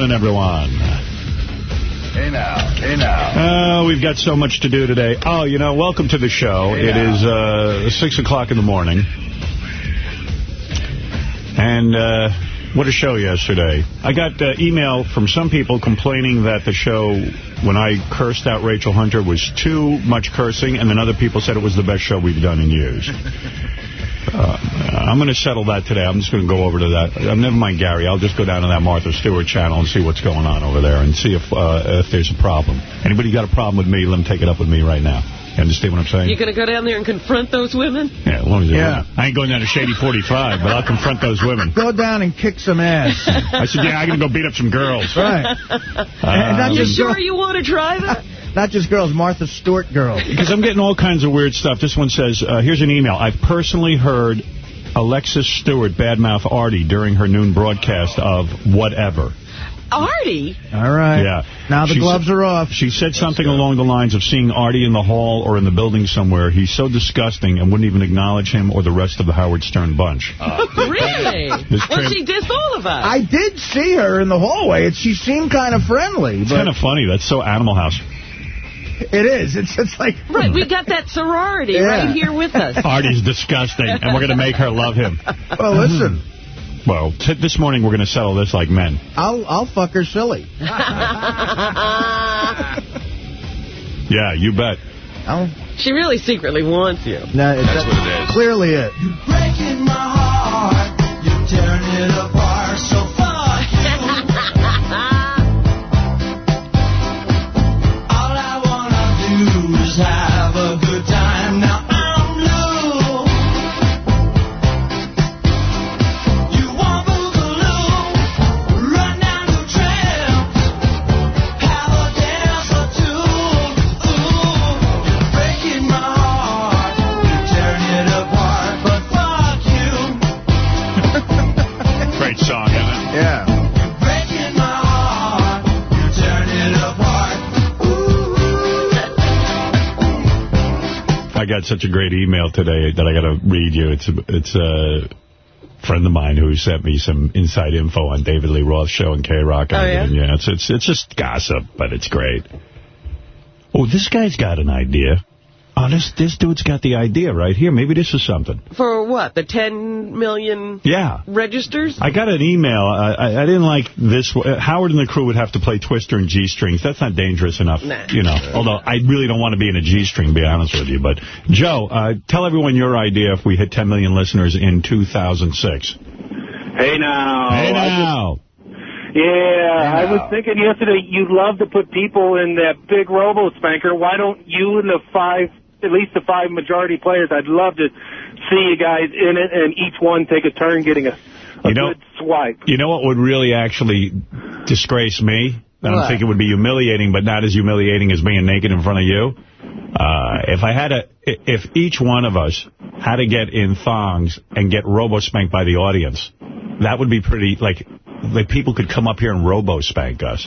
Morning, everyone. Hey now, hey now. Uh, we've got so much to do today. Oh, you know, welcome to the show. Hey it now. is uh, 6 o'clock in the morning. And uh, what a show yesterday. I got uh, email from some people complaining that the show, when I cursed out Rachel Hunter, was too much cursing, and then other people said it was the best show we've done in years. Uh, I'm going to settle that today. I'm just going to go over to that. Uh, never mind Gary. I'll just go down to that Martha Stewart channel and see what's going on over there and see if uh, if there's a problem. Anybody got a problem with me, let them take it up with me right now. You understand what I'm saying? You're going to go down there and confront those women? Yeah, as long as they Yeah. I ain't going down to Shady 45, but I'll confront those women. Go down and kick some ass. I said, yeah, I'm going to go beat up some girls. right. and not Um, You sure you want to try that? Not just girls, Martha Stewart girls. Because I'm getting all kinds of weird stuff. This one says, uh, here's an email. I've personally heard Alexis Stewart badmouth Artie during her noon broadcast of whatever. Artie? All right. Yeah. Now the She gloves are off. She said something along the lines of seeing Artie in the hall or in the building somewhere. He's so disgusting and wouldn't even acknowledge him or the rest of the Howard Stern bunch. Really? Well, she dissed all of us. I did see her in the hallway. and She seemed kind of friendly. It's but kind of funny. That's so Animal House. It is. It's it's like right, we got that sorority Yeah. right here with us. Artie's disgusting, and we're going to make her love him. Well, listen, mm-hmm. Well, t this morning we're going to settle this like men. I'll I'll fuck her silly. Yeah, you bet. I'll, she really secretly wants you. no, it's, That's what it is. Clearly it. You're breaking my heart. You're tearing it apart, so do is got such a great email today that I got to read you. It's a, it's a friend of mine who sent me some inside info on David Lee Roth's show and K-Rock. Oh, yeah? And yeah, it's, it's, it's just gossip, but it's great. Oh, this guy's got an idea. Oh, this, this dude's got the idea right here. Maybe this is something. For what, the 10 million Yeah. registers? I got an email. I, I, I didn't like this. Uh, Howard and the crew would have to play Twister and G-strings. That's not dangerous enough, Nah. you know. Although I really don't want to be in a G-string, to be honest with you. But, Joe, uh, tell everyone your idea if we hit 10 million listeners in 2006. Hey now. hey, now. just- yeah, I was thinking yesterday you'd love to put people in that big robo spanker. Why don't you and the five, at least the five majority players, I'd love to see you guys in it and each one take a turn getting a, a You know- good swipe. You know what would really actually disgrace me? I don't What? think it would be humiliating, but not as humiliating as being naked in front of you. Uh, if I had a, if each one of us had to get in thongs and get robo-spanked by the audience, that would be pretty, like, like people could come up here and robo-spank us.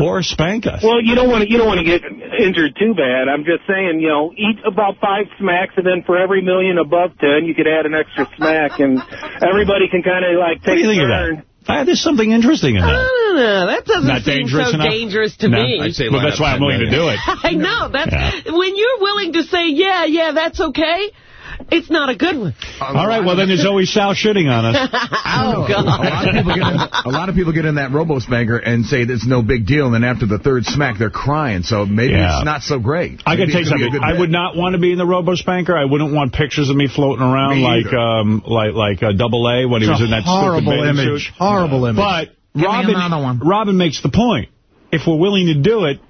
Or spank us. Well, you don't want to you don't want to get injured too bad. I'm just saying, you know, eat about five smacks, and then for every million above ten, you could add an extra smack, and everybody can kind of like what do take you a think of turn. that? Ah, there's something interesting in I that. don't know. That doesn't Not seem dangerous so enough? dangerous to No, me. I'd say Well, that's why I'm 10 willing to do it. I know. That's Yeah. When you're willing to say, yeah, yeah, that's okay, it's not a good one. All right, well, then there's always Sal shitting on us. Oh, A lot, of people get in, a lot of people get in that robo spanker and say it's no big deal, and then after the third smack, they're crying. So maybe Yeah. it's not so great. I got to tell you could be a something. I would not want to be in the Robo Spanker. I wouldn't want pictures of me floating around Me like either. um like like uh, Double A when he was in that horrible stupid bathing image. suit. Horrible image. But me Robin one. Robin makes the point. If we're willing to do it,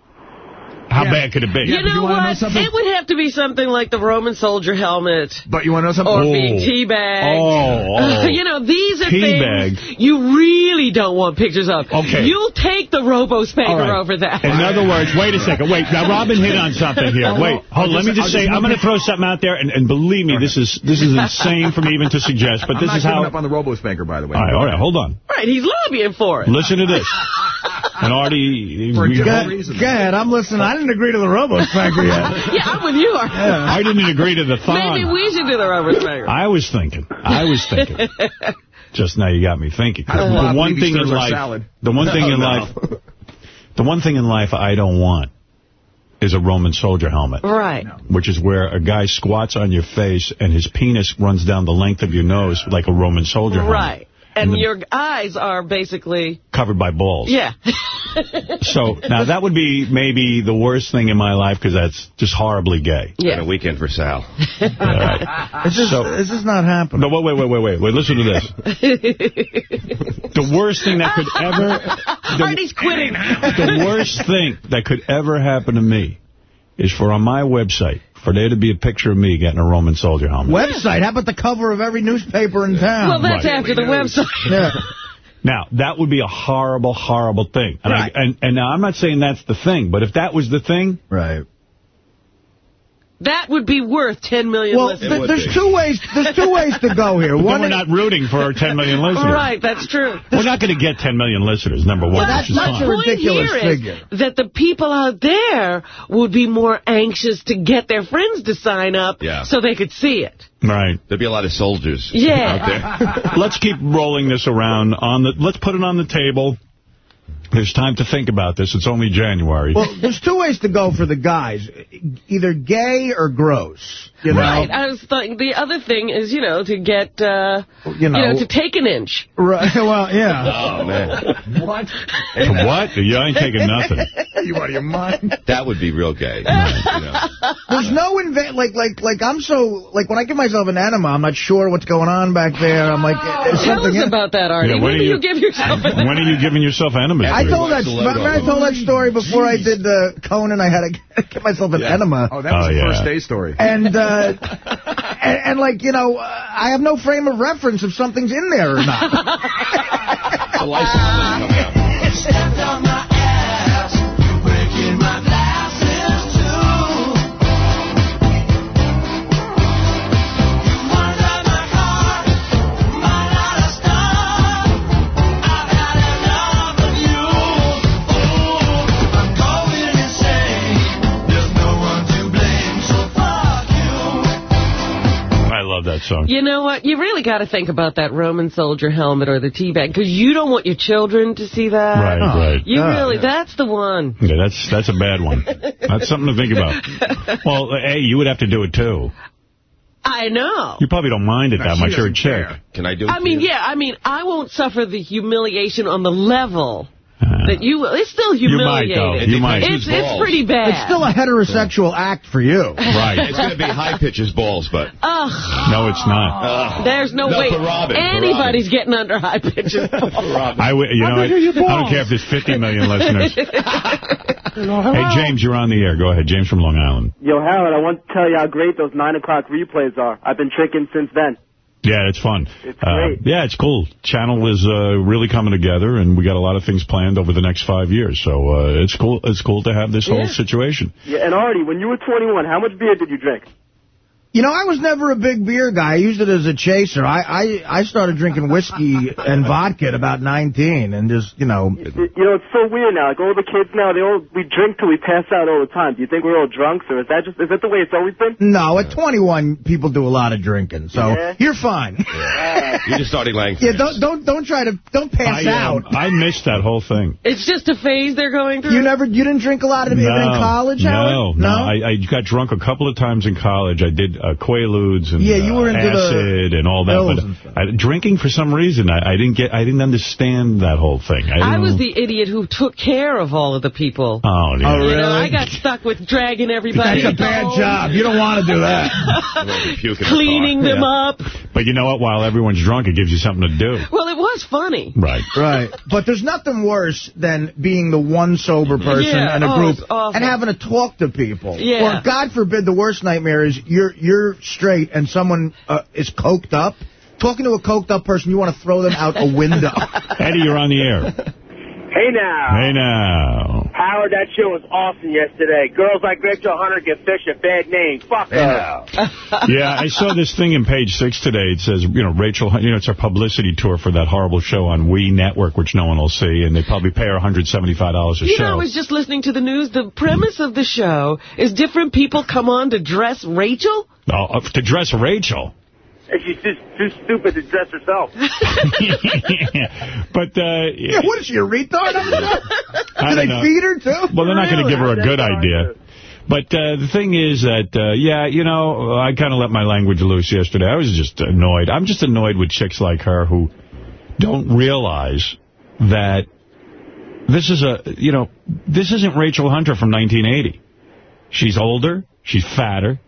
how Yeah. bad could it be? You but you know wanna know what? something? it would have to be something like the Roman soldier helmet But you want to know something? or Oh. being teabagged. Oh, oh. you know, these are Teabagged. things you really don't want pictures of. Okay. You'll take the robo spanker All right. over that. In other words, wait a second. Wait, now Robin hit on something here. Uh-huh. Wait, hold. Let me just say, I'm going to throw something out there, and, and believe me, this is this is insane for me even to suggest, but I'm this not is giving how. up on the robo spanker, by the way. All right, all right, hold on. Right, he's lobbying for it. Listen to this. And Artie, For a we- reason. go ahead, I'm listening. I didn't agree to the robo spanker yet. Yeah, I'm with you. Art. I didn't agree to the thong. Maybe we should do the robo spanker. I was thinking. I was thinking. just now you got me thinking. The one thing in life, salad. the one thing Oh, in no. life, the one thing in life I don't want is a Roman soldier helmet. Right. Which is where a guy squats on your face and his penis runs down the length of your nose like a Roman soldier helmet. Right. And the- your eyes are basically, Covered by balls. yeah. So now that would be maybe the worst thing in my life because that's just horribly gay. And yeah. a weekend for Sal. It's just, So- it's just not happening. No, wait, wait, wait, wait, wait, wait. Listen to this. the worst thing that could ever, the, Artie's quitting. the worst thing that could ever happen to me is for on my website for there to be a picture of me getting a Roman soldier helmet. Website. How about the cover of every newspaper in town? Well, that's Right. after the website. yeah. Now, that would be a horrible, horrible thing. And, Right. I, and, and now I'm not saying that's the thing, but if that was the thing, Right. That would be worth 10 million Well, listeners. th- there's be. two ways. There's two ways to go here. One, we're not rooting for our 10 million listeners. Right, that's true. We're not going to get 10 million listeners, number one, that's- which is that's fine. a ridiculous here is figure. that the people out there would be more anxious to get their friends to sign up Yeah. so they could see it. Right. There'd be a lot of soldiers Yeah. out there. Let's keep rolling this around on the. Let's put it on the table. There's time to think about this. It's only January. well, there's two ways to go for the guys. Either gay or gross. You know? Right. I was thinking the other thing is, you know, to get, uh, You know. to take an inch. Right. Well, yeah. Oh, man. What? To what? You ain't taking nothing. you out of your mind? That would be real gay. You know. There's no invent like like like I'm so like when I give myself an enema, I'm not sure what's going on back there. I'm like, is Tell something us in- about that, Artie. Yeah, when, when do are you, you- give yourself an When are you giving yourself enemas? I told that. What's the? Remember I told that story before I did the Conan. I had to get myself an enema. Oh, that was Oh, the yeah. first day story. And, uh, and, and like, you know, uh, I have no frame of reference if something's in there or not. that song. You know what? You really got to think about that Roman soldier helmet or the teabag because you don't want your children to see that. Right, right. You Oh, really, yeah. that's the one. Yeah, that's that's a bad one. That's something to think about. Well, hey, you would have to do it too. I know. You probably don't mind it No, that much. You're a doesn't chick. care. Can I do it I mean, you? yeah, I mean, I won't suffer the humiliation on the level Uh, that you. It's still You might, humiliating. though. You might. It's, Balls. it's pretty bad. It's still a heterosexual act for you. right. It's going to be high pitches balls, but Ugh, No, it's not. there's no, No, way for Robin, for anybody's getting under high pitches. I, w- you know, I, I don't care if there's 50 million listeners. hey, James, you're on the air. Go ahead. James from Long Island. Yo, Howard, I want to tell you how great those 9 o'clock replays are. I've been tricking since then. Yeah, it's fun. It's Uh, yeah, it's cool. Channel is uh, really coming together, and we got a lot of things planned over the next five years. So uh, it's cool. It's cool to have this whole situation. Yeah, and Artie, when you were 21, how much beer did you drink? You know, I was never a big beer guy. I used it as a chaser. I I, I started drinking whiskey and vodka at about 19 and just, you know. You you know, it's so weird now. Like all the kids now, they all we drink till we pass out all the time. Do you think we're all drunks, or is that just is that the way it's always been? No, at 21, people do a lot of drinking, so Yeah. you're fine. you're just starting lang. Yeah, don't don't don't try to don't pass I, out. um, I missed that whole thing. it's just a phase they're going through. You never you didn't drink a lot of even in college, no, Howard? no, I, I got drunk a couple of times in college. I did uh, Quaaludes and Yeah, you uh, were into acid and all that. But. I, drinking for some reason, I, I didn't get. I didn't understand that whole thing. I, I was the idiot who took care of all of the people. Oh, yeah. Oh, You know, really? I got stuck with dragging everybody. That's a bad home, job. You don't want to do that. Cleaning them up. But you know what? While everyone's drunk, it gives you something to do. Well, it was funny. Right. Right. But there's nothing worse than being the one sober person Yeah, in a oh, group and having to talk to people. Yeah. Or, God forbid, the worst nightmare is you're you're straight and someone uh, is coked up. Talking to a coked up person, you want to throw them out a window. Eddie, you're on the air. Hey now, Hey now. Howard, that show was awesome yesterday. Girls like Rachel Hunter give Fish a bad name. Fuck her. Yeah, I saw this thing in page six today. It says, you know, Rachel, you know, it's a publicity tour for that horrible show on We Network, which no one will see, and they probably pay her $175 a You show. know, I was just listening to the news. The premise of the show is different people come on to dress Rachel. Oh, uh, to dress Rachel. And she's just too stupid to dress herself. but, uh... Yeah, what is she, a retard? I Do they know. feed her, too? Well, they're not going to give her a good idea. But uh, the thing is that, uh, yeah, you know, I kind of let my language loose yesterday. I was just annoyed. I'm just annoyed with chicks like her who don't realize that this is a, you know, this isn't Rachel Hunter from 1980. She's older. She's fatter.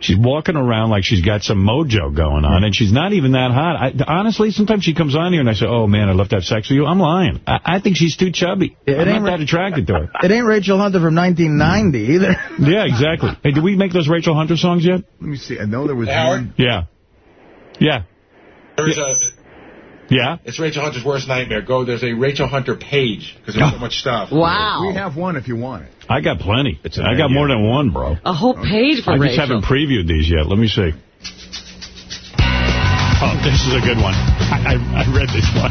She's walking around like she's got some mojo going on, and she's not even that hot. I, honestly, sometimes she comes on here and I say, oh, man, I'd love to have sex with you. I'm lying. I, I think she's too chubby. It I'm ain't not that attracted to her. It ain't Rachel Hunter from 1990 mm. either. Yeah, exactly. Hey, did we make those Rachel Hunter songs yet? Let me see. I know there was Howard? one. Yeah. Yeah. There's a, Yeah? it's Rachel Hunter's worst nightmare. Go, there's a Rachel Hunter page, because there's so oh. much stuff. Wow. We have one if you want it. I got plenty. It's a I got more than one, bro. A whole page for I just haven't previewed these yet. Let me see. Oh, this is a good one. I, I, I read this one.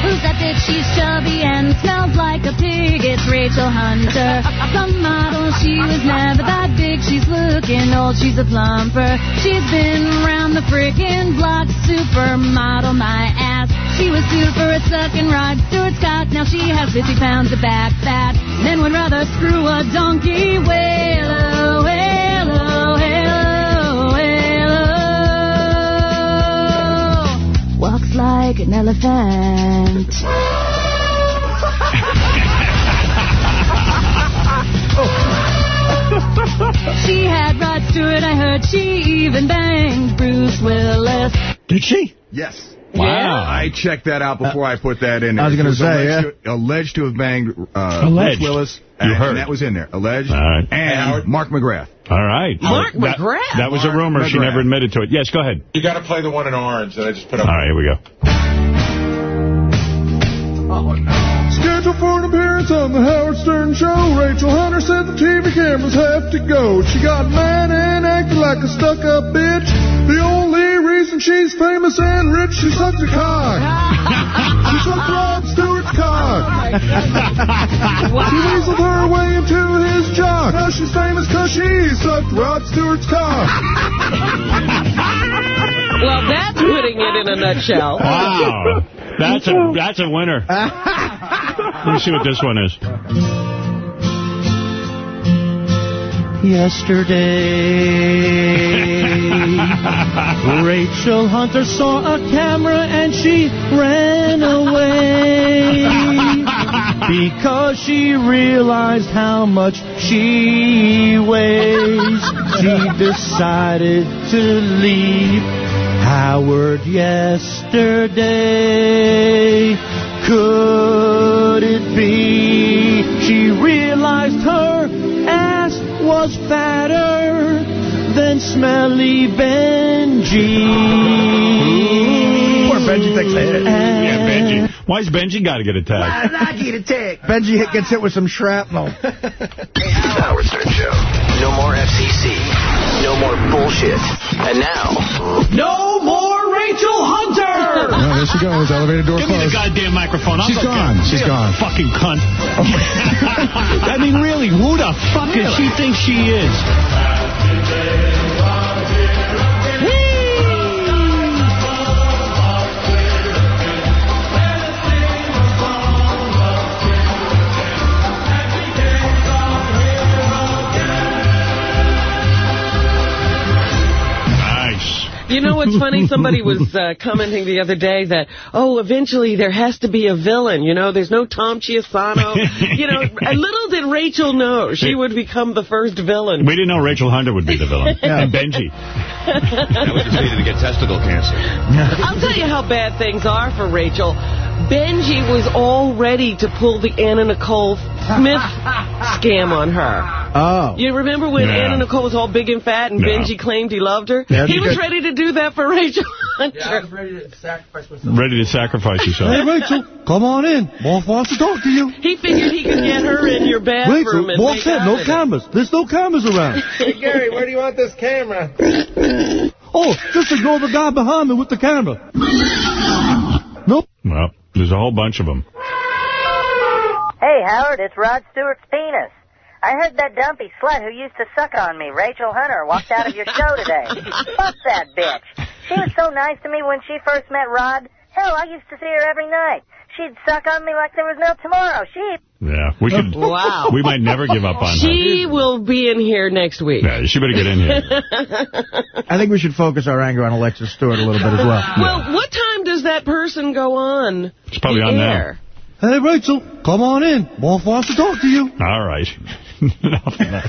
Who's that bitch? She's chubby and smells like a pig. It's Rachel Hunter. Some model, she was never that big. She's looking old, she's a plumper. She's been around the frickin' block. Supermodel, my ass. She was super at sucking Rod Stewart's cock. Now she has 50 pounds of back fat. Men would rather screw a donkey. Whale, like an elephant. She had Rod Stewart, I heard she even banged Bruce Willis. Did she? Yes. Wow. I checked that out before I put that in there. I was gonna say, alleged, to, alleged to have banged uh, Alleged. Bruce Willis. You and, heard. that was in there. Alleged. All right. And Howard? Mark McGrath. All right. Mark that, McGrath. That was a Mark rumor. She never admitted to it. Yes, go ahead. You got to play the one in orange that I just put up. All right, here we go. Scheduled for an appearance on the Howard Stern Show. Rachel Hunter said the TV cameras have to go. She got mad and acted like a stuck-up bitch. The only reason she's famous and rich, she sucks a cock. she sucked Rod Stewart's cock. She weaseled her way into his jock. Now she's famous because she sucked Rod Stewart's cock. Well, that's putting it in a nutshell. Wow. That's a that's a winner. Let me see what this one is. Yesterday, Rachel Hunter saw a camera and she ran away because she realized how much she weighs. She decided to leave Howard yesterday. Could it be she realized her ass was fatter than smelly Benji? Poor Benji takes a hit. Yeah, Benji. Why's Benji got to get attacked? Why did I get attacked? Benji hit, gets hit with some shrapnel. Howard Stern Show. No more FCC. No more bullshit. And now, No more Rachel Hunter! Oh, there she goes. Elevator door Give me the closed. goddamn microphone. I'll She's go gone. get- She's You gone. Fucking cunt. I mean, really, who the fuck does she think she is? You know what's funny? Somebody was uh, commenting the other day that, oh, eventually there has to be a villain. You know, there's no Tom Chiusano. you know, little did Rachel know she would become the first villain. We didn't know Rachel Hunter would be the villain. yeah. And Benji. I was just needed to get testicle cancer. I'll tell you how bad things are for Rachel. Benji was all ready to pull the Anna Nicole Smith scam on her. Oh. You remember when Yeah. Anna Nicole was all big and fat and Yeah. Benji claimed he loved her? Yeah, he was because- ready to do that for Rachel Hunter. ready to sacrifice myself. Ready to sacrifice yourself. Hey, Rachel, come on in. Wolf wants to talk to you. He figured he could get her in your bathroom Rachel, and Wolf said no with cameras. There's no cameras around. Hey, Gary, where do you want this camera? Oh, just ignore the guy behind me with the camera. Nope. Well, there's a whole bunch of them. Hey, Howard, it's Rod Stewart's penis. I heard that dumpy slut who used to suck on me, Rachel Hunter, walked out of your show today. Fuck that bitch. She was so nice to me when she first met Rod. Hell, I used to see her every night. She'd suck on me like there was no tomorrow. She Yeah, we could. Wow. We might never give up on her. She will be in here next week. Yeah, she better get in here. I think we should focus our anger on Alexis Stewart a little bit as well. Well, what time does that person go on? It's probably the on now. air? Hey, Rachel, come on in. Wolf wants to talk to you. All right. Enough of that.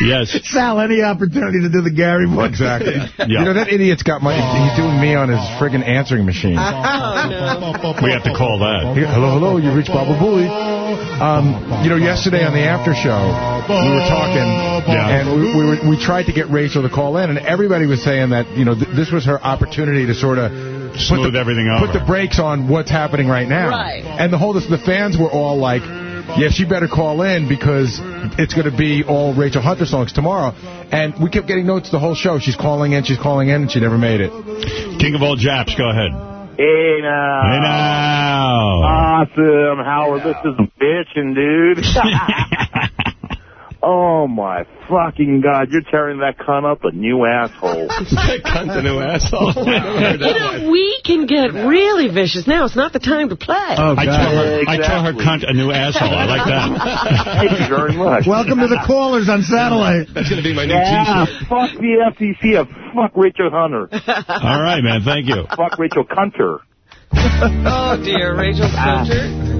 Yes. Sal, any opportunity to do the Gary voice. Exactly. Yeah. You know, that idiot's got my... He's doing me on his friggin' answering machine. We have to call that. Hello, hello, you reached Baba Booey. Um, you know, yesterday on the after show, we were talking, Yeah. and we, we, were, we tried to get Rachel to call in, and everybody was saying that, you know, th this was her opportunity to sort of Smooth put the, everything Put the brakes on what's happening right now. Right. And the whole, the fans were all like, yeah, she better call in because it's going to be all Rachel Hunter songs tomorrow. And we kept getting notes the whole show. She's calling in, she's calling in, and she never made it. King of all Japs, go ahead. Hey now. Hey now. Awesome, Howard. This is bitching, dude. oh my fucking god, you're tearing that cunt up a new asshole. Cunt's a new asshole. You know, we can get really vicious now. It's not the time to play. Oh, I God. tell her, I tell her cunt a new asshole. I like that. Thank you very much. Welcome to the callers on satellite. That's going to be my new Yeah, T-shirt. fuck the FCC and fuck Rachel Hunter. All right, man. Thank you. fuck Rachel Cunter. Oh, dear. Rachel Spencer.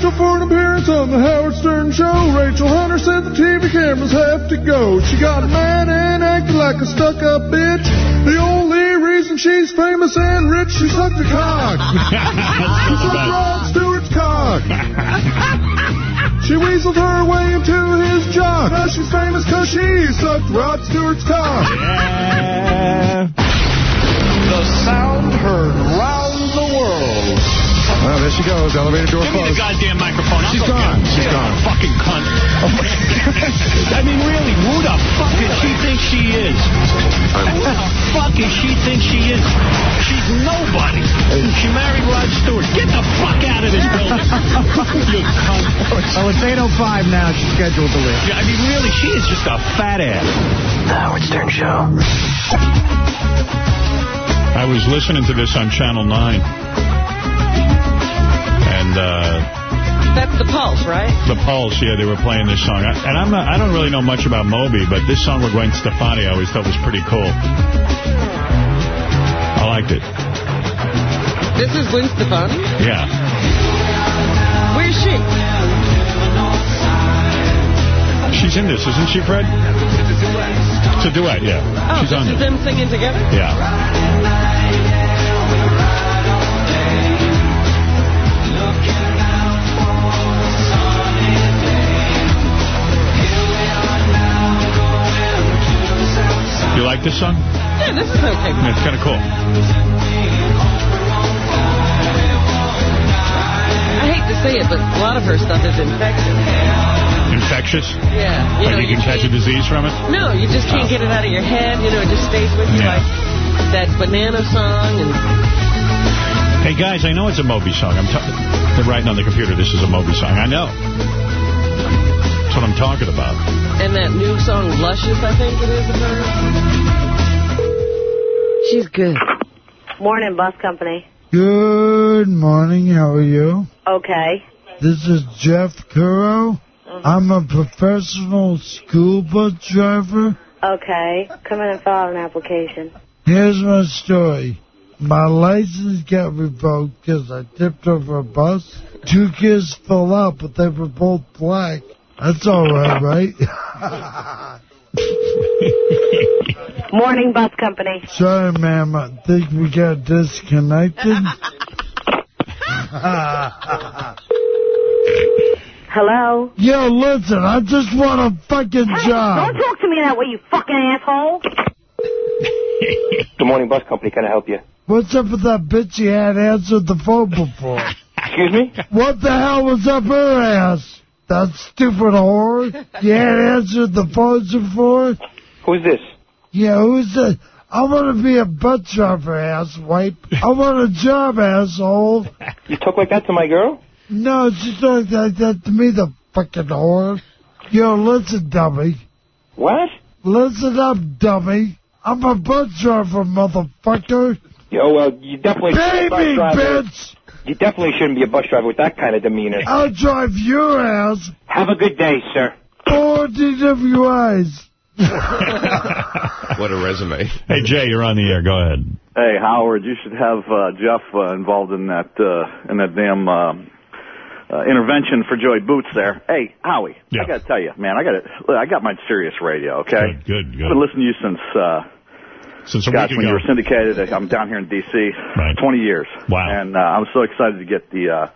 Scheduled for an appearance on the Howard Stern Show. Rachel Hunter said the TV cameras have to go. She got mad and acted like a stuck-up bitch. The only reason she's famous and rich, she sucked a cock. She sucked Rod Stewart's cock. She weaseled her way into his jock. Now she's famous cause she sucked Rod Stewart's cock. Yeah. The sound heard round the world. Well, there she goes. Elevator door Give me the closed. goddamn microphone. I'll She's go gone. get her. She's Yeah, gone. Fucking cunt. Oh I mean, really, who the fuck does she think she is? Who the fuck does she think she is? She's nobody. She married Rod Stewart. Get the fuck out of this building. you cunt. Oh, it's 8.05 now. She's scheduled to leave. Yeah, I mean, really, she is just a fat ass. The Howard Stern Show. I was listening to this on Channel 9. And, uh... That's the Pulse, right? The Pulse, yeah, they were playing this song. I, and I'm not, I don't really know much about Moby, but this song with Gwen Stefani I always thought was pretty cool. I liked it. This is Gwen Stefani? Yeah. Where's she? She's in this, isn't she, Fred? It's a duet, yeah. Oh, She's this on is it. them singing together? Yeah. You like this song? Yeah, this is okay. Yeah, it's kind of cool. I hate to say it, but a lot of her stuff is infectious. Infectious? Yeah. You like know, you can catch a disease from it? No, you just can't Oh. get it out of your head. You know, it just stays with you Yeah. like that banana song and Hey, guys, I know it's a Moby song. I'm writing on the computer this is a Moby song. I know. That's what I'm talking about. and that new song Luscious, I think it is of hers. She's good. Morning, bus company. Good morning. How are you? Okay. This is Jeff Curro. Mm-hmm. I'm a professional school bus driver. Okay. Come in and fill out an application. Here's my story. My license got revoked because I tipped over a bus. Two kids fell out, but they were both black. That's all right, right? Morning, bus company. Sorry, ma'am. I think we got disconnected. Hello? Yo, listen, I just want a fucking job. Don't talk to me that way, you fucking asshole. Good morning, bus company. Can I help you? What's up with that bitch you had answered the phone before? Excuse me? What the hell was up her ass? That stupid whore? You answered the phones before? Who's this? Yeah, who's this? I want to be a butt driver, ass wipe. I want a job, asshole. You talk like that to my girl? No, she talked like that to me, the fucking whore. Yo, listen, dummy. What? Listen up, dummy. I'm a bus driver, motherfucker. Yo, well, you definitely Pay shouldn't be a me, bitch. You definitely shouldn't be a bus driver with that kind of demeanor. I'll drive your ass Have a good day, sir. four DWIs. What a resume. Hey, Jay, you're on the air. Go ahead. Hey, Howard, you should have uh, Jeff uh, involved in that uh, in that damn uh, uh, intervention for Joey Boots there. Hey, Howie, I got to tell you, man, I got it. I got my Sirius radio. Okay, good, good. I've been listening to you since uh, since a gosh, week when you ago. were syndicated. I'm down here in D.C. Right. 20 years. Wow. And uh, I'm so excited to get the uh,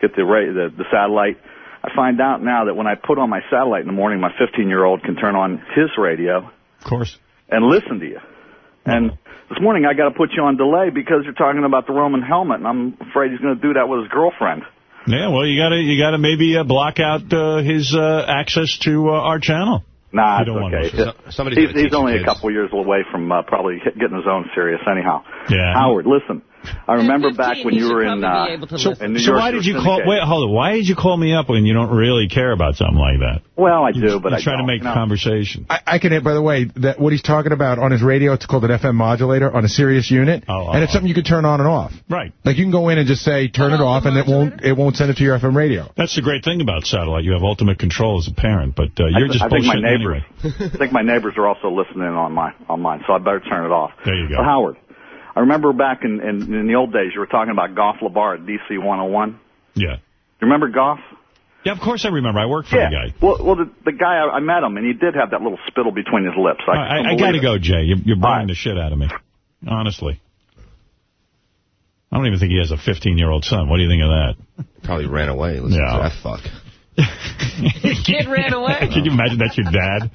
get the, ra- the the satellite. I find out now that when I put on my satellite in the morning, my 15 year old can turn on his radio. Of course. And listen to you. And this morning I got to put you on delay because you're talking about the Roman helmet, and I'm afraid he's going to do that with his girlfriend. Yeah, well, you gotta you gotta maybe uh, block out uh, his uh, access to uh, our channel. Nah, You it's don't want okay. to. Somebody's he's he's only the a kids. couple years away from uh, probably getting his own Sirius. Anyhow, Yeah. Howard, listen. I remember back when you were in uh, So, in New so York. why did were you call? Wait, hold on. Why did you call me up when you don't really care about something like that? Well, I do, You're but I trying to make you know. conversation. I, I can, by the way, that what he's talking about on his radio, it's called an FM modulator on a Sirius unit, and it's something you can turn on and off. Right. Like you can go in and just say turn it off, and it won't it won't send it to your FM radio. That's the great thing about satellite. You have ultimate control as a parent, but uh, you're just I think my bullshitting neighbors. anyway. I think my neighbors are also listening in on my on mine, so I better turn it off. There you go. But Howard, I remember back in, in in the old days, you were talking about Goff Lebhar at DC 101. Yeah. You remember Goff? Yeah, of course I remember. I worked for yeah. the guy. Well, well, the, the guy I, I met him, and he did have that little spittle between his lips. I, I, I, couldn't got to go. Jay. You're, you're boring the shit out of me. Honestly. I don't even think he has a 15-year-old son. What do you think of that? Probably ran away. Listen Yeah. to that fuck. Kid ran away. Can you imagine that's your dad?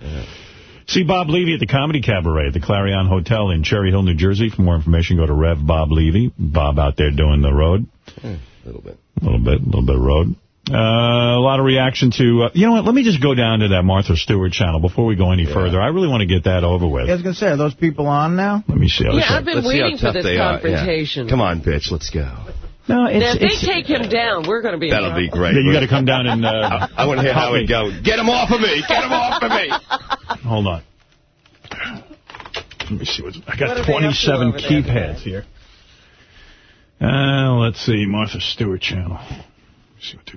See Bob Levy at the Comedy Cabaret at the Clarion Hotel in Cherry Hill, New Jersey. For more information, go to Rev Bob Levy. Bob out there doing the road. A little bit. A little bit, a little bit of road. Uh, a lot of reaction to, uh, you know what, let me just go down to that Martha Stewart channel before we go any further. I really want to get that over with. I was going to say, are those people on now? Let me see. how Yeah, I've been Let's waiting for this they are. Yeah. confrontation. Come on, bitch. Let's go. No, Now, if they take him down, we're going to be That'll be trouble. great. Yeah, you got to come down and... Uh, I want to hear how it me. go. Get him off of me. Get him off of me. Hold on. Let me see what's... I got are they up to 27 keypads here. Uh, let's see, Martha Stewart channel.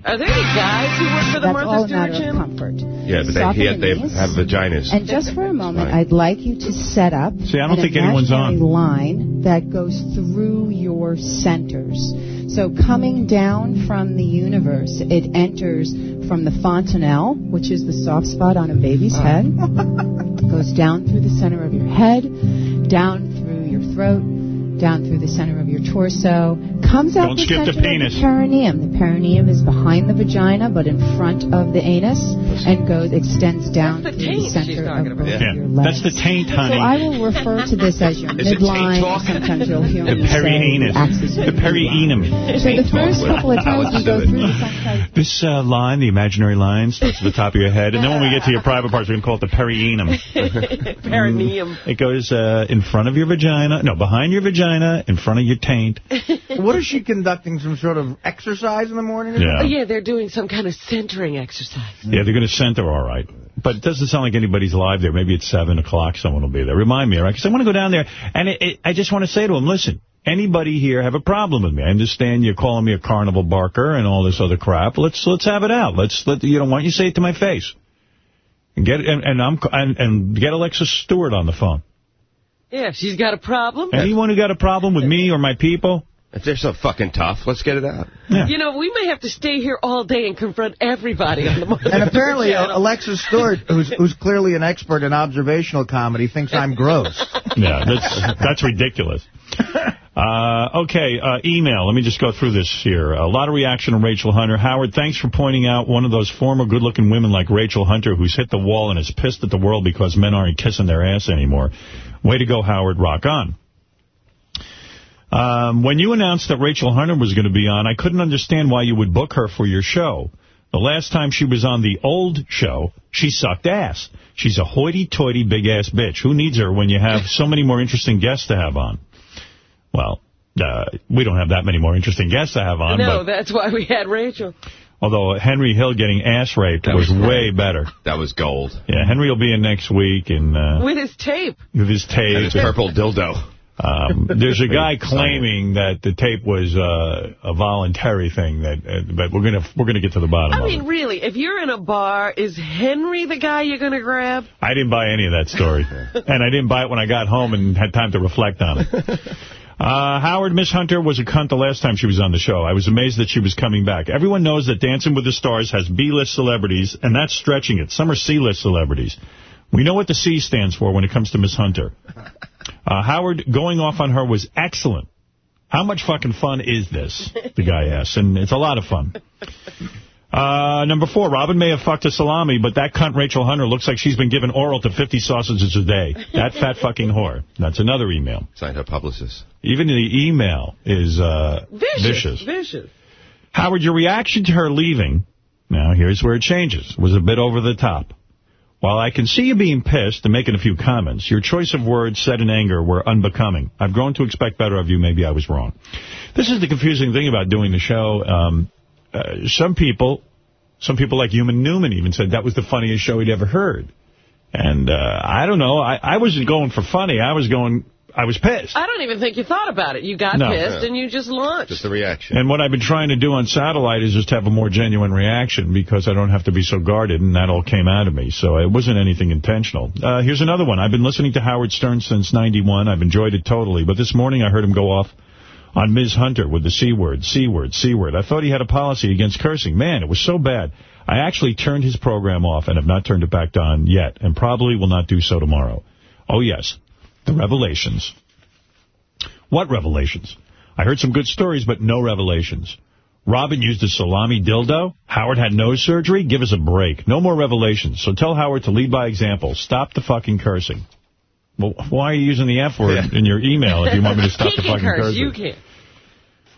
Are there any guys who work for the That's Martha all a Stewart matter of channel? comfort. Yeah, but they, Soften he had, they have vaginas. And just for a moment, Right. I'd like you to set up See, I don't an think anyone's on. imaginary line that goes through your centers. So coming down from the universe, it enters from the fontanelle, which is the soft spot on a baby's head, goes down through the center of your head, down through your throat, down through the center of your torso, comes out Don't the skip the center penis. of the perineum. The perineum is behind the vagina, but in front of the anus, and goes extends down That's the through the center of about. both Yeah, your legs. that's the taint, So honey. I will refer to this as your Is it taint midline. talk? Sometimes you'll hear the me say perianus. axis of The perineum. So the first couple of times we go through the sunset This uh, line, the imaginary line, starts at the top of your head, and then when we get to your private parts, we're going to call it the perineum. Perineum. It goes uh, in front of your vagina, no, behind your vagina, in front of your taint. What is she conducting? Some sort of exercise in the morning? Yeah. Oh, yeah, they're doing some kind of centering exercise. Yeah, they're going to center all right. But it doesn't sound like anybody's live there. Maybe it's 7 o'clock someone will be there. Remind me, all right? Because I want to go down there, and it, it, I just want to say to them, listen, anybody here have a problem with me? I understand you're calling me a carnival barker and all this other crap. Let's let's have it out. Let's let you know. Why don't want you say it to my face? And get and, and I'm and, and get Alexis Stewart on the phone. Yeah, if she's got a problem. Anyone who got a problem with me or my people? If they're so fucking tough, let's get it out. You know, we may have to stay here all day and confront everybody on the Martha And apparently, uh, channel. Alexis Stewart, who's, who's clearly an expert in observational comedy, thinks I'm gross. Yeah, that's that's ridiculous. Uh, okay, uh, email. Let me just go through this here. A lot of reaction on Rachel Hunter. Howard, thanks for pointing out one of those former good-looking women like Rachel Hunter who's hit the wall and is pissed at the world because men aren't kissing their ass anymore. Way to go, Howard. Rock on. Um, when you announced that Rachel Hunter was going to be on, I couldn't understand why you would book her for your show. The last time she was on the old show, she sucked ass. She's a hoity-toity big-ass bitch. Who needs her when you have so many more interesting guests to have on? Well, uh, we don't have that many more interesting guests to have on, No, but that's why we had Rachel. Although Henry Hill getting ass raped That was, was way better. That was gold. Yeah, Henry will be in next week and uh, With his tape. with his tape. And his purple dildo. Um, there's a guy claiming that the tape was uh, a voluntary thing, that, uh, but we're gonna we're gonna get to the bottom I of mean, it. really, if you're in a bar, is Henry the guy you're going to grab? I didn't buy any of that story, and I didn't buy it when I got home and had time to reflect on it. Uh, Howard, Miss Hunter was a cunt the last time she was on the show. I was amazed that she was coming back. Everyone knows that Dancing with the Stars has B-list celebrities, and that's stretching it. Some are C-list celebrities. We know what the C stands for when it comes to Miss Hunter. Uh, Howard, going off on her was excellent. How much fucking fun is this? The guy asks, and it's a lot of fun. Uh, number four, Robin may have fucked a salami, but that cunt Rachel Hunter looks like she's been given oral to 50 sausages a day. That fat fucking whore. That's another email. Signed her publicist. Even the email is uh, Vicious. vicious. Vicious. Howard, your reaction to her leaving, now here's where it changes, was a bit over the top. While I can see you being pissed and making a few comments, your choice of words said in anger were unbecoming. I've grown to expect better of you. Maybe I was wrong. This is the confusing thing about doing the show. Um, uh, some people, some people like Human Newman even said that was the funniest show he'd ever heard. And uh, I don't know. I, I wasn't going for funny. I was going, I was pissed. I don't even think you thought about it. You got No. pissed Yeah. and you just launched. Just the reaction. And what I've been trying to do on satellite is just have a more genuine reaction because I don't have to be so guarded, and that all came out of me. So it wasn't anything intentional. Uh, here's another one. I've been listening to Howard Stern since 91. I've enjoyed it totally. But this morning I heard him go off on Ms. Hunter with the C word, C word, C word. I thought he had a policy against cursing. Man, it was so bad. I actually turned his program off and have not turned it back on yet, and probably will not do so tomorrow. Oh, yes, the revelations. What revelations? I heard some good stories, but no revelations. Robin used a salami dildo. Howard had nose surgery. Give us a break. No more revelations. So tell Howard to lead by example. Stop the fucking cursing. Well, why are you using the F word in your email if you want me to stop the fucking curse. cursing? You can't.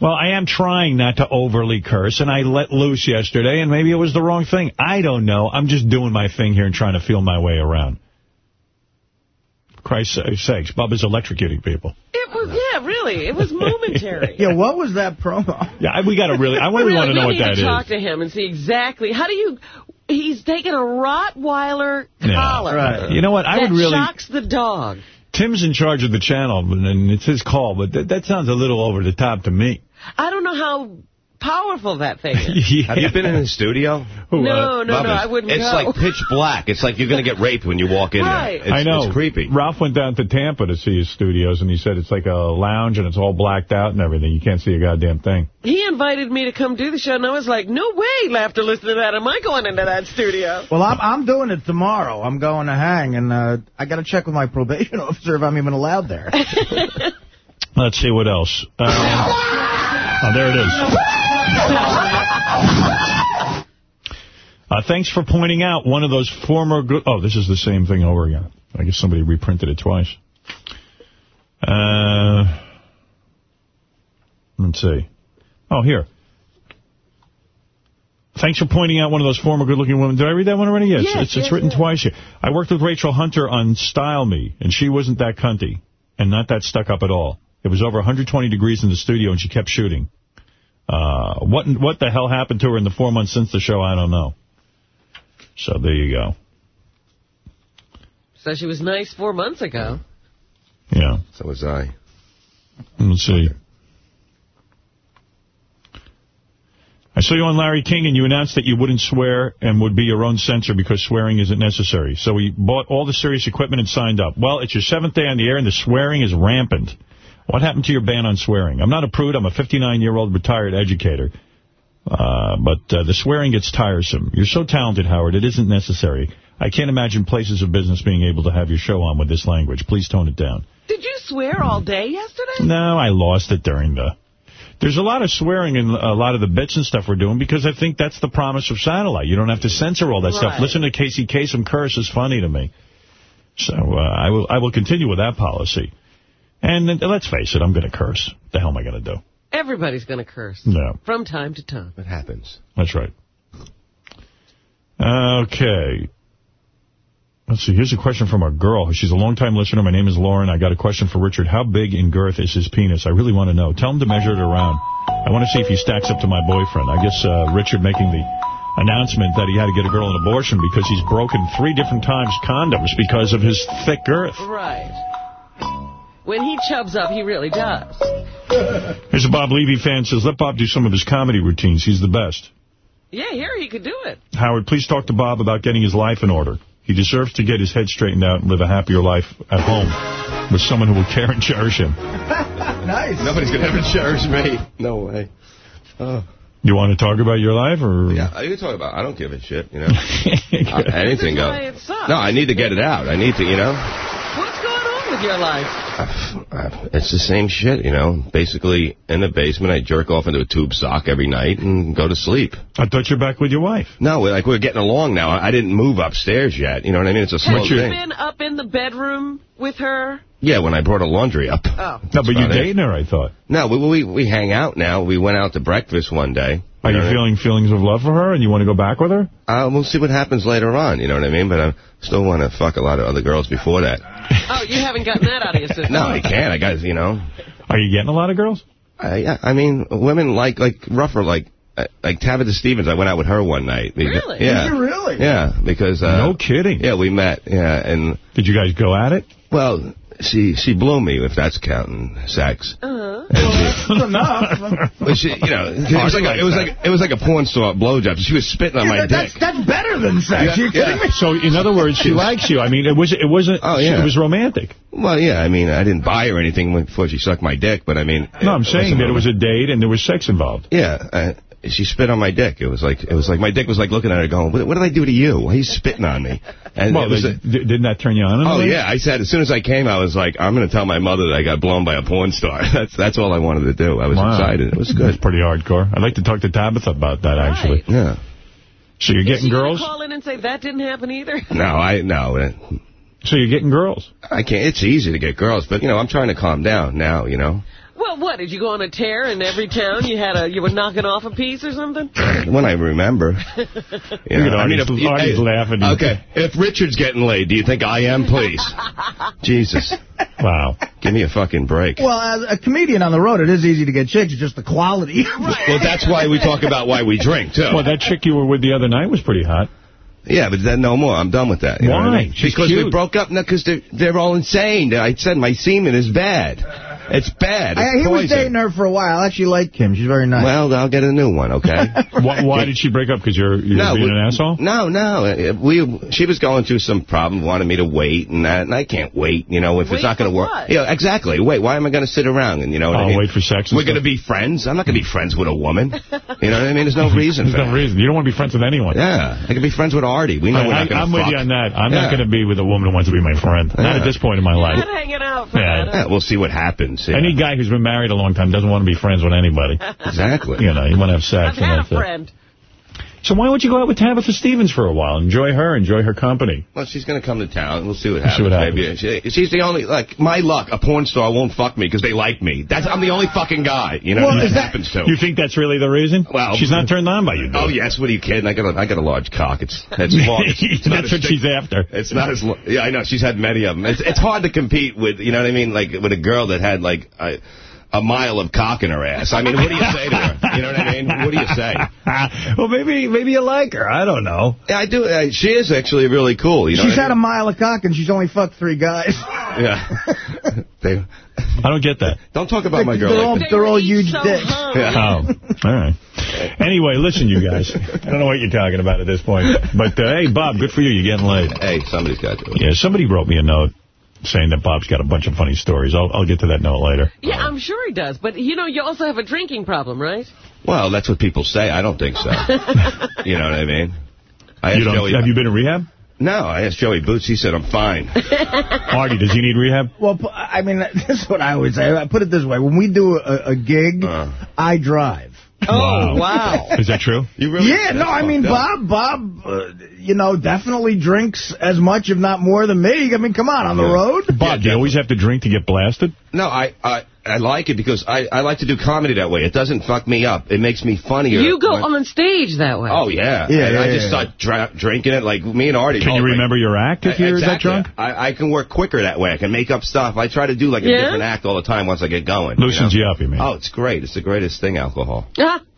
Well, I am trying not to overly curse, and I let loose yesterday, and maybe it was the wrong thing. I don't know. I'm just doing my thing here and trying to feel my way around. Christ's sakes, Bubba's electrocuting people. It was, yeah, really. It was momentary. Yeah, what was that promo? Yeah, we got to really, I really, really, want to know we what need to talk to him and see exactly. How do you... He's taking a Rottweiler Yeah. collar. Right. You know what? I that would really- shocks the dog. Tim's in charge of the channel, and it's his call, but that, that sounds a little over the top to me. I don't know how powerful that thing is. Have you been in his studio? No, no, no, I wouldn't It's go. like pitch black. It's like you're going to get raped when you walk in Right. there. It's, I know. It's creepy. Ralph went down to Tampa to see his studios, and he said it's like a lounge, and it's all blacked out and everything. You can't see a goddamn thing. He invited me to come do the show, and I was like, no way, after listening to that, am I going into that studio? Well, I'm I'm doing it tomorrow. I'm going to hang, and uh, I got to check with my probation officer if I'm even allowed there. Let's see what else. Uh, oh, there it is. Uh, thanks for pointing out one of those former good... Oh, this is the same thing over again. I guess somebody reprinted it twice. Uh, let's see. Oh, here. Thanks for pointing out one of those former good-looking women. Did I read that one already? Yes. Yes, it's it's yes, written yes. twice here. I worked with Rachel Hunter on Style Me, and she wasn't that cunty and not that stuck up at all. It was over 120 degrees in the studio, and she kept shooting. Uh, what what the hell happened to her in the four months since the show, I don't know. So there you go. So she was nice four months ago. Yeah. So was I. Let's see. I saw you on Larry King, and you announced that you wouldn't swear and would be your own censor because swearing isn't necessary. So we bought all the Sirius equipment and signed up. Well, it's your seventh day on the air, and the swearing is rampant. What happened to your ban on swearing? I'm not a prude. I'm a 59-year-old retired educator. Uh, but uh, the swearing gets tiresome. You're so talented, Howard. It isn't necessary. I can't imagine places of business being able to have your show on with this language. Please tone it down. Did you swear all day yesterday? No, I lost it during the... There's a lot of swearing in a lot of the bits and stuff we're doing because I think that's the promise of satellite. You don't have to censor all that stuff. Listen to Casey Kasem curse is funny to me. So uh, I will I will continue with that policy. And let's face it, I'm going to curse. The hell am I going to do? Everybody's going to curse. No, From time to time. It happens. that's right. Okay. Let's see. Here's a question from a girl. She's a longtime listener. My name is Lauren. I got a question for Richard. How big in girth is his penis? I really want to know. Tell him to measure it around. I want to see if he stacks up to my boyfriend. I guess uh, Richard making the announcement that he had to get a girl an abortion because he's broken three different times condoms because of his thick girth. Right. When he chubs up, he really does. Here's a Bob Levy fan says, let Bob do some of his comedy routines. He's the best. Yeah, here he could do it. Howard, please talk to Bob about getting his life in order. He deserves to get his head straightened out and live a happier life at home with someone who will care and cherish him. nice. Nobody's going to ever cherish me. No way. Oh. You want to talk about your life? or? Yeah, you can talk about I don't give a shit, you know. Uh, anything goes. why it sucks. No, I need to get it out. I need to, you know. What's going on with your life? Uh, It's the same shit, you know. Basically, in the basement, I jerk off into a tube sock every night and go to sleep. I thought you're back with your wife. No, we're, like we're getting along now. I didn't move upstairs yet. You know what I mean? It's a slow Have you been up in the bedroom with her? Yeah, when I brought her laundry up. Oh. No, but you're about it. dating her, I thought. No, we, we we hang out now. We went out to breakfast one day. Are you know what I feeling mean? feelings of love for her and you want to go back with her? Uh, we'll see what happens later on. You know what I mean? But I still want to fuck a lot of other girls before that. Oh, you haven't gotten that out of your system. No, I can't. I got you know. Are you getting a lot of girls? I, yeah, I mean, women like like rougher, like uh, like Tabitha Stevens. I went out with her one night. Really? Yeah. Did you really? Yeah, because uh, No kidding. Yeah, we met. Yeah, and Did you guys go at it? well, she she blew me if that's counting sex. Uh-huh. That's enough. But she, you know, it was like a, it was like it was like a porn star blowjob. She was spitting on my Yeah, that's, dick. that's better than sex. Yeah, you kidding yeah. me? So, in other words, she likes you. I mean, it was it wasn't. Oh, yeah. It was romantic. Well, yeah, I mean, I didn't buy her anything before she sucked my dick, but I mean, No, I'm saying that it was a date and there was sex involved. Yeah, uh, she spit on my dick. It was like it was like my dick was like looking at her going, "What, what did I do to you? Why are you spitting on me?" And Well, it was they- a- d- didn't that turn you on? oh yeah, I said as soon as I came, I was like, "I'm going to tell my mother that I got blown by a porn star." That's that's all I wanted to do. I was Wow. excited. It was good. That's good. pretty hardcore. I'd like to talk to Tabitha about that, actually. Yeah. So you're getting she gonna girls? call in and say that didn't happen either? No, I no. So you're getting girls? I can't. It's easy to get girls, but you know, I'm trying to calm down now. You know, Well, what, did you go on a tear in every town? You had a, you were knocking off a piece or something? when I remember. You Look at I mean, Artie's- if, Artie's laughing. Okay, if Richard's getting laid, do you think I am? Please, Jesus, Wow. give me a fucking break. Well, as a comedian on the road, it is easy to get chicks. It's just the quality. Well, that's why we talk about why we drink, too. Well, that chick you were with the other night was pretty hot. Yeah, but then no more. I'm done with that. You know I Why? mean? She's because we broke up. No, because they're, they're all insane. I said my semen is bad. It's bad. I, It's he was dating her for a while. I actually like Kim. She's very nice. Well, I'll get a new one, okay? Why, why did she break up? Because you're, you're No, being we- an asshole? No, no. We she was going through some problem, wanted me to wait, and that, and I can't wait. You know, if Wait it's not going to work. what? Yeah, exactly. Wait, why am I going to sit around and you know? What Oh, I mean? wait for sex We're going to be friends. I'm not going to be friends with a woman. You know what I mean? There's no reason. There's for no that. reason. You don't want to be friends with anyone. Yeah, I can be friends with Artie. We know I, we're not going to am with you on that. I'm Yeah. not going to be with a woman who wants to be my friend. Not Yeah. at this point in my life. Not hanging out for Yeah. Yeah, we'll see what happens. Yeah. Any guy who's been married a long time doesn't want to be friends with anybody. Exactly. You know, you want to have sex. I've and had a that's it. friend. So why don't you go out with Tabitha Stevens for a while? Enjoy her. Enjoy her company. Well, she's going to come to town. We'll see what We'll happens. see what happens. Maybe she, she's the only like my luck. A porn star won't fuck me because they like me. That's I'm the only fucking guy. You know Well, that happens to. You think that's really the reason? Well, she's not turned on by you. Oh yes, what are you kidding? I got a I got a large cock. It's it's long. It's, it's that's what thick- she's after. It's not as yeah. I know she's had many of them. It's it's hard to compete with you know what I mean like with a girl that had like a, a mile of cock in her ass. I mean, what do you say to her? You know what I mean? What do you say? well, maybe maybe you like her. I don't know. Yeah, I do. Uh, she is actually really cool. You know, she's what I had a mile of cock and she's only fucked three guys. yeah. they, I don't get that. don't talk about my girl. They're like all, they're all huge so dicks. hung. Oh, all right. Anyway, listen, you guys. I don't know what you're talking about at this point. But, uh, hey, Bob, good for you. You're getting laid. Hey, somebody's got to. Yeah, somebody wrote me a note saying that Bob's got a bunch of funny stories. I'll, I'll get to that note later. Yeah, I'm sure he does. But, you know, you also have a drinking problem, right? Well, that's what people say. I don't think so. you know what I mean? I You don't, Joey, have you been in rehab? No, I asked Joey Boots. He said I'm fine. Artie, does he need rehab? Well, I mean, this is what I always say. I put it this way. When we do a, a gig, Uh. I drive. Oh, wow. Is that true? You really? yeah, no, I mean, up. Bob, Bob, uh, you know, definitely drinks as much, if not more, than me. I mean, come on, on the road. Bob, do you always have to drink to get blasted? No, I, I I like it because I, I like to do comedy that way. It doesn't fuck me up. It makes me funnier. You go when- on stage that way. Oh, yeah. Yeah, and yeah, I yeah, just yeah. start dra drinking it like me and Artie. Can you like- remember your act if you're that drunk? I, I can work quicker that way. I can make up stuff. I try to do like a Yeah? different act all the time once I get going. Loosens know? you up, you mean? Oh, it's great. It's the greatest thing, alcohol. Ah,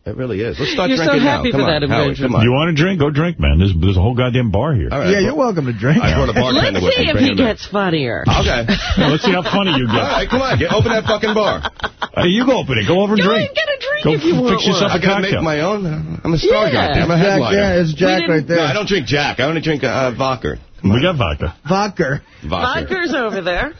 It really is. Let's start You're so drinking happy now. for Come that on, Howard, invention. come on. You want to drink? Go drink, man. There's, there's a whole goddamn bar here. All right, Yeah, you're welcome to drink. I brought a bartender let's see if he him in. gets funnier. Okay. Yeah, let's see how funny you get. right, come on. Get, open that fucking bar. Hey, you go open it. Go over and Go drink. and get a drink Go if you want fix yourself one. a I gotta make my own. I'm a star Yeah. guy. I'm a Jack, headliner. yeah, it's Jack right there. No, I don't drink Jack. I only drink uh, vodka. We got vodka. Vodka. Vodka. Vodka's over there.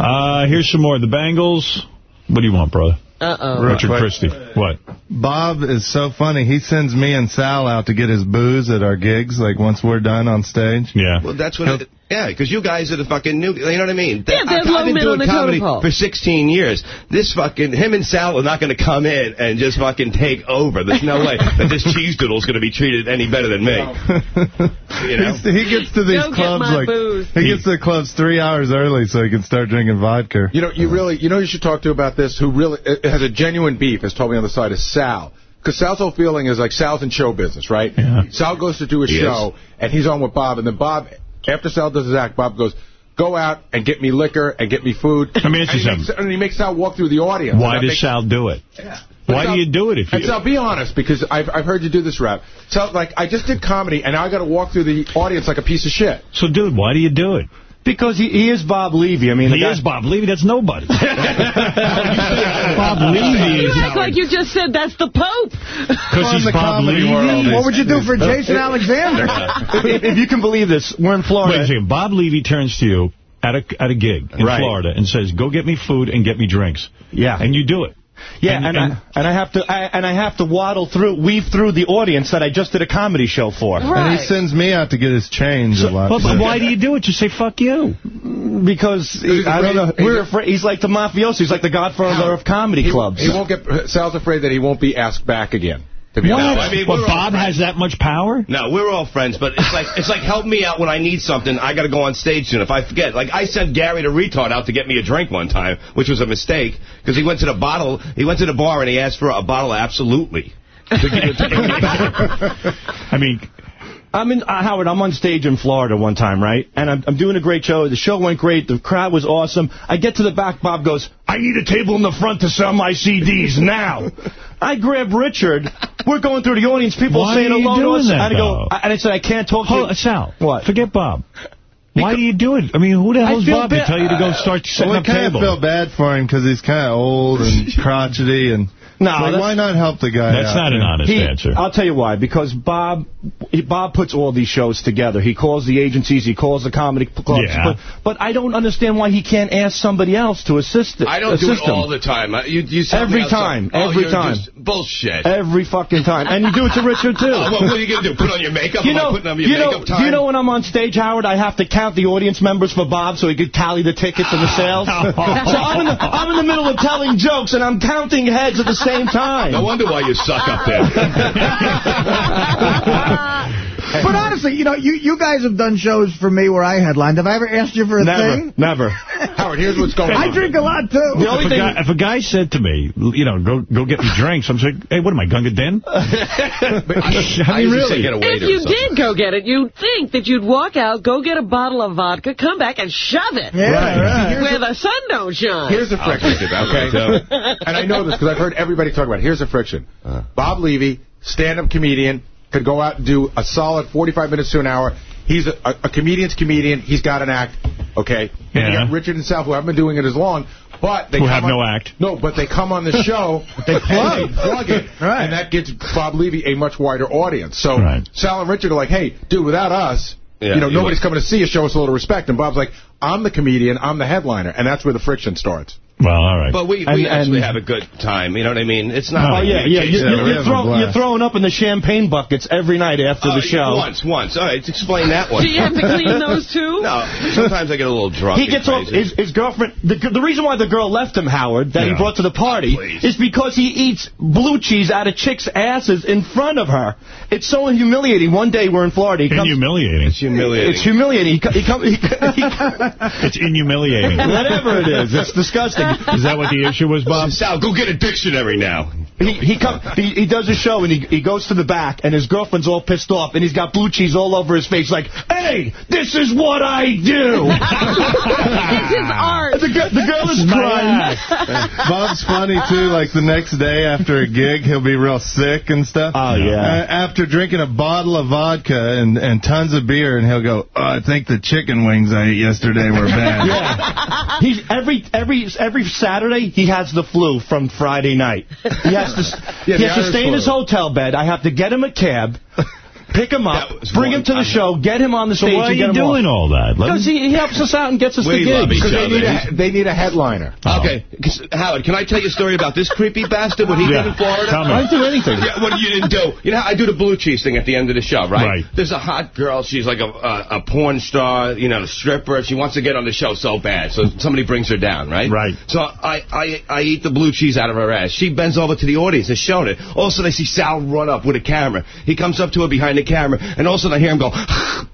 Uh, here's some more. The Bangles. What do you want, brother? Uh-oh. Richard Right. Christy. What? Bob is so funny. He sends me and Sal out to get his booze at our gigs, like once we're done on stage. Yeah. Well, that's what. It, yeah, because you guys are the fucking new. You know what I mean? Yeah, they're I've, low I've been doing comedy for 16 years. This fucking him and Sal are not going to come in and just fucking take over. There's no way that this cheese doodle is going to be treated any better than me. You know? He gets to these Go clubs like booze. he gets to the clubs three hours early so he can start drinking vodka. You know, you really, you know, you should talk to about this. Who really uh, has a genuine beef, has told me on the side, is Sal. Because Sal's whole feeling is like Sal's in show business, right? Yeah. Sal goes to do a He show, and he's on with Bob, and then Bob, after Sal does his act, Bob goes, "Go out and get me liquor and get me food." Let me ask you and he makes- something. and he makes Sal walk through the audience. Why does Sal do it? But Why Sal- do you do it if you... And. Sal, be honest, because I've I've heard you do this rap. So like, I just did comedy, and now I got to walk through the audience like a piece of shit. So, dude, why do you do it? Because he, he is Bob Levy. I mean, He guy- is Bob Levy. That's nobody. Bob Levy You is act like you just said that's the Pope. because he's the Bob Levy. world. What would you do for Jason Alexander? if, if you can believe this, we're in Florida. Wait a Florida. second. Bob Levy turns to you at a at a gig in Right. Florida and says, "Go get me food and get me drinks." Yeah. And you do it. Yeah, And- and, and- I, and I have to I, and I have to waddle through, weave through the audience that I just did a comedy show for. Right. And he sends me out to get his change a lot. Well, but why do you do it? Just say "fuck you." Because he's I don't know, afraid- we're afraid. He's like the mafioso. He's like the Godfather of comedy He, clubs. he won't get. Sal's afraid that he won't be asked back again. To be What? honest. I mean, Well, we're Bob has that much power? No, we're all friends, but it's like it's like help me out when I need something. I got to go on stage soon. If I forget, like I sent Gary the retard out to get me a drink one time, which was a mistake because he went to the bottle, he went to the bar and he asked for a bottle of Absolutely. To give it to. I mean, I'm in uh, Howard. I'm on stage in Florida one time, right? And I'm, I'm doing a great show. The show went great. The crowd was awesome. I get to the back. Bob goes, "I need a table in the front to sell my CDs now." I grab Richard. We're going through the audience. People Why saying are you hello to doing us. that, and I go, though? and I said, "I can't talk hold, to you." Sal. What? Forget Bob. Why do you do it? I mean, who the I hell's feel Bob to bad- tell you to go start setting Well, I up kind of tables? feel bad for him because he's kind of old and crotchety and. No, like, why not help the guy That's out? not an honest He- answer. I'll tell you why. Because Bob, he- Bob puts all these shows together. He calls the agencies. He calls the comedy clubs. Yeah. But, but I don't understand why he can't ask somebody else to assist. Him. I don't do it assist him. all the time. I- You, you Every me some- time. Oh, Every time. bullshit. Every fucking time. And you do it to Richard, too. Oh, well, what are you going to do? Put on your makeup? You know, putting on your you, know, makeup time? you know when I'm on stage, Howard, I have to count the audience members for Bob so he could tally the tickets and the sales. so I'm in, the, I'm in the middle of telling jokes and I'm counting heads at the same time. No wonder why you suck up there. But honestly, you know, you, you guys have done shows for me where I headlined. Have I ever asked you for a Never, thing? never. Howard, here's what's going on. I drink a lot, too. The only if, a thing- guy, if a guy said to me, you know, go go get me drinks, I'm saying, hey, what am I, Gunga Din? I I mean, used to say really? get a If waiter or you did go get it, you'd think that you'd walk out, go get a bottle of vodka, come back and shove it. Yeah, right. Where the sun don't shine. Here's a friction, take that oh, way, okay? and I know this because I've heard everybody talk about it. Here's a friction. Uh-huh. Bob Levy, stand-up comedian, could go out and do a solid 45 minutes to an hour. He's a, a, a comedian's comedian. He's got an act, okay? And you got Richard and Sal, who haven't been doing it as long, but they Who come have on- no act. No, but they come on the show. they plug, they plug it, Right. and that gets Bob Levy a much wider audience. So Right. Sal and Richard are like, hey, dude, without us, Yeah, you know, nobody's would- coming to see us. Show us a little respect. And Bob's like, I'm the comedian. I'm the headliner, and that's where the friction starts. Well, all right. But we, And- we actually and- have a good time. You know what I mean? It's not. Oh, like yeah, yeah. You're, you're, you're, throw, you're throwing up in the champagne buckets every night after Oh, the show. Once, once. All right, explain that one. Do you have to clean those too? No, sometimes I get a little drunk. He gets off, his, his girlfriend, the, the reason why the girl left him, Howard, that he brought to the party, is because he eats blue cheese out of chicks' asses in front of her. It's so humiliating. One day we're in Florida. He comes, humiliating. It's humiliating. It's humiliating. He, co- he, come, he, he, It's inhumiliating. whatever it is, it's disgusting. Is that what the issue was, Bob? Sal, go get a dictionary now. He he, come, he he does a show and he he goes to the back and his girlfriend's all pissed off and he's got blue cheese all over his face like, hey, this is what I do. it's his art. The, girl- the girl is This is my crying. Bob's funny, too. Like, the next day after a gig, he'll be real sick and stuff. Oh, yeah. Uh, after drinking a bottle of vodka and, and tons of beer, and he'll go, oh, I think the chicken wings I ate yesterday were bad. Yeah. He's every every every Saturday he has the flu from Friday night. He has to Yeah, he has to stay in his hotel bed. I have to get him a cab, pick him up, bring one him to the time. show, get him on the So stage, why are and you get doing all that? Because he, he helps us out and gets us We the love gigs. Because they need, a, they need a headliner. Oh. Okay, Howard, can I tell you a story about this creepy bastard, what he Yeah, did in Florida? tell me. I didn't do anything. Yeah, what you didn't do. You know, I do the blue cheese thing at the end of the show, right? Right. There's a hot girl. She's like a, a, a porn star, you know, a stripper. She wants to get on the show so bad. So somebody brings her down, right? Right. So I, I, I eat the blue cheese out of her ass. She bends over to the audience and showing it. All of a sudden, I see Sal run up with a camera. He comes up to her behind the camera, and all of a sudden, I hear him go...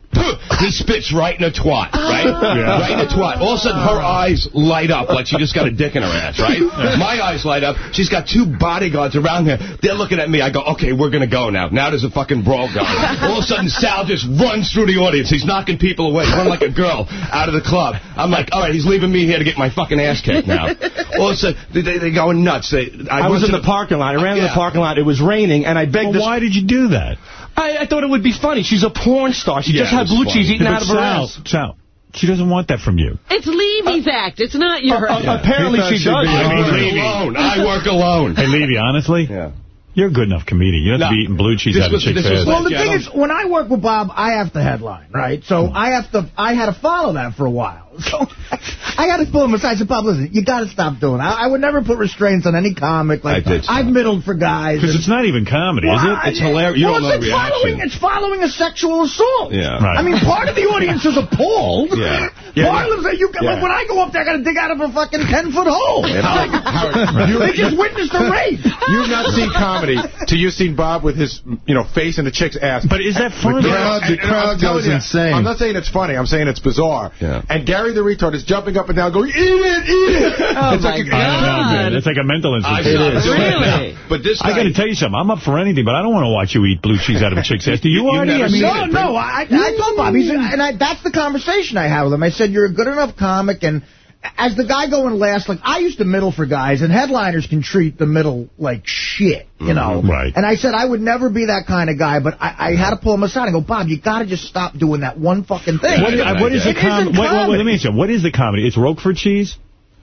He spits right in her twat, right? Yeah. Right in her twat. All of a sudden, her eyes light up like she just got a dick in her ass, right? My eyes light up. She's got two bodyguards around her. They're looking at me. I go, okay, we're going to go now. Now there's a fucking brawl going. All of a sudden, Sal just runs through the audience. He's knocking people away. Run like a girl out of the club. I'm like, all right, he's leaving me here to get my fucking ass kicked now. All of a sudden, they, they, they're going nuts. They, I was in to the parking lot. I ran in Yeah. the parking lot. It was raining, and I begged Well, this. why did you do that? I, I thought it would be funny. She's a porn star. She Yeah, just had blue funny. cheese eaten Yeah, out of her Sal, ass. Sal, she doesn't want that from you. It's Levy's act. It's not your Uh, act. uh, Apparently she she'd does. be I I mean, work Levy. alone. I work alone. Hey, Levy, honestly, Yeah. You're a good enough comedian. You don't have to be eating blue cheese This out of was- chicks' this was ass. Well, the Yeah, thing is, when I work with Bob, I have to headline, right? So hmm. I have to, I had to follow that for a while. So I got to pull him aside. I said, Bob, listen, you got to stop doing it. I, I would never put restraints on any comic. Like I did I've stop. middled for guys. Because it's not even comedy, Well, is it? It's hilarious. You well, don't know it's the like following, it's following a sexual assault. Yeah. Right. I mean, part of the audience is appalled. Yeah. Yeah, part yeah. of them say, you, Yeah. when I go up there, I got to dig out of a fucking 10-foot hole. Howard, Howard, you, They just witnessed a rape. you've not seen comedy till you've seen Bob with his, you know, face in the chick's ass. But is that funny? The crowd, the And- and crowd goes you, insane. I'm not saying it's funny. I'm saying it's bizarre. Yeah. And Gary the retard is jumping up and down, going, "Eat it, eat it!" Oh, it's my like a, God. I don't know, man. It's like a mental I institution. stopped doing it Really? But this I got to tell you something. I'm up for anything, but I don't want to watch you eat blue cheese out of a chick's ass. Do you, You- you've Artie? never I mean, No, it. no, I, I told Bob, he's, and I, that's the conversation I had with him. I said, you're a good enough comic, and as the guy going last, like, I used to middle for guys, and headliners can treat the middle like shit, you know? Mhm. Right. And I said, I would never be that kind of guy, but I, I had to pull him aside and go, Bob, you got to just stop doing that one fucking thing. What, what is the It com- isn't wait, wait, wait, let me ask you. What is the comedy? It's Roquefort cheese?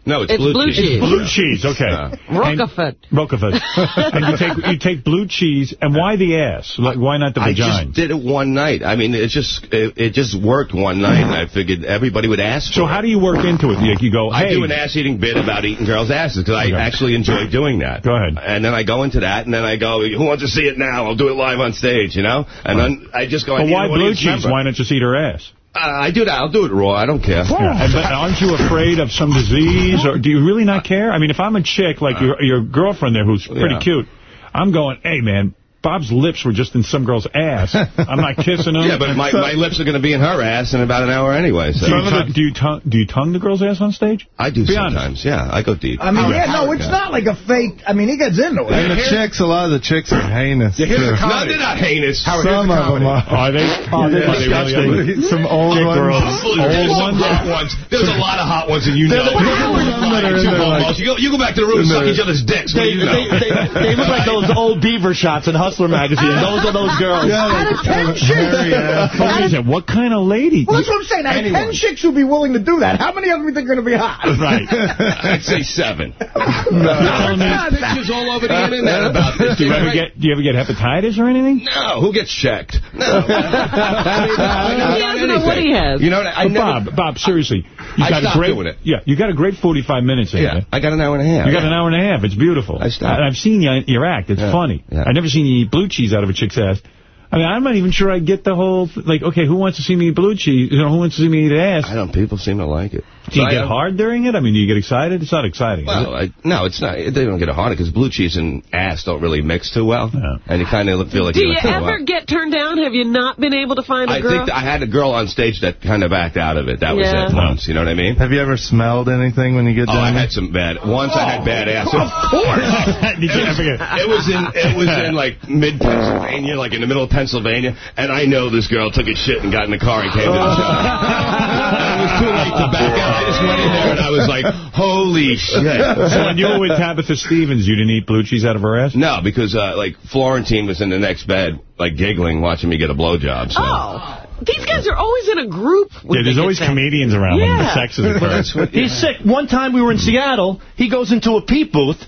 No, it's, It's blue, blue cheese. cheese. Blue cheese, okay. Yeah. Roquefort. Roquefort. and you take you take blue cheese, and why the ass? Like, why not the vagina? I vagina? just did it one night. I mean, it just it, it just worked one night, and I figured everybody would ask So for how it. do you work into it? You, you go, I do an ass-eating bit about eating girls' asses because I actually enjoy doing that. Go ahead. And then I go into that, and then I go, who wants to see it now? I'll do it live on stage, you know? And then I just go, I but need why an blue audience cheese? member. Why not just eat her ass? Uh, I do that. I'll do it raw. I don't care. Yeah. But aren't you afraid of some disease, or do you really not care? I mean, if I'm a chick like your your girlfriend there, who's pretty Yeah. cute, I'm going, hey man, Bob's lips were just in some girl's ass. I'm not kissing them. Yeah, but my, my lips are going to be in her ass in about an hour anyway. So. Do you, tongue, do you tongue do you tongue the girl's ass on stage? I do Be sometimes. Yeah, I go deep. I mean, Howard, yeah, no, it's yeah. not like a fake. I mean, he gets into it. And the chicks, a lot of the chicks are heinous. Yeah, here's too. the no, they're not heinous. Howard, Some the of them are. Are they? Oh, they're Are they really. Some old ones. girls. Old Old ones? Hot ones. There's a lot of hot ones, and you They're know. the- they're the ones that are in there, like- you, go, back to the room and suck each other's dicks. They, do you know? they, they, they look like those old beaver shots in Yeah, Hustler magazine. Ah. Those are those girls. Out of ten chicks. What is it? What kind of lady? Well, that's what I'm saying. Out of ten chicks who'd be willing to do that, how many of them you think are going to be hot? Right. I'd say seven. No. Pictures all over the internet about this. Do you ever get do you ever get hepatitis or anything? No, who gets checked? No. He doesn't know what he has. You know, I But never, Bob, Bob, seriously, you I got a great doing it. yeah, you got a great 45 minutes in Yeah, it. I got an hour and a half. You got an hour and a half. It's beautiful. I stopped. And I've seen you, your act. It's Yeah, funny. yeah. I've never seen you eat blue cheese out of a chick's ass. I mean, I'm not even sure I get the whole, like, okay, who wants to see me eat blue cheese? You know, who wants to see me eat ass? I don't. People seem to like it. Do you But I get am- hard during it? I mean, do you get excited? It's not exciting, is Well, I, no, it's not. They don't get it hard because blue cheese and ass don't really mix too well, Yeah. and you kind of feel like Do you're you gonna ever up. get turned down? Have you not been able to find a I girl? I think I had a girl on stage that kind of backed out of it. That was it once. You know what I mean? Have you ever smelled anything when you get Oh, I had some bad. Once I had bad ass. Of course. Did you ever get... It was in it was in like mid Pennsylvania, like in the middle of Pennsylvania, and I know this girl took a shit and got in the car and came to the show. it was too late to back out. I just went in there and I was like, "Holy shit!" So when you were with Tabitha Stevens, you didn't eat blue cheese out of her ass? No, because uh, like Florentine was in the next bed, like giggling, watching me get a blowjob. So. Oh. These guys are always in a group. Yeah, there's always that. comedians around when the sex is occurring. He's sick. One time we were in Seattle, he goes into a peep booth,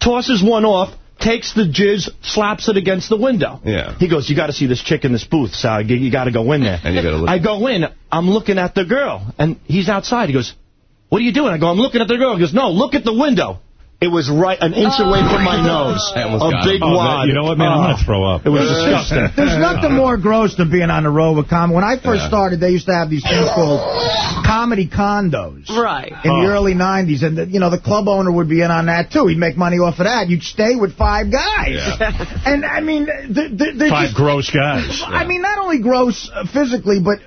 tosses one off, takes the jizz, slaps it against the window. Yeah. He goes, you got to see this chick in this booth, Sal. You, you got to go in there. And you gotta look- I go in. I'm looking at the girl, and he's outside. He goes, what are you doing? I go, I'm looking at the girl. He goes, no, look at the window. It was right an inch away from my nose. I almost A big him. Oh, wad. that- you know what, man? I'm going to throw up. It was disgusting. There's nothing more gross than being on the road with comedy. When I first started, they used to have these things called comedy condos. Right. In Oh. the early 90s. And, the, you know, the club owner would be in on that, too. He'd make money off of that. You'd stay with five guys. Yeah. and, I mean, they're, they're Five just, gross guys. I mean, not only gross uh, physically, but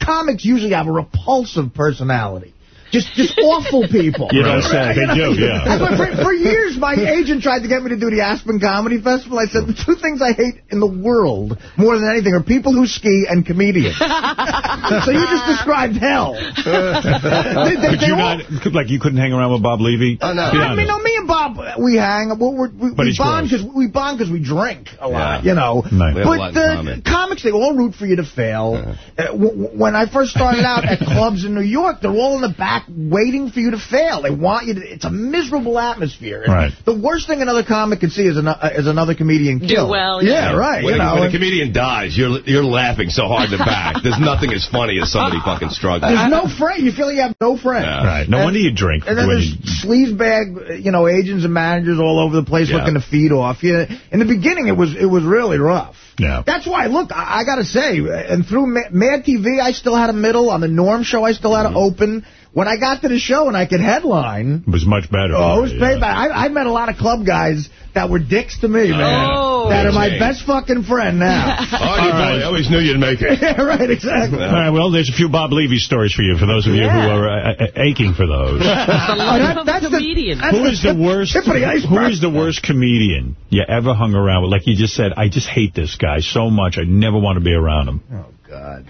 comics usually have a repulsive personality. Just just awful people. You don't say. They do, yeah. But for, for years, my agent tried to get me to do the Aspen Comedy Festival. I said, the two things I hate in the world more than anything are people who ski and comedians. so you just described hell. They- they- Could they you all- not, like, you couldn't hang around with Bob Levy? Oh, no. Be I mean, no, me and Bob, we hang. We're, we're, we But we bond because we bond because we drink a lot, Yeah. you know. Right. We have a lot But the common. comics, they all root for you to fail. Uh, w- w- when I first started out at clubs in New York, they're all in the back waiting for you to fail. They want you to. It's a miserable atmosphere. Right. The worst thing another comic can see is, an, uh, is another comedian Do kill. well, Yeah, yeah. right. When, you a, know. when a comedian dies, you're you're laughing so hard in the back. There's nothing as funny as somebody fucking struggling. there's no friend. You feel like you have no friend. Yeah. Right. No And- wonder you drink. And then there's you- sleaze bag, you know, agents and managers all over the place Yeah. looking to feed off you. In the beginning, it was it was really rough. Yeah. That's why, look, I, I got to say, and through Ma- Mad TV, I still had a middle. On the Norm show, I still had Mm-hmm. an open. When I got to the show and I could headline, It was much better. oh, it was Yeah. paid. I, I met a lot of club guys that were dicks to me, man. Oh. that are my Jane. best fucking friend now. Artie All right. I always knew you'd make it. yeah, right, exactly. All right, well, there's a few Bob Levy stories for you, for those of you who are uh, uh, aching for those. The life of a that's the- comedian. that's Who is the worst? Tip the Who iceberg. the worst comedian you ever hung around with? Like you just said, I just hate this guy so much. I never want to be around him. Oh God.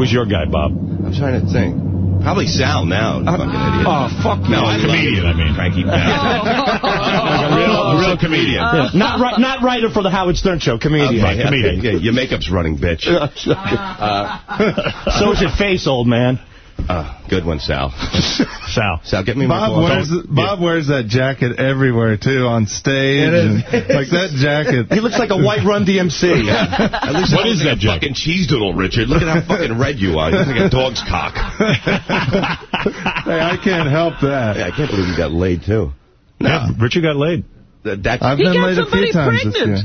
Who's your guy, Bob? I'm trying to think. Probably Sal now. you fucking idiot. Oh, fuck you. No, I comedian, I mean. Cranky bastard. like a real, a real comedian. Yeah, not, ri- not writer for the Howard Stern Show, comedian. Okay, okay, comedian. yeah, your makeup's running, bitch. Uh, so is your face, old man. Uh, good one, Sal. Sal. Sal, get me my Bob ball. wears Bob wears that jacket everywhere too, on stage. and, like that jacket. He looks like a white Run DMC. At least What I is look like that jacket? fucking cheese doodle, Richard. Look at how fucking red you are. You look like a dog's cock. Hey, I can't help that. Yeah, I can't believe you got laid, too. Yeah, Richard got laid. That's, I've He been got laid a few times this year.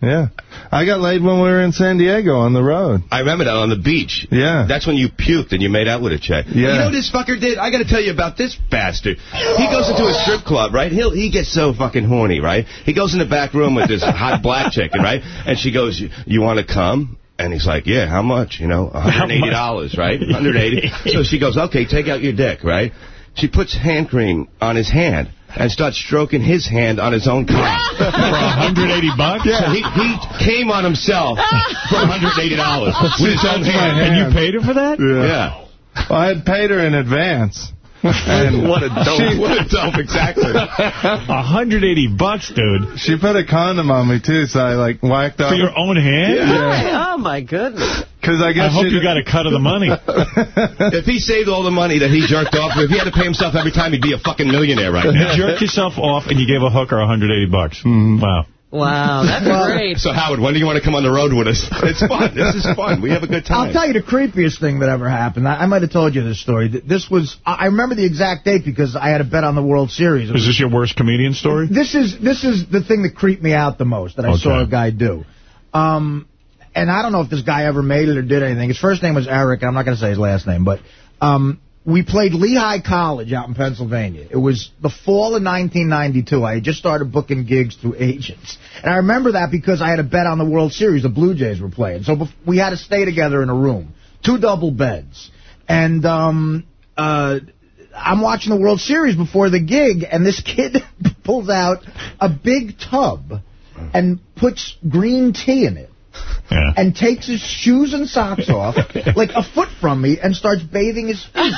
Yeah. I got laid when we were in San Diego on the road. I remember that on the beach. Yeah. That's when you puked and you made out with a chick. Yeah. You know what this fucker did? I got to tell you about this bastard. He goes into a strip club, right? He'll he gets so fucking horny, right? He goes in the back room with this hot black chick, right? And she goes, "You, you want to come?" And he's like, "Yeah, how much? You know, $180, right? 180." So she goes, "Okay, take out your dick, right?" She puts hand cream on his hand and start stroking his hand on his own cock. For 180 bucks? So he, he came on himself for $180 with his own That's my hand. And you paid her for that? Yeah. Well, I had paid her in advance. And What a dope, what a dope, exactly. 180 bucks, dude. She put a condom on me, too, so I, like, whacked off. For your own hand? Yeah. Oh, my goodness. Because I guess I hope you got a cut of the money. if he saved all the money that he jerked off, if he had to pay himself every time, he'd be a fucking millionaire right You now. jerked yourself off and you gave a hooker 180 bucks. Mm-hmm. Wow. Wow, that's great. So, Howard, when do you want to come on the road with us? It's fun. This is fun. We have a good time. I'll tell you the creepiest thing that ever happened. I, I might have told you this story. This was, I I remember the exact date because I had a bet on the World Series. It Is was- this your worst comedian story? This is this is the thing that creeped me out the most that I Okay. saw a guy do. Um, and I don't know if this guy ever made it or did anything. His first name was Eric, and I'm not going to say his last name, but um, we played Lehigh College out in Pennsylvania. It was the fall of 1992. I had just started booking gigs through agents. And I remember that because I had a bet on the World Series. The Blue Jays were playing. So we had to stay together in a room. Two double beds. And um, uh, I'm watching the World Series before the gig, and this kid pulls out a big tub and puts green tea in it. Yeah. And takes his shoes and socks off, like a foot from me, and starts bathing his feet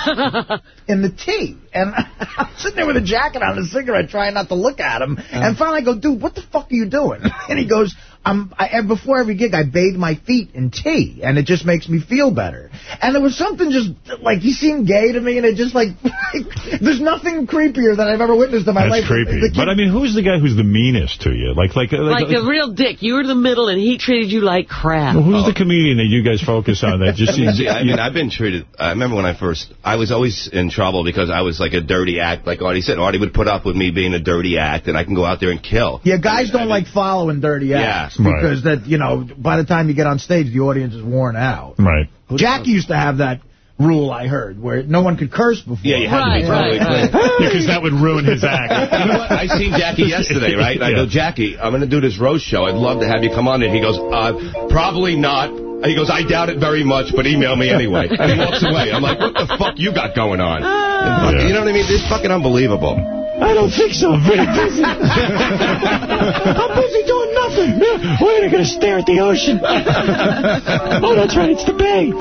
in the tea. And I'm sitting there with a jacket on and a cigarette, trying not to look at him. And finally I go, dude, what the fuck are you doing? And he goes, I'm, I, and before every gig, I bathe my feet in tea, and it just makes me feel better. And there was something just, like, he seemed gay to me, and it just, like, there's nothing creepier than I've ever witnessed in my That's life. creepy. Kid- But, I mean, who's the guy who's the meanest to you? Like, like, like, Like a real dick. You were in the middle, and he treated you like crap. Well, who's the comedian that you guys focus on that just seems... See, I mean, I've been treated. I remember when I first, I was always in trouble because I was like a dirty act. Like Artie said, Artie would put up with me being a dirty act, and I can go out there and kill. Yeah, guys don't like following dirty acts because that you know by the time you get on stage, the audience is worn out. Right. Jackie used to have that rule I heard where no one could curse before. Yeah, you had to be totally clean. Because that would ruin his act. You know what? I seen Jackie yesterday, right? And I go, Jackie, I'm going to do this roast show. I'd love to have you come on. And he goes, uh, probably not. He goes, I doubt it very much, but email me anyway. And he walks away. I'm like, what the fuck you got going on? And fucking- You know what I mean? It's fucking unbelievable. I don't think so. I'm very busy. I'm busy doing nothing. We're going to stare at the ocean. oh, that's right. It's the bay.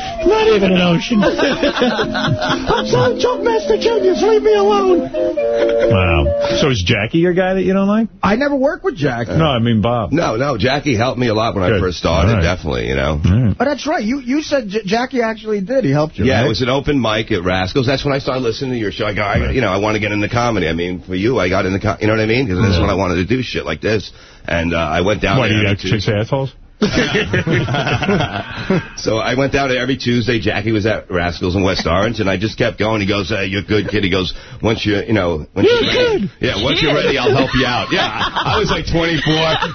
Not even an ocean. I'm sorry, Jumpmaster Juniors. Leave me alone. Wow. So is Jackie your guy that you don't like? I never worked with Jackie. No, I mean Bob. No, no, Jackie helped me a lot when I first started, All right. definitely, you know. Oh, that's right. You you said J- Jackie actually did. He helped you. Yeah, right? it was an open mic at Rascals. That's when I started listening to your show. I go, I, you know, I want to get into comedy. I mean, for you, I got into, co- you know what I mean? Because that's Yeah. when I wanted to do shit like this. And uh, I went down Why, do there. you every got chicks' Tuesday. assholes? so I went down there every Tuesday. Jackie was at Rascals in West Orange, and I just kept going. He goes, uh, "You're a good kid." He goes, "Once you, you know, once You're you're good. ready, yeah, once you're ready, I'll help you out." Yeah, I was like 24.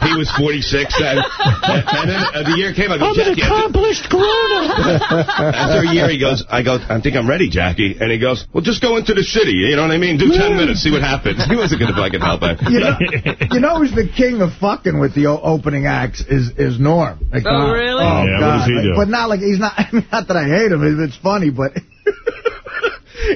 He was 46. And, and then uh, the year came. I go, I'm an Jackie. I think- accomplished groaner. after a year, he goes, I go, I think I'm ready, Jackie. And he goes, well, just go into the city. You know what I mean? Do 10 minutes, see what happens. He wasn't going to fucking help her. You know, you know who's the king of fucking with the opening acts is is Norm. Like, Oh, God. really? Oh, Yeah, what God. does he Like, do? But not like he's not. I mean, not that I hate him. It's funny, but.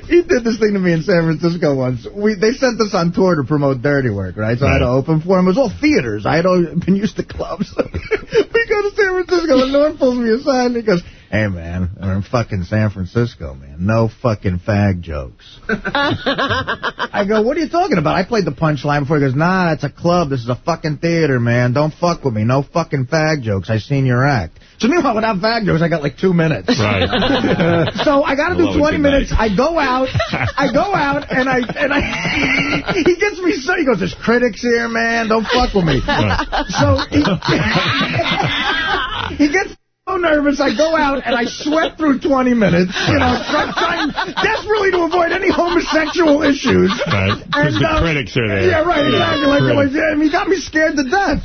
He did this thing to me in San Francisco once. We They sent us on tour to promote Dirty Work, right? So I had to open for him. It was all theaters. I had always been used to clubs. we go to San Francisco, and Norm pulls me aside, and he goes, Hey, man, we're in fucking San Francisco, man. No fucking fag jokes. I go, what are you talking about? I played the punchline before. He goes, nah, that's a club. This is a fucking theater, man. Don't fuck with me. No fucking fag jokes. I seen your act. So meanwhile, without fag jokes, I got like two minutes. Right. so I got to do 20 minutes. night. I go out. I go out, and I and I. he gets me so. He goes, there's critics here, man. Don't fuck with me. So he, he gets so nervous. I go out and I sweat through 20 minutes, you know, trying desperately to avoid any homosexual issues. Right. Because And, the uh, critics are there. Yeah, right, exactly. Like, like, yeah, and he got me scared to death.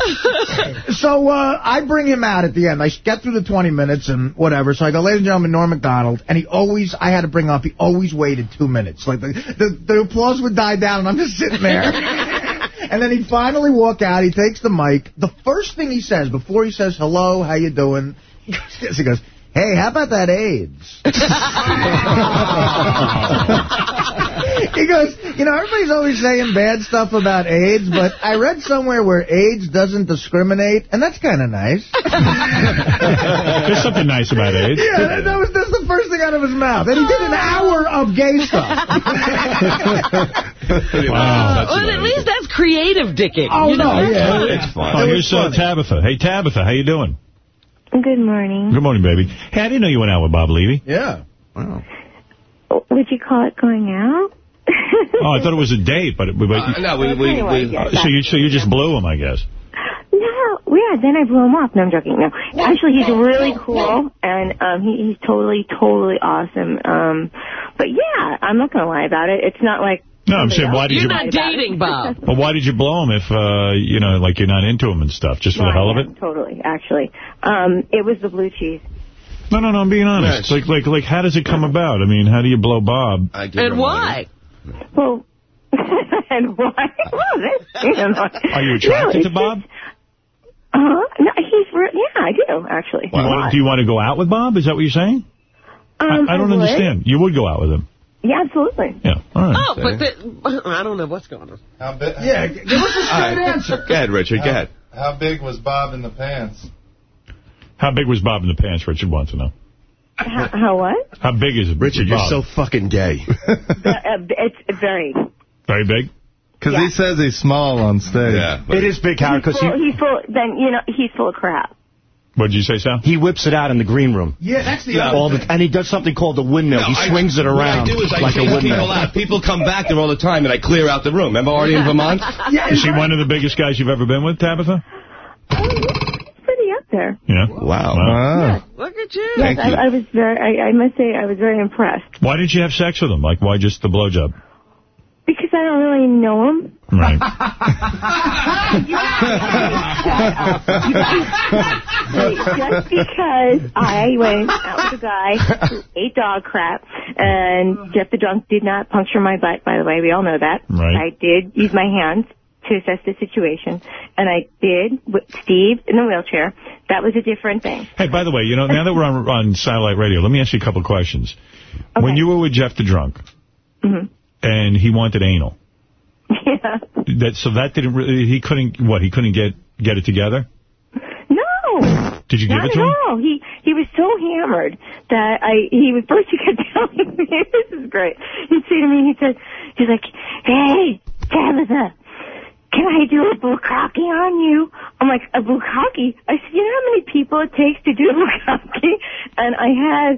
so uh, I bring him out at the end. I get through the 20 minutes and whatever. So I go, ladies and gentlemen, Norm MacDonald. And he always, I had to bring up, he always waited two minutes. Like, the, the, the applause would die down, and I'm just sitting there. And then he'd finally walk out. He takes the mic. The first thing he says, before he says, hello, how you doing? He goes, hey, how about that AIDS? he goes, you know, everybody's always saying bad stuff about AIDS, but I read somewhere where AIDS doesn't discriminate, and that's kind of nice. There's something nice about AIDS. Yeah, that, that was that's the first thing out of his mouth. And he did an hour of gay stuff. Wow. well, at least that's creative dicking. Oh, you know, no, that's yeah. It's fun. Oh, here's uh, Tabitha. Hey, Tabitha, how you doing? Good morning. Good morning, baby. Hey, I didn't know you went out with Bob Levy. Yeah. Wow. Would you call it going out? Oh, I thought it was a date, but... but Uh, no, we... we, Anyway, we yes, so you so you just blew him, I guess. No, yeah, then I blew him off. No, I'm joking. No, actually, he's really cool, and um, he, he's totally, totally awesome. Um, but yeah, I'm not gonna lie about it. It's not like No, I'm saying, why did You're you... not dating Bob. but why did you blow him if, uh, you know, like you're not into him and stuff, just for the hell of it? Totally, actually. Um, it was the blue cheese. No, no, no, I'm being honest. Like, like, like, how does it come about? I mean, how do you blow Bob? And why? Well, and why? Well, that's, you know, Are you attracted it's to Bob? just- Uh, no, he's re- yeah, I do actually. Do you, want, do you want to go out with Bob? Is that what you're saying? Um, I, I don't would. understand. You would go out with him. Yeah, absolutely. Yeah. All right. Oh, but the, I don't know what's going on. How big? Yeah, give us a straight answer. Go ahead, Richard. Go ahead. How big was Bob in the pants? How big was Bob in the pants? Richard wants to know. How, how what? How big is Richard, you're so fucking gay. Uh, it's very. Very big? Because he says he's small on stage. Yeah. It is big, Howard, because full, he, he's full. Then you know he's full of crap. What did you say, Sal? he whips it out in the green room. Yeah, that's the All other the, and he does something called the windmill. No, he I- swings it around What I do is I like a windmill. people out. People come back there all the time, and I clear out the room. Remember Artie in Vermont? Yeah, Is he one of the biggest guys you've ever been with, Tabitha? It's pretty up there. Yeah. Wow. Wow. Ah. Look at you. Yes, Thank you. I, I was very. I, I must say I was very impressed Why didn't you have sex with him? Like, why just the blowjob? Because I don't really know him. Right. just because I went out with a guy who ate dog crap, and Jeff the drunk did not puncture my butt. By the way, we all know that. Right. I did use my hands to assess the situation, and I did with Steve in the wheelchair. That was a different thing. Hey, by the way, you know, now that we're on, on satellite radio, let me ask you a couple of questions. When you were with Jeff the Drunk, Mhm. And he wanted anal, Yeah. that so that didn't really, he couldn't, what, he couldn't get get it together? No. Did you give Not it to him? all. He he was so hammered that I he was first he down with me. This is great. He'd say to me, he said, he's like, Hey, Tabitha, can I do a bukkake on you? I'm like, a bukkake? I said, you know how many people it takes to do a bukkake? And I had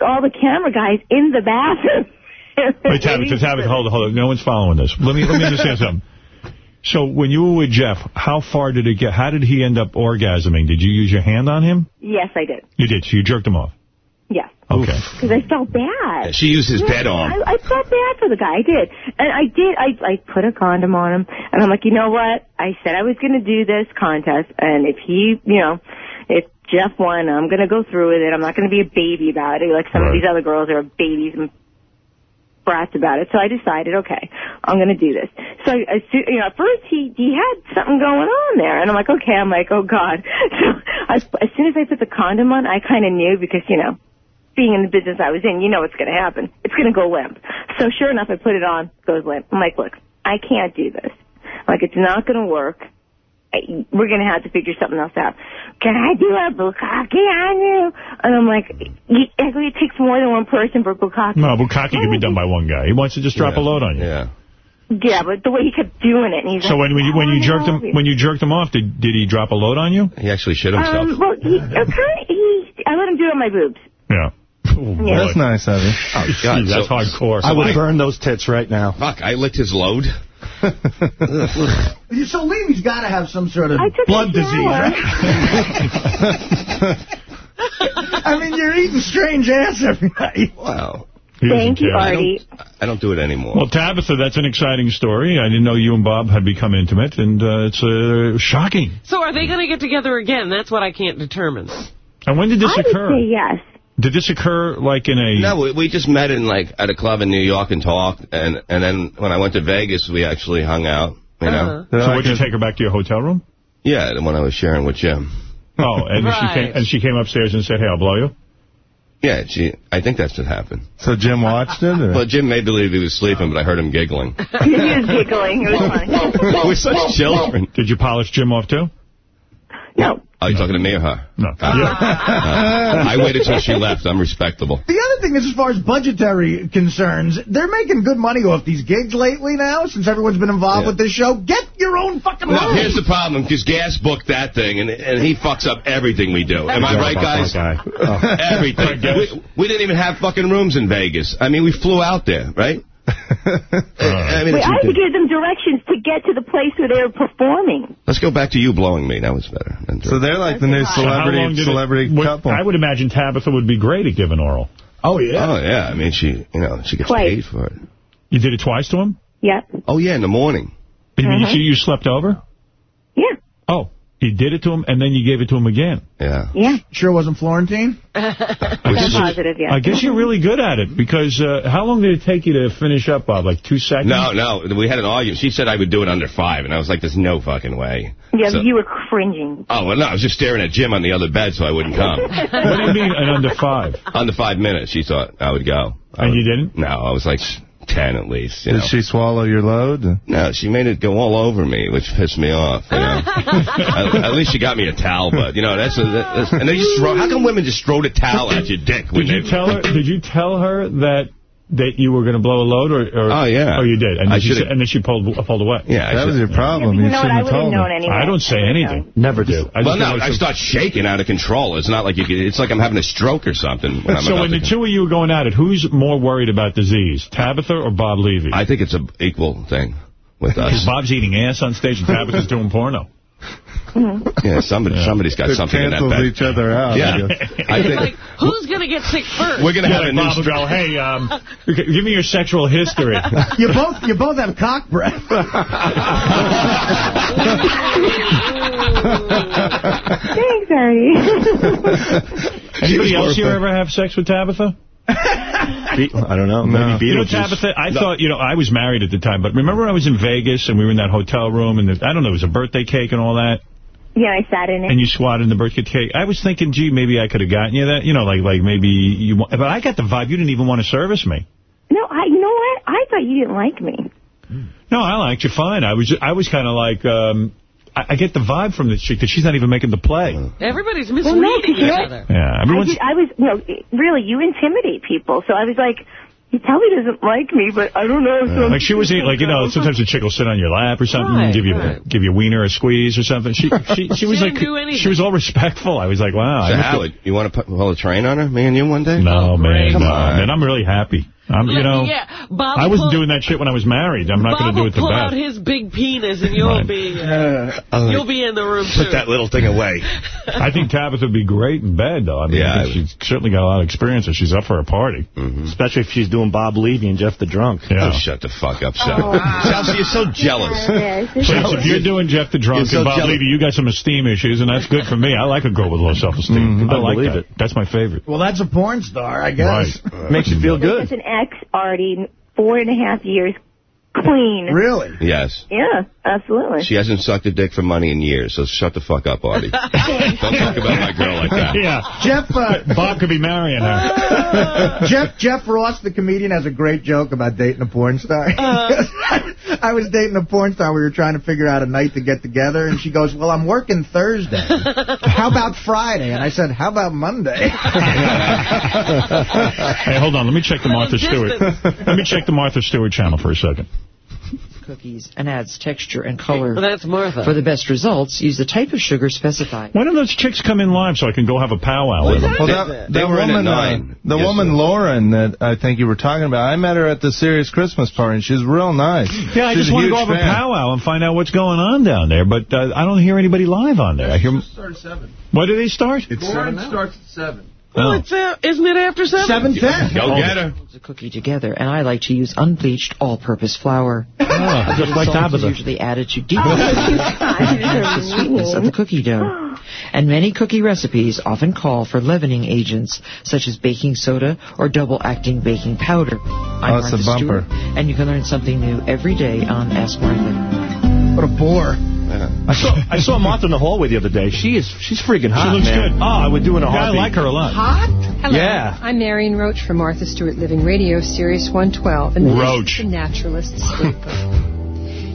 all the camera guys in the bathroom. Wait, Tabitha, Tabitha, hold on, hold on. No one's following this. Let me let me understand something. So when you were with Jeff, how far did it get? How did he end up orgasming? Did you use your hand on him? Yes, I did. You did. So you jerked him off. Yes. Okay. Because I felt bad. She used his Yeah, bed arm. I, I felt bad for the guy. I did. And I did. I, I put a condom on him. And I'm like, you know what? I said I was going to do this contest. And if he, you know, if Jeff won, I'm going to go through with it. I'm not going to be a baby about it. Like some of these other girls are babies and brats about it. So I decided, okay, I'm going to do this. So, I, soo- you know, at first he, he had something going on there. And I'm like, okay. I'm like, oh, God. So I, as soon as I put the condom on, I kind of knew because, you know, being in the business I was in, you know what's going to happen. It's going to go limp. So sure enough, I put it on, goes limp. I'm like, look, I can't do this. Like, it's not going to work. I- We're going to have to figure something else out. Can I do a bukkake on you? And I'm like, it takes more than one person for bukkake. No, bukkake can be done by one guy. He wants to just drop a load on you. Yeah. Yeah, but the way he kept doing it, and he's So like, when when you, when you "Oh, jerked no." him when you jerked him off, did did he drop a load on you? He actually shit himself. Um, well, he, okay, he, I let him do it on my boobs. Yeah. Yeah. That's nice of you. Oh, God. That's so- hardcore. I would I- burn those tits right now. Fuck, I licked his load. So Levy's got to have some sort of I took a blood disease, right? I mean, you're eating strange ass every night. Wow. He doesn't Thank you, care. Artie. I don't do it anymore. Well, Tabitha, that's an exciting story. I didn't know you and Bob had become intimate, and uh, it's uh, shocking. So are they going to get together again? That's what I can't determine. And when did this I would occur? say yes. Did this occur like in a... No, we, we just met in like at a club in New York and talked, and and then when I went to Vegas, we actually hung out. You know? Uh-huh. So would you take her back to your hotel room? Yeah, the one I was sharing with Jim. Oh, and she came and she came upstairs and said, "Hey, I'll blow you." Yeah, she. I think that's what happened. So Jim watched it? Or? Well, Jim made believe he was sleeping, but I heard him giggling. he was giggling. It was funny. We're such children. Did you polish Jim off, too? No. Are you talking to me or her? No. Uh, I waited till she left. I'm respectable. The other thing is, as far as budgetary concerns, they're making good money off these gigs lately now, since everyone's been involved Yeah. with this show. Get your own fucking No, room. here's the problem, because Gas booked that thing, and and he fucks up everything we do. Am I right, guys? Everything. We, we didn't even have fucking rooms in Vegas. I mean, we flew out there, right? I mean, Wait, I had to give them directions to get to the place where they were performing. Let's go back to you blowing me. That was better. So they're like the new So how long celebrity did it- celebrity couple. I would imagine Tabitha would be great at giving oral. Oh, yeah. Oh, yeah. I mean, she, you know, she gets Twice. paid for it. You did it twice to him? Yep. Oh, yeah, in the morning. You mean Mhm. you, you slept over? Yeah. Oh, you did it to him, and then you gave it to him again. Yeah. Yeah. Sure wasn't Florentine? I'm positive, yeah. I guess you're really good at it, because uh, how long did it take you to finish up, Bob? Like two seconds? No, no. We had an argument. She said I would do it under five, and I was like, there's no fucking way. Yeah, So- you were cringing. Oh, well, no, I was just staring at Jim on the other bed so I wouldn't come. What do you mean, and under five? Under five minutes, she thought I would go. I And would- you didn't? No, I was like 10 at least. You Did know. she swallow your load? No, she made it go all over me, which pissed me off. You know, at, at least she got me a towel, but you know that's, a, that's and they just throw. How come women just throw the towel at your dick? When Did you they, tell her? Did you tell her that that you were going to blow a load, or, or Oh, yeah. oh you did, and I then, she, and then she pulled pulled away. Yeah, That was your problem. You You know what? shouldn't I have would have told known her. anyway. I don't say anything. Never do. I Well, no, I say- start shaking out of control. It's not like you. Can, it's like I'm having a stroke or something. When I'm So when the to- two of you were going at it, who's more worried about disease, Tabitha or Bob Levy? I think it's an equal thing with Because us. Bob's eating ass on stage and Tabitha's doing porno. Yeah, somebody, somebody's got It something in that cancels bed. each other out. Yeah. I think Like, who's going to get sick first? we're gonna Yeah, have a like new. Bob will go, hey, um, give me your sexual history. You both you both have cock breath. Thanks, Artie. Anybody else here ever have sex with Tabitha? I don't know. No. Maybe You know, Tabitha, I thought, you know, I was married at the time, but remember when I was in Vegas and we were in that hotel room and the, I don't know, it was a birthday cake and all that, yeah, I sat in it. and you swatted in the birthday cake. I was thinking, gee, maybe I could have gotten you that, you know, like like maybe you. wa- But I got the vibe you didn't even want to service me. No, I. You know what? I thought you didn't like me. No, I liked you fine. I was I was kind of like. um I, I get the vibe from this chick that she's not even making the play. Everybody's Well, no, misreading 'cause you each know- other. Yeah, I, everyone's. did, I was, you know, really, you intimidate people. So I was like, he probably doesn't like me, but I don't know. So Like she was eating, like you know, sometimes a chick will sit on your lap or something Right, and give you right. give you a wiener a squeeze or something. She she she was didn't like do anything. she was all respectful. I was like, wow. So I must Howard, you want to pull a train on her, me and you one day? No, man, Come no, on. man. I'm really happy. I'm, you know, yeah, Bob I wasn't pull, doing that shit when I was married. I'm not going to do will it to pull out his big penis and you'll Right. be uh, uh, you'll be in the room Put too. that little thing away. I think Tabitha would be great in bed, though. I mean, Yeah, I think I she's certainly got a lot of experience, and she's up for a party. Mm-hmm. Especially if she's doing Bob Levy and Jeff the Drunk. Yeah. Oh, shut the fuck up, Sal. Oh, Sal, you're so jealous. Please, if you're doing Jeff the Drunk so and Bob jealous. Levy, you got some esteem issues, and that's good for me. I like a girl with low self-esteem. Mm-hmm. I like believe that. it. That's my favorite. Well, that's a porn star, I guess. Right. Makes you mm-hmm. feel good. It's an ex, Artie, four and a half years clean. Really? Yes. Yeah, absolutely. She hasn't sucked a dick for money in years, so shut the fuck up, Artie. Don't talk about my girl like that. Yeah. Jeff uh, Bob could be marrying her. Jeff Jeff Ross, the comedian, has a great joke about dating a porn star. I was dating a porn star. We were trying to figure out a night to get together, and she goes, "Well, I'm working Thursday. How about Friday?" And I said, "How about Monday?" hey, hold on. Let me check the Martha Stewart. Let me check the Martha Stewart channel for a second. Cookies and adds texture and color. Well, that's Martha. For the best results, use the type of sugar specified. Why don't those chicks come in live so I can go have a powwow with them? Well, that, that woman, uh, the woman Lauren that I think you were talking about, I met her at the Sirius Christmas party, and she's real nice. Yeah, I She's just want to go have a fan. powwow and find out what's going on down there, but uh, I don't hear anybody live on there. I hear. Start at 7. Why do they start? Lauren starts at 7. Well, it's, uh, isn't it after 7? 710. Go get her. Holds a cookie together, and I like to use unbleached all-purpose flour. A just little like salt is Tabitha. usually added to deepen the sweetness of the cookie dough. And many cookie recipes often call for leavening agents, such as baking soda or double-acting baking powder. I'm Oh, it's a Martha bumper. Stewart, and you can learn something new every day on Ask Martha. What a bore. I saw I saw Martha in the hallway the other day. She is she's freaking hot. She looks man. good. Ah, oh, I would do in a Yeah, I like her a lot. Hot? Hello. Yeah. I'm Marion Roach from Martha Stewart Living Radio, Sirius 112. And this Roach. is the Naturalist Sleeper.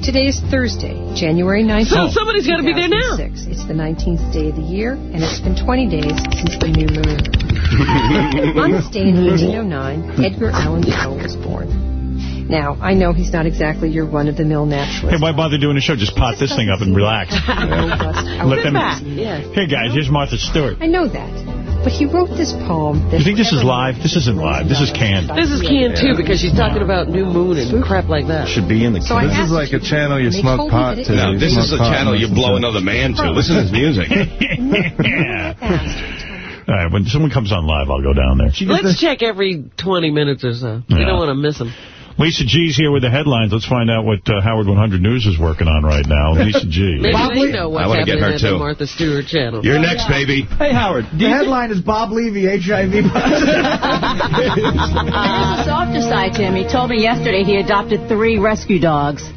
Today is Thursday, January 19th. So somebody's gotta be there now. 2006. It's the 19th day of the year, and it's been 20 days since the new moon. On this day in 1809, Edgar Allan Poe was born. Now, I know he's not exactly your run-of-the-mill naturalist. Hey, why bother doing a show? Just pot this thing up and relax. Let them. Yeah. Hey guys, here's Martha Stewart. I know that. But he wrote this poem. You think this is live? This isn't live. This is canned. This is canned, too, because she's talking about new moon and crap like that. Should be in the. So This is like a channel you smoke pot to. No, this is a channel you blow another man to. Listen to his music. All right, when someone comes on live, I'll go down there. Let's check every 20 minutes or so. We Yeah. don't want to miss them. Lisa G's here with the headlines. Let's find out what uh, Howard 100 News is working on right now. Lisa G. Maybe they know what's I wanna get her, at the too. Martha Stewart channel. You're next, baby. Hey Howard, The headline is Bob Levy, HIV positive. There's a softer side to him. He told me yesterday he adopted three rescue dogs.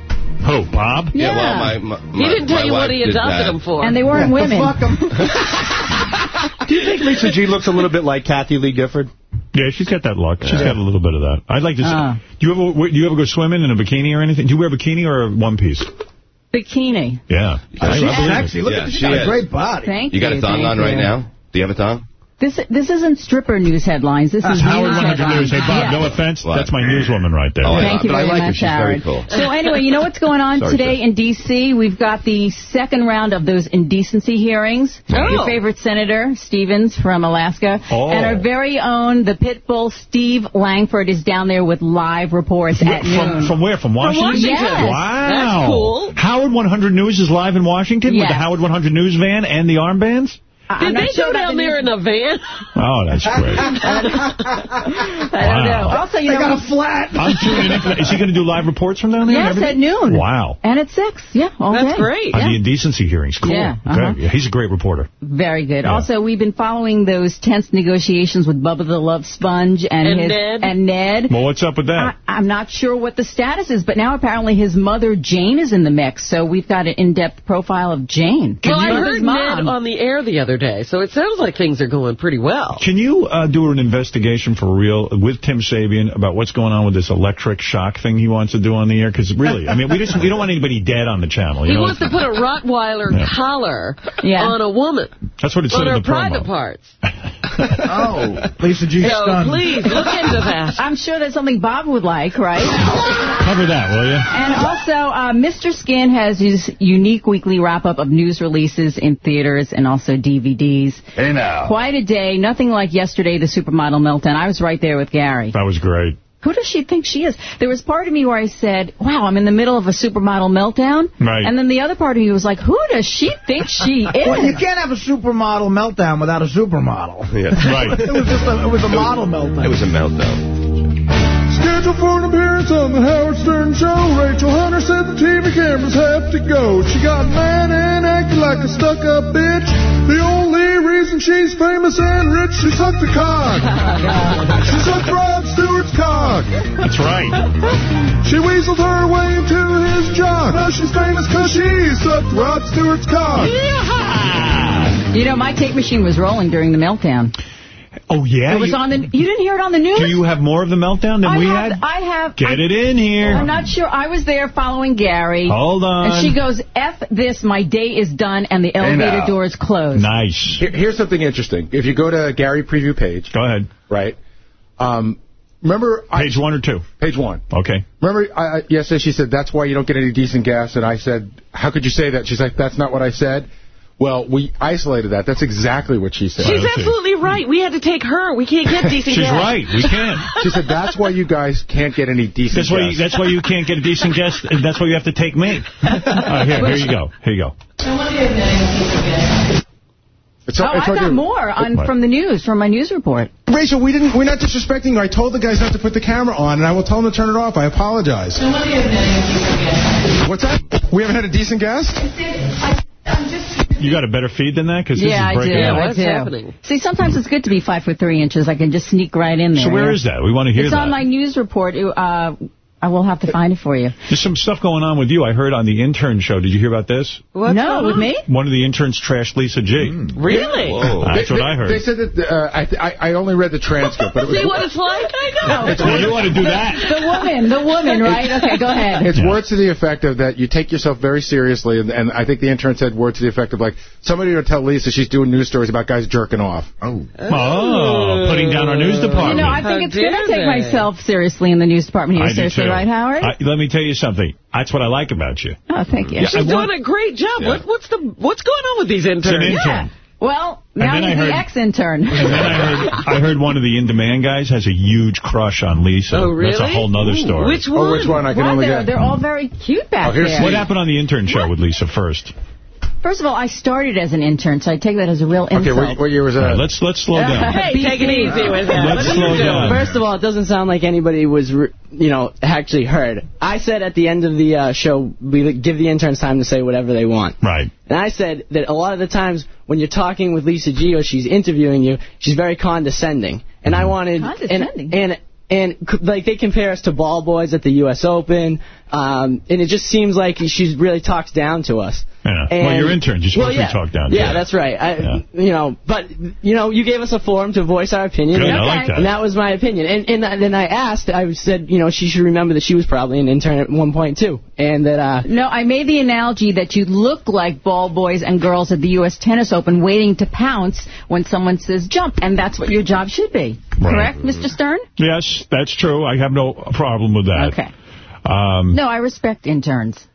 Who, Bob? Yeah. well, my, my, He didn't tell you what he did adopted that. them for. And they weren't women. do you think Lisa G looks a little bit like Kathie Lee Gifford? Yeah, she's got that look. She's Yeah. got a little bit of that. I'd like to see. Ah. Do you ever do you ever go swimming in a bikini or anything? Do you wear a bikini or a one piece? Bikini. Yeah. I- I She's it. sexy. Look Yeah, at this. She's she got a great body. Thank You You got a thong thank on right now? Do you have a thong? This this isn't stripper news headlines. This ah, is Howard news 100 headlines. News. Hey, Bob, Yeah. no offense. What? That's my newswoman right there. Oh, I- Thank you but I very like her. much, She's very cool. So anyway, you know what's going on Sorry, today Jeff. in D.C.? We've got the second round of those indecency hearings. Oh. Your favorite Senator, Stevens from Alaska. Oh. And our very own, the pit bull, Steve Langford, is down there with live reports at From, noon. from where? From Washington? Washington. Yes. Wow. That's cool. Howard 100 News is live in Washington with the Howard 100 News van and the armbands? I- Did they not sure go down there in a van? Oh, that's great. I don't know. Also, you They know, got a flat. I'm tuning in. For that. Is he going to do live reports from down there? and yes, at noon. Wow. And at 6. Yeah, all That's day. great. On Yeah. the indecency hearings. Cool. Yeah, Okay. uh-huh. Yeah, he's a great reporter. Very good. Yeah. Also, we've been following those tense negotiations with Bubba the Love Sponge and, And his Ned. and Ned. Well, what's up with I, that? I'm not sure what the status is, but now apparently his mother Jane is in the mix. So we've got an in-depth profile of Jane. well, I heard mom. Ned on the air the other day, so it sounds like things are going pretty well. Can you uh, do an investigation for real with Tim Sabean about what's going on with this electric shock thing he wants to do on the air? Because really, I mean, we just we don't want anybody dead on the channel. You He know? wants to put a Rottweiler Yeah. collar Yeah. on a woman, That's what it said on in her the private promo. parts. Oh, Lisa G. So stunned. please look into that. I'm sure that's something Bob would like, right? Cover that, will you? And also, uh, Mr. Skin has his unique weekly wrap-up of news releases in theaters and also DVDs. Hey now. Quite a day. Nothing like yesterday, the supermodel meltdown. I was right there with Gary. That was great. Who does she think she is? There was part of me where I said, wow, I'm in the middle of a supermodel meltdown. Right. And then the other part of me was like, who does she think she is? Well, you can't have a supermodel meltdown without a supermodel. Yeah. Right. it was just a, it was a model meltdown. It was a meltdown. Scheduled for an appearance on the Howard Stern Show. Rachel Hunter said the TV cameras have to go. She got mad and acted like a stuck-up bitch. The only reason she's famous and rich, she sucked a cock. she sucked Rod Stewart's cock. That's right. She weaseled her way into his jock. Now she's famous because she sucked Rod Stewart's cock. You know, my tape machine was rolling during the meltdown. Oh, yeah? It was You- on the. You didn't hear it on the news? Do you have more of the meltdown than I we have, had? I have. Get I, it in here. I'm not sure. I was there following Gary. Hold on. And she goes, F this, my day is done, and the elevator door is closed. Nice. Here- here's something interesting. If you go to Gary preview page, Go ahead. right? Um, remember I, Page one or two? page one. Okay. Remember, I, I, yesterday she said that's why you don't get any decent gas, and I said, how could you say that? She's like, that's not what I said. Well, we isolated that. That's exactly what she said. She's absolutely right. We had to take her. We can't get decent She's gas. right. We can't. She said that's why you guys can't get any decent That's why. You, that's why you can't get a decent guest. and That's why you have to take me. All right, here, here you go. Here you go. It's, Oh, it's I hard got to- more oh, on from the news, from my news report. Rachel, we didn't. We're not disrespecting you. I told the guys not to put the camera on, and I will tell them to turn it off. I apologize. What's that? We haven't had a decent guest. You got a better feed than that? Because this yeah, is I do. breaking up. I do. happening? See, sometimes it's good to be five foot three inches. I can just sneak right in there. So where is that? We want to hear It's that. on my news report. Uh, I will have to find it for you. There's some stuff going on with you. I heard on the intern show. Did you hear about this? no, with me? One of the interns trashed Lisa G. Really? That's They- what they- I heard. They said that, uh, I, th- I I only read the transcript, but it was... See what it's like? I know. Well, you want to do that? The woman, the woman, right? Okay, go ahead. It's words to the effect of that you take yourself very seriously, and, and I think the intern said words to the effect of like, somebody will tell Lisa she's doing news stories about guys jerking off. Oh. Oh, putting down our news department. You know, I think it's going to take myself seriously in the news department here. I do Seriously, too. right, Howard? I, let me tell you something. That's what I like about you. oh, thank you. Yeah, She's I want- doing a great job. Yeah. What, what's the what's going on with these interns? An intern. Yeah. Well, now then he's I heard- the ex-intern. And then I heard, I heard one of the in-demand guys has a huge crush on Lisa. Oh, really? That's a really? whole nother Ooh, story. which Oh, which one? one? I can Why, only they're- get- they're all very cute back oh, there. What happened on the intern show with Lisa first? First of all, I started as an intern, so I take that as a real insult. Okay, what, what year was that? let's let's slow down. Hey, take it easy with that. Let's slow down. First of all, it doesn't sound like anybody was, you know, actually heard. I said at the end of the uh, show, we give the interns time to say whatever they want. Right. And I said that a lot of the times when you're talking with Lisa G or she's interviewing you, she's very condescending. And I wanted Condescending? and and and like they compare us to ball boys at the U.S. Open, um, and it just seems like she really talks down to us. Yeah. And- well, you're interns. You're supposed well, to be talked down. Yeah, yeah. that's right. I, You know, but you know, you gave us a forum to voice our opinion, Good, and, I like that. and that was my opinion. And and then I asked, I said, you know, she should remember that she was probably an intern at one point too, and that uh, No, I made the analogy that you look like ball boys and girls at the U.S. Tennis Open waiting to pounce when someone says jump, and that's what your job should be. Right. Correct, Mr. Stern? Yes, that's true. I have no problem with that. Okay. Um, No, I respect interns.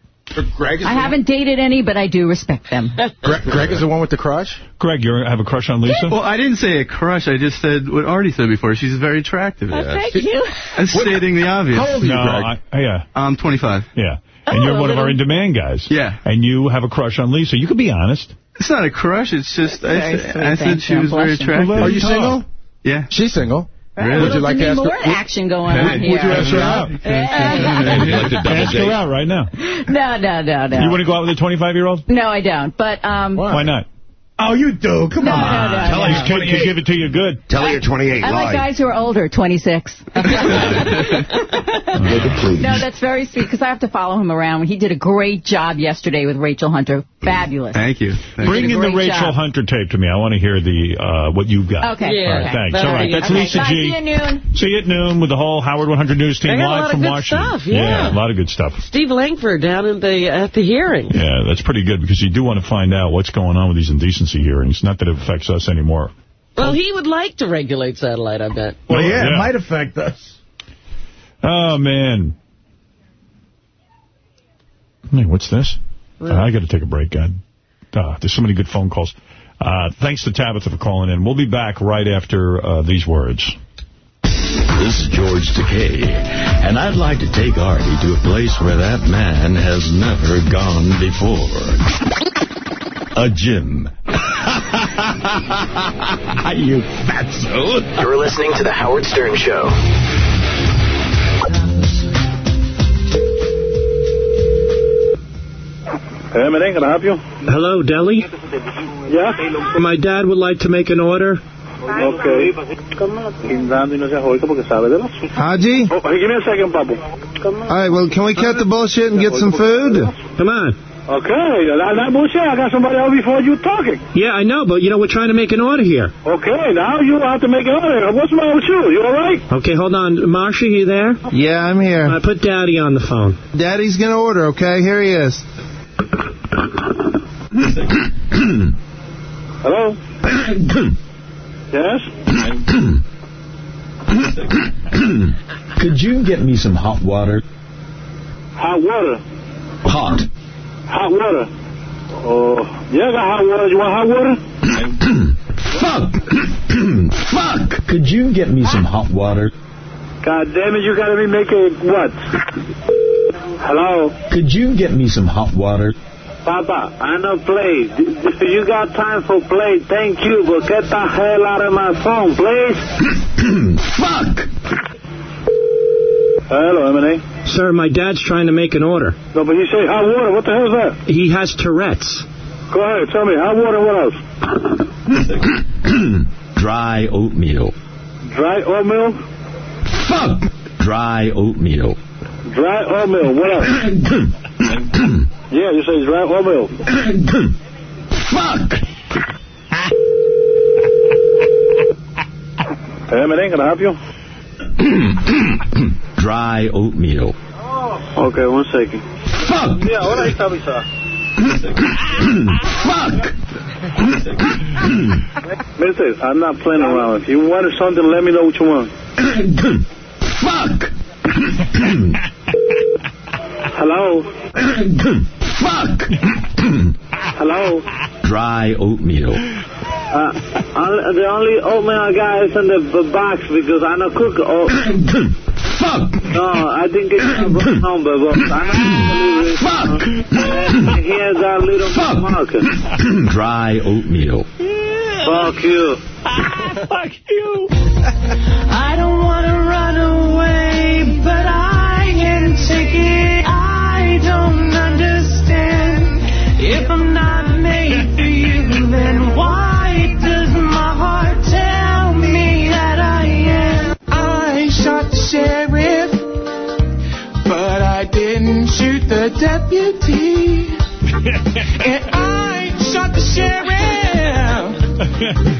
Greg is I haven't dated any, but I do respect them. Greg, Greg is the one with the crush? Greg, you have a crush on Lisa? Well, I didn't say a crush. I just said what Artie said before. She's very attractive. Oh, thank you. I'm stating the obvious. How old are you, no, Greg? I, yeah. I'm 25. Yeah. And Oh, you're a one of our in-demand guys. Yeah. And you have a crush on Lisa. You could be honest. It's not a crush. It's just I, said- I said she was very attractive. Well, Are you single? Yeah. She's single. Really? Would you like to ask more her? action going on here. Would you ask her out? Ask her out right now. No, no, no, no. You want to go out with a 25-year-old? No, I don't. But um, Why not? Oh, you do. Come No, on. no, no, Tell no. her he's could give it to you good. Tell her you're 28. I like Lie. guys who are older, 26. No, that's very sweet because I have to follow him around. He did a great job yesterday with Rachel Hunter. Fabulous. Thank you. Thank Bring did in the Rachel job. Hunter tape to me. I want to hear the uh, what you've got. Okay. Yeah. All right, okay. thanks. That'll All right, that's Okay, Lisa bye. G. See you at noon. See you at noon with the whole Howard 100 News team They a live lot of from good Washington. stuff, yeah. a lot of good stuff. Steve Langford down in the at the hearing. Yeah, that's pretty good because you do want to find out what's going on with these indecency hearings. Not that it affects us anymore. Well, he would like to regulate satellite, I bet. Well, yeah, Yeah. it might affect us. Oh, man. Hey, what's this? Uh, I got to take a break, God. Uh, there's so many good phone calls. Uh, thanks to Tabitha for calling in. We'll be back right after uh, these words. This is George Takei, and I'd like to take Artie to a place where that man has never gone before. A gym. you fatso. You're listening to The Howard Stern Show. Hey, man, can I help you? Hello, Deli? Yeah? My dad would like to make an order. Okay. Guindando y no seas ahorita porque sabe de los... Haji? Oh, give me a second, Papu. All right, well, can we cut the bullshit and get some food? Come on. Okay, that, that bullshit. I got somebody else before you talking. Yeah, I know, but, you know, we're trying to make an order here. Okay, now you have to make an order. What's wrong with you? You all right? Okay, hold on. Marsha, you there? Yeah, I'm here. I put Daddy on the phone. Daddy's gonna order, okay? Here he is. Hello? yes? Could you get me some hot water? Hot water. Hot. Hot water. Oh, yeah, I got hot water. You want hot water? Fuck! Fuck! Could you get me some hot water? God damn it, you gotta be making what? Hello? Could you get me some hot water? Papa, I know play. You got time for play, thank you, but get the hell out of my phone, please. Fuck! Hello, M&A. Sir, my dad's trying to make an order. No, but you say hot water. What the hell is that? He has Tourette's. Go ahead, tell me. Hot water, what else? Dry oatmeal. Dry oatmeal? Fuck! Dry oatmeal. Dry oatmeal. What else? yeah, you say dry oatmeal. Fuck! Anything? Can I help you? Dry oatmeal. Okay, one second. Fuck! Yeah, what are you talking about? Fuck! Listen, I'm not playing around. If you want something, let me know what you want. Fuck! Hello? Fuck! Hello? Dry oatmeal. Uh, only- the only oatmeal I got is in the box because I don't cook oat. Fuck! No, I didn't get your number, but I know Fuck! Here's that little marker. Dry oatmeal. Fuck you. Fuck you. I don't want to run away, but I can't take it. I don't understand. If I'm the deputy. and I shot the sheriff.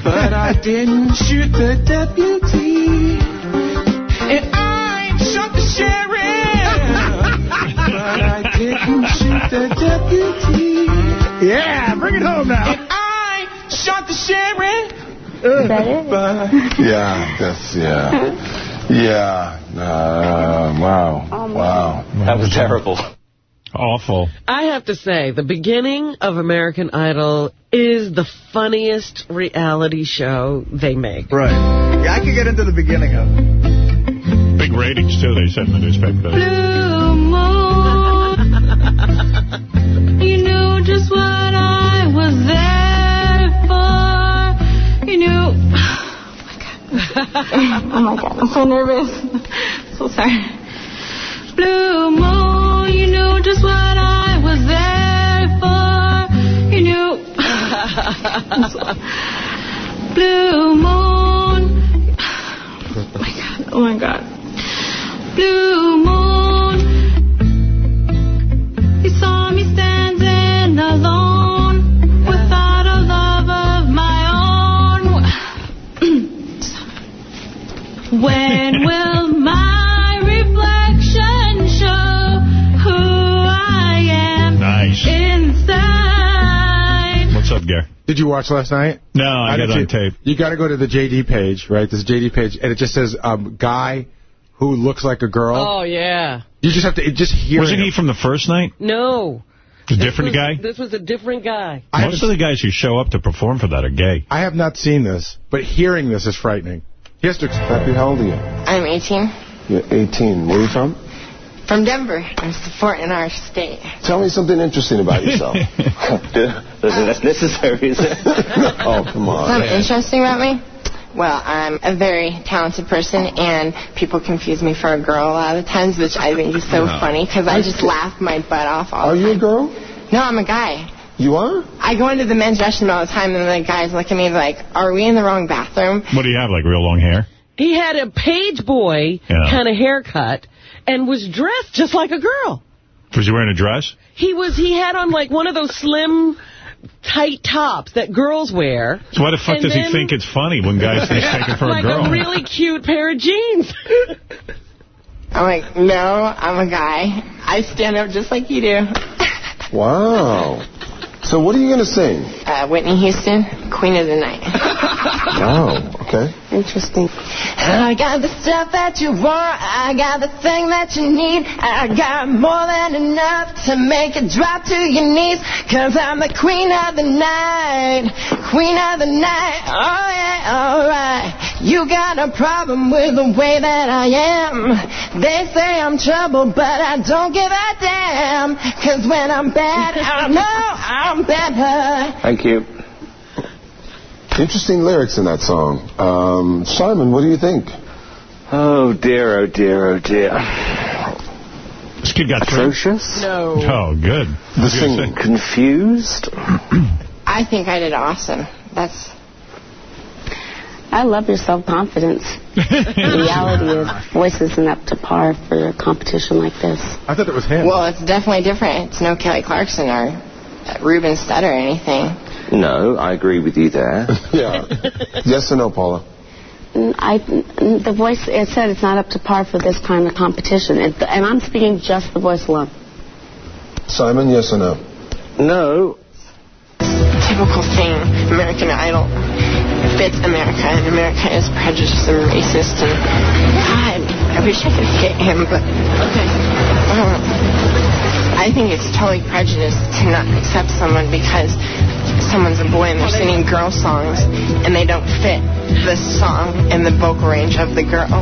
But I didn't shoot the deputy. And I shot the sheriff. But I didn't shoot the deputy. Yeah, bring it home now. And I shot the sheriff. But Yeah, that's, yeah. Yeah. Uh, wow. Wow. That was terrible. Awful. I have to say, the beginning of American Idol is the funniest reality show they make. Right. Yeah, I could get into the beginning of it. Big ratings, too, they said in the newspaper. Blue moon. You knew just what I was there for. You knew. Oh, oh my god, I'm so nervous. So sorry. Blue moon, you knew just what I was there for. You knew. Blue moon. Oh my god, oh my god. Blue moon. You saw me standing alone without a love of my own. when will my inside? What's up, Gary? Did you watch last night? No, I got did on too. tape. You got to go to the JD page, right? This JD page, and it just says um, guy who looks like a girl. Oh, yeah. You just have to just hear. Wasn't him. he from the first night? No. A This different was- guy? This was a different guy. Most of the guys who show up to perform for that are gay. I have not seen this, but hearing this is frightening. He has to. Happy, how old are you? I'm 18. You're 18. Where are you from? From Denver. It's the fort in our state. Tell me something interesting about yourself. That's necessary, is it? oh, come on. Something interesting about me? Well, I'm a very talented person, and people confuse me for a girl a lot of the times, which I think is so No. funny because I just laugh my butt off all Are the you a girl? No, I'm a guy. You are? I go into the men's restroom all the time, and the guys look at me like, "Are we in the wrong bathroom?" What do you have, like real long hair? He had a page boy Yeah. kind of haircut and was dressed just like a girl. Was he wearing a dress? He was. He had on like one of those slim, tight tops that girls wear. So why the fuck And does he think it's funny when guys think he's taken for like a girl? a really cute pair of jeans. I'm like, "No, I'm a guy. I stand up just like you do." Wow. So what are you going to sing? Uh, Whitney Houston, Queen of the Night. Oh, okay. Interesting. I got the stuff that you want. I got the thing that you need. I got more than enough to make it drop to your knees. Cause I'm the queen of the night. Queen of the night. Oh yeah, alright. You got a problem with the way that I am. They say I'm trouble, but I don't give a damn. Cause when I'm bad, I know I'm better. Thank you. Interesting lyrics in that song. Um, Simon, what do you think? Oh dear, oh dear, oh dear. This kid got atrocious. No. Oh, good. The singing confused. I think I did awesome. That's I love your self-confidence. the reality is, voice isn't up to par for a competition like this. I thought it was him. Well, it's definitely different. It's no Kelly Clarkson or Ruben Studd or anything. No, I agree with you there. yeah. Yes or no, Paula? Mm, I, mm, the voice, it said it's not up to par for this kind of competition. It, and I'm speaking just the voice alone. Simon, yes or no? No. Typical thing, American Idol fits America, and America is prejudiced and racist. And God, I wish I could hit him, but okay. Um, I think it's totally prejudiced to not accept someone because someone's a boy and they're singing girl songs and they don't fit the song and the vocal range of the girl.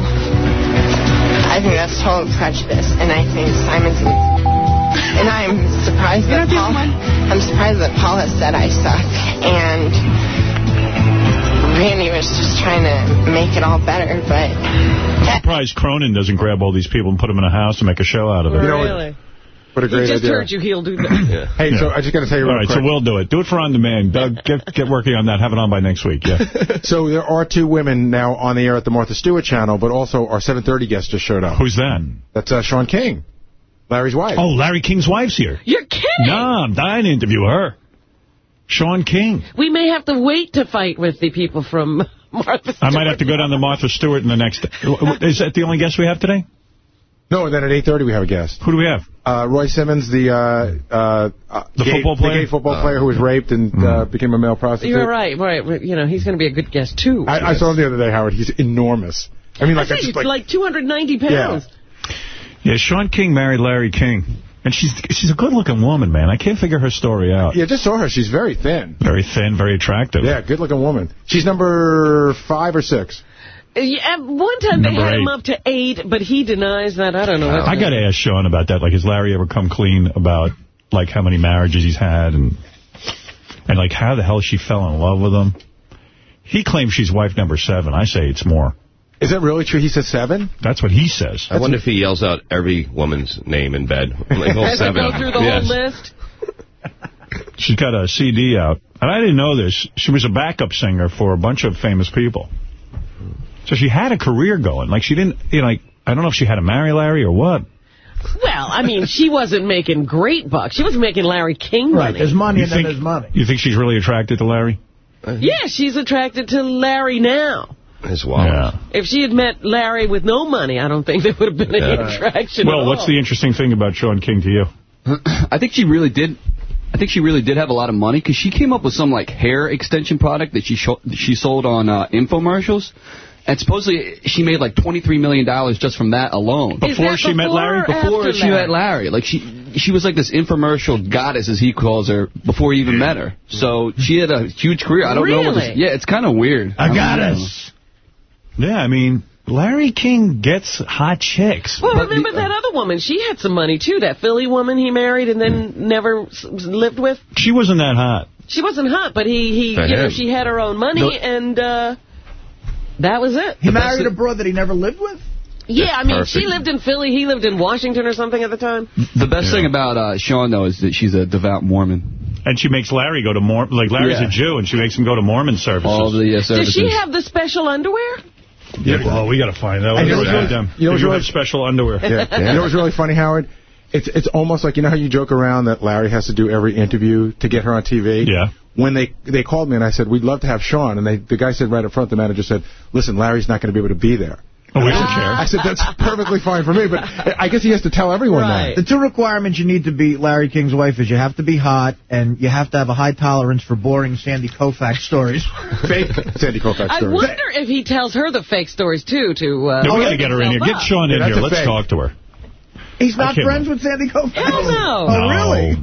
I think that's total prejudice, and I think Simon's. And I'm surprised that Paul. I'm surprised that Paula said I suck, and Randy was just trying to make it all better, but I'm surprised Cronin doesn't grab all these people and put them in a house and make a show out of it. You know what- Really? What a He just idea. heard you. He'll do that. Hey, so I just got to tell you All real right, quick. so we'll do it. Do it for On Demand. Doug, get, get working on that. Have it on by next week. Yeah. So there are two women now on the air at the Martha Stewart channel, but also our 7:30 guest just showed up. Who's that? That's uh, Shawn King, Larry's wife. Oh, Larry King's wife's here. You're kidding. No, I'm dying to interview her. Shawn King. We may have to wait to fight with the people from Martha I might have to go down to Martha Stewart in the next... Is that the only guest we have today? No, and then at 8:30 we have a guest. Who do we have? Uh, Roy Simmons, the uh, uh, The gay, football player? the gay football player who was raped and uh, became a male prostitute. You're right, right. You know, he's going to be a good guest, too. I, I saw him the other day, Howard. He's enormous. I mean, like, say I just like, like 290 pounds. Yeah, Shawn King married Larry King. And she's she's a good-looking woman, man. I can't figure her story out. yeah, just saw her. She's very thin. Very thin, very attractive. Yeah, good-looking woman. She's number five or six. Yeah, At one time they Number had him up to eight, but he denies that. I don't know. I got to ask Shawn about that. Like, has Larry ever come clean about, like, how many marriages he's had and, and like, how the hell she fell in love with him? He claims she's wife number seven. I say it's more. Is that really true? He says seven? That's what he says. I wonder if he yells out every woman's name in bed. Like all seven go through the Yes. whole list. She's got a CD out. And I didn't know this. She was a backup singer for a bunch of famous people. So she had a career going. Like, she didn't, you know, like, I don't know if she had to marry Larry or what. Well, I mean, she wasn't making great bucks. She was making Larry King money. Right, there's money You and then there's money. You think she's really attracted to Larry? Yeah, she's attracted to Larry now. His wallet. Yeah. If she had met Larry with no money, I don't think there would have been any Yeah. attraction Well, at what's the interesting thing about Shawn King to you? I think she really did. I think she really did have a lot of money because she came up with some like hair extension product that she she sold on uh, infomercials, and supposedly she made like twenty three million dollars just from that alone. Before that she met Larry? Before she Larry? met Larry, like she she was like this infomercial goddess as he calls her before he even met her. So she had a huge career. I don't know. What this, Really? yeah, it's kind of weird. A I don't goddess. Yeah, I mean, Larry King gets hot chicks. Well, remember the- that other woman? She had some money, too. That Philly woman he married and then never s- lived with. She wasn't that hot. She wasn't hot, but he, he you know, she had her own money, No. and uh, that was it. He married a broad that he never lived with? Yeah, I mean, Perfect. she lived in Philly. He lived in Washington or something at the time. The best thing about uh, Shawn though is that she's a devout Mormon. And she makes Larry go to Mor like Larry's Yeah. a Jew, and she makes him go to Mormon services. All the uh, Does she have the special underwear? Yeah, well, we got to find out. You know really- them? you know do really- have special underwear. Yeah. You know what's really funny, Howard? It's it's almost like, you know how you joke around that Larry has to do every interview to get her on TV? Yeah. When they they called me and I said, we'd love to have Shawn, and they the guy said right up front, the manager said, listen, Larry's not going to be able to be there. Oh, we don't I said, that's perfectly fine for me, but I guess he has to tell everyone that. The two requirements you need to be Larry King's wife is you have to be hot and you have to have a high tolerance for boring Sandy Koufax stories. Fake Sandy Koufax stories. I wonder if he tells her the fake stories, too, to... Uh, Yeah, we got to get her in here. himself Get. Shawn in that's here. Let's fake. talk to her. He's not I can't friends with Sandy Koufax? Hell no. Oh, really?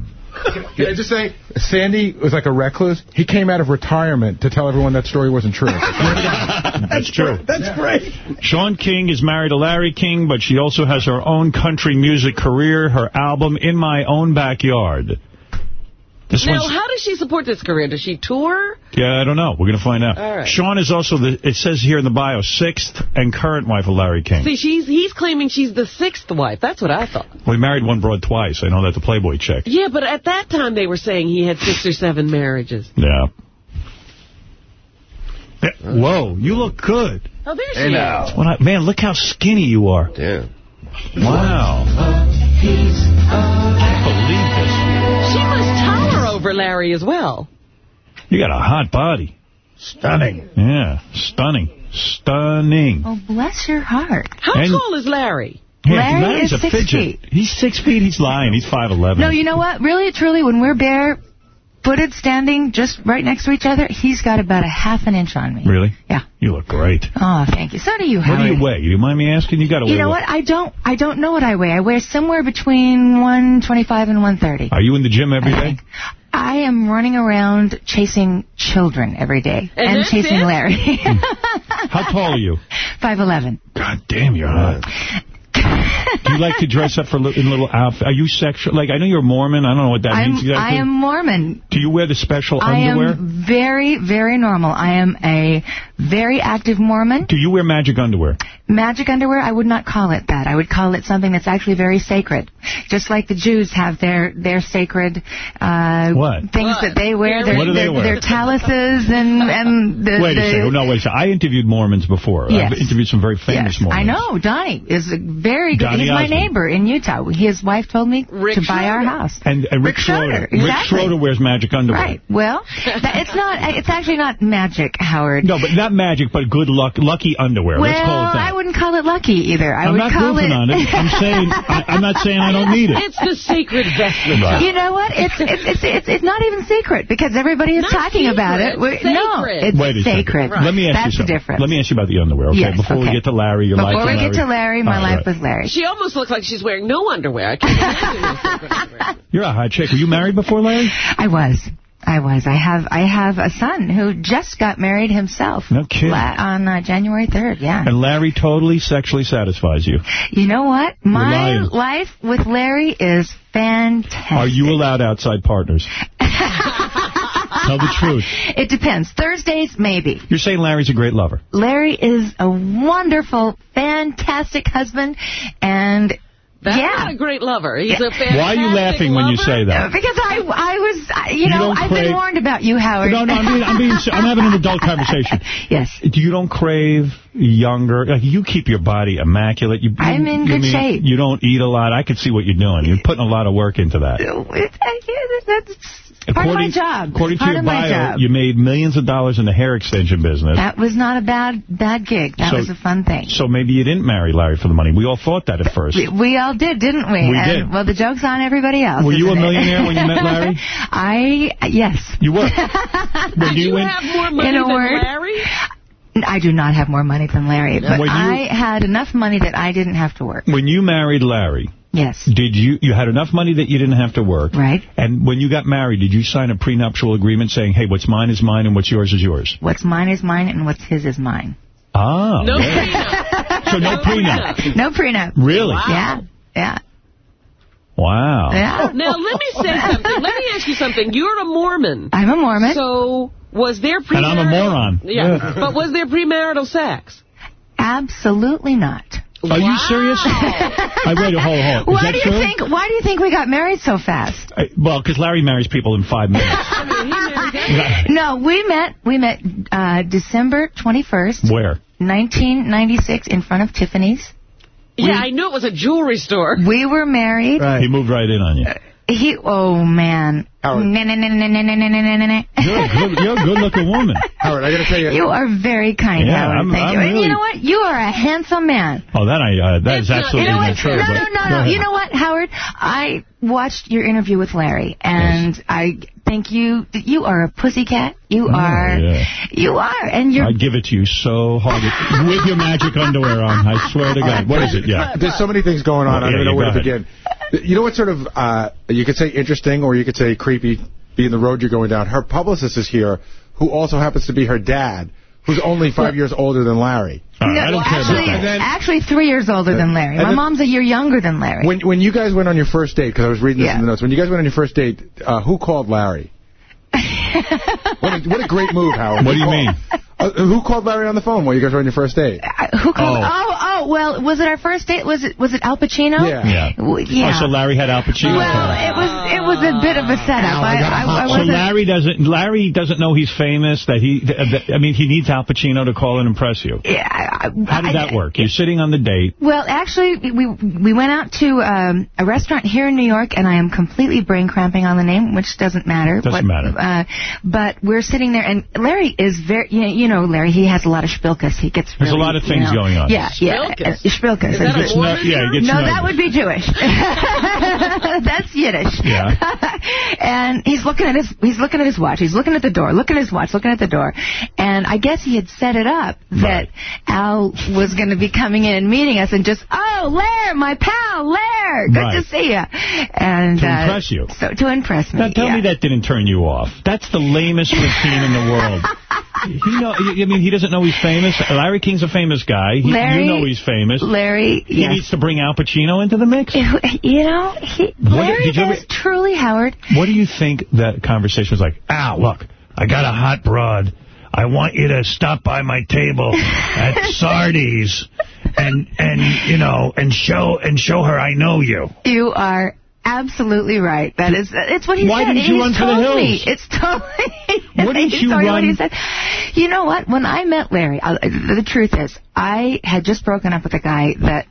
Can I just say, Sandy was like a recluse. He came out of retirement to tell everyone that story wasn't true. That's true. That's great. Shawn King is married to Larry King, but she also has her own country music career, her album, In My Own Backyard. This Now, how does she support this career? Does she tour? Yeah, I don't know. We're going to find out. All right. Shawn is also, the. it says here in the bio, sixth and current wife of Larry King. See, she's he's claiming she's the sixth wife. That's what I thought. We married one broad twice. I know that the Playboy chick. Yeah, but at that time they were saying he had six or seven marriages. Yeah. Whoa, you look good. Oh, there she Hey, is. now. When I, man, look how skinny you are. Damn. Wow. Tower over Larry as well. You got a hot body. Stunning. Yeah, stunning. Stunning. Oh, bless your heart. How And- tall is Larry? Yeah, Larry Larry's is a six fidget. feet. He's six feet. He's lying. He's 5'11". No, you know what? Really, truly, when we're bare-footed standing just right next to each other, he's got about a half an inch on me. Really? Yeah. You look great. Oh, thank you. So do you, What do you weigh? You mind me asking? You got to weigh You know what? I don't. I don't know what I weigh. I weigh somewhere between 125 and 130. Are you in the gym every day? I am running around chasing children every day And and, chasing it? Larry. How tall are you? 5'11. God damn, you're hot. Do you like to dress up for li- in little outfits? Are you sexual? Like, I know you're Mormon. I don't know what that I'm, means exactly. I am Mormon. Do you wear the special I underwear? am very, very normal. I am a very active Mormon. Do you wear magic underwear? Magic underwear, I would not call it that. I would call it something that's actually very sacred. Just like the Jews have their, their sacred uh, What? things that they wear. Their, What do they their, wear? their chalices and, and the... Wait a the, second. No, wait a second. I interviewed Mormons before. Yes. I've interviewed some very famous Yes, Mormons. I know. Donnie is a very good. Donnie He's my neighbor in Utah. His wife told me to buy our house. And, and Rick, Rick Schroder, Rick exactly. Schroder wears magic underwear. Right. Well, that, it's not. It's actually not magic, Howard. No, but not magic, but good luck, lucky underwear. well, Let's call it that. I wouldn't call it lucky either. I I'm would not call goofing it. on it. I'm saying I, I'm not saying I don't need it. It's the sacred vestment. Right. You know what? It's it's it's it's, it's not even secret because everybody is Not talking about it. secret, We're- No, sacred. it's Wait a sacred. second. Let me ask That's you something. the difference. Let me ask you about the underwear, okay? Yes, Before we get to Larry, your life Before we get to Larry, my All life right. with Larry. She almost looks like she's wearing no underwear. I can't imagine her secret underwear. You're a hot chick. Were you married before, Larry? I was. I was. I have. I have a son who just got married himself. No kidding. on uh, January 3rd. Yeah. And Larry totally sexually satisfies you. You know what? My life with Larry is fantastic. Are you allowed outside partners? Tell the truth. It depends. Thursdays, maybe. You're saying Larry's a great lover. Larry is a wonderful, fantastic husband, and That's yeah. not a great lover. He's Yeah. a fantastic Why are you laughing when you say that? Because I, I was, you, You know, I've crave- been warned about you, Howard. No, no, I'm being, I'm being, I'm having an adult conversation. Yes. You don't crave younger? Like you keep your body immaculate. You, I'm in you good mean- shape. You don't eat a lot. I can see what you're doing. You're putting a lot of work into that. It- I- yeah, that's part of my job. According part to your of my bio, job. you made millions of dollars in the hair extension business. That was not a bad bad gig. That So- was a fun thing. So maybe you didn't marry Larry for the money. We all thought that at first. We, we all did, didn't we? We and, did. Well, the joke's on everybody else. Were you a millionaire when you met Larry? I yes. You were. Did you win- have more money In a than word. Larry? I do not have more money than Larry, but you- I had enough money that I didn't have to work. When you married Larry, Yes. did you you had enough money that you didn't have to work? Right. And when you got married, did you sign a prenuptial agreement saying, "Hey, what's mine is mine and what's yours is yours"? What's mine is mine, and what's his is mine. Ah. No yeah. prenup. So no prenup. No prenup. Really? Yeah. Yeah. Wow. Yeah. Now, let me say something. Let me ask you something. You're a Mormon. I'm a Mormon. So, was there premarital... And I'm a moron. Yeah, but was there premarital sex? Absolutely not. Are you serious? I wait, hold, hold. Is Why that do you true? think? Why do you think we got married so fast? I- well, because Larry marries people in five minutes. I mean, he married everybody. No, we met. We met uh, December 21st, Where? 1996, in front of Tiffany's. Yeah, I knew it was a jewelry store. We were married. He moved right in on you. He. Oh man. Howard. Na- na- na- na- na- na- na- na- na- na. You're a good, you're a good-looking woman. Howard, I got to tell you. You are very kind, Yeah, Howard. I'm- Thank I'm you. And you know what? You are a handsome man. Oh, that I uh, that is It's not- absolutely You know true. No, but no, no, no. You know what, Howard? I watched your interview with Larry, and I think you you are a pussycat. You are. Oh, yeah. You are, and you're. I'd give it to you so hard with your magic underwear on. I swear to God. What is it? Yeah. There's so many things going on. Oh, I don't know where to go ahead. begin. You know what sort of, uh, you could say interesting or you could say creepy, being the road you're going down. Her publicist is here, who also happens to be her dad, who's only five years older than Larry. All right, I don't care actually, about that. actually three years older than Larry. My then- mom's a year younger than Larry. When when you guys went on your first date, because I was reading this Yeah. in the notes, when you guys went on your first date, uh, who called Larry? what, a, what a great move, Howard. What do you mean? Uh, who called Larry on the phone while you guys were on your first date? Uh, Who called? Oh. Oh, oh, well, was it our first date? Was it was it Al Pacino? Yeah. W- yeah. Oh, so Larry had Al Pacino. well, it was it was a bit of a setup. I, I, I so. Larry doesn't Larry doesn't know he's famous. That he, that, I mean, he needs Al Pacino to call and impress you. Yeah, I, How did that work? You're sitting on the date. Well, actually, we we went out to um, a restaurant here in New York, and I am completely brain cramping on the name, which doesn't matter. Doesn't What- matter. Uh, but we're sitting there, and Larry is very, you know, Larry, he has a lot of spilkas. He gets There's a lot of you things know- going on. Yeah, yeah. Spilkas? uh, Spilkas. Is that a Gets yeah, he gets no, that nervous. would be Jewish. That's Yiddish. Yeah. and he's looking at his he's looking at his watch. He's looking at the door, looking at his watch, looking at the door. And I guess he had set it up that Al was going to be coming in and meeting us and just, oh, Lair, my pal, Lair, good Right. to see you. And To uh, impress you. So to impress me. Now tell yeah. me that didn't turn you off. That's the lamest routine in the world. He know. I mean, he doesn't know he's famous. Larry King's a famous guy. He, Larry- you know he's famous. Larry, He yes. needs to bring Al Pacino into the mix. You know, he, What- Larry is truly Howard. What do you think that conversation was like? Al, look, I got a hot broad. I want you to stop by my table at Sardi's and and you know and show and show her I know you. You are absolutely right. That is, it's what he Why said. didn't you He's run for the hills? It's totally. What He's you me what run- he said. You know what? When I met Larry, I, the truth is, I had just broken up with a guy that.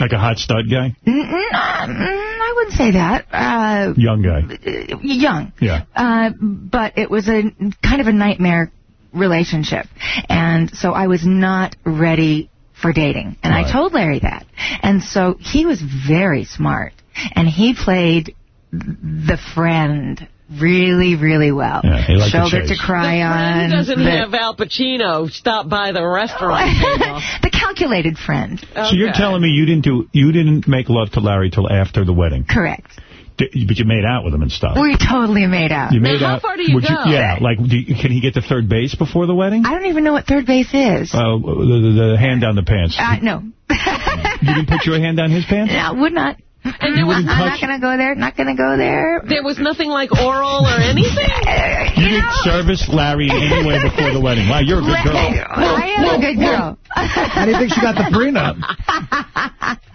Like a hot stud guy, Mm, mm, mm, I wouldn't say that. Uh, young guy. young. Yeah. Uh, but it was a kind of a nightmare relationship. And so I was not ready for dating. And I told Larry that. And so he was very smart. And he played the friend really, really well. Yeah, he liked to Shoulder to chase. cry He on. doesn't the, have Al Pacino stop by the restaurant the calculated friend. So you're telling me you didn't do you didn't make love to Larry till after the wedding, Correct. D- but you made out with him and stuff. We totally made out. You made out. would yeah, like do you, can he get to third base before the wedding? I don't even know what third base is. Uh, the, the, the hand down the pants. Uh, no. you didn't put your hand down his pants? I would not. And there was I'm not going to go there. Not going to go there. There was nothing like oral or anything? You didn't service Larry in any way before the wedding. Wow, you're a good girl. Oh, I am a good girl. How do you think she got the prenup?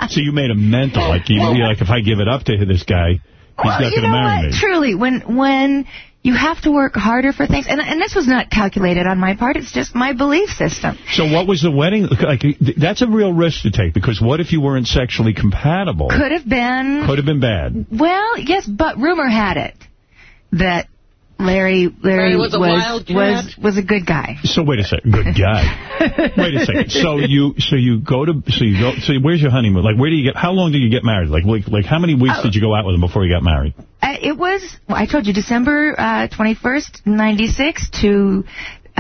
So you made him mental. Like, you, you're like, if I give it up to this guy, he's Well, not going to know marry what? me. Truly, when when you have to work harder for things, and and this was not calculated on my part. It's just my belief system. So what was the wedding? Like, that's a real risk to take, because what if you weren't sexually compatible? Could have been. Could have been bad. Well, yes, but rumor had it that Larry Larry Larry was a was was a good guy. So wait a second, good guy. wait a second. So you so you go to so you go so where's your honeymoon? Like where do you get? How long did you get married? Like like, like how many weeks Oh. did you go out with him before you got married? Uh, it was, well, I told you, December uh, 21st, 96 to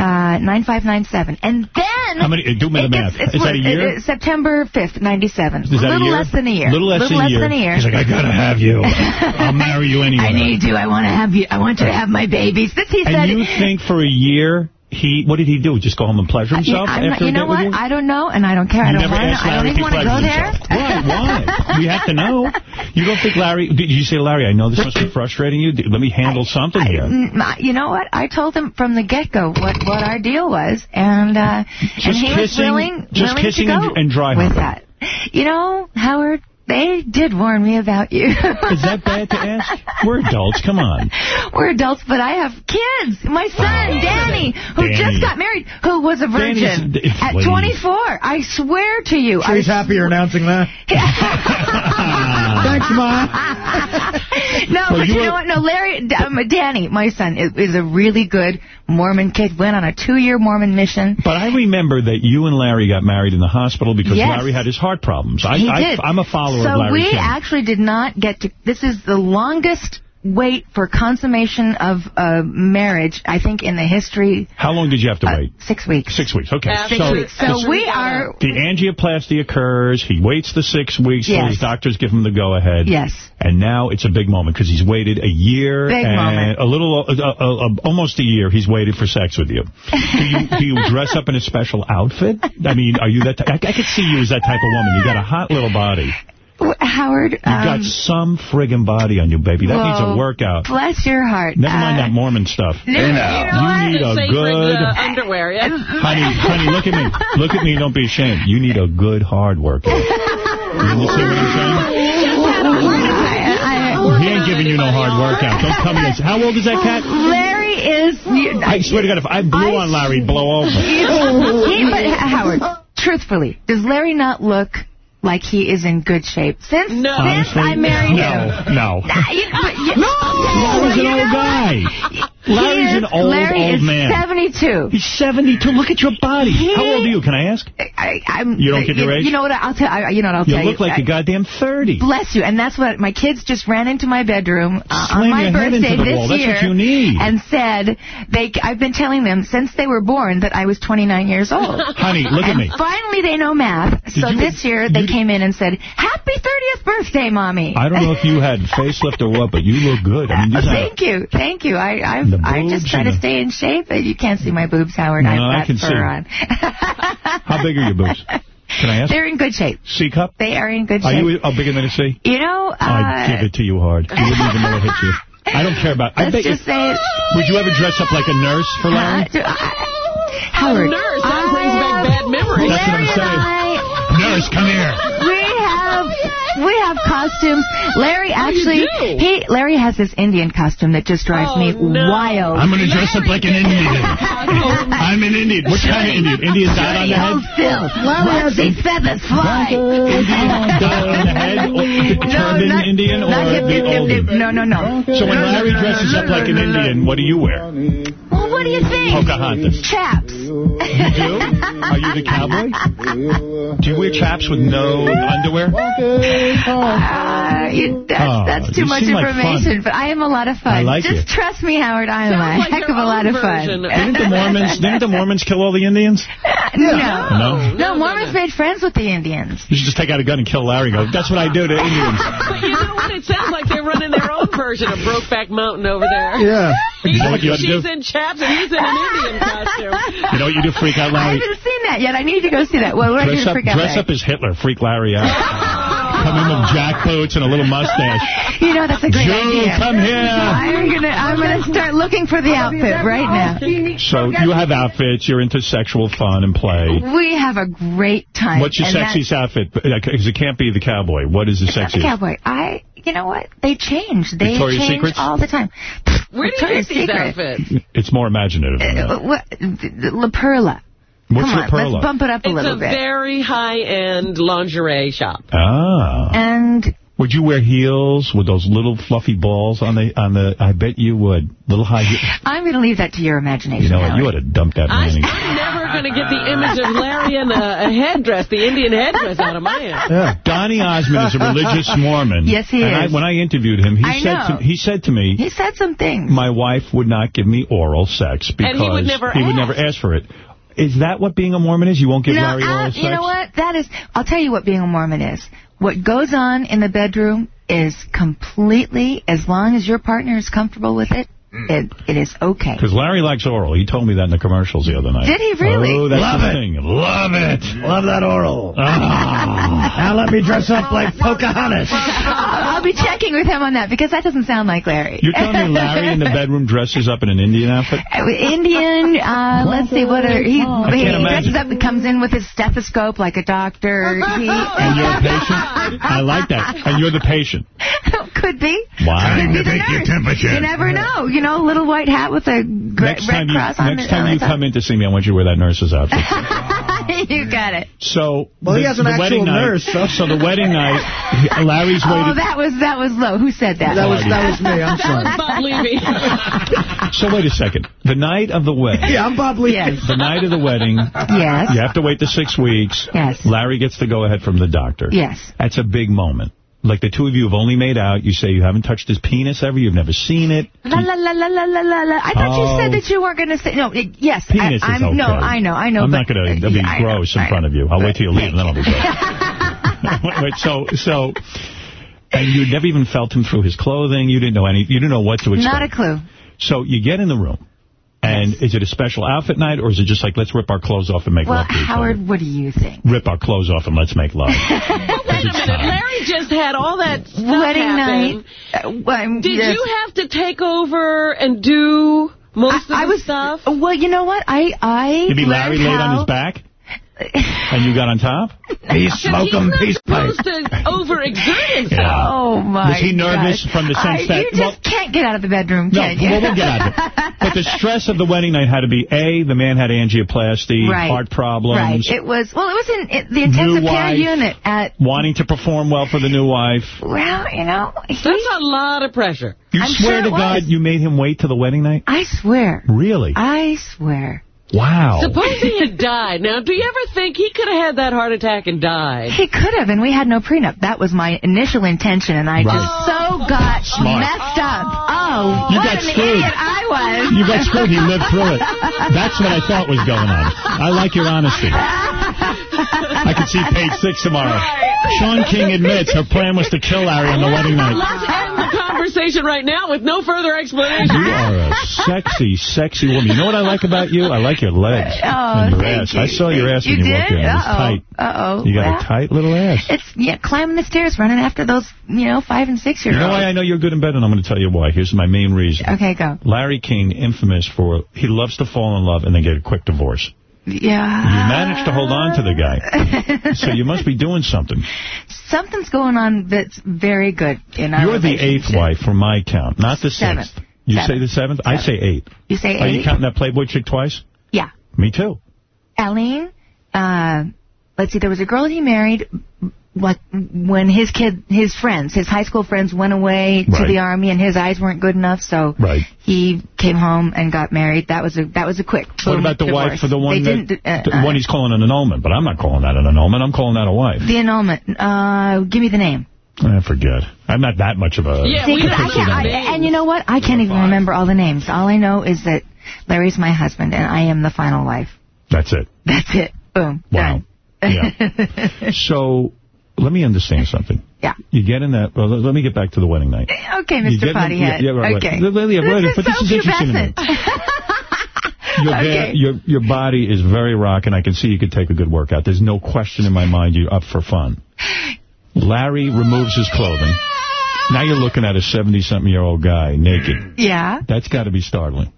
uh, 9597. And then... How many? Do me the it math. gets- Is that a year? it- September 5th, 97. Is that a little year? less than a year. Little less than a year. than a year. He's like, I gotta have you. I'll marry you anyway. I need you. I want to have you. I want you to have my babies. This he said. And you think for a year he what did he do? Just go home and pleasure himself I'm not- you know what? you? I don't know, and I don't care. I You don't never want to. asked I don't even want to go there. himself. Why? Why? We have to know. You don't think Larry? Did you say Larry? I know this must be frustrating you. Let me handle something here. Mm, You know what? I told him from the get-go what, what our deal was, and uh, and Just he was kissing- willing, just willing kissing to go and- and dry with that. You know, Howard, they did warn me about you. Is that bad to ask? We're adults. Come on. We're adults, but I have kids. My son, Danny, who Danny. just got married, who was a virgin Danny's- at please. 24. I swear to you. Sure he's I happy you're announcing that? Thanks, Ma. no, Well, but you you, know what? No, Larry, um, Danny, my son, is, is a really good Mormon kid. Went on a two-year Mormon mission. But I remember that you and Larry got married in the hospital because Yes. Larry had his heart problems. I, he I, did. I'm a follower so of Larry we King. actually did not get to. This is the longest wait for consummation of uh, marriage, I think, in the history. How long did you have to wait? Six weeks. Six weeks. Okay. Six so weeks. So we are. the angioplasty occurs. He waits the six weeks till Yes. his doctors give him the go-ahead. Yes. And now it's a big moment because he's waited a year Big and moment. a little, uh, uh, uh, almost a year. He's waited for sex with you. Do you do you dress up in a special outfit? I mean, are you that? T- I, I could see you as that type of woman. You got a hot little body. Howard. You um, got some friggin' body on you, baby. That needs a workout. Bless your heart. Never mind Uh, that Mormon stuff. no, you know you need a good... underwear, yeah. Honey, honey, look at me. Look at me. Don't be ashamed. You need a good hard workout. You see what I'm saying? He ain't giving you no hard workout. Don't come here. How old is that cat? Larry is... I swear to God, if I blew on Larry, blow over. He- but Howard, truthfully, does Larry not look like he is in good shape? Since, since Honestly, I married no, him. No. You- but you- Larry's an you old know guy. Larry's He an old, Larry old is man. 72. He's 72. Look at your body. He- How old are you? Can I ask? I, I'm, You don't get your you, age? You know what? I'll tell. I, you know what I'll You tell look you. like I- a goddamn 30. Bless you. And that's what my kids just ran into my bedroom uh, on my your head into birthday this year what you need. and said they. I've been telling them since they were born that I was 29 years old. Honey, look at and me. Finally, they know math. So you- this year they came in and said, "Happy 30th birthday, mommy." I don't know if you had facelift or what, but you look good. I mean, you thank you, thank you. I I, The I just try to stay in shape. You can't see my boobs, Howard. No, I've I got can fur see. on. How big are your boobs? Can I ask? They're in good shape. C cup? They are in good shape. Are shape. you uh, bigger than a C? You know, uh, I'd give it to you hard. You wouldn't even know it hit you. I don't care about. I Let's bet you, just say it. Would you ever dress up like a nurse for Larry? Howard. nurse. That brings back bad memories. That's what I'm saying. Nurse, come here. We have we have costumes. Larry actually do? he Larry has this Indian costume that just drives Oh, me no. wild. I'm going to dress up like an Indian. I'm an Indian. What kind of Indian? Indian dot on the head? Oh, Phil, watch these feathers fly. Indian dot on the head? Turban not- Indian or hip, the hip, hip, old hip. one? No, no, no. So when No, no, Larry dresses up like an no, no. Indian, what do you wear? Well, what do you think? Pocahontas. Chaps. You do? Are you the cowboy? Do you wear chaps with no underwear? Uh, you, that's, Oh, that's too much seem like information, but I am a lot of fun. I like Just it. trust me, Howard. I am Sounds a like heck of a lot own of fun. version. Didn't the Mormons? Didn't the Mormons kill all the Indians? no. No. No, Mormons made friends with the Indians. You should just take out a gun and kill Larry. and Go. That's what I do to Indians. But you know what? It sounds like they're running their own version of Brokeback Mountain over there. Yeah. You know what you ought to She's do? in chaps and he's in an Indian costume. You know what you do? Freak out Larry? I haven't seen that yet. I need to go see that. Well, we're going Dress to up, freak out. dress Larry. up as Hitler. Freak Larry out. Come in with jack boots and a little mustache. You know, that's a great Joe, idea. come here. I'm gonna, I'm gonna start looking for the outfit right now. So you have outfits. You're into sexual fun and play. We have a great time. What's your and that- sexiest outfit? Because it can't be the cowboy. What is the It's not the sexiest? cowboy. I, you know what? They change. They Victoria's change Secrets? all the time. Where do you Victoria's get these Secret. outfits? It's more imaginative than that. Uh, what, La Perla. What's Come on, Perla? let's bump it up a It's little a bit. very high-end lingerie shop. Ah. And Would you wear heels with those little fluffy balls on the on the? I bet you would. Little high. heels. I'm going to leave that to your imagination. You know what? You ought to dump that I, money. I'm never going to get the image of Larry in a, a headdress, the Indian headdress, out of my head. Yeah. Donny Osmond is a religious Mormon. Yes, he and is. I, when I interviewed him, he I said know. to, he said to me, He said some things. my wife would not give me oral sex because And he would never he would never ask. ask for it. Is that what being a Mormon is? You won't give no, Larry oral sex? you know what? That is. I'll tell you what being a Mormon is. What goes on in the bedroom is completely, as long as your partner is comfortable with it, it, it is okay. Because Larry likes oral. He told me that in the commercials the other night. Did he really? Oh, that's Love the it. thing. Love it. Love that oral. Ah. Now let me dress up like Pocahontas. I'll, I'll be checking with him on that because that doesn't sound like Larry. You're telling me Larry in the bedroom dresses up in an Indian outfit? Indian, uh, let's see, what are, he, he dresses imagine. up, comes in with his stethoscope like a doctor. He, And you're a patient? I like that. And you're the patient. could be. Wow. Could be the nurse. You never know. You know, little white hat with a gr- Next red time you cross on next it. time you the come in to see me, I want you to wear that nurse's outfit. you got it. So Well, he the, has an the actual wedding night, nurse, so- so the wedding night, he- Larry's Oh, that was that was low. Who said that? That was that was me. I'm sorry. Bob Levy. So wait a second. The night of the wedding. Yeah, I'm Bob Lee. Yes. The night of the wedding. Yes. You have to wait the six weeks. Yes. Larry gets to go ahead from the doctor. Yes. That's a big moment. Like the two of you have only made out. You say you haven't touched his penis ever. You've never seen it. La la la la la la la la. I thought Oh. you said oh. that you weren't going to say no. It, yes, Penis I, is I'm, okay. No, I know, I know. I'm but, not going to be yeah, I know, gross in front of you. I'll wait till you leave, and then I'll be gross. wait, wait, so, so, and you never even felt him through his clothing. You didn't know any. You didn't know what to expect. Not a clue. So you get in the room, and is it a special outfit night, or is it just like let's rip our clothes off and make Well, love each Howard, what do you think? Rip our clothes off and let's make love. But because Wait a minute. time. Larry just had all that stuff Wedding happen. night. Uh, well, Did yes. you have to take over and do most of I the was, stuff? Well, you know what? I I You mean Larry learned laid on his back? And you got on top? He's He's not supposed to overexert himself. Oh my! Was he nervous gosh. from the sense I, that- you just well- can't get out of the bedroom, No, can you? well, we'll get out of it. But the stress of the wedding night had to be, A, the man had angioplasty, Right. heart problems, Right. It was well. It was in it, the intensive New care wife. unit at. wanting to perform well for the new wife. Well, you know, he, That's a lot of pressure. You I'm swear sure to God was. you made him wait till the wedding night? I swear. Really? I swear. Wow. Suppose he had died. Now, do you ever think he could have had that heart attack and died? He could have, and we had no prenup. That was my initial intention, and I Right. just so got Smart. messed up. Oh, You what got an screwed. idiot I was. You got screwed. He lived through it. That's what I thought was going on. I like your honesty. I could see page six tomorrow. Shawn King admits her plan was to kill Larry on the wedding night. Let's end the conversation right now with no further explanation. You are a sexy, sexy woman. You know what I like about you? I like your legs Oh, and your ass. you. I saw your ass You when you did? walked in. It was Uh-oh. tight. Uh-oh. You got Well, a tight little ass. It's, yeah, climbing the stairs, running after those, you know, five and six-year-olds. You know why I know you're good in bed? And I'm going to tell you why. Here's my main reason. Okay, go. Larry King, infamous for, he loves to fall in love and then get a quick divorce. Yeah. You managed to hold on to the guy. So you must be doing something. Something's going on that's very good in our You're the eighth wife from my count, not the Seventh. sixth. You Seventh. say the seventh? I say eight. You say Are you counting that Playboy chick twice? Yeah. Me too. Alene, uh, let's see, there was a girl he married what when his kid, his friends, his high school friends went away to Right. the army and his eyes weren't good enough, so Right. he came home and got married. That was a that was a quick. What about the divorce. wife for the one they that, didn't, uh, the uh, one he's calling an annulment? But I'm not calling that an annulment. I'm calling that a wife. the annulment. Uh, give me the name. I forget. I'm not that much of a. Yeah, See, we 'cause don't I know can't, the I, and you know what? I can't even remember all the names. All I know is that Larry's my husband and I am the final wife. That's it. That's it. Boom. Wow. Done. So let me understand something. Yeah. You get in that. Well, let me get back to the wedding night. Eh, okay, Mr. in- Pottyhead. yeah, yeah, right, right. okay. Yeah, yeah, right, this but is this so is interesting to me. Your, Okay. your your body is very rocking. I can see you could take a good workout. There's no question in my mind you're up for fun. Larry removes his clothing. Now you're looking at a 70-something-year-old guy naked. Yeah. That's got to be startling.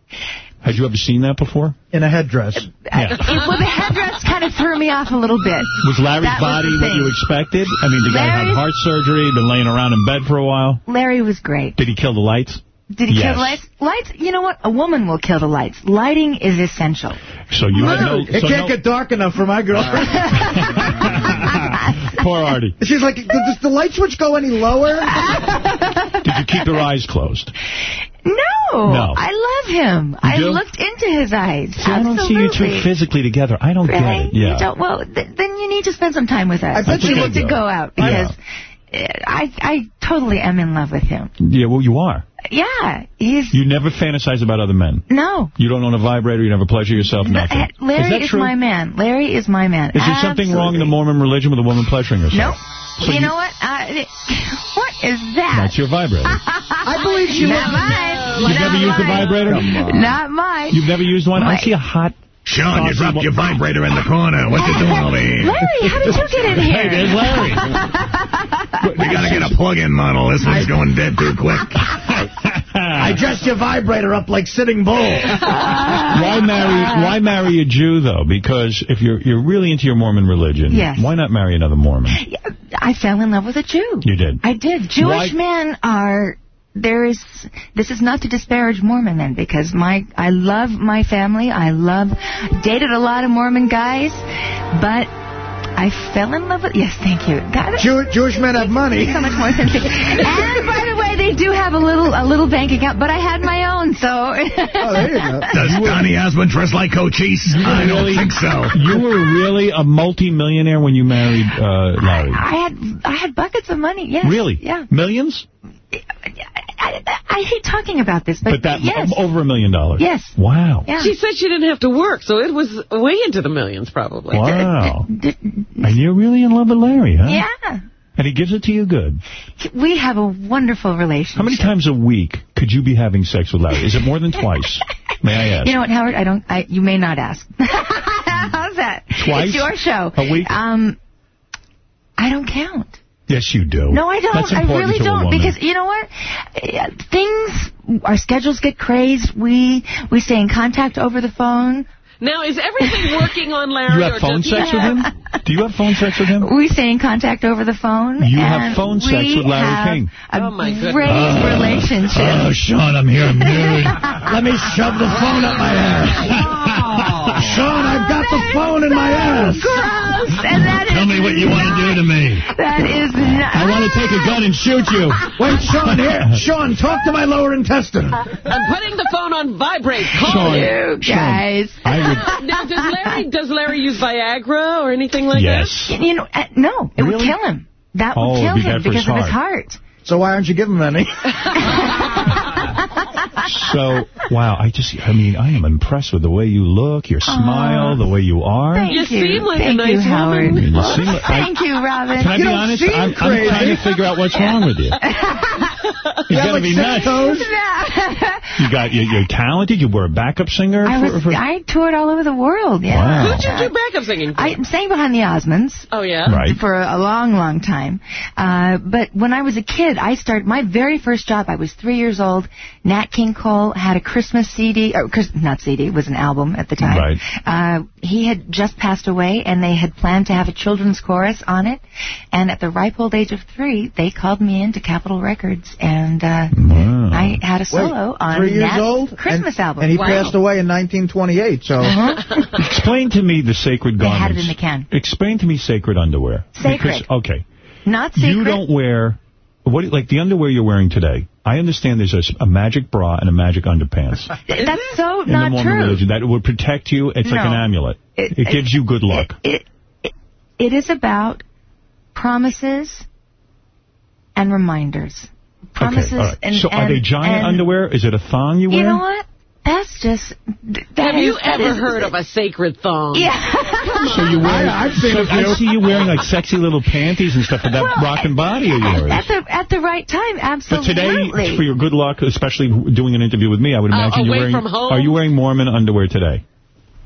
Had you ever seen that before? In a headdress. Uh, uh, yeah. It, well, the headdress kind of threw me off a little bit. Was Larry's That body the what thing. you expected? I mean, the guy had heart surgery, been laying around in bed for a while. Larry was great. Did he kill the lights? Did he Yes. kill the lights? Lights, you know what? A woman will kill the lights. Lighting is essential. So you had no... It so can't no- get dark enough for my girlfriend. Poor Artie. She's like, does the light switch go any lower? Did you keep your eyes closed? No. No. I love him. I do? looked into his eyes. See, I don't see you two physically together. I don't Really? get it. Yeah. You don't, well, th- then you need to spend some time with us. I bet you you need to go out because uh, I I totally am in love with him. Yeah, well, you are. Yeah, he's You never fantasize about other men. no. You don't own a vibrator. You never pleasure yourself. Nothing. Uh, Larry is that is true? my man. Larry is my man. Is there something wrong in the Mormon religion with a woman pleasuring herself? Nope. So you, you- know what? Uh, what is that? That's your vibrator. I believe she Not would. mine. You've never Not used a vibrator? Not mine. You've never used one? I see a hot... Shawn, you dropped your vibrator in the corner. What you doing over here? Larry, how did you get in here? Hey, there's Larry. We gotta get a plug-in model. This one's going dead too quick. I dressed your vibrator up like Sitting Bull. why marry Why marry a Jew, though? Because if you're you're really into your Mormon religion, Yes. why not marry another Mormon? I fell in love with a Jew. You did. I did. Jewish Why- men are there is this is not to disparage Mormon men because my I love my family. I love dated a lot of Mormon guys, but I fell in love with yes, thank you. God, Jew, Jewish men have money. so much more sensitive. and by the way, they do have a little a little bank account, but I had my own, so Oh, there you go. Does Donny Osmond dress like Cochise? I don't Really? think so. You were really a multi-millionaire when you married uh, Larry. I had I had buckets of money. Yes. Really? Yeah. Millions? I, I, I hate talking about this, but, But that yes. over a million dollars. Yes. Wow. Yeah. She said she didn't have to work, so it was way into the millions, probably. Wow. And you're really in love with Larry, huh? Yeah. And he gives it to you good. We have a wonderful relationship. How many times a week could you be having sex with Larry? Is it more than twice? May I ask? You know what, Howard? I don't. I, you may not ask. How's that? Twice? It's your show. A week? Um, I don't count. Yes, you do. No, I don't. That's I important really to a don't. Because you know what? Uh, Things, our schedules get crazed. We we stay in contact over the phone. Now, is everything working on Larry? You or have phone does sex he with him? Do you have phone sex with him? We stay in contact over the phone. You and have phone sex with Larry have King. A Oh, my goodness. great Oh. relationship. Oh, Shawn, I'm here. I'm nude. Let me shove the phone up my ass. Shawn, I've got the phone in my ass. Gross. And that Tell is me what you want to do to me. That is not. I want to take a gun and shoot you. Wait, Shawn, here. Shawn, talk to my lower intestine. I'm putting the phone on vibrate. Call Shawn, you. You guys. I would. Now, does Larry does Larry use Viagra or anything like Yes. You know, uh, no, it would kill him. That Oh, would kill be him because his of his heart. heart. So why aren't you giving him any? So, wow, I just, I mean, I am impressed with the way you look, your smile, the way you are. Thank You you. seem like a Thank you, nice Howard. woman. You seem like- I- Thank you, Robin. Can I You be don't honest? I'm, I'm trying to figure out what's wrong with you. You have gotta be six nuts. You got, you're, you're talented. You were a backup singer. I for, was. for- I toured all over the world. Yeah. Wow. Who'd you do backup singing for? I sang behind the Osmonds. oh, yeah? Right. for a long, long time. Uh, but when I was a kid, I started my very first job. I was three years old. Nat King Cole had a Christmas CD, or Chris, not CD, it was an album at the time. Right. Uh, he had just passed away, and they had planned to have a children's chorus on it. And at the ripe old age of three, they called me in to Capitol Records, and uh, Wow. I had a solo Wait, on three years Nat's old? Christmas and, album. And he Wow. passed away in 1928, so... Explain to me the sacred garments. They had it in the can. Explain to me sacred underwear. Sacred. Because, okay. Not secret. You don't wear, what like the underwear you're wearing today. I understand there's a magic bra and a magic underpants That's so in the Mormon true. religion. That would protect you. It's like an amulet. It- It, gives you good luck. It, it, it is about promises and reminders. Promises okay, all right. and So are they giant and- underwear? Is it a thong you wear? You know what? That's just. that Have you is- that ever is- heard of a sacred thong? Yeah. So you wear? I- I've seen so a few. I see you wearing like sexy little panties and stuff with that Well, rockin' body of At yours. the at the right time, absolutely. But today, for your good luck, especially doing an interview with me, I would Uh, imagine you're away wearing. from home? Are you wearing Mormon underwear today?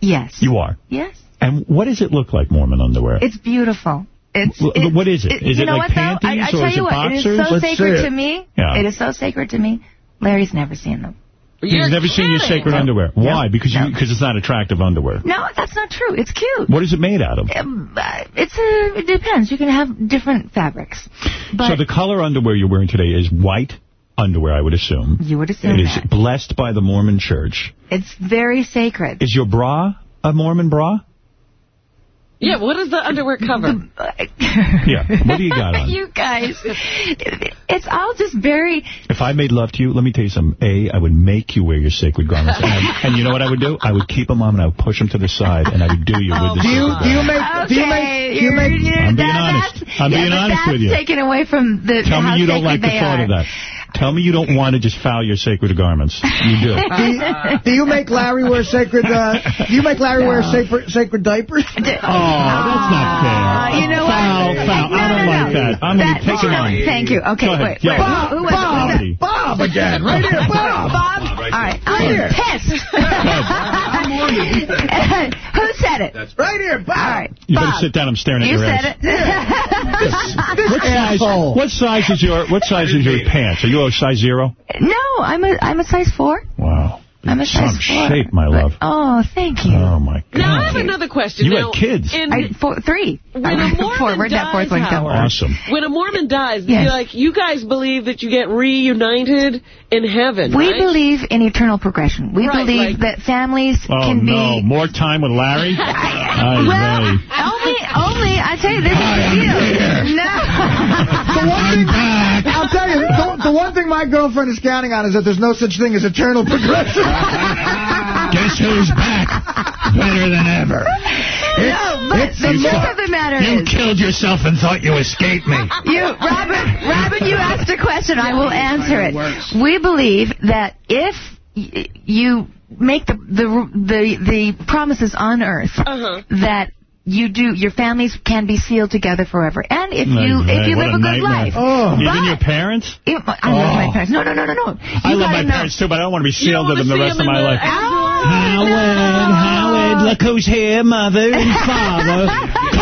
yes. You are. Yes. And what does it look like, Mormon underwear? It's beautiful. It's, it's- what is it? Is you it know like what, though? I, panties I or tell is you it what, it is so Let's sacred to me. Yeah. It is so sacred to me. Larry's never seen them. You're You've never seen your kidding. sacred underwear. Why? Because you because it's not attractive underwear. No, that's not true. It's cute. What is it made out of? Um, uh, it's a, it depends. You can have different fabrics. But so the color underwear you're wearing today is white underwear, I would assume. you would assume It is that. blessed by the Mormon Church. It's very sacred. Is your bra a Mormon bra? Yeah, what does the underwear cover? Yeah. What do you got on? you guys, it's all just very. If I made love to you, let me tell you something. A, I would make you wear your sacred garments. And, I- and you know what I would do? I would keep them on and I would push them to the side and I would do you with the oh, Do you, sacred do you garments. make... Do you make... Do you you're- make you're- I'm being honest. I'm yeah, being honest with you. taken away from the. Tell how me you don't like the thought are. of that. Tell me you don't want to just foul your sacred garments. You do. Do you, do you make Larry wear sacred... Uh, do you make Larry wear sacred, sacred diapers? Oh, that's not fair. you know what? foul, foul. I don't no, like no. that. I'm going to take it on. Thank you. Okay, Go ahead. wait, Yeah. wait. Bob, Who was Bob. it? Bob again. Right here, Bob. Bob? All right. I'm here. pissed. Who said it? Right here, Bob. All right. You better Bob. sit down. I'm staring at You your said ass. it. What size? asshole. What size is your What size is your pants? Are you a size zero? no, I'm a I'm a size four. Wow. I'm a Some size four. shape, my love. Oh, thank you. Oh my God. Now, I have another question. You now, had kids. In, I, four, three. when a Mormon four. Where'd that fourth one come? Howard, Awesome. When a Mormon dies, Yes. you like you guys believe that you get reunited in heaven, We right? believe in eternal progression. We Right, believe like- that families Oh can no! be. More time with Larry? Ay, Well, vey. only, only, I tell you, this is Hi, the deal. No. The one thing, I'll tell you, the, the one thing my girlfriend is counting on is that there's no such thing as eternal progression. Guess who's back? Better than ever. no, but it's the you truth of the matter You is, killed yourself and thought you escaped me. you, Robin, Robin, you asked a question. I will answer it. We believe that if y- you make the the the, the promises on Earth Uh-huh. that you do, your families can be sealed together forever, and if you Ay, if you what live a a good life. Oh. Even your parents? It- I love my oh. parents. No, no, no, no, no. I love my gotta know. parents too, but I don't want to be sealed don't to them the rest see of my life. afterlife? Howard, Howard, look who's here, mother and father.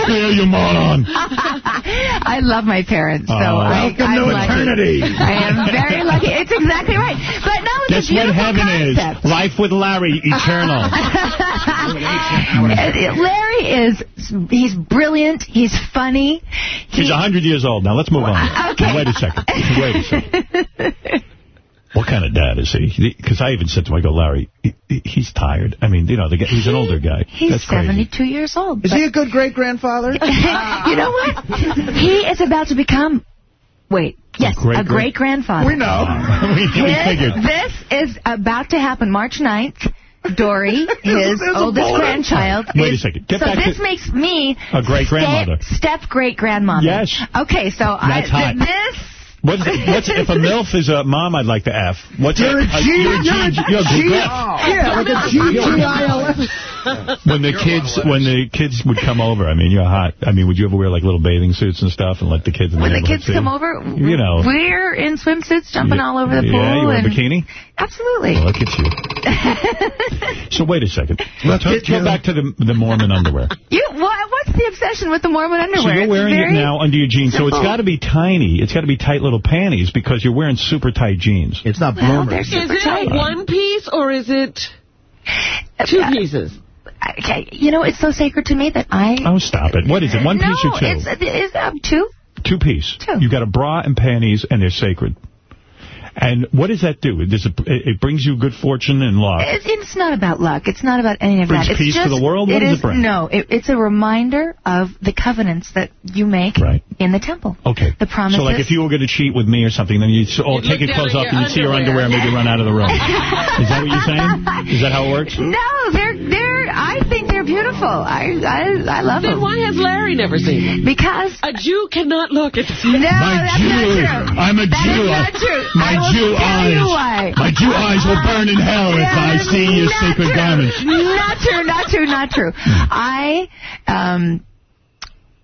You moron. I love my parents, so. I, Welcome I'm to lucky. eternity. I am very lucky. It's exactly right. But no, it's Guess what heaven concept. is? Life with Larry, eternal. Larry is, he's brilliant, he's funny. He's 100 years old. Now, let's move on. Okay. Wait a second. Wait a second. What kind of dad is he? Because I even said to him, I go, Larry, he, he- he's tired. I mean, you know, the guy, he's an older guy. He's That's crazy. 72 years old. Is he a good great-grandfather? you know what? He is about to become, wait, yes, a great-grandfather. We know. we, we This, figured. this is about to happen March 9th. Dory, his oldest grandchild. Wait a second. Get so back this to- makes me A great-grandmother. Step, step great grandmother. Yes. Okay, so That's I, hot. this What's, what's, if a MILF is a mom, I'd like to F. What's You're a a, G. you're a G. You're a You're a G. Griff. Yeah, like a G-G-I-L-F. When the kids, when the kids would come over, I mean, you're hot. I mean, would you ever wear like little bathing suits and stuff and let the kids in when the kids see? come over, You know. we're in swimsuits jumping all over the pool. Yeah, you wear a bikini? Absolutely. Well, look at you. So wait a second. Look Go- at go back to the the Mormon underwear. You, what, what's the obsession with the Mormon So underwear? you're wearing it now under your jeans, so it's got to be tiny. It's got to be tight little panties because you're wearing super tight jeans. It's not Well, they're bloomers. Is super it tight. one piece or is it two Uh, pieces? Okay, you know, it's so sacred to me that I... Oh, stop it. What is it, one no, piece or two? it's, it's um, two. Two piece. Two. You've got a bra and panties, and they're sacred. And what does that do? Does it, it brings you good fortune and luck. It's, it's not about luck. It's not about any of Brings that. It's peace to just, the world? What it does is- it bring? No, it, it's a reminder of the covenants that you make Right. in the temple. Okay. The promises. So, like, if you were going to cheat with me or something, then you'd oh, You'd take your clothes off your and you'd see your underwear underwear. and maybe run out of the room. Is that what you're saying? Is that how it works? No, they're they're. I think they're beautiful. I I I love Then them. why has Larry never seen them? Because A Jew cannot look at no, My that's Jew, not true. I'm a That Jew. is not true. My I will Jew tell you eyes. why. My Jew eyes will burn in hell if I see your sacred true. garments. Not true, not true, not true. I um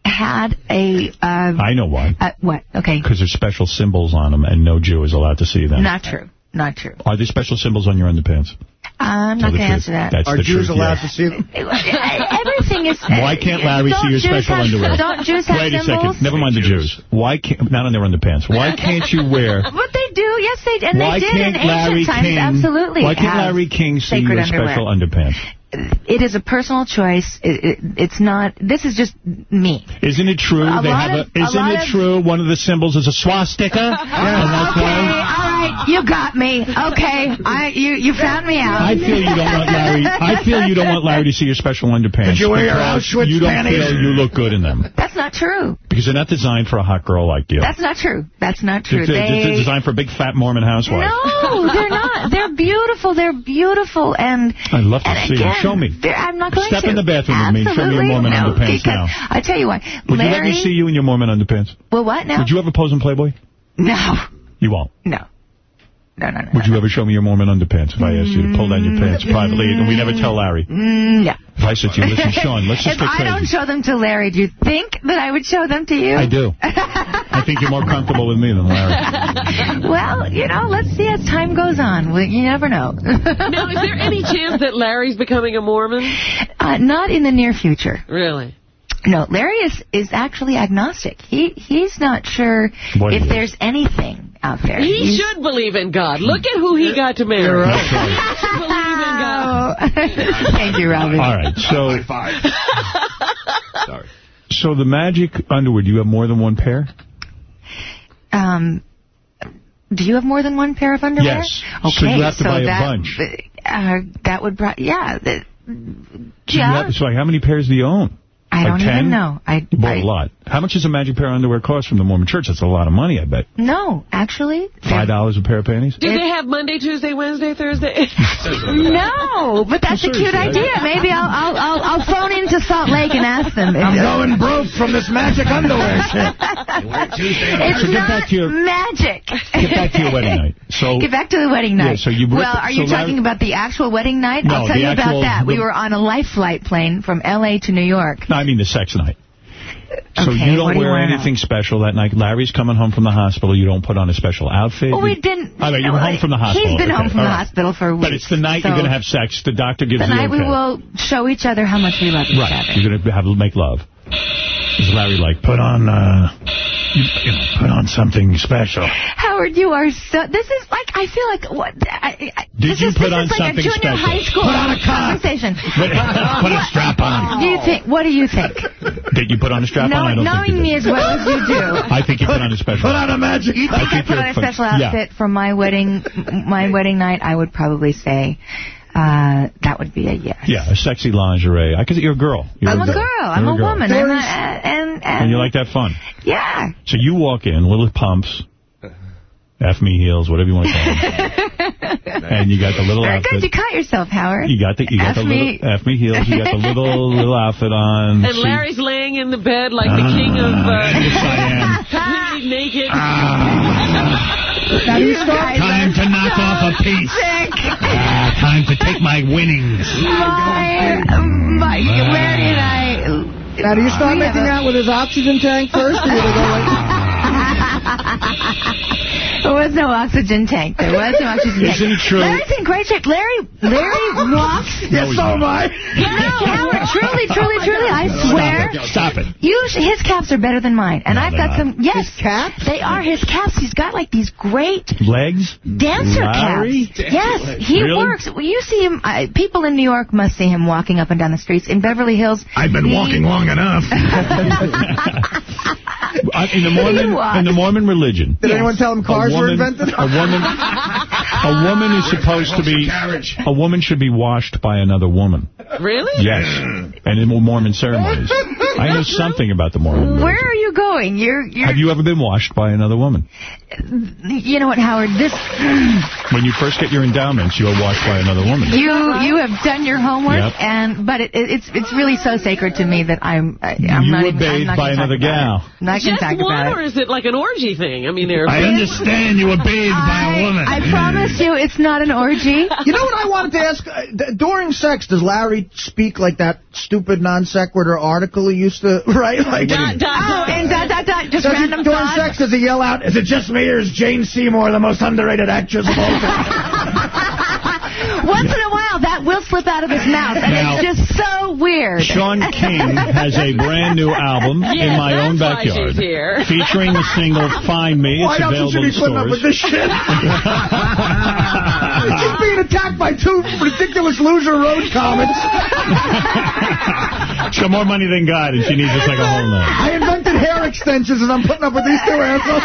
had a uh, I know why. uh what? Okay. Because there's special symbols on them, and no Jew is allowed to see them. Not true. Not true. Are there special symbols on your underpants? I'm not going to answer that. That's Are Jews truth, allowed yeah. to see them? Everything is. Why can't Larry see your Jews special have- underwear? Don't Jews have Wait a symbols? second. Never mind the Jews. Why can't not on their underpants? Why can't you wear? But they do, yes, they and why they did can't Larry times. King? Absolutely. Why can't Larry King see your underwear. special underpants? It is a personal choice. It, it, it's not. This is just me. Isn't it true A they have of- a? a Isn't lot it of- true one of the symbols is a swastika? And that's okay, all right, you got me. Okay, I you you found me out. I feel you don't want Larry. I feel you don't want Larry to see your special underpants. Did you wear your because Auschwitz You don't panties? feel you look good in them That's not true. because they're not designed for a hot girl like you. That's not true. That's not true. They're, they're They- designed for a big fat Mormon housewife. no, they're not. They're beautiful. They're beautiful, and I'd love to and see them. Again, Show me. I'm not going Step to. in the bathroom with me and show me your Absolutely Mormon no, underpants now. I tell you what, Would Larry. you let me see you in your Mormon underpants? Well, what now? Would you ever pose in Playboy? No, You won't. no, no, no, no. Would you ever show me your Mormon underpants if I asked you to pull down your pants privately and we never tell Larry? Mm, no. If I said to you, listen, Shawn, let's just if get I don't show them to Larry, do you think that I would show them to you? I do. I think you're more comfortable with me than Larry. well, you know, let's see as time goes on. We, you never know. Now, is there any chance that Larry's becoming a Mormon? Uh, not in the near future. Really? No, Larry is is actually agnostic. He he's not sure What if there's anything out there. He He's- should believe in God. Look at who he got to marry. You're right. He should believe in God. Thank you, Robin. All right, so Sorry. so the magic underwear. Do you have more than one pair? Um, do you have more than one pair of underwear? Yes. Okay, So you have to buy a that, bunch. Uh, that would, pro- yeah. that- So, yeah. have, so how many pairs do you own? I don't 10? even know. I, bought I a lot. How much does a magic pair of underwear cost from the Mormon Church? That's a lot of money, I bet. no, actually. Five dollars a pair of panties? Do they have Monday, Tuesday, Wednesday, Thursday? No, but that's a cute idea. Maybe I'll, I'll I'll I'll phone into Salt Lake and ask them. I'm going broke from this magic underwear shit. It's So get not back to your- magic. Get back to your wedding night. So Get back to the wedding Yeah, night. so you well, are you so Larry- talking about the actual wedding night? No, I'll tell you actual- about that. We were on a life flight plane from L.A. to New York. No, I mean the sex night. So Okay, you don't do you wear know? anything special that night. Larry's coming home from the hospital. You don't put on a special outfit. Oh, well, we didn't. All right, you're home from the hospital. He's been Okay, home from all the hospital for weeks. But it's the night you're going to have sex. The doctor gives The the night okay. we will show each other how much we love each Right. other. You're going to have make love. Is Larry like, put on, uh, you, know, put on something special. Howard, you are so. This is like I feel like what. I, I, Did you is, put on like something special? high school Put on a conversation. Put, put a strap on. Do you think? What do you think? Did you put on a strap on? I don't think knowing me as well as you do. I think you put on a special. Put on a magic. You think I put on a special outfit for my wedding, my wedding night? I would probably say uh, that would be a yes. Yeah, a sexy lingerie. I could. You're a girl. You're I'm a girl. I'm You're a, girl. woman. I'm a, and and And you like that fun. yeah. So you walk in, little pumps, F me heels, whatever you want to call them. and you got the little Very outfit. good. You caught yourself, Howard. You got the you got F the me. little F me heels. You got the little little outfit on. And See- Larry's laying in the bed like the king of... Ah, yes, I am. Uh, completely naked. Now, do you start? Time to knock off a piece. Time to take my winnings. My, my, Larry and I. Now, do you start we making out with his oxygen tank first? Or do you go like... There was no oxygen tank. There was no oxygen tank. Isn't it true? Larry's in great shape. Larry, Larry walks. No, he's not. No, Howard, truly, trually, truly, I swear. Stop it. Stop You, his caps are better than mine. And No, I've got not. some, yes. His caps? They are his caps. He's got like these great Legs? dancer Larry? caps. Yes, he Really? works. Well, You see him, uh, people in New York must see him walking up and down the streets. In Beverly Hills. I've been he- walking long enough. Uh, in the Mormon in the Mormon religion, Did anyone tell him cars a were woman. A woman, a woman is supposed to be. A woman should be washed by another woman. Really? Yes, and in Mormon ceremonies. I know something about the Mormon. Where religion. are you going? You're, you're. Have you ever been washed by another woman? You know what, Howard? This When you first get your endowments, you are washed by another woman. you you have done your homework, Yep. and but it, it's it's really so sacred to me that I'm I, I'm You not were even, I'm bathed not by another talk about gal. it. Not Just talk one, about or is it like an orgy thing? I mean, there. I understand you were bathed by a woman. I promise you, it's not an orgy. You know what I wanted to ask? Uh, During sex, does Larry speak like that stupid non sequitur article he used to write? Like, Dot, dot, Oh, dot. and dot dot dot, just does he, during thoughts. sex, does he yell out, is it just me or is Jane Seymour the most underrated actress of all time? Once in a while, that will slip out of his mouth, and Now- it's just so weird. Shawn King has a brand new album in my own backyard, featuring the single "Find Me." Why It's else available should in he be putting up with this shit? He's being attacked by two ridiculous loser road comics. She's got more money than God, and she needs us like a whole night. I invented hair extensions, and I'm putting up with these two assholes.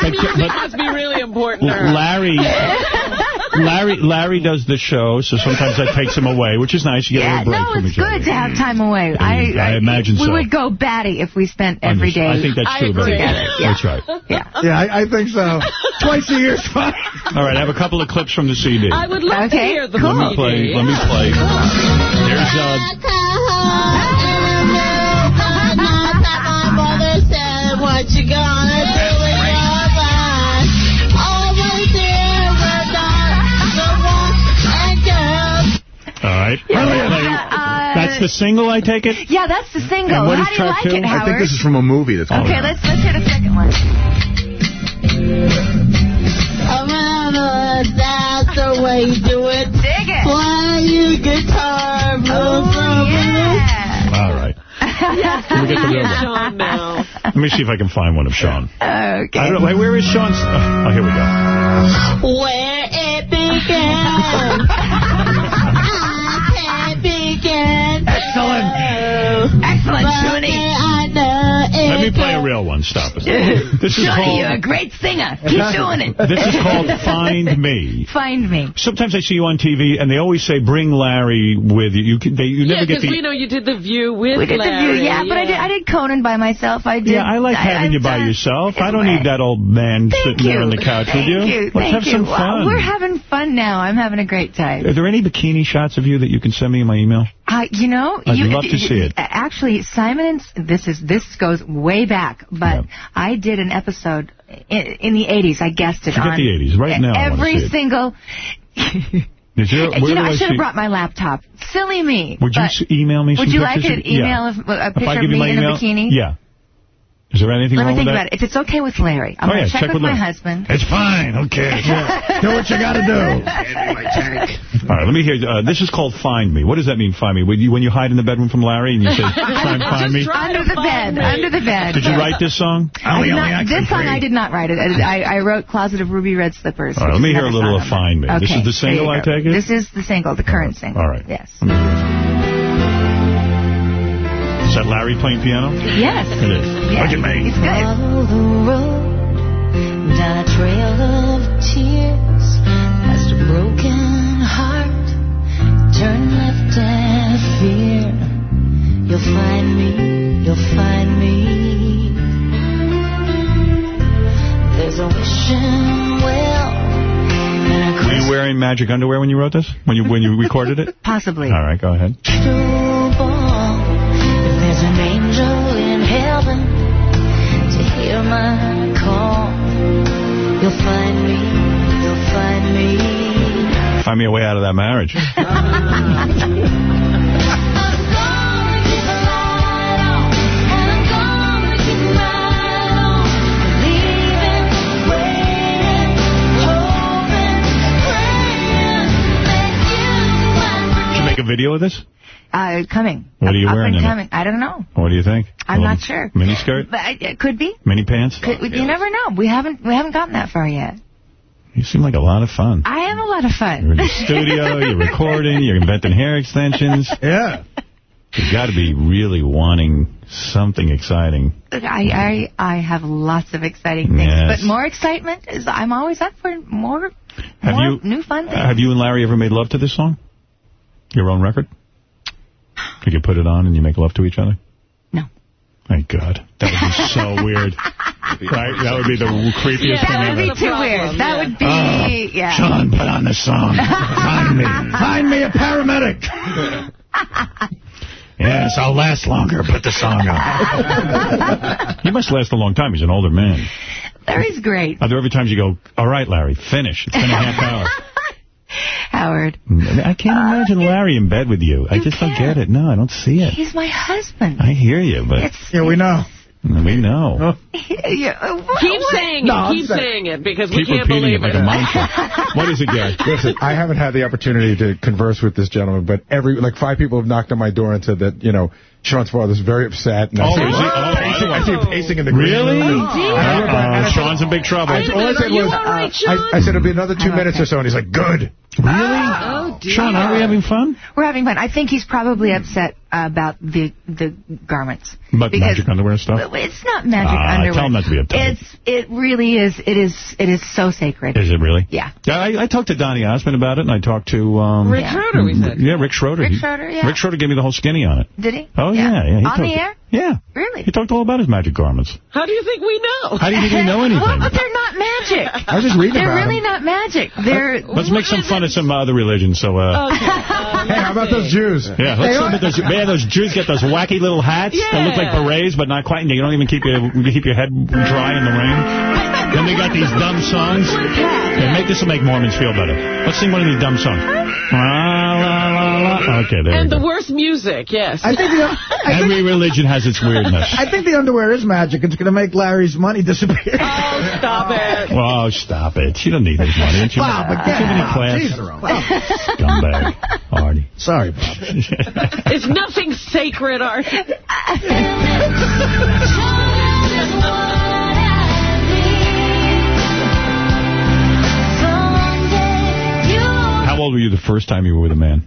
That music must be really important. Larry, Larry, Larry does the show, so sometimes that takes him away, which is nice. You get a Yeah, little break no, from it's each other. good to have time away. I, I imagine we so. would go batty if we spent every day. I think that's true. agree. Yeah. That's right. Yeah. Yeah, I, I think so. Twice a year's fine. All right, I have a couple of clips from the CD. I would love to hear the Let me CD. play. Let me play. There's uh, What you gonna all right. Uh, That's the single, I take it. Yeah, that's the single. And what How is do you track like two? it, I Howard? think I think this is from a movie that's Okay, let's let's hear the second one. Remember, that's the way you do it. Dig it. Play your guitar, blue, blue, blue. All right. Let me get the real one. Shawn now. Let me see if I can find one of Shawn. Okay. I don't know. Wait, where is Shawn's? Oh, here we go. Where it began. Excellent, Shuni. I know it Let me play a real one. Stop it. This is Johnny, you're a great singer. Keep doing it. This is called Find Me. Find me. Sometimes I see you on TV, and they always say, "Bring Larry with you." You can, they, you Yeah, never get because we know you did the View with We did the Larry. view, yeah, but I did I did Conan by myself. I did. yeah, I like having I've you by done- yourself. I don't need that old man Thank sitting there on the couch Thank with you. you. Let's Thank have you. some Well, fun. we're having fun now. I'm having a great time. Are there any bikini shots of you that you can send me in my email? Uh, you know, I'd you, love to see it. Actually, Simon and this is this goes way back, but I did an episode in, in the 80s. I guessed it Forget on the 80s. Right now, Every single. There, you know, I I should have brought my laptop. Silly me. Would you email me Would you like an of- yeah. email of a picture of me in email, a bikini? Yeah. Is there anything Let me think about it. If it's okay with Larry, I'm Oh, going to yeah, check, check with, with my husband. It's fine. Okay. Yeah. Do what you got to do. All right, let me hear. Uh, this is called Find Me. What does that mean, Find Me? When you, when you hide in the bedroom from Larry and you say, try and find me? Under the bed. Under the bed. Did you write this song? I did not- this song I did not write it. I, I wrote Closet of Ruby Red Slippers. All right, let me hear a little of Find Me. there. This is the single, I take it? This is the single, the current single. All right. Yes. Is that Larry playing piano? Yes. It is. Yes. Look at me. It's good. Follow the road down a trail of tears past a broken heart. Turn left and fear. You'll find me. You'll find me. There's a wishing well. Were you wearing magic underwear when you wrote this? When you when you recorded it? Possibly. All right, go ahead. Crystal ball. If there's an angel in heaven to hear my call, you'll find me, you'll find me. Find me a way out of that marriage. Did make a video of this? Uh, coming. What are you Up wearing and in it? I don't know. What do you think? I'm not sure. Mini skirt? But I, it could be. Mini pants? Could, You never know. We haven't we haven't gotten that far yet. You seem like a lot of fun. I have a lot of fun. You're in the studio, you're recording, you're inventing hair extensions. Yeah. You've got to be really wanting something exciting. I, I I have lots of exciting things, Yes. but more excitement is I'm always up for more Have more you new fun things. Have you and Larry ever made love to this song? Your own record? Could you put it on and you make love to each other? No. Thank God. That would be so weird. Right? That would be the creepiest Yeah, thing that would be too weird. That would be Oh, yeah. Shawn, put on the song. Find me. Find me a paramedic. Yes, I'll last longer. Put the song on. he must last a long time. He's an older man. Larry's great. Are there ever times you go, all right, Larry, finish. It's been a half hour. Howard. Mm, I can't uh, imagine Larry in bed with you. I just don't get it. No, I don't see it. He's my husband. I hear you, but Yeah, we know. Mm, we know. Yeah, uh, Keep saying No, it. Keep saying- saying it because we Keep can't repeating it believe like a mantra. What is it, Gary? Listen, I haven't had the opportunity to converse with this gentleman, but every like five people have knocked on my door and said that, you know, Shawn's father's very upset. And I Oh, see, is he? Oh, I, see, I see him pacing in the green Really? room. Oh, And I went back and I said- Shawn's in big trouble. I, all I said was, right, uh, I, I said it'll be another two minutes or so, and he's like, good. Really? Oh, dear. Shawn, are we having fun? We're having fun. I think he's probably upset about the the garments. About Because- magic underwear and stuff? It's not magic Ah, underwear. tell him not to be uptight. It's it really is. It is it is so sacred. Is it really? Yeah. Yeah, I, I talked to Donny Osmond about it, and I talked to... Um, Rick Schroder, we said. Yeah, Rick Schroder. Rick Schroder, yeah. Rick Schroder gave me the whole skinny on it. Did he? Oh, yeah. yeah, he On the air? Yeah. Really? He talked all about his magic garments. How do you think we know? How do you think we know anything? Well, but they're not magic. I was just reading They're about really him. not magic. They're Let's make some fun of some other religions. So, uh, Hey, how about those Jews? yeah, let's see those, yeah, those Jews get those wacky little hats that look like berets, but not quite. And you don't even keep your keep your head dry in the rain. Then they got these dumb songs. Yeah, make this will make Mormons feel better. Let's sing one of these dumb songs. La. Uh-huh. Okay, there And the go. worst music, yes. I think the, I think, Every religion has its weirdness. I think the underwear is magic. It's going to make Larry's money disappear. Oh, stop it. Oh, stop it. She don't need his money. She Bob, don't again. have any Bob, oh, class. tease her on. Scumbag. Artie. Sorry, Bob. It's nothing sacred, Art. How old were you the first time you were with a man?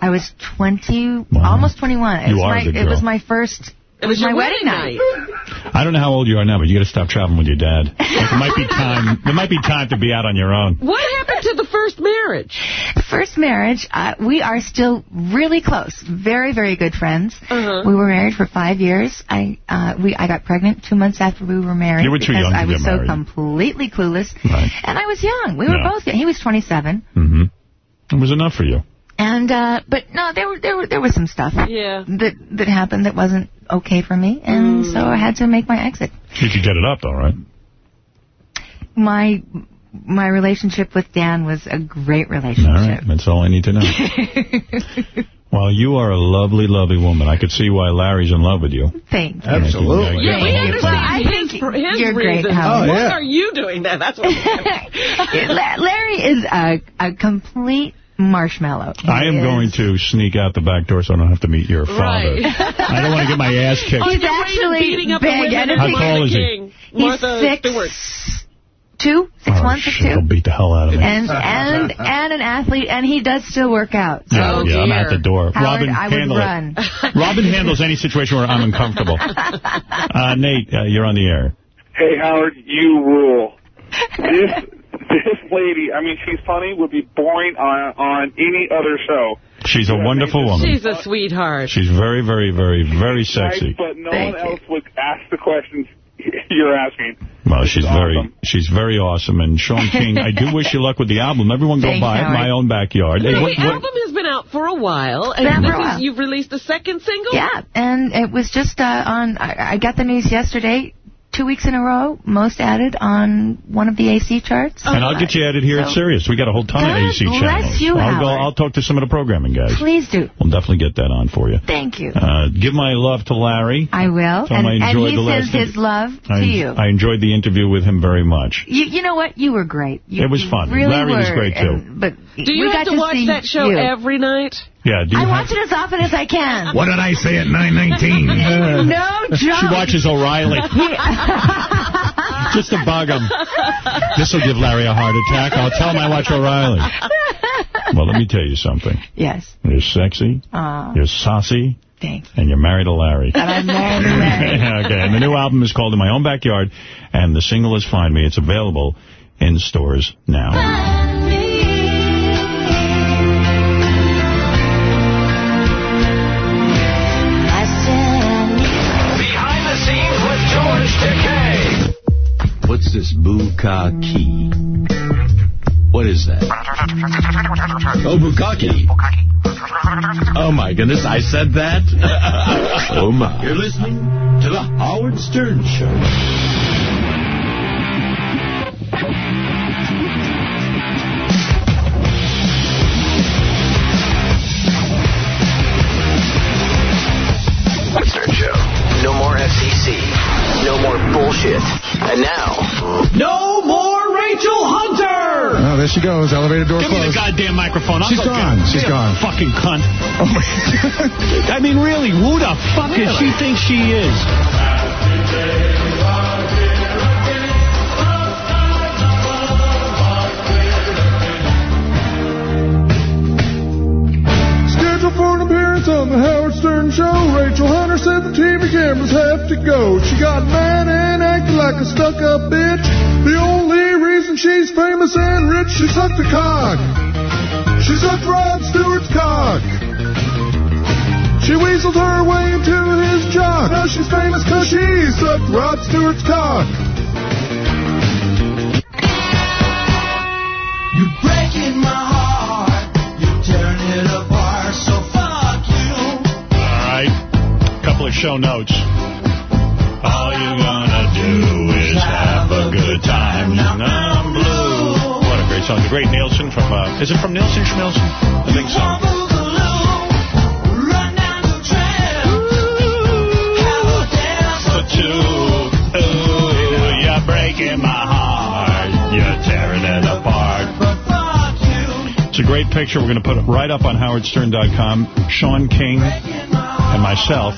I was 20, Wow. almost 21. It You was are a my, good It was my first. It was was my your wedding wedding night. I don't know how old you are now, but you got to stop traveling with your dad. Like, it might be time. There might be time to be out on your own. What happened to the first marriage? First marriage, uh, we are still really close. Very, very good friends. Uh-huh. We were married for five years. I uh, we I got pregnant two months after we were married. You were too young to I was get so married. completely clueless. Right. And I was young. We were Yeah. both young. He was 27. Mm-hmm. It was enough for you. And uh but no, there were there were there was some stuff Yeah. that that happened that wasn't okay for me, and so I had to make my exit. You could get it up, though, right? My my relationship with Dan was a great relationship. All right. That's all I need to know. Well, you are a lovely, lovely woman. I could see why Larry's in love with you. Thank you. Absolutely. Yeah, we Well, understand I his, think his you're great, reasons. Howard. Oh, Why yeah. are you doing that? That's what La- Larry is a, a complete marshmallow. He I am is- going to sneak out the back door so I don't have to meet your father. Right. I don't want to get my ass kicked. He's actually beating up big. and and How tall is he? King, He's Martha six, Stewart. two, six Oh, one, six shit, two. he'll beat the hell out of me. And and and an athlete, and he does still work out. So yeah, yeah, I'm at the door. Howard, Robin, I would handle run. it. Robin handles any situation where I'm uncomfortable. Uh, Nate, uh, you're on the air. Hey, Howard, you rule. This this lady, I mean, she's funny, would be boring on on any other show. She's a wonderful woman. She's a sweetheart. She's very, very, very, very sexy. Nice, but no one else would ask the questions you're asking. Well, she's very, she's very awesome. And Shawn King, I do wish you luck with the album. Everyone go Thanks, buy it. Howard. My own backyard. Hey, the what- what- album has been out for a while, and Been this for a is, you've released the second single? Yeah, and it was just uh, on. I, I got the news yesterday. Two weeks in a row, most added on one of the AC charts. and I'll get you added here at So- Sirius. We got a whole ton of God AC bless channels. you, I'll go. I'll talk to some of the programming guys. Please do. We'll definitely get that on for you. Thank you. Uh, give my love to Larry. I will. Tell him and, I and he the sends his love to I, you. I enjoyed the interview with him very much. you. You know what? You were great. You It was fun. Really Larry was were, great, too. and- but Do you we have got to watch that show you. every night? Yeah. Do you I watch it as often as I can. What did I say at 919? no joke. She watches O'Reilly. Just to bug him. This will give Larry a heart attack. I'll tell him I watch O'Reilly. Well, let me tell you something. Yes. You're sexy. Aw. You're saucy. Thanks. And you're married to Larry. And I'm married to Larry. okay, and the new album is called In My Own Backyard, and the single is Find Me. It's available in stores now. What's this bukkake? What is that? Oh, bukkake. Oh, my goodness, I said that? oh, my. You're listening to The Howard Stern Show. Bullshit. And now, No more Rachel Hunter! Oh, there she goes. Elevator door Give me the closed. goddamn microphone. I'll She's go gone. get her. She's Be a gone. Fucking cunt. Oh my. I mean, really, who the fuck does she think she is? For an appearance on the Howard Stern Show. Rachel Hunter said the TV cameras have to go. She got mad and acted like a stuck-up bitch. The only reason she's famous and rich, she sucked a cock. She sucked Rod Stewart's cock. She weaseled her way into his jock. Now she's famous cause she sucked Rod Stewart's cock. You're breaking my heart. Couple of show notes. All you're gonna do is have a good time. I'm blue. What a great song. The great Nilsson from, uh, is it from Nilsson Schmilsson? I think so. It's a great picture. We're going to put it right up on howardstern.com. Shawn King and myself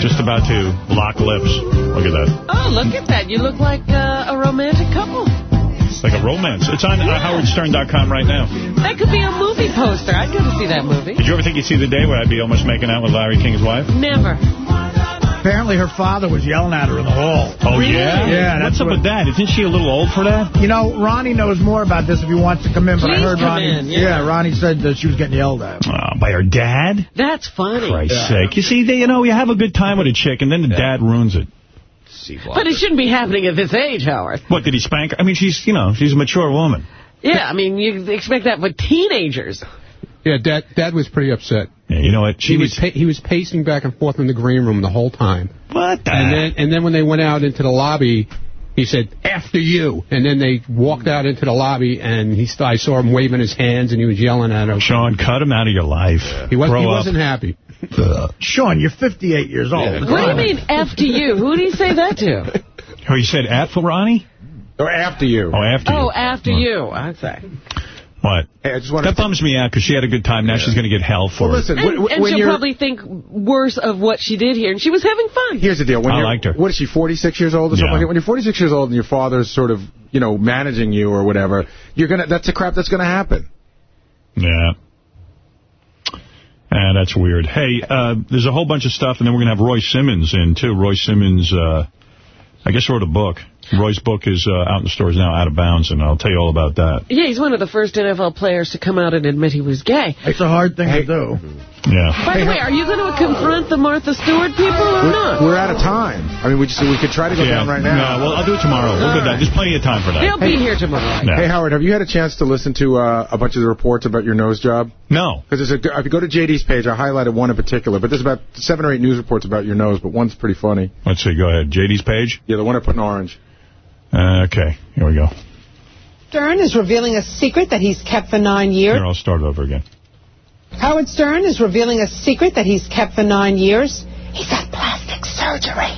just about to lock lips. Look at that. Oh, look at that. You look like uh, a romantic couple. It's like a romance. It's on uh, howardstern.com right now. That could be a movie poster. I'd go to see that movie. Did you ever think you'd see the day where I'd be almost making out with Larry King's wife? Never. Apparently her father was yelling at her in the hall. Oh, yeah? Yeah. What's that's up what- with that? Isn't she a little old for that? You know, Ronnie knows more about this if he wants to come in, but I heard come Ronnie. in, yeah. Ronnie said that she was getting yelled at. Uh, by her dad? That's funny. Christ's sake. You see, they, you know, you have a good time with a chick, and then the dad ruins it. But it shouldn't be happening at this age, Howard. What, did he spank her? I mean, she's, you know, she's a mature woman. Yeah, I mean, you expect that with teenagers. Yeah, Dad, Dad was pretty upset. Yeah, you know what? he was pa he was pacing back and forth in the green room the whole time. What the And then and then when they went out into the lobby, He said, after you. And then they walked out into the lobby, and he I saw him waving his hands, and he was yelling at him. Shawn, cut him out of your life. He, was, Grow he up. wasn't happy. Shawn, you're 58 years old. What do you mean, F to you? Who do you say that to? Oh, you said at for Ronnie? Or after you. Oh, after Oh, you. after you, I'd say. What? Hey, I just That bums me out because she had a good time. Now she's going to get hell for Well, it. listen, And, when, and when she'll probably think worse of what she did here. And she was having fun. Here's the deal. When I you're, liked her. What is she, 46 years old or something Yeah. like? When you're 46 years old and your father's sort of, you know, managing you or whatever, you're gonna. that's the crap that's going to happen. Yeah. Ah, that's weird. Hey, uh, there's a whole bunch of stuff, and then we're going to have Roy Simmons in, too. Roy Simmons, uh, I guess, wrote a book. Roy's book is uh, out in the stores now, Out of Bounds, and I'll tell you all about that. Yeah, he's one of the first NFL players to come out and admit he was gay. It's a hard thing to do. Yeah. By the way, are you going to confront the Martha Stewart people or We're, not? we're out of time. I mean, we just we could try to go Yeah. down right now. No, well, I'll do it tomorrow. We'll go down. There's plenty of time for that. They'll be here tomorrow. No. Hey, Howard, have you had a chance to listen to uh, a bunch of the reports about your nose job? No. Because if you go to JD's page, I highlighted one in particular, but there's about seven or eight news reports about your nose, but one's pretty funny. Let's see. Go ahead. JD's page? Yeah, the one I put in orange. Uh, okay. Here we go. Stern is revealing a secret that he's kept for nine years. Here, I'll start over again. Howard Stern is revealing a secret that he's kept for nine years. He's had plastic surgery.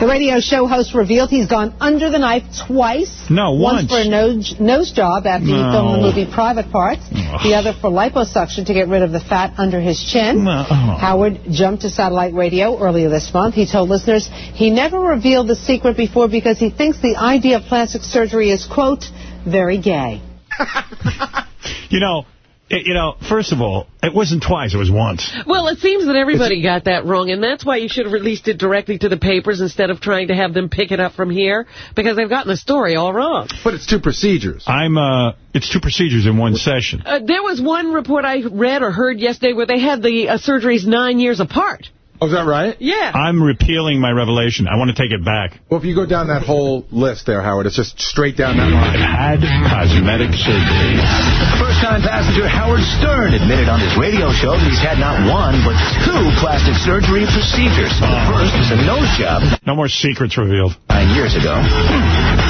The radio show host revealed he's gone under the knife twice. No, Once once. for a nose, nose job after he filmed the movie Private Parts. The other for liposuction to get rid of the fat under his chin. No. Howard jumped to satellite radio earlier this month. He told listeners he never revealed the secret before because he thinks the idea of plastic surgery is, quote, very gay. You know, you know, first of all, it wasn't twice. It was once. Well, it seems that everybody got that wrong, and that's why you should have released it directly to the papers instead of trying to have them pick it up from here, because they've gotten the story all wrong. But it's two procedures. I'm, uh, it's two procedures in one session. Uh, there was one report I read or heard yesterday where they had the uh, surgeries nine years apart. Oh, is that right? Yeah. I'm repealing my revelation. I want to take it back. Well, if you go down that whole list there, Howard, it's just straight down that line. Had cosmetic surgery. First-time passenger Howard Stern admitted on his radio show that he's had not one, but two plastic surgery procedures. The first is a nose job No more secrets revealed. nine years ago.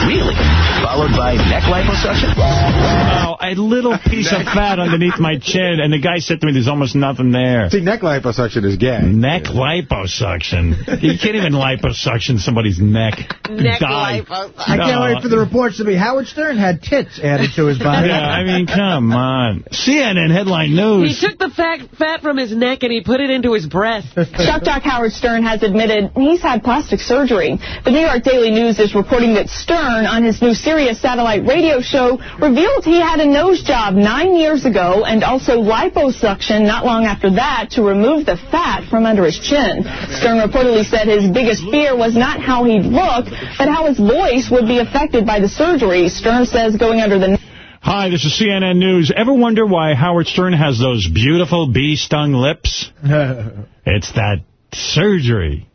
Really? Followed by neck liposuction? Oh, a little piece of fat underneath my chin, and the guy said to me, there's almost nothing there. See, neck liposuction is gay. Neck liposuction. You can't even liposuction somebody's neck. Neck Die. liposuction. I can't wait for the reports to be Howard Stern had tits added to his body. Yeah, I mean, come on. CNN headline news. He took the fat, fat from his neck and he put it into his breast. Shock Doc Howard Stern has admitted he's had plastic surgery. The New York Daily News is reporting that Stern, on his new Sirius satellite radio show, revealed he had a nose job nine years ago and also liposuction not long after that to remove the fat from under his chin. Stern reportedly said his biggest fear was not how he'd look, but how his voice would be affected by the surgery. Stern says going under the Hi, this is CNN News. Ever wonder why Howard Stern has those beautiful bee-stung lips? It's that surgery.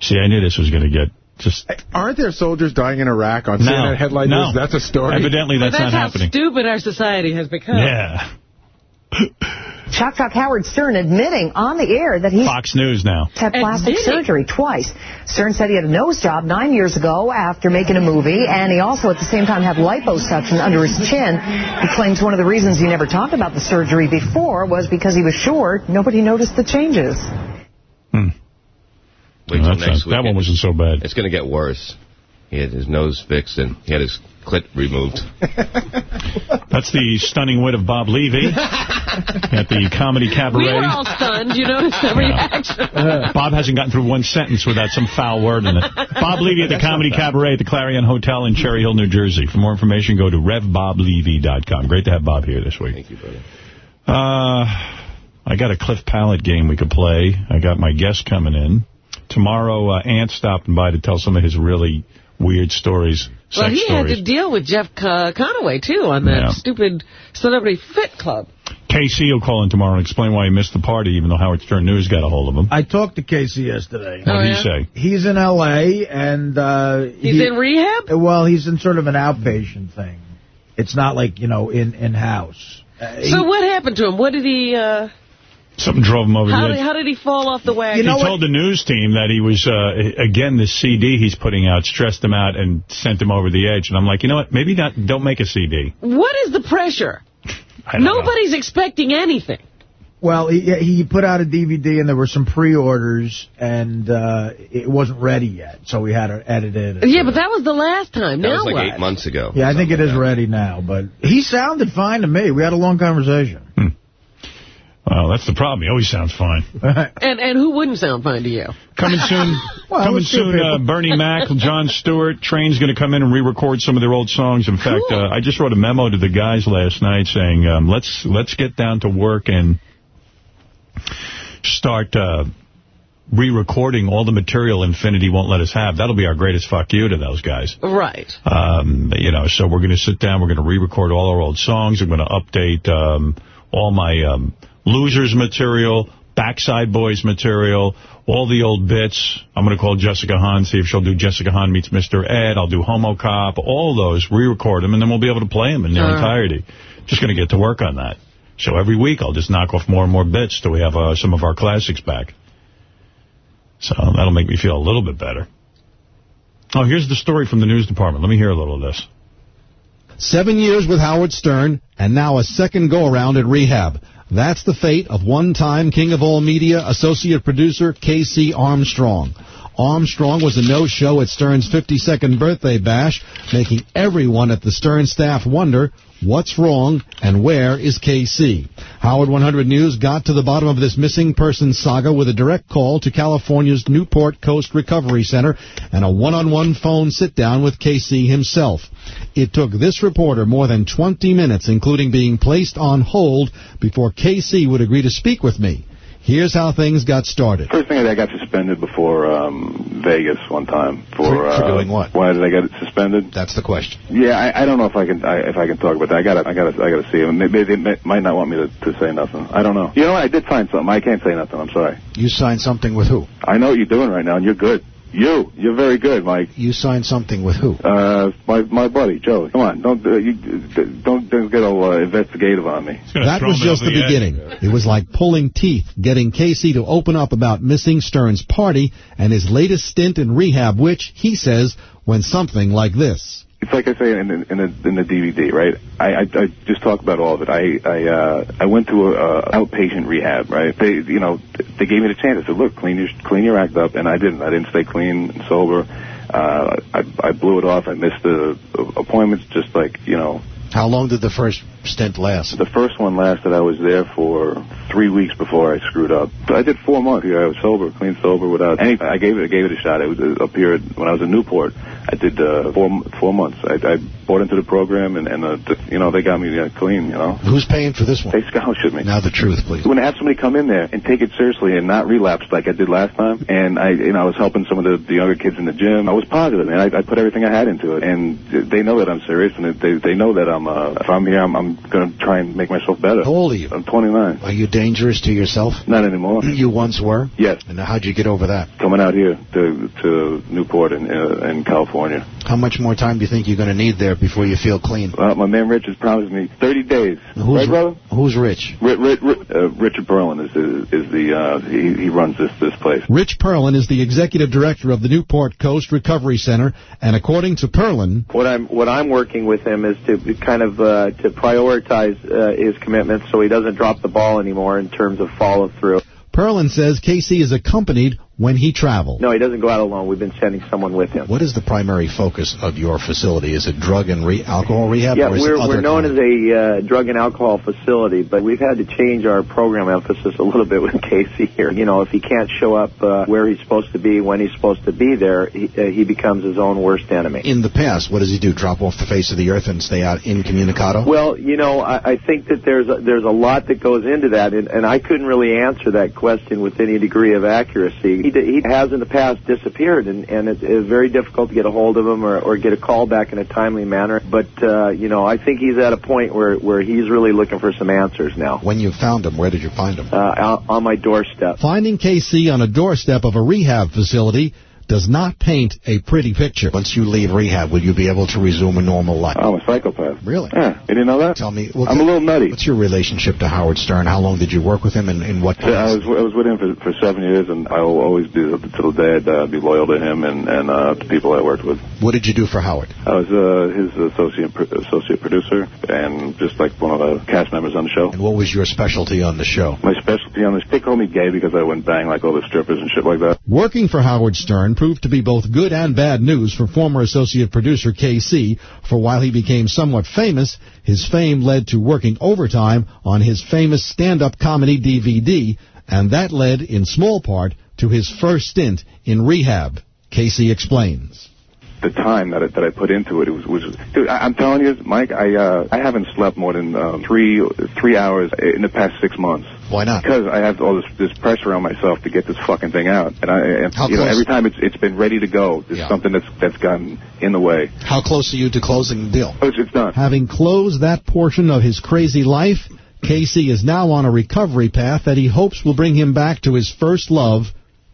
See, I knew this was going to get just... Aren't there soldiers dying in Iraq on No. CNN headline No. news? That's a story. Evidently, But that's, that's not how happening. stupid our society has become. Yeah. Shock Talk Howard Stern admitting on the air that he's Fox News now. had plastic surgery twice. Stern said he had a nose job nine years ago after making a movie, and he also at the same time had liposuction under his chin. He claims one of the reasons he never talked about the surgery before was because he was sure nobody noticed the changes. Hmm. Wait till next not- that one wasn't so bad. It's going to get worse. He had his nose fixed and he had his clit removed. That's the stunning wit of Bob Levy at the Comedy Cabaret. We were all stunned. You noticed the reaction. Bob hasn't gotten through one sentence without some foul word in it. Bob Levy at the Comedy Cabaret at the Clarion Hotel in Cherry Hill, New Jersey. For more information, go to revboblevy.com. Great to have Bob here this week. Thank you, brother. Uh, I got a Cliff Pallet game we could play. I got my guest coming in. Tomorrow, uh, Ant stopping by to tell some of his really weird stories, Well, sex he had to deal with Jeff Conaway, too, on that Yeah. stupid Celebrity Fit Club. KC will call in tomorrow and explain why he missed the party, even though Howard Stern News got a hold of him. I talked to Casey yesterday. What Oh, did yeah? he say? He's in L.A., and... Uh, He's he- in rehab? Well, he's in sort of an outpatient thing. It's not like, you know, in in-house. Uh, So what happened to him? What did he... Uh, Something drove him over How the did, edge. how did he fall off the wagon? he told the news team that he was, uh, again, the CD he's putting out stressed him out and sent him over the edge. And I'm like, you know what? Maybe not. don't make a CD. What is the pressure? don't know. Nobody's expecting anything. Well, he he put out a DVD and there were some pre-orders and uh, it wasn't ready yet, so we had to edit it. Yeah, but that was the last time. That now was like what? eight months ago. Yeah, I think it is ready now, but he sounded fine to me. We had a long conversation. Well, that's the problem. He always sounds fine. And and who wouldn't sound fine to you? Coming soon, Well, coming soon. Uh, Bernie Mac, Jon Stewart, Train's going to come in and re-record some of their old songs. In fact, uh, I just wrote a memo to the guys last night saying, um, let's let's get down to work and start uh, re-recording all the material Infinity won't let us have. That'll be our greatest fuck you to those guys. Right. Um, you know, so we're going to sit down, we're going to re-record all our old songs, I'm going to update um, all my um, Losers material, Backside Boys material, all the old bits. I'm going to call Jessica Hahn, see if she'll do Jessica Hahn meets Mr. Ed. I'll do Homo Cop, all those, re-record them, and then we'll be able to play them in their right. entirety. Just going to get to work on that. So every week I'll just knock off more and more bits till we have uh, some of our classics back. So that'll make me feel a little bit better. Oh, here's the story from the news department. Let me hear a little of this. Seven years with Howard Stern, and now a second go-around at rehab. That's the fate of one-time King of All Media associate producer K.C. Armstrong. Armstrong was a no-show at Stern's 52nd birthday bash, making everyone at the Stern staff wonder what's wrong and where is KC. Howard 100 News got to the bottom of this missing person saga with a direct call to California's Newport Coast Recovery Center and a one-on-one phone sit-down with KC himself. It took this reporter more than 20 minutes, including being placed on hold, before KC would agree to speak with me. Here's how things got started. First thing is I got suspended before um, Vegas one time for, For- for uh, doing what? Why did I get suspended? That's the question. Yeah, I, I don't know if I can I, if I can talk about that. I got I got I got to see him. Maybe they may, might not want me to, to say nothing. I don't know. You know what? I did find something. I can't say nothing. I'm sorry. You signed something with who? I know what you're doing right now, and you're good. You, you're very good, Mike. You signed something with who? Uh, my my buddy Joe. Come on, don't uh, you, don't don't get all uh, investigative on me. That was just the beginning. It was like pulling teeth, getting Casey to open up about missing Stern's party and his latest stint in rehab, which, he says, went something like this. It's like I say in the, in the in the DVD, right? I, I I just talk about all of it. I I uh I went to a, a outpatient rehab, right? They you know they gave me the chance. I said, look, clean your clean your act up, and I didn't. I didn't stay clean and sober. Uh, I I blew it off. I missed the appointments, just like you know. How long did the first stint last? The first one lasted. I was there for three weeks before I screwed up. I did four months. here. I was sober, clean sober, without any. I gave it. I gave it a shot. It was up here when I was in Newport. I did uh, four four months. I, I bought into the program, and and uh, you know they got me uh, clean. You know. Who's paying for this one? They scholarship me. Now the truth, please. When I have somebody come in there and take it seriously and not relapse like I did last time, and I, you know, I was helping some of the, the younger kids in the gym. I was and. I, I put everything I had into it, and they know that I'm serious, and they they know that I'm. Uh, if I'm here, I'm, I'm going to try and make myself better. How old are you? I'm 29. Are you dangerous to yourself? Not anymore. You once were? Yes. And how'd you get over that? Coming out here to to Newport in uh, in California. How much more time do you think you're going to need there before you feel clean? Uh, my man Rich has promised me 30 days. Who's, right, brother? Who's Rich? Ri Ri Ri- uh, Richard Berlin is the, is the uh, he, he runs this this place. Rich Perlin is the executive director of the Newport Coast Recovery Center, and according to Perlin, What I'm what I'm working with him is to kind of uh, to prioritize uh, his commitments so he doesn't drop the ball anymore in terms of follow through. Perlin says Casey is accompanied when he travels. No, he doesn't go out alone. We've been sending someone with him. What is the primary focus of your facility? Is it drug and re- alcohol rehab? Yeah, we're we're known kind? as a uh, drug and alcohol facility, but we've had to change our program emphasis a little bit with Casey here. You know, if he can't show up uh, where he's supposed to be when he's supposed to be there, he, uh, he becomes his own worst enemy. In the past, what does he do? Drop off the face of the earth and stay out incommunicado? Well, you know, I, I think that there's a, there's a lot that goes into that, and, and I couldn't really answer that question with any degree of accuracy. He, he has in the past disappeared, and, and it is very difficult to get a hold of him or, or get a call back in a timely manner. But uh, you know, I think he's at a point where where he's really looking for some answers now. When you found him, where did you find him? Uh, on my doorstep. Finding KC on a doorstep of a rehab facility does not paint a pretty picture. Once you leave rehab, will you be able to resume a normal life? I'm a psychopath. Really? Yeah. You didn't know that? Tell me. Well, I'm a little nutty. What's your relationship to Howard Stern? How long did you work with him, and in what? I was I was with him for, for seven years, and I will always be to the day I'd uh, be loyal to him and and uh, to people I worked with. What did you do for Howard? I was uh, his associate associate producer and just like one of the cast members on the show. And what was your specialty on the show? My specialty on this, they call me gay because I went bang like all the strippers and shit like that. Working for Howard Stern proved to be both good and bad news for former associate producer KC, for while he became somewhat famous, his fame led to working overtime on his famous stand-up comedy DVD, and that led, in small part, to his first stint in rehab. Casey explains. The time that I, that I put into it, it was, was dude. I, I'm telling you, Mike, I uh, I haven't slept more than um, three three hours in the past six months. Why not? Because I have all this this pressure on myself to get this fucking thing out, and I, and, you know, every time it's it's been ready to go, there's Yeah. something that's that's gotten in the way. How close are you to closing the deal? Oh, it's, it's done. Having closed that portion of his crazy life, Casey is now on a recovery path that he hopes will bring him back to his first love,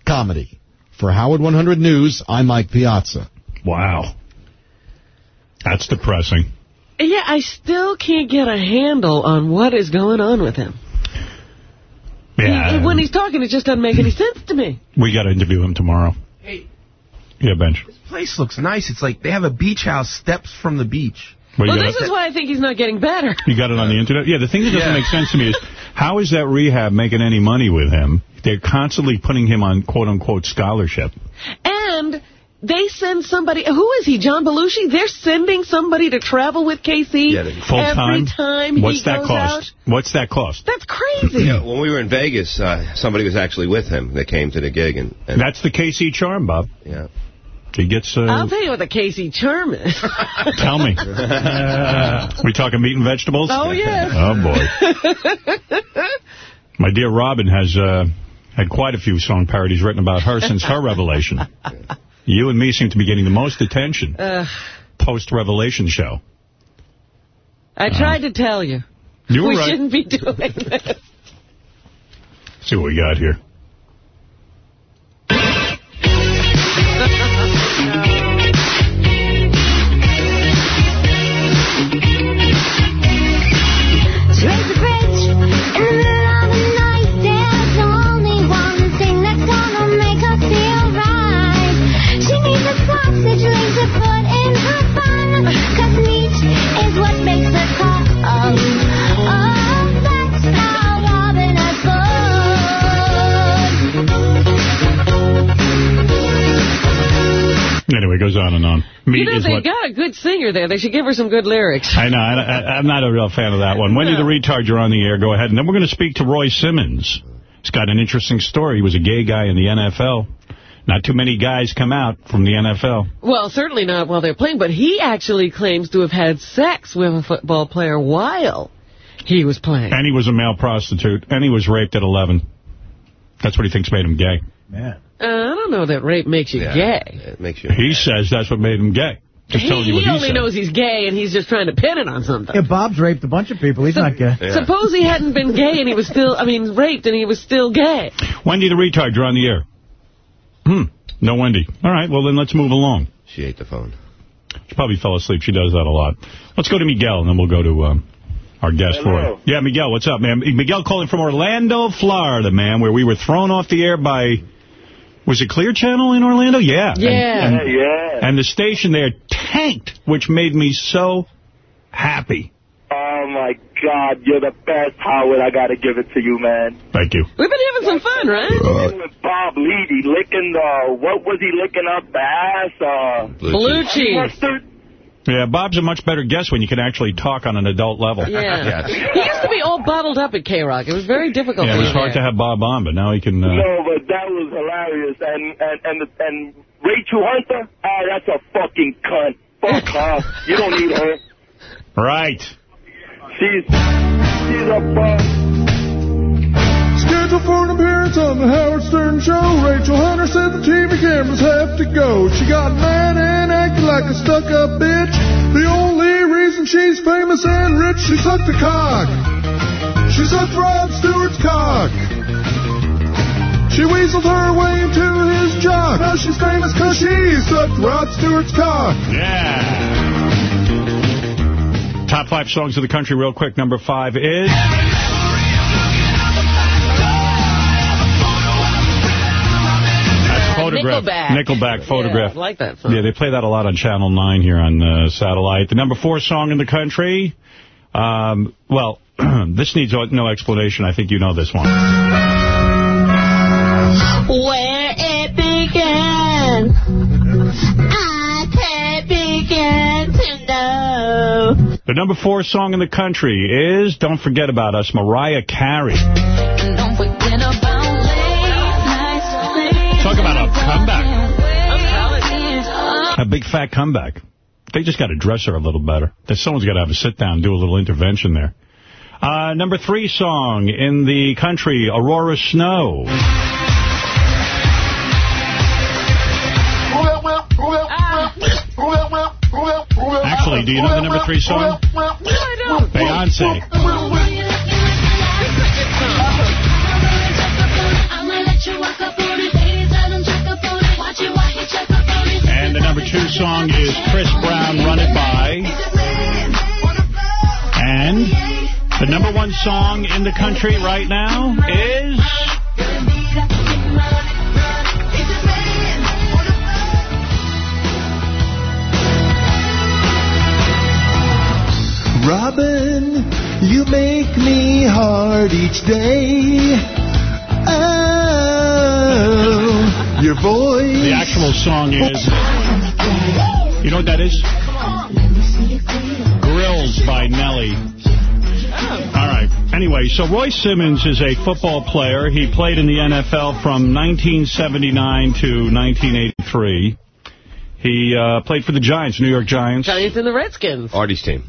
comedy. For Howard 100 News, I'm Mike Piazza. Wow. That's depressing. Yeah, I still can't get a handle on what is going on with him. Yeah. He- when he's talking, it just doesn't make any sense to me. We got to interview him tomorrow. Hey. Yeah, Bench. This place looks nice. It's like they have a beach house steps from the beach. Well, well, this is why I think he's not getting better. You got it on the internet? Yeah, the thing that doesn't Yeah. make sense to me is, how is that rehab making any money with him? They're constantly putting him on quote-unquote scholarship. And they send somebody, who is he, John Belushi? They're sending somebody to travel with KC Full-time? every time What's he that goes cost? What's that cost? That's crazy. Yeah, when we were in Vegas, uh, somebody was actually with him that came to the gig. and, and That's the KC charm, Bob. Yeah. He gets... Uh, I'll tell you what the KC charm is. Tell me. we talking meat and vegetables? Oh, yes. Oh, boy. My dear Robin has uh, had quite a few song parodies written about her since her revelation. You and me seem to be getting the most attention Uh, post-revelation show. I tried to tell you. You were we right. shouldn't be doing this. see what we got here. And on. Meat you know, is they what... got a good singer there. They should give her some good lyrics. I know. I, I, I'm not a real fan of that one. Wendy the retard, you're on the air. Go ahead. And then we're going to speak to Roy Simmons. He's got an interesting story. He was a gay guy in the NFL. Not too many guys come out from the NFL. Well, certainly not while they're playing, but he actually claims to have had sex with a football player while he was playing. And he was a male prostitute. And he was raped at 11. That's what he thinks made him gay. Man. Uh, I don't know that rape makes you gay. It makes you. He says that's what made him gay. Just He, telling you what he he only said. knows he's gay, and he's just trying to pin it on something. Yeah, Bob's raped a bunch of people. He's not gay. Suppose he hadn't been gay and he was still, I mean, raped and he was still gay. Wendy the retard, you're on the air. Hmm. No Wendy. All right, well, then let's move along. She ate the phone. She probably fell asleep. She does that a lot. Let's go to Miguel, and then we'll go to um, our guest for it. Yeah, Miguel, what's up, man? Miguel calling from Orlando, Florida, man, where we were thrown off the air by... Was it Clear Channel in Orlando? Yeah. And- Yeah. And, Yeah. And the station there tanked, which made me so happy. Oh, my God. You're the best, Howard. I got to give it to you, man. Thank you. We've been having some fun, right? with Bob Levy licking the, what was he licking up the ass? Uh, Blue cheese. Mustard? Yeah, Bob's a much better guest when you can actually talk on an adult level. Yeah. He used to be all bottled up at K-Rock. It was very difficult Yeah, it was you hard to have Bob on, but now he can... Uh, No, but that was hilarious. And, and, and, and Rachel Hunter? Ah, that's a fucking cunt. Fuck her. You don't need her. Right. She's, she's a bum. Scheduled for an appearance on the Howard Stern Show. Rachel Hunter said the TV cameras have to go. She got mad and acted like a stuck-up bitch. The only reason she's famous and rich, she sucked a cock. She sucked Rod Stewart's cock. She weaseled her way into his jock. Now she's famous because she sucked Rod Stewart's cock. Yeah. Top five songs of the country, real quick. Number five is... Photograph. Nickelback. Nickelback, Photograph. Yeah, I like that song. Yeah, they play that a lot on Channel 9 here on uh, satellite. The number four song in the country, um, well, this needs no explanation. I think you know this one. Where it began, I can't begin to know. The number four song in the country is Don't Forget About Us, Mariah Carey. Comeback. A big fat comeback. They just got to dress her a little better. That Someone's got to have a sit down, do a little intervention there. Uh, number three song in the country, Aurora Snow. Actually, do you know the number three song? Beyonce. Number two song is Chris Brown, Run It By. And the number one song in the country right now is... Robin, you make me hard each day. Oh, your voice. The actual song is... You know what that is? Grillz by Nelly. All right. Anyway, so Roy Simmons is a football player. He played in the NFL from 1979 to 1983. He uh, played for the Giants, New York Giants. Giants and the Redskins. Artie's team.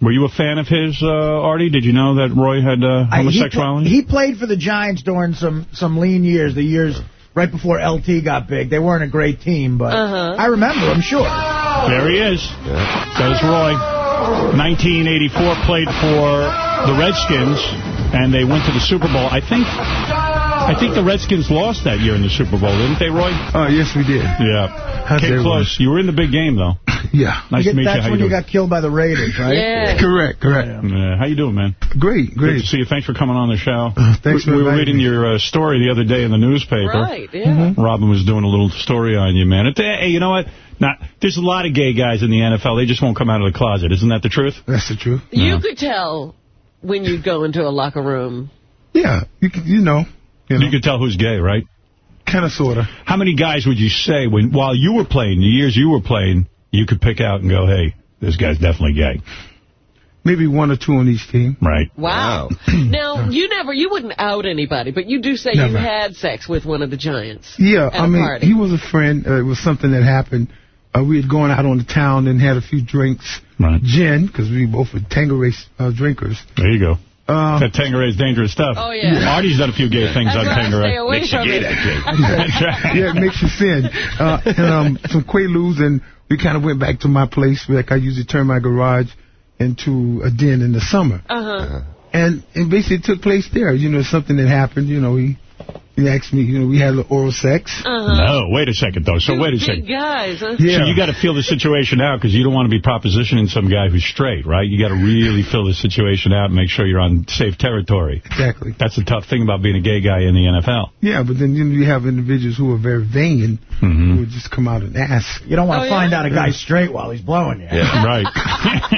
Were you a fan of his, uh, Artie? Did you know that Roy had uh, I- he, homosexuality? he played for the Giants during some, some lean years, the years right before LT got big. They weren't a great team, but Uh-huh. I remember, I'm sure. There he is. There's Roy. 1984 played for the Redskins, and they went to the Super Bowl. I think I think the Redskins lost that year in the Super Bowl, didn't they, Roy? Oh, yes, we did. Yeah. How's Came everyone? close. You were in the big game, though. Yeah. Nice to meet you. That's How you when you got killed by the Raiders, right? Yeah. Correct, correct. Yeah. How you doing, man? Great, great. Good great. to see you. Thanks for coming on the show. Uh, thanks we, for we were inviting reading your uh, story the other day in the newspaper. Right, yeah. Mm-hmm. Robin was doing a little story on you, man. It- eh, Hey, you know what? Now, there's a lot of gay guys in the NFL. They just won't come out of the closet. Isn't that the truth? That's the truth. You could tell when you go into a locker room. Yeah, you you know. You, know, You could tell who's gay, right? kind of, sort of. How many guys would you say, when while you were playing, the years you were playing, you could pick out and go, hey, this guy's definitely gay? Maybe one or two on each team. Right. Wow. now, you never, you wouldn't out anybody, but you do say you Never. had sex with one of the Giants. Yeah, I mean, party. he was a friend. Uh, it was something that happened. Uh, we had gone out on the town and had a few drinks. Right. Gin, because we both were Tanqueray uh, drinkers. There you go. Uh, That Tanqueray's dangerous stuff. Oh, yeah. Artie's done a few gay things That's on right, Tangeray. stay away Makes you gay, that kid. Yeah, it makes you sin. Uh, and um, some Quaaludes, and we kind of went back to my place, like I usually turn my garage into a den in the summer. Uh-huh. And it basically took place there. You know, something that happened, you know, he, he asked me, you know, we had a oral sex. Uh-huh. No, wait a second, though. So Two wait a big second. guys. Yeah. So you got to feel the situation out because you don't want to be propositioning some guy who's straight, right? You got to really feel the situation out and make sure you're on safe territory. Exactly. That's the tough thing about being a gay guy in the NFL. Yeah, but then you, know, you have individuals who are very vain, Mm-hmm. who would just come out and ask. You don't want Oh, to yeah? find out a guy's straight while he's blowing you. Yeah. Right.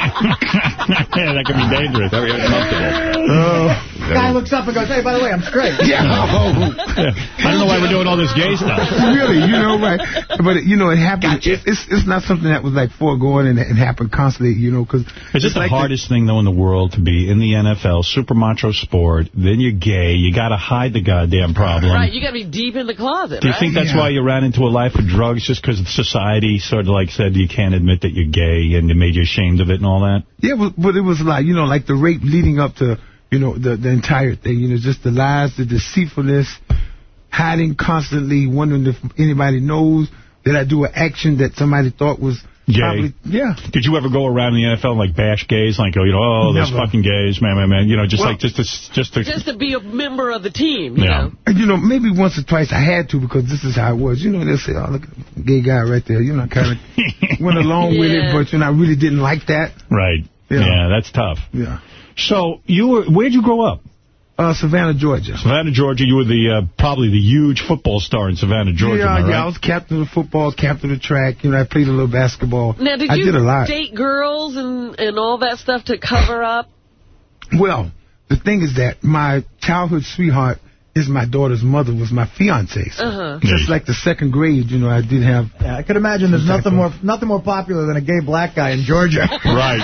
yeah, that could be dangerous. Very uncomfortable. Oh, Guy looks up and goes, hey, by the way, I'm straight. yeah. Yeah. Oh. I don't know why we're doing all this gay stuff. really, you know, right? But you know, it happened. It's, it's it's not something that was like foregoing and it happened constantly, you know, because Is it the hardest thing, though, in the world to be in the NFL, super macho sport, then you're gay, you got to hide the goddamn problem. Right, you got to be deep in the closet, Do you right? think that's why you ran into a life of drugs, just because society sort of like said you can't admit that you're gay and it made you ashamed of it and all that? Yeah, but, but it was like you know, like the rape leading up to you know the the entire thing. You know, just the lies, the deceitfulness, hiding constantly, wondering if anybody knows that I do an action that somebody thought was Gay. Probably, yeah. Did you ever go around in the NFL and, like, bash gays? Like, oh, you know, oh, those fucking gays, man, man, man. You know, just Well- like, just to, just to... Just to be a member of the team, you Yeah. know. And, you know, maybe once or twice I had to because this is how it was. You know, they'll say, oh, look, gay guy right there. You know, kind of went along with it, but, you know, I really didn't like that. Right. Yeah. Yeah. that's tough. Yeah. So, you were, where'd you grow up? Uh, Savannah, Georgia. Savannah, Georgia. You were the, uh, probably the huge football star in Savannah, Georgia, yeah, am I yeah, I was captain of football, captain of track. You know, I played a little basketball. Now, did I you did a lot. date girls and, and all that stuff to cover up? Well, the thing is that my childhood sweetheart is my daughter's mother, was my fiance. So Uh-huh. Just like the second grade, you know, I did have. Yeah, I could imagine there's nothing more nothing more popular than a gay black guy in Georgia. Right.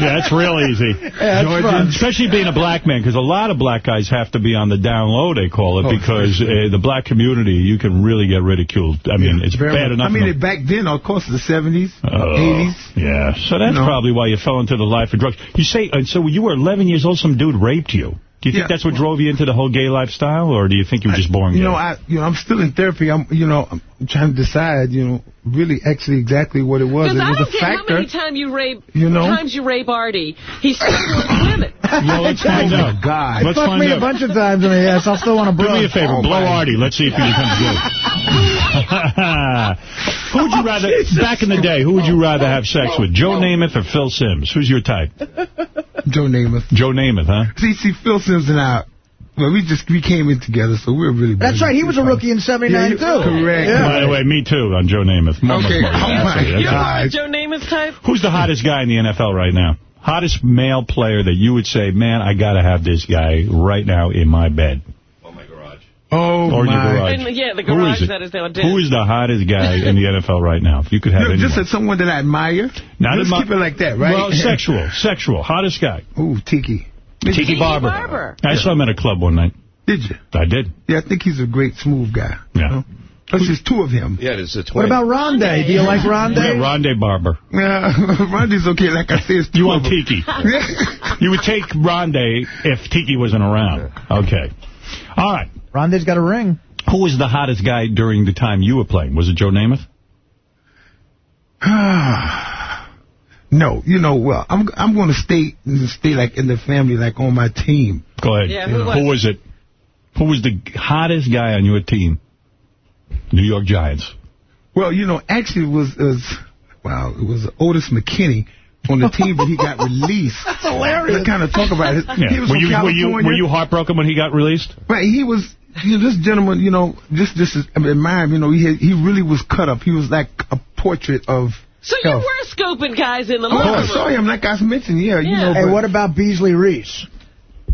Yeah, it's real easy. Yeah, it's fun. Especially being a black man, because a lot of black guys have to be on the down low, they call it, Oh, because uh, the black community, you can really get ridiculed. I mean, it's Very bad much. enough. I mean, it back then, of course, the 70s, Oh, 80s. Yeah, so that's No. probably why you fell into the life of drugs. You say, uh, so you were 11 years old, some dude raped you. Do you think Yeah. that's what drove you into the whole gay lifestyle, or do you think you were just born You gay? know, I, you know, I'm still in therapy. I'm, you know, I'm trying to decide, you know, really actually exactly what it was. Because It I was don't a care how factor. many times you rape, You know? times you rape Artie, He's still wants women. Well, let's find oh out. God. Let's Fuck find me out. a bunch of times, and yes, I'll still want to blow. Do me a favor, Oh, blow my. Artie. Let's see if he becomes gay. who would you oh, rather, back in the day, who would you rather have sex with, Joe Namath or Phil Simms? Who's your type? Joe Namath. Joe Namath, huh? See, see, Phil Simms and I, well, we just we came in together, so we were really. That's right. He was a rookie in '79 Yeah, too. Correct. By the way, me too on Joe Namath. More, Okay. more, more. Oh, my Absolutely. You're That's- a Joe Namath type? Who's the hottest guy in the NFL right now? Hottest male player that you would say, man, I got to have this guy right now in my bed. Oh Or in your my. garage. And, yeah, the garage is it? that is down Who is the hottest guy in the NFL right now? If you could have No, just as someone that I admire. Not Let's keep it like that, right? Well, sexual. Sexual. Hottest guy. Ooh, Tiki. Tiki, Barber. Barber. I saw him at a club one night. Did you? I did. Yeah, I think he's a great, smooth guy. Yeah. There's just two of him. Yeah, there's a twin. What about Rondé? Do you like Rondé? Yeah, Rondé Barber. Yeah, Ronde's okay. Like I said, it's two You of want them. Tiki. You would take Rondé if Tiki wasn't around. Okay. All right. Rondé's got a ring. Who was the hottest guy during the time you were playing? Was it Joe Namath? no, you know, well, I'm I'm going to stay stay like in the family, like on my team. Go ahead. Yeah, who was who was it? Who was the hottest guy on your team? New York Giants. Well, you know, actually, it was, it was wow, it was Otis McKinney on the team, but he got released. That's hilarious. To kind of talk about it. Yeah. He was Were from you, were you were you heartbroken when he got released? Right, he was. You know, this gentleman, you know, just just I mean, admire him. You know, he had, he really was cut up. He was like a portrait of. So you were scoping guys in the Oh, I locker saw room. him, like I mentioned, yeah, you know. Hey, what about Beasley Reese?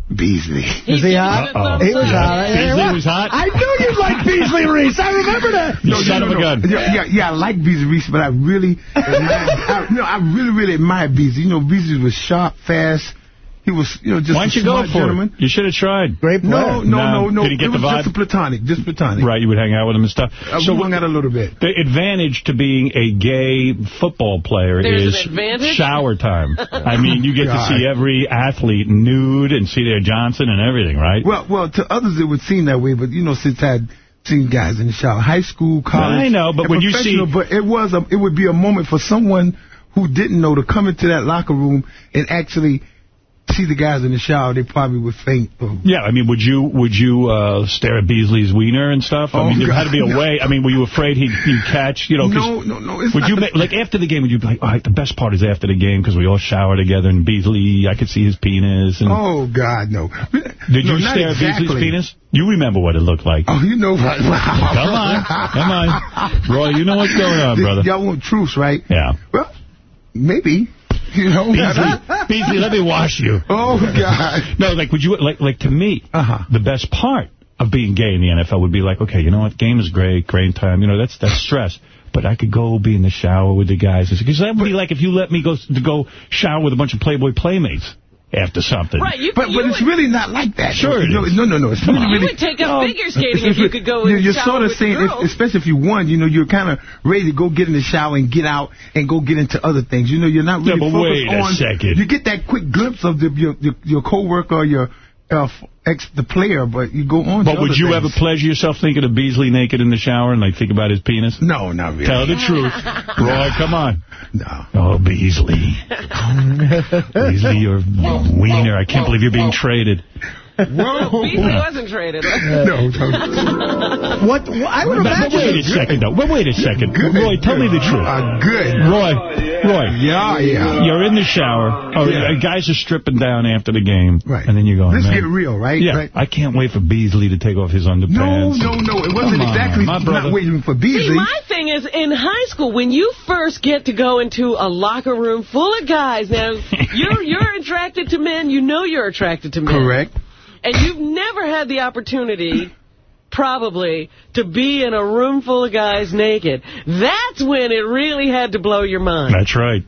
Beasley? Is he hot? Uh-oh. He was hot. Beasley was hot? I knew you'd like Beasley Reese. I remember that. You son of a no. gun. Yeah, yeah, yeah, I like Beasley Reese, but I really, admire, I, no, I really, really admire Beasley. You know, Beasley was sharp, fast. He was, you know, just Why a don't you go smart for gentleman. it? You should have tried. Great player. No, no, no, no. Did he get it the was vibe? just a platonic, just platonic. Right, you would hang out with him and stuff. Uh, so we hung out a little bit. the advantage to being a gay football player There's is shower time. I mean, you get to see every athlete nude and see their Johnson and everything, right? Well, well, to others it would seem that way, but you know, since I'd seen guys in the shower, high school, college, I know, but when you see- professional, but it was a, it would be a moment for someone who didn't know to come into that locker room and actually see the guys in the shower. They probably would faint. Yeah, I mean, would you would you uh, stare at Beasley's wiener and stuff? I Oh, mean, there had to be a God, way. I mean, were you afraid he'd, he'd catch, you know? 'cause No, no, no, would you make, like after the game? Would you be like, all right, the best part is after the game because we all shower together and Beasley, I could see his penis. And oh God, no. did No, you stare at Beasley's penis? You remember what it looked like? Oh, you know what? Wow. Come on, come on, Roy. You know what's going on, brother? Y'all want truths, right? Yeah. Well, maybe. You know, Beasley, Beasley, let me wash you. Oh God. No, like would you like like to me, Uh-huh. the best part of being gay in the NFL would be like, okay, you know what, game is great, great time, you know, that's that's stress. But I could go be in the shower with the guys. Because that would be like if you let me go to go shower with a bunch of Playboy playmates after something. Right, you, But you but it's really not like that. Sure it no, no, no, no. It's really, you really. would take up no, oh. figure skating if you could go in you're, the you're sort of saying, if, especially if you won, you know, you're kind of ready to go get in the shower and get out and go get into other things. You know, you're not Yeah, really but focused wait a second. You get that quick glimpse of the, your, your your coworker or your uh, ex the player, but you go on. But to would other you things. ever pleasure yourself thinking of Beasley naked in the shower and like think about his penis? No, not really. Tell the truth. Roy, come on. No. Oh, Beasley. Beasley, you're wiener. I can't believe you're being traded. Whoa. Beasley wasn't traded. no, What, I would But- but imagine... wait a second, though. But wait a second. Roy, tell me the truth. Uh, good. Roy, Roy. Yeah, yeah. You're in the shower. Oh, Yeah. uh, Guys are stripping down after the game. Right. And then you're going, Let's man. get real, right? Yeah. Right. I can't wait for Beasley to take off his underpants. no, no. No. It wasn't Come exactly my brother. not waiting for See, my thing is, in high school, when you first get to go into a locker room full of guys, now, you're you're attracted to men, you know you're attracted to men. Correct. And you've never had the opportunity, probably, to be in a room full of guys naked. That's when it really had to blow your mind. That's right.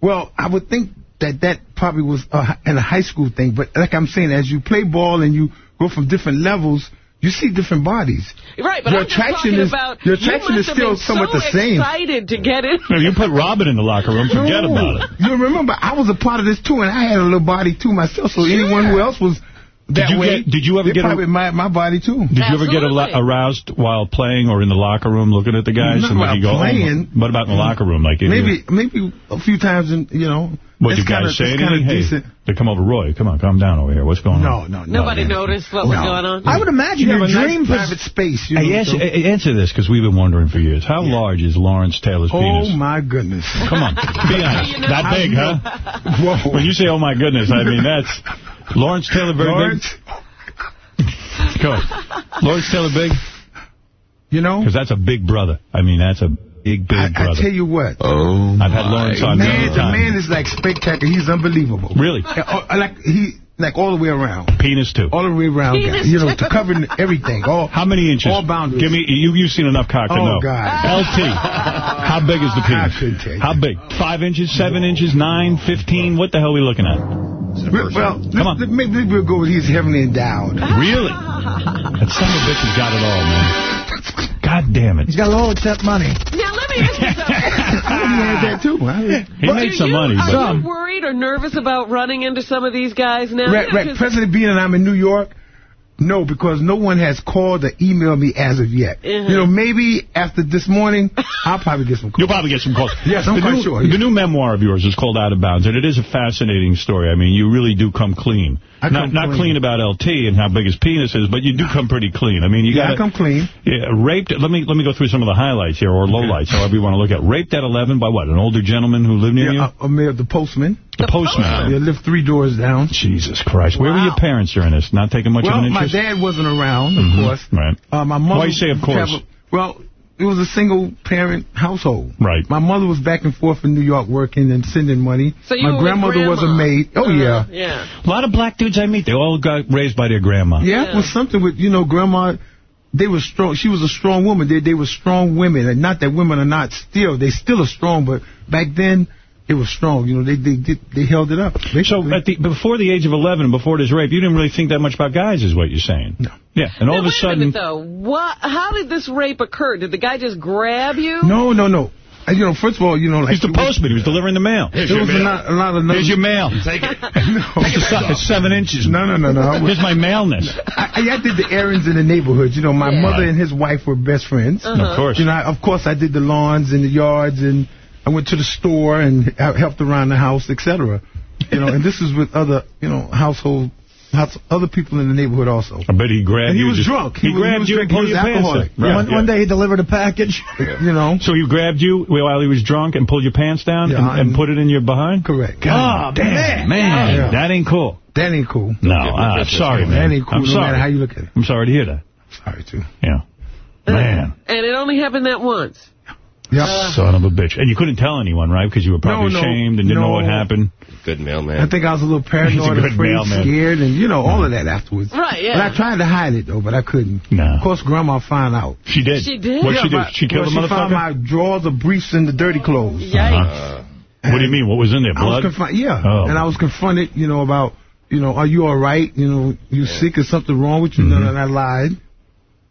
Well, I would think that that probably was uh, in a high school thing. But like I'm saying, as you play ball and you go from different levels, you see different bodies. Right, but Your I'm just attraction talking is- about your attraction must is still been somewhat so the same. excited to get in. No, you put Robin in the locker room, forget No. about it. You remember, I was a part of this too, and I had a little body too myself. So anyone who else was that Did you way, get- did you ever get probably admired my body too? Did you ever get a- aroused while playing or in the locker room looking at the guys? Not and like while you go, oh, playing. what about in the locker room? Like Maybe, maybe a few times, in, you know. What, it's you guys kinda, say it's anything? Hey, decent. they come over, Roy, come on, calm down over here. What's going No, on? no, no. Nobody noticed what was No. going on? I would imagine You have your a nice dream... private space. You know, Hey, answer, so- answer this, because we've been wondering for years. How large is Lawrence Taylor's Oh, penis? Oh, my goodness. Come on, be honest. That How big, you huh? Whoa. When you say, oh, my goodness, I mean, that's... Lawrence Taylor very Lawrence, big? Go. Lawrence Taylor big? you know, Because that's a big brother. I mean, that's a big, big I, I tell you what. Oh, I've had Lawrence on man, the man is like spectacular. He's unbelievable. Really? Oh, Like he, like all the way around. Penis, too. All the way around, guy. Penis you know, too. to cover everything. All How many inches? All boundaries. Give me. You, you've seen enough cock to Oh, know. God. LT. How big is the penis? couldn't tell you. How big? Five inches, seven inches, nine, fifteen? What the hell are we looking at? Well, well Come on. maybe maybe we'll go with he's heavily endowed. Really? That son of a bitch has got it all, man. God damn it. He's got it all except money. Now, let me ask you something. I had that too. I- He made some you- money, Are but... you worried or nervous about running into some of these guys now? Right, You know, right. 'cause- President being and I'm in New York, no, because no one has called or emailed me as of yet. Uh-huh. You know, maybe after this morning, I'll probably get some calls. You'll probably get some calls. Yes, I'm the quite new, sure, The new memoir of yours is called Out of Bounds, and it is a fascinating story. I mean, you really do come clean. I not come not clean. clean about LT and how big his penis is, but you do come pretty clean. I mean, you Yeah, got I come clean. Yeah, raped. Let me let me go through some of the highlights here, or lowlights, however you want to look at. it. Raped at 11 by what? An older gentleman who lived near you. Yeah, uh, Amir, the postman. The postman. Yeah, lived three doors down. Jesus Christ! Where were your parents during this? Not taking much well, of an interest? Well, my dad wasn't around, of Mhm, course. Right. Uh, my mother. Why you say of course? traveled- well, it was a single parent household. Right. My mother was back and forth in New York working and sending money. So you my were with grandmother was a maid. Oh Uh, yeah. Yeah. A lot of black dudes I meet, they all got raised by their grandma. Yeah, Yeah. it was something with you know grandma. They were strong. She was a strong woman. They they were strong women, and not that women are not still. They still are strong, but back then it was strong. You know, they they did, they held it up. So basically. at the before the age of 11, before this rape, you didn't really think that much about guys, is what you're saying? No. Yeah, and all Now, of a wait sudden, minute, though. What? How did this rape occur? Did the guy just grab you? no, no, no. Uh, You know, first of all, you know, like he's the it was- postman. He was delivering the mail. There was a lot, a lot of. Here's your mail. Take it. no, It's, se- it's seven inches. no, no, no, no. Was- Here's my mailness. I, I did the errands in the neighborhood. You know, my Yeah. mother Right. and his wife were best friends. Uh-huh. Of course. You know, I, of course, I did the lawns and the yards, and I went to the store and helped around the house, etc. You know, and this is with other, you know, household, other people in the neighborhood also. I bet he grabbed And he you. was just- drunk. He, He was- he grabbed was you and pulled your was pants down. Right, one, yeah. one day he delivered a package. You know, So he grabbed you while he was drunk and pulled your pants down Yeah, and, and and- put it in your behind? correct. God oh, damn, man, Yeah. that ain't cool. That ain't cool. No, I'm uh, sorry, man. That ain't cool, I'm no sorry. matter how you look at it. I'm sorry to hear that. Sorry, too. Yeah. Man, And it only happened that once. Yeah. son of a bitch. And you couldn't tell anyone, right? Because you were probably No, no, ashamed and didn't know what happened. Good mailman. I think I was a little He's a paranoid, good afraid, mailman. scared, and, you know, all of that afterwards. Right, yeah. But I tried to hide it, though, but I couldn't. No. Of course, Grandma found out. She did. She did? What'd she do? She killed well, the She found motherfucker? my drawers of briefs and the dirty clothes. Yikes. Uh-huh. What do you mean? What was in there? I was Blood? yeah, Oh. and I was confronted, you know, about, you know, are you all right? You know, you sick? Is something wrong with you? Mm-hmm. No, and I lied.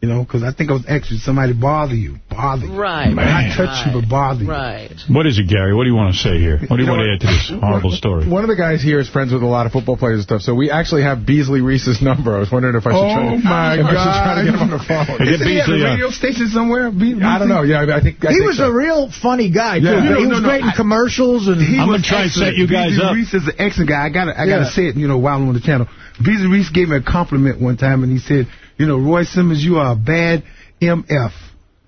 You know, because I think I was extra. Somebody bother you, bother you. Right. Not touch you, but bother you. Right. What is it, Gary? What do you want to say here? What do you, You know want to add to this horrible story? One of the guys here is friends with a lot of football players and stuff, so we actually have Beasley Reece's number. I was wondering if I should try Oh to, my if I should try to God. get him on the phone. Isn't he at a uh, radio station somewhere? Be- I don't know. Yeah, I think I he think was so. a real funny guy, too. Yeah. he No, was no, no, great in commercials. and He I'm gonna try and set you guys Beasley up. Reece is an excellent guy. I got to I got to Yeah. say it, you know, while I'm on the channel. Beasley Reece gave me a compliment one time, and he said, you know, Roy Simmons, you are a bad MF.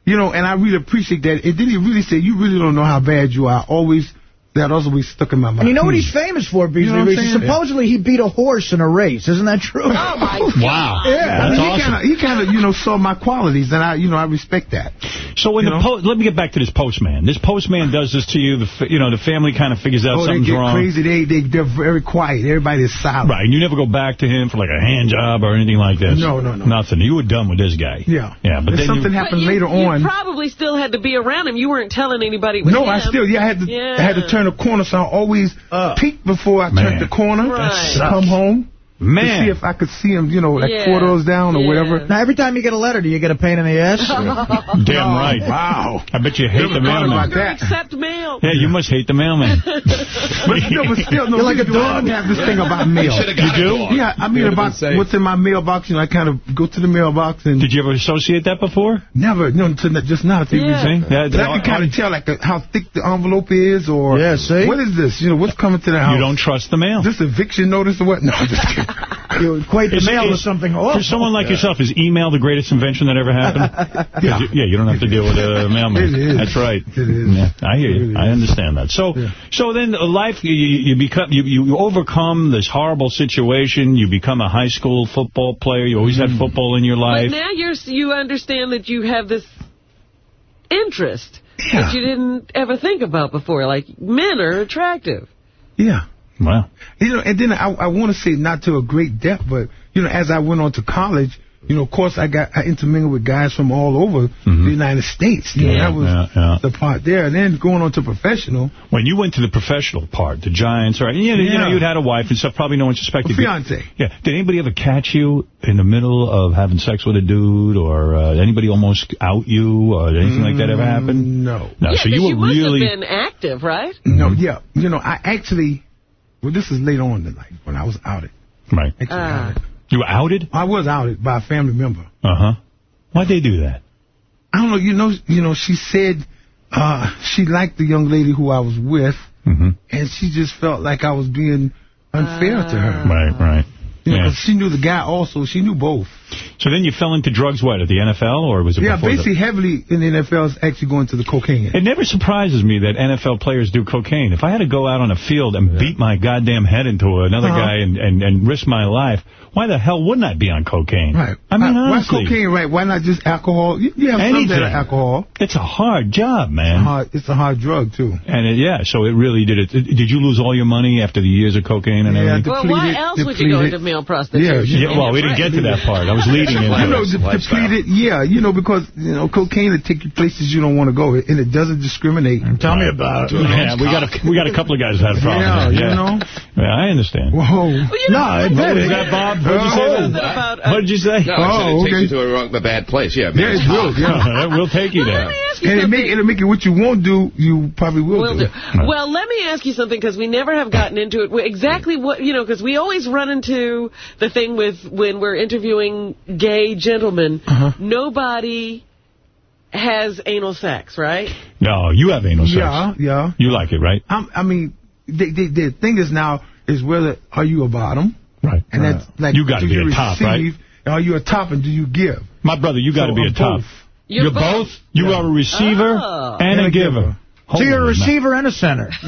You know, and I really appreciate that. And then he really said, you really don't know how bad you are. Always, that always stuck in my mind. And you know what he's hmm. famous for, Beasley You know Reece? saying? Supposedly he beat a horse in a race. Isn't that true? Oh, my God. Wow. Yeah, I mean, awesome. he kind of, he kind of, you know, saw my qualities, and I, you know, I respect that. So when You the know? po- let me get back to this postman. This postman does this to you. The f- you know the family kind of figures out Oh, they something's get wrong. crazy. They, they, they're very quiet. Everybody is silent. Right, and you never go back to him for like a hand job or anything like this. No, no, no. Nothing. You were done with this guy. Yeah. Yeah, but If then something you, happened But you, later you on. You probably still had to be around him. You weren't telling anybody. With No, him. I still, yeah, I had to, Yeah. I had to turn a corner, so I always peek before I Man, turned the corner. sucks. Come home. Man. To see if I could see him, you know, like Yeah. four doors down or Yeah. whatever. Now, every time you get a letter, do you get a pain in the ass? damn right. Wow. I bet you hate Never the mailman. about Never that. accept mail. Yeah, you must hate the mailman. But still, but still, no, You're like a we I dog. have this thing about mail. You do? Yeah, I mean about what's in my mailbox. You know, I kind of go to the mailbox and Did you ever associate that before? never, no, to, just now. To Yeah. See? Yeah, But I can kind of tell like the, how thick the envelope is, or Yeah, see? what is this? You know, what's coming to the house? you don't trust the mail. This eviction notice or what? No, I'm just kidding. you equate the Is- mail to is- something For awful. someone like yourself, is email the greatest invention that ever happened? Yeah. you- yeah, you don't have to deal with a mailman. It is. That's right. It is. Yeah, I hear you. really I is. understand that. So, so then uh, life, you, you become, you, you overcome this horrible situation. You become a high school football player. You always Mm. had football in your But life. now you're you understand that you have this interest Yeah. that you didn't ever think about before. Like men are attractive. Yeah. Wow. You know, and then I, I want to say not to a great depth, but you know, as I went on to college, you know, of course, I got I intermingled with guys from all over the mm-hmm. United States. You know, Yeah, that was yeah, yeah. the part there. And then going on to professional, When you went to the professional part, the Giants, or you know, you know, Yeah. you'd had a wife and stuff. Probably no one suspected. you. fiance. Yeah. Did anybody ever catch you in the middle of having sex with a dude, or uh, anybody almost out you, or anything like that ever happened? Mm, no. No. yeah, so you were must really. have been active, right? No, mm-hmm. yeah. You know, I actually, well, this is later on in life when I was outed. Right. Actually Ah. outed. You were outed? I was outed by a family member. Uh huh. Why'd they do that? I don't know. You know, you know. She said uh, she liked the young lady who I was with, Mm-hmm. and she just felt like I was being unfair to her. Right, right. You know, Yeah. 'cause she knew the guy also. She knew both. So then you fell into drugs, what, at the NFL, or was it Yeah, basically that? heavily in the NFL is actually going to the cocaine. It never surprises me that NFL players do cocaine. If I had to go out on a field and beat my goddamn head into another Uh-huh. guy and, and, and risk my life, why the hell wouldn't I be on cocaine? Right. I mean, why, honestly. why cocaine, right? Why not just alcohol? You, you have some Anything. that are alcohol. It's a hard job, man. Hard, it's a hard drug, too. And it, yeah, so it really did it. Did you lose all your money after the years of cocaine and Yeah, everything? Well, why Depleted- else would you go into male prostitution? Yeah, Yeah, well, we didn't get to that part. I was leading into You know, de- depleted, yeah, you know, because, you know, cocaine will take you places you don't want to go, and it doesn't discriminate. Tell me about it. Yeah, we got a we got a couple of guys who had problems. problem. Yeah, you know. Yeah, I understand. Whoa. Well, you know, No, I What admit was it. that, Bob? What did you say? Oh. something that? about, uh, What did you say? No, I said Oh, it takes okay. you to a, wrong, a bad place. Yeah, Yeah, it will, yeah. Yeah, we'll take you there. Me ask you And it something. make, it'll make it what you won't do, you probably will, Will do. do. Well, let me ask you something because we never have gotten into it. Exactly what you know, because we always run into the thing with when we're interviewing gay gentlemen. Uh-huh. Nobody has anal sex, right? No, you have anal sex. Yeah, yeah. You like it, right? I'm, I mean, the, the, the thing is now is whether are you a bottom, Right. and that's like You gotta do be you a top, right? receive, Are you a top, and do you give? My brother, you got to So, be a I'm top. both. You're both. both. You are a receiver Oh. and, a giver. So you're a Holy receiver and a center.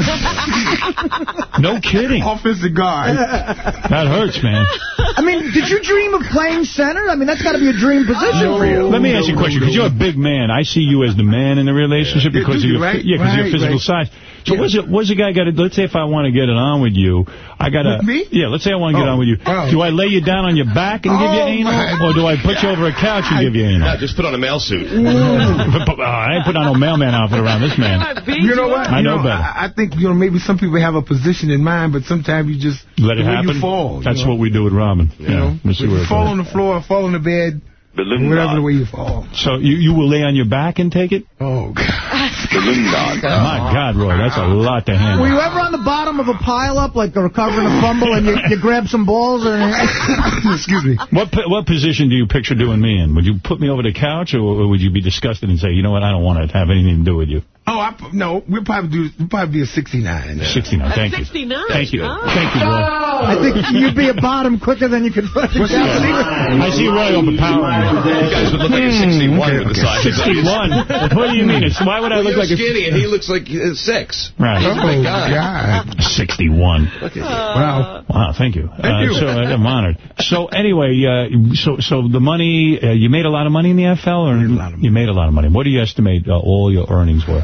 No kidding. Offensive guard. That hurts, man. I mean, did you dream of playing center? I mean, that's got to be a dream position for you. Let me ask you a question, because you're a big man. I see you as the man in the relationship Yeah, because do of your, right? yeah, because of your physical right. size. So what's it, what's a guy got to, let's say if I want to get it on with you, I got to, With me? yeah, let's say I want to get Oh. on with you. Oh. Do I lay you down on your back and give you Oh, anal? my Or do I put you over a couch and give you No, anal? just put on a mail suit. Uh, I ain't put on no mailman outfit around this man. You know what? I You know better. I, I think you know maybe some people have a position in mind, but sometimes you just Let it happen. You fall. That's you know? what we do with Robin. You know, We'll see if where you fall on the floor, fall on the bed. Whatever the way you fall. So you, you will lay on your back and take it? Oh, God. My God, Roy, that's a lot to handle. Were you ever on the bottom of a pile-up, like recovering a fumble, and you, you grab some balls? Or... Excuse me. What what position do you picture doing me in? Would you put me over the couch, or would you be disgusted and say, you know what, I don't want to have anything to do with you? Oh, I, no, we'll probably do. We'll probably be a 69. 69, thank you. 69. Thank you. Oh. Thank you, Roy. I think you'd be a bottom quicker than you could put it. I see Roy overpowering me. You guys would look like a 61 with the size. 61? What do you mean? It's, why would I Well, look you're like a... skinny and he looks like uh, six. Right. Oh, my God. 61. Look at you. Wow. Wow, thank you. Thank uh, you. So uh, I'm honored. So anyway, uh, so so the money, uh, you made a lot of money in the NFL, or you made a lot of money. What do you estimate uh, all your earnings were?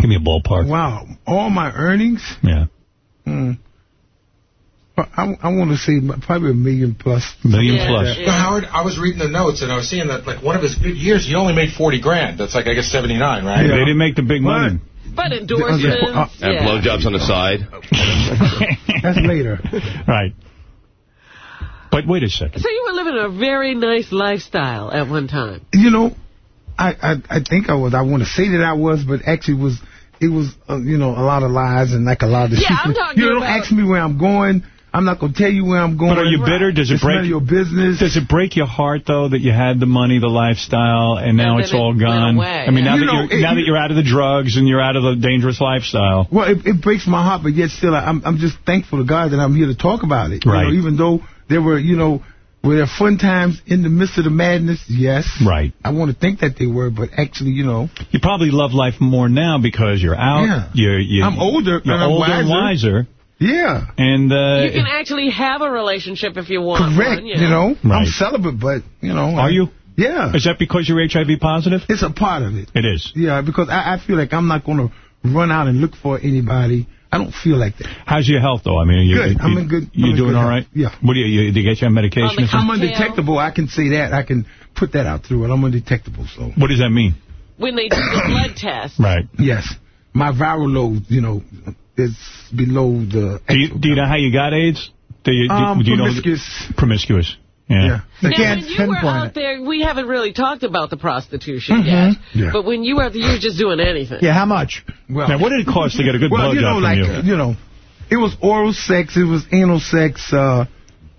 Give me a ballpark. Wow. All my earnings? Yeah. Hmm. Well, I, I want to say probably a million plus. Million Yeah, plus. Well, Howard, I was reading the notes, and I was seeing that, like, one of his good years, he only made 40 grand. That's like, I guess, 79, right? They didn't make the big money. But endorsements. And yeah. blowjobs on the side. That's later. Right. But wait a second. So you were living a very nice lifestyle at one time. You know, I, I I think I was. I want to say that I was, but actually was it was uh, you know a lot of lies and like a lot of Yeah, I'm talking You don't about- ask me where I'm going. I'm not gonna tell you where I'm going. But are you bitter? Does it it's break none of your business? Does it break your heart though that you had the money, the lifestyle, and now And it's then all gone? away, I mean, now. You that know, you're it- now that you're out of the drugs and you're out of the dangerous lifestyle. Well, it, it breaks my heart, but yet still, I'm I'm just thankful to God that I'm here to talk about it. Right. You know, even though there were, you know, were there fun times in the midst of the madness? Yes. Right. I want to think that they were, but actually, you know, You probably love life more now because you're out. Yeah. You're, you're I'm older You're and I'm older and wiser. Yeah. And uh, You can actually have a relationship if you want Correct. one. You know, I'm celibate, but you know, Are I- you? Yeah. Is that because you're HIV positive? It's a part of it. It is. Yeah, because I, I feel like I'm not going to run out and look for anybody. I don't feel like that. How's your health though? I mean, you, Good. You, I'm in good- You I'm doing good all health. Yeah. What do you, you? They get your on medication? or I'm undetectable. I can say that. I can put that out through it. I'm undetectable. So. What does that mean? When they do the blood test. Right. Yes. My viral load, you know, is below the. Do you, do you know how you got AIDS? Do you, do, Um, do you promiscuous. Know, promiscuous. Yeah. They Now, can't when you were out it. there, we haven't really talked about the prostitution Mhm. yet. Yeah. But when you were out there, you were just doing anything. Yeah, how much? Well, Now, what did it cost to get a good well, blowjob you know, from like, you? uh, you know, it was oral sex, it was anal sex, uh,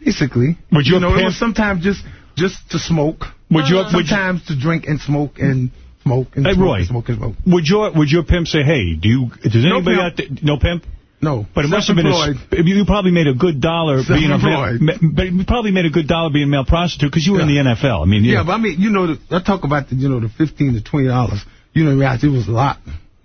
basically. Would you you know, it was sometimes just just to smoke. Would you- Uh-huh. would you- sometimes to drink and smoke and smoke and Hey, smoke Roy. and smoke and smoke. Would your would your pimp say, "Hey, do you does anybody pimp. out there no pimp?" No, But it must have been a, you probably made a good dollar being a male, but you probably made a good dollar being a male prostitute because you were in the NFL. I mean, Yeah, yeah, but I mean, you know, the, I talk about the, you know, the fifteen to twenty dollars. You know, in it was a lot,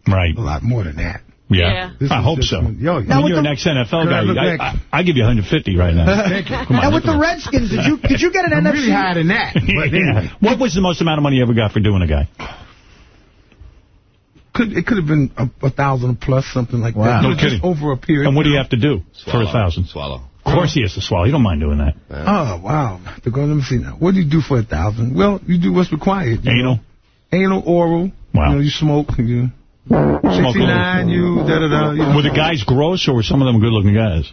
right, a lot more than that. yeah. This I hope so. one- yo, I Now mean, with you're the- an ex-NFL Can I guy. I. I, I give you 150 right now. Thank you. Come on, Now, with the Redskins, did you did you get an I'm NFC? really higher than that. But Yeah. anyway, What was the most amount of money you ever got for doing a guy? Could it could have been a, a thousand plus something like Wow. that. No You know, just kidding. over a period. And what do you have to do for a thousand? Swallow. Of course he has to swallow. He don't mind doing that. Oh wow! To go, let me see now. What do you do for a thousand? Well, you do what's required. you Anal? know. anal, oral. Wow. You know, you smoke. You Smoke sixty nine. You da da da. You know, Were the guys gross or were some of them good-looking guys?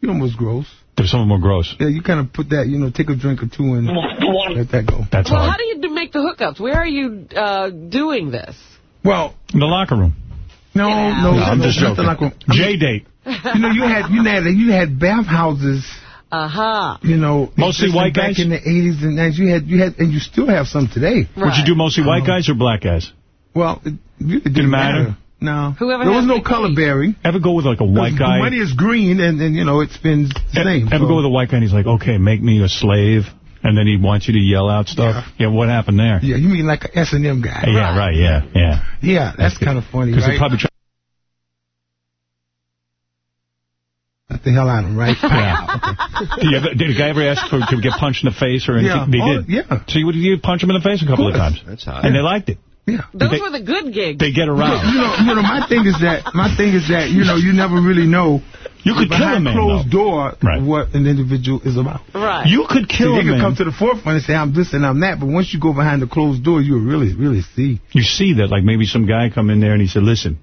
you know, almost gross. There some of them were gross. Yeah, you kind of put that. You know, take a drink or two and let that go. That's Well, hard. how do you make the hookups? Where are you uh, doing this? Well, In the locker room. no, no, No, I'm no, just nothing joking. like a- I mean, J date. you know, you had you had you had bathhouses. Aha. You know, Mostly existing white back guys? in the 80s and 90s. You had you had and you still have some today. Right. Would you do mostly white uh-huh. guys or black guys? Well, it really didn't, Didn't matter? No. Whoever there was no color bearing. Ever go with like a white The guy? money is green, and, and you know, it spins the E- same. Ever so- go with a white guy and he's like, okay, make me a slave, and then he wants you to yell out stuff? Yeah, what happened there? Yeah, you mean like an S&M guy. Yeah, right, yeah, yeah. Yeah, that's kind of funny, Because right? they probably try the hell out of him, right? Yeah. Did, ever, did a guy ever ask for to get punched in the face or anything? Yeah. They Oh, did. yeah. So you would you punch him in the face a couple of, Of times, That's hot. and they liked it. Yeah. Those They- were the good gigs. They get around. You around. know, you know, my thing is that my thing is that you know you never really know. You could kill a man, closed though. door Right. what an individual is about. right. You could kill See, a they can come to the forefront and say I'm this and I'm that, but once you go behind the closed door, you really really see. you see that, like maybe some guy come in there and he said, listen,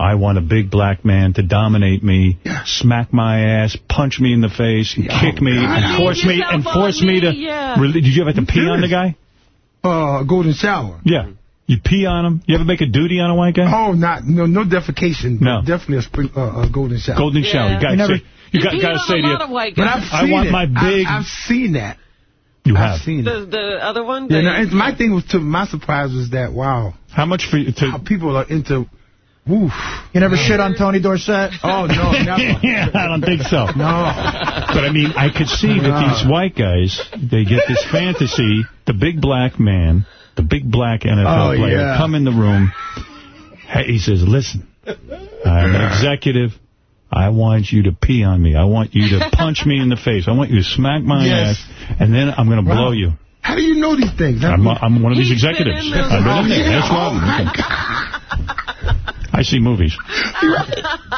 I want a big black man to dominate me, smack my ass, punch me in the face, kick me, and force me, and force me to... yeah. Really- Did you ever have to pee on the guy? Uh, golden shower. Yeah. You pee on them? You ever make a duty on a white guy? Oh, not no no defecation. No. definitely a spring, uh, a golden shower. Golden shower. You gotta never- say, you, got, gotta say to you, But I've I want it. my big... I, have seen that. you I've have. seen it. The, the other one? Yeah, the- no, and my thing was to my surprise was that wow, how much for you to? How people are into. Woof. You never shit on Tony Dorsett? Oh no, never. yeah, I don't think so. No. But I mean, I could see that these white guys, they get this fantasy, the big black man, the big black NFL Oh, player, yeah. come in the room. He says, listen, I'm an executive. I want you to pee on me. I want you to punch me in the face. I want you to smack my Yes. ass, and then I'm going to blow you. How do you know these things? I'm, I'm one of these He's been executives. I've been in there. movies. That's Oh, why. I see movies.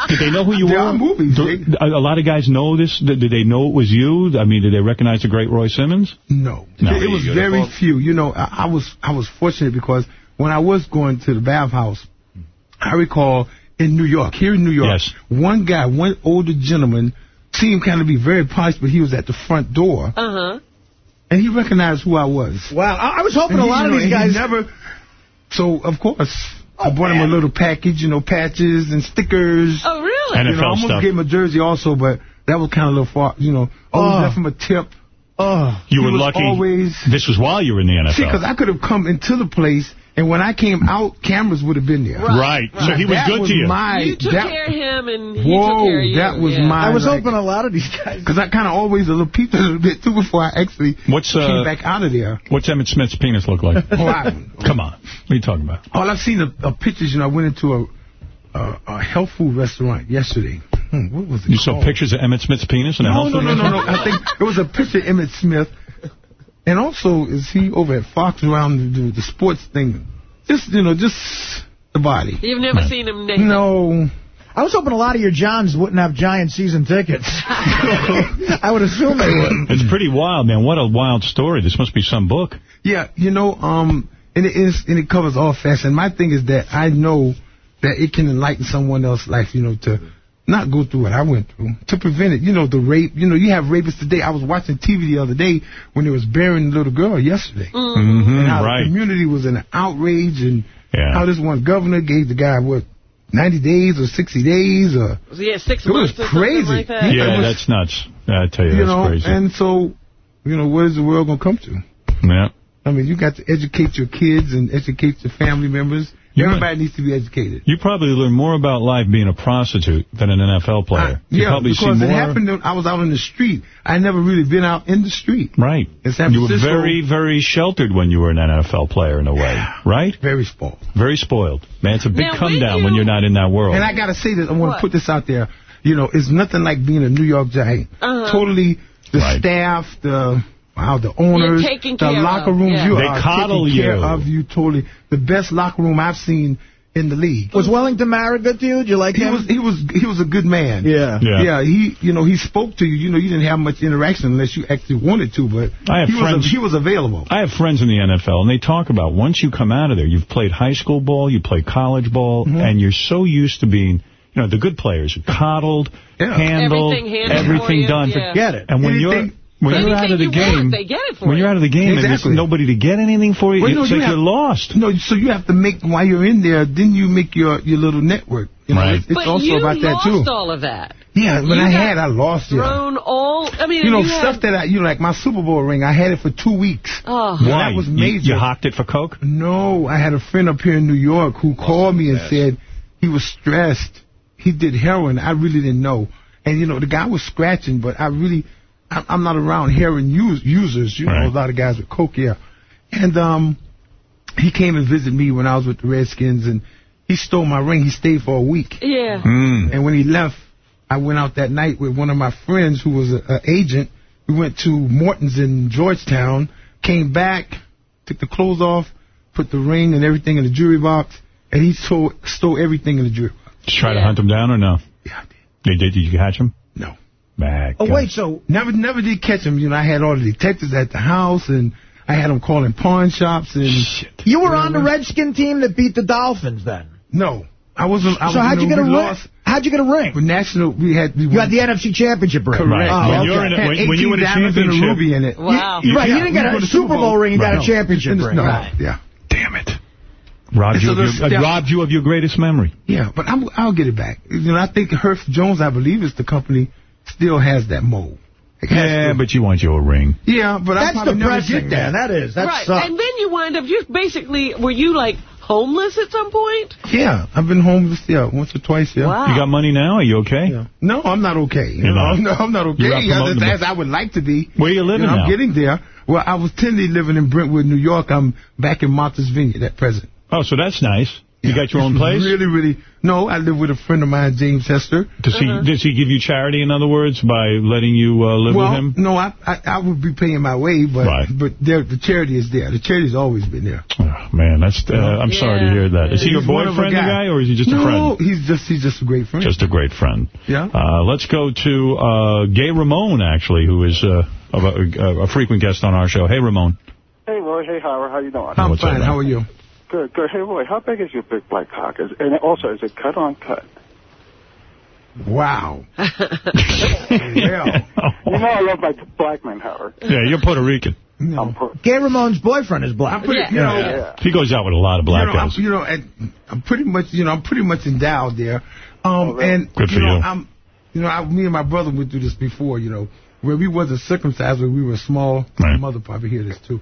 Did they know who you There were? are movies. Do- a, a lot of guys know this. Did did they know it was you? I mean, did they recognize the great Roy Simmons? No. No. it was very few. You know, I, I was I was fortunate because when I was going to the bathhouse, I recall in New York, here in New York, one guy, one older gentleman, seemed kind of be very polished, but he was at the front door, Uh-huh. and he recognized who I was. Wow, I, I was hoping And a he, lot you of these guys... never. So of course. I bought him a little package, you know, patches and stickers. Oh, really? You know, I almost gave him a jersey also, but that was kind of a little far, you know. Oh. Always oh. left him a tip. Oh, You He were was lucky. always- This was while you were in the NFL. See, because I could have come into the place, and when I came out, cameras would have been there. Right. Right. So he was That good to you. My, You took that, care of him, and he whoa, took care of you. that was yeah. my. I was like- hoping a lot of these guys... Because I kind of always a little peeped a little bit, too, before I actually What's, came uh, back out of there. What's Emmitt Smith's penis look like? Oh, I- Come on. What are you talking about? All I've seen are, are pictures, you know, I went into a, a, a health food restaurant yesterday. Hmm, what was it You saw pictures of Emmitt Smith's penis in a No, health no, food no, no, no. restaurant? I think it was a picture of Emmitt Smith. And also, is he over at Fox around to do the sports thing? Just, you know, just the body. You've never seen him naked. No. I was hoping a lot of your Johns wouldn't have giant season tickets. I would assume they wouldn't. It's pretty wild, man. What a wild story. This must be some book. Yeah, you know, um, and it is, and it covers all fashion. My thing is that I know that it can enlighten someone else's life, you know, to not go through what I went through, to prevent it. You know, the rape. You know, you have rapists today. I was watching TV the other day when they was burying the little girl yesterday, Mm -hmm, and how right. the community was in an outrage, and Yeah. how this one governor gave the guy what. 90 days or 60 days or Yeah, six It was months or something crazy. like that. Yeah, was- that's nuts. I tell you, you that's know crazy. and so you know what is the world going to come to yeah. I mean, you got to educate your kids and educate your family members. You Everybody needs to be educated. You probably learn more about life being a prostitute than an NFL player. you yeah, probably because see it happened. When I was out in the street. I never really been out in the street. Right. In San You were very, very sheltered when you were an NFL player in a way, right? Very spoiled. Very spoiled. Man, it's a big Now, come down you- when you're not in that world. And I got to say this. I want What? to put this out there. You know, it's nothing like being a New York Giant. Uh-huh. Totally, the Right. staff, the wow, the owners, You're taken the care locker of, rooms. yeah. You They are coddle taking care you. of you totally. The best locker room I've seen in the league. Was Wellington Mara good to you? Did you like He him? was he was he was a good man. Yeah. Yeah. he you know he spoke to you. You know you didn't have much interaction unless you actually wanted to, but I have he was friends- a, he was available. I have friends in the NFL, and they talk about once you come out of there, you've played high school ball, you play college ball, Mm-hmm. and you're so used to being, you know, the good players are coddled, handled, Everything handled everything for done. yeah. Forget it. And when you're Anything- when you're out of the you game, want, they get it for when you're out of the game, and there's nobody to get anything for you, Well, no, it's you like have- you're lost. No, so you have to make while you're in there. Then you make your your little network. You know, Right. it's, it's but also you about that lost too. all of that. Yeah, when You I had, I lost it. Thrown all. I mean, You know, you stuff had, that I, you know, like my Super Bowl ring, I had it for two weeks. Oh. Why? That was You- major. You, hocked it for coke? No, I had a friend up here in New York who oh, called me and said he was stressed. He did heroin. I really didn't know. And, you know, the guy was scratching, but I really, I- I'm not around heroin use, users. You know, a lot of guys with coke, yeah. And um, he came and visited me when I was with the Redskins, and he stole my ring. He stayed for a week. Yeah. Mm. And when he left, I went out that night with one of my friends who was an agent. We went to Morton's in Georgetown, came back, took the clothes off, put the ring and everything in the jewelry box, and he stole, stole everything in the jewelry box. Did you try to hunt him down or no? Yeah, I did. They did. Did you catch him? No. Back. Oh, wait, so... Never, never did catch him. You know, I had all the detectives at the house, and I had them calling pawn shops, and You were on the Redskin team that beat the Dolphins then? no, I wasn't. I So was, how'd you know, get a ring? How'd you get a ring? With national, we had. We You got the NFC Championship ring. Correct. Oh, When okay. you're in a- when- when you win a 18 diamonds and championship- ruby in it. Wow. You, right, Yeah, you didn't get a to Super Bowl ring, you got a championship No, ring. no, Right. Yeah. Damn it. Robbed, It's you a of, your, uh, robbed you of your greatest memory. Yeah, but I'm, I'll get it back. You know, I think Herff Jones, I believe, is the company, still has that mold. Yeah, but you want your a ring. Yeah, but I That's probably never depressing, get that. man. That is. That right. sucks. And then you wind up, you basically, were you like homeless at some point? Yeah, I've been homeless, yeah, once or twice, yeah. Wow. You got money now? Are you okay? No, I'm not okay. You You're know, not? no, I'm not okay. You're not Yeah, promoting as, as I would like to be. Where you living You know, now? I'm getting there. Well, I was tentatively living in Brentwood, New York. I'm back in Martha's Vineyard at present. Oh, so that's nice. You got your own place? Really, really. No, I live with a friend of mine, James Hester. Does he does he give you charity, in other words, by letting you uh, live well, with him? no, I, I I would be paying my way, but Right. but there, the charity is there. The charity's always been there. Oh, man, that's uh, I'm sorry to hear that. Is he your He's one of a boyfriend, the guy, or is he just no, a friend? No, he's just he's just a great friend. Just a great friend. Yeah. Uh, let's go to uh, Gay Ramon, actually, who is uh, a, a, a frequent guest on our show. Hey, Ramon. Hey, Roy. Hey, Howard. How you doing? I'm What's fine. man? How are you? Good, good. Hey, Roy, how big is your big black cock? Is, and also, is it cut on cut? Wow. yeah. You know I love my black men, Howard. Yeah, you're Puerto Rican. I'm Gay Ramon's boyfriend is black. I'm pretty, you know, He goes out with a lot of black you know, I'm, guys. you know, and I'm pretty much, you know, I'm pretty much endowed there. Um, and Good you for know, you. I'm, you know, I, me and my brother went through this before. You know, where we wasn't circumcised, where we were small. My mother probably hear this too.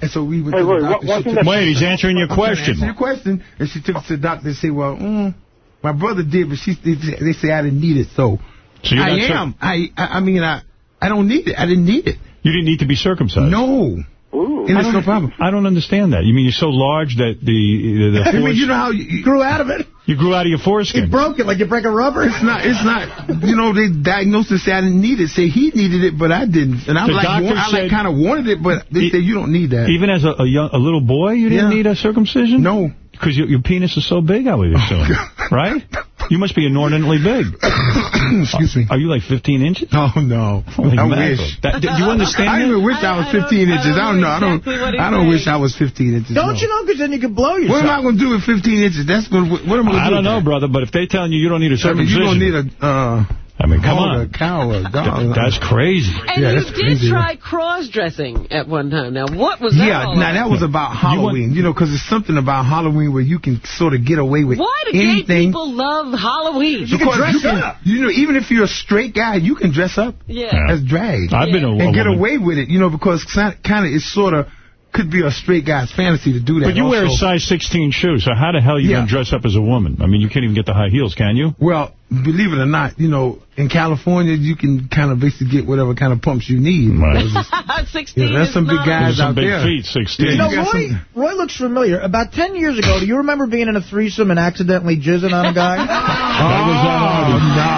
And so we went Hey, to Roy, the doctor. one She thing took- that- Wait, he's answering your I'm trying to question. Answer your question, and she took it to the doctor and said, "Well, mm, my brother did, but she they, they say I didn't need it, so, So I am. I, I I mean, I I don't need it. I didn't need it. You didn't need to be circumcised. No. Ooh. And I it's no don't- problem. I don't understand that. You mean you're so large that the the, the I mean, force- you know how you, you Grew out of it. you grew out of your foreskin? He broke it like you break a rubber. It's not. It's not. You know, they diagnosed and said I didn't need it. Say he needed it, but I didn't. And I'm The like, I said- like kind of wanted it, but they said you don't need that. Even as a, a young a little boy, you didn't Yeah. need a circumcision? No. Because your, your penis is so big, I would assume. right? You must be inordinately big. Excuse me. Are you like 15 inches? Oh no. Holy I mackerel. wish. That- do you understand I that? even wish I was 15 inches. I don't know. I don't. exactly what he's I don't saying. wish I was 15 inches. Don't no. you know? Because then you can blow yourself. What am I going to do with 15 inches? That's going. What am I going to do? I don't know, that? brother, but if they're telling you you don't need a I mean, circumcision, you don't need a. Uh, I mean, come hog, on. A cow, a dog. Th- That's crazy. And Yeah, you that's did crazy. try cross-dressing at one time. Now, what was that Yeah, all now about? that was about Halloween, you know, because it's something about Halloween where you can sort of get away with Why do gay anything. people love Halloween? Because you can, You know, even if you're a straight guy, you can dress up Yeah. as drag. I've been a- and a get woman. away with it, you know, because kind of it's sort of could be a straight guy's fantasy to do that. But you wear a size 16 shoe, so how the hell are you Yeah. going to dress up as a woman? I mean, you can't even get the high heels, can you? Well, believe it or not, you know, in California, you can kind of basically get whatever kind of pumps you need. Right. Because it's- 16 Yeah, there's some big not- guys There's some out big there. feet, 16. Yeah, You know, Roy, some- Roy looks familiar. About 10 years ago, do you remember being in a threesome and accidentally jizzing on a guy? That was, uh,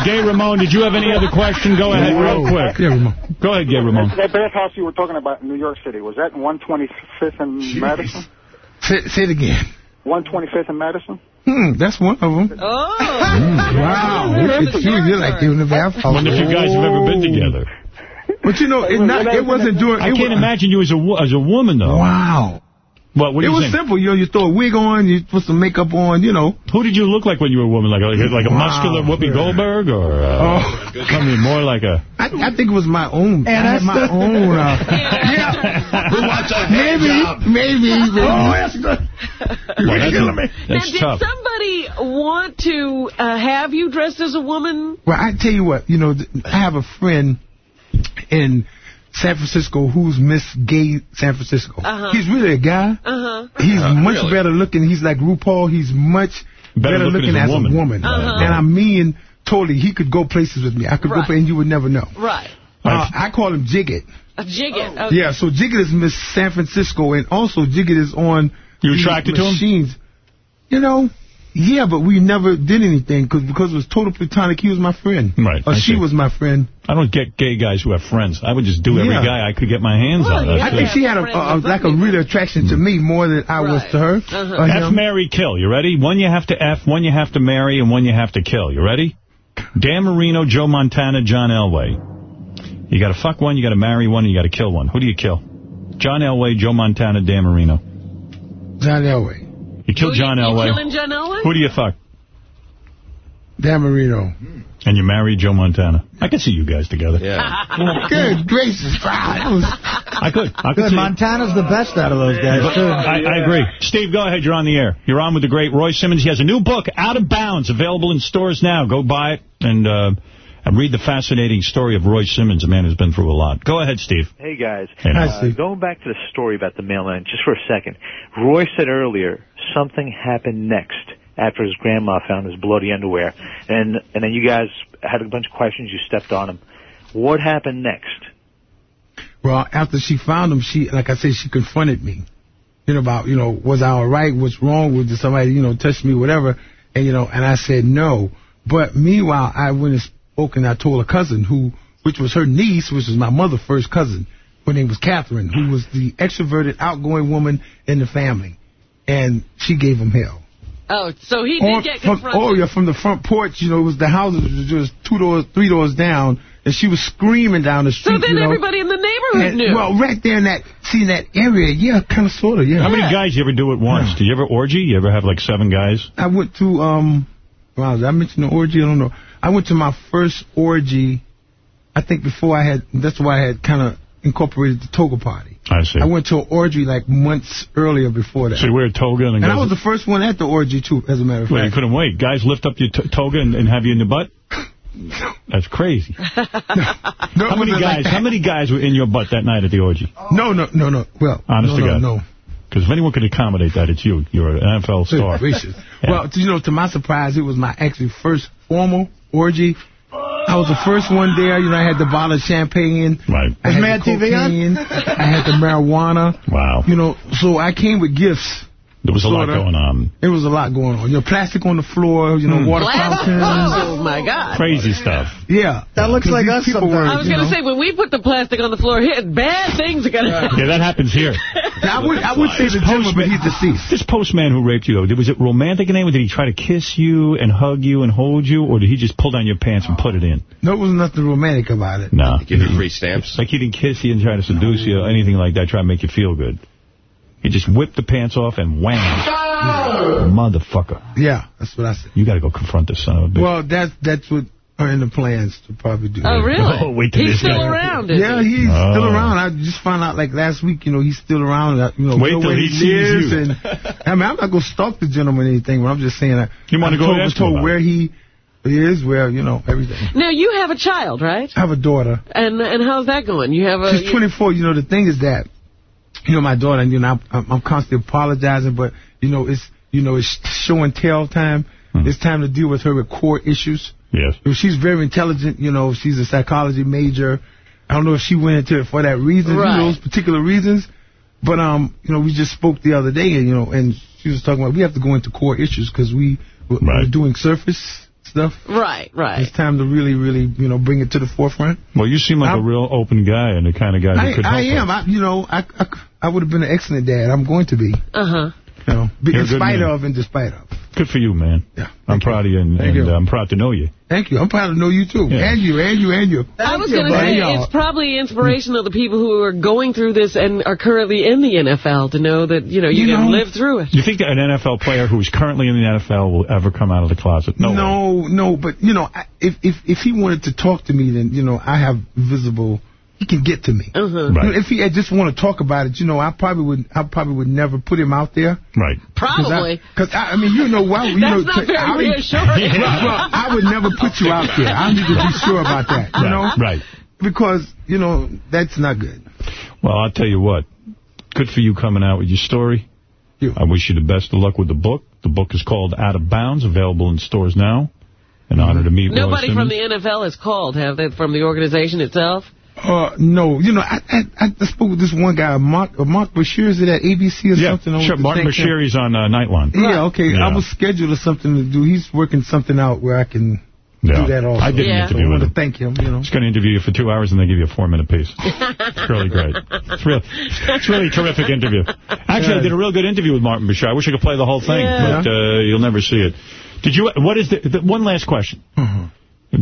uh, Gay Ramon, did you have any other question? Go ahead real quick. Go ahead, Gay Ramon. That bathhouse you were talking about in New York City, was that in 125th and Madison? Say, say it again. 125th and Madison? Hmm, that's one of them. Oh. Wow. Look at you. You're like doing the bath. I wonder if you guys have ever been together. But you know, it, not, it wasn't doing. I can't was, imagine you as a as a woman though. Wow. What? What it was think? simple. You know, you throw a wig on, you put some makeup on, you know. Who did you look like when you were a woman? Like a, like, like a Wow. muscular Whoopi Goldberg, or uh, Oh. I mean more like a? I, I think it was my own. And I had my the- own. Uh, yeah. Who wants a Maybe, maybe, maybe. Oh, that's good. Well, that's, killing me. Now, that's did somebody want to uh, have you dressed as a woman? Well, I tell you what, you know, I have a friend in San Francisco who's Miss Gay San Francisco. Uh-huh. He's really a guy. Uh-huh. He's Uh, much really? better looking. He's like RuPaul. He's much Better better, looking looking, as as a a woman. woman. Uh-huh. And I mean, totally, he could go places with me. I could Right. go places and you would never know. Right. Uh, I call him Jigget. A jig it. Okay. Yeah, so Jigget is Miss San Francisco, and also Jigget is on. You these attracted to him? machines. You know, yeah, but we never did anything cause, because it was total platonic. He was my friend. Right, Or I she see. was my friend. I don't get gay guys who have friends. I would just do every Yeah. guy I could get my hands Well, on. yeah. That's I it. think she had a, a, a like a real attraction to me more than I was to her. Uh-huh. F, him. Mary, kill. You ready? One you have to F, one you have to marry, and one you have to kill. You ready? Dan Marino, Joe Montana, John Elway. You got to fuck one, you got to marry one, and you got to kill one. Who do you kill? John Elway, Joe Montana, Dan Marino. John Elway. You killed John you Elway. killing John Elway? Who do you fuck? Dan Marino. And you married Joe Montana. I could see you guys together. Good gracious, wow. I could. I could Good. see it. Montana's the best out of those guys, too. I, I agree. Steve, go ahead. You're on the air. You're on with the great Roy Simmons. He has a new book, Out of Bounds, available in stores now. Go buy it and uh, and read the fascinating story of Roy Simmons, a man who's been through a lot. Go ahead, Steve. Hey, guys. Hey, uh, Steve. going back to the story about the mail-in, just for a second. Roy said earlier something happened next after his grandma found his bloody underwear. And, and then you guys had a bunch of questions. You stepped on him. What happened next? Well, after she found him, she, like I said, she confronted me. You know, about, you know, was I all right? What's wrong with somebody, you know, touch me, whatever. And, you know, and I said no. But meanwhile, I went and spoke and I told a cousin who, which was her niece, which was my mother's first cousin. Her name was Catherine, who was the extroverted, outgoing woman in the family. And she gave him hell. Oh, so he did On- get from, confronted. oh yeah, from the front porch, you know, it was the houses was just two doors, three doors down, and she was screaming down the street. So then you know. everybody in the neighborhood And- knew. Well, right there in that, see in that area, yeah, kind of, sort of, yeah. How many guys you ever do at once? Did you ever orgy? You ever have like seven guys? I went to, um, wow, did I mention the orgy? I don't know. I went to my first orgy, I think before I had, that's why I had kind of incorporated the toga party. I see. I went to an orgy like months earlier before that. So you wear a toga and, and I was the first one at the orgy, too, as a matter of Well, you couldn't wait. Guys lift up your t toga and, and have you in the butt? That's crazy. how many wasn't like guys? how many guys were in your butt that night at the orgy? No, no, no, no. Well, Honest no, to God. no. Because if anyone could accommodate that, it's you. You're an NFL star. Gracious. Well, you know, to my surprise, it was my actually first formal orgy. I was the first one there. You know, I had the bottle of champagne. Right. I Is had Mad the TV on? I had the marijuana. Wow. You know, so I came with gifts. There was a lot going on. There was a lot going on. You know, plastic on the floor. You know, Hmm. water Plastic? fountains. Oh, my God. Crazy stuff. Yeah. That looks like us people sometimes. were, I was going to say, when we put the plastic on the floor here, bad things are going to happen. Yeah, that happens here. I would, I would say the gentleman, but he's deceased. This postman who raped you, though, was it romantic in any way? Did he try to kiss you and hug you and hold you, or did he just pull down your pants and put it in? No, it was nothing romantic about it. No. Give you free stamps. Like he didn't kiss you and try to seduce you, or anything like that, try to make you feel good. He just whipped the pants off and wham. Motherfucker. Yeah, that's what I said. You got to go confront this son of a bitch. Well, that's that's what are in the plans to probably do. Oh, really? Oh, wait till He's this still guy- around, is Yeah, he? he's Oh. still around. I just found out like last week, you know, he's still around. uh, You know, Wait till where he he, sees you. And, I mean, I'm not going to stalk the gentleman or anything, but I'm just saying that. You wanna I'm go told, ask him told where it. he is, where, you know, everything. Now, you have a child, right? I have a daughter. And and how's that going? You have a... She's 24. You know, the thing is that, you know, my daughter, and you know, I'm, I'm constantly apologizing, but, you know, it's, you know, it's show and tell time. It's time to deal with her with core issues. Yes. You know, She's very intelligent. You know, she's a psychology major. I don't know if she went into it for that reason, Right. you know, those particular reasons. But, um, you know, we just spoke the other day, and, you know, and she was talking about we have to go into core issues because we, we're, we're doing surface stuff. Right, right. It's time to really, really, you know, bring it to the forefront. Well, you seem like a I'm- real open guy and the kind of guy who I, could help I am. her. I, you know, I, I, I would have been an excellent dad. I'm going to be. Uh-huh. You know, be- You're a in good spite man. of and despite of. Good for you, man. Yeah. I'm proud of you, and, Thank and you. uh, I'm proud to know you. Thank you. I'm proud to know you too. Yeah. And you, and you, and you. I was going to say, it's probably inspirational to the people who are going through this and are currently in the NFL to know that, you know, you, You can know- live through it. You think that an NFL player who is currently in the NFL will ever come out of the closet? No. No, no, but you know, if if if he wanted to talk to me, then you know, I have visible. He can get to me. Uh-huh. Right. if he had just want to talk about it, you know, I probably would. I probably would never put him out there. Right. Probably. Because I, I mean, you know, why? You That's know, not very I would- reassuring. well, well, I would never put you out there. I need to be sure about that. You Right, know, right. Because you know that's not good. Well, I'll tell you what. Good for you coming out with your story. You. I wish you the best of luck with the book. The book is called Out of Bounds, available in stores now. An honor to meet Roy Nobody from the NFL has called, have they, from the organization itself? Uh, no, you know, I, I I spoke with this one guy, Mark uh, Mark Bashir, is it at ABC or Yeah, something? sure. Martin Bashir, he's on uh, Nightline. Yeah, okay. Yeah. I was scheduled or something to do. He's working something out where I can Yeah. do that also. I did an So interview I with want to thank him, you know. He's going to interview you for two hours and they give you a four-minute piece. It's really great. It's really, it's really a terrific interview. Actually, I did a real good interview with Martin Bashir. I wish I could play the whole thing, Yeah. but uh, you'll never see it. Did you? What is the, the one last question?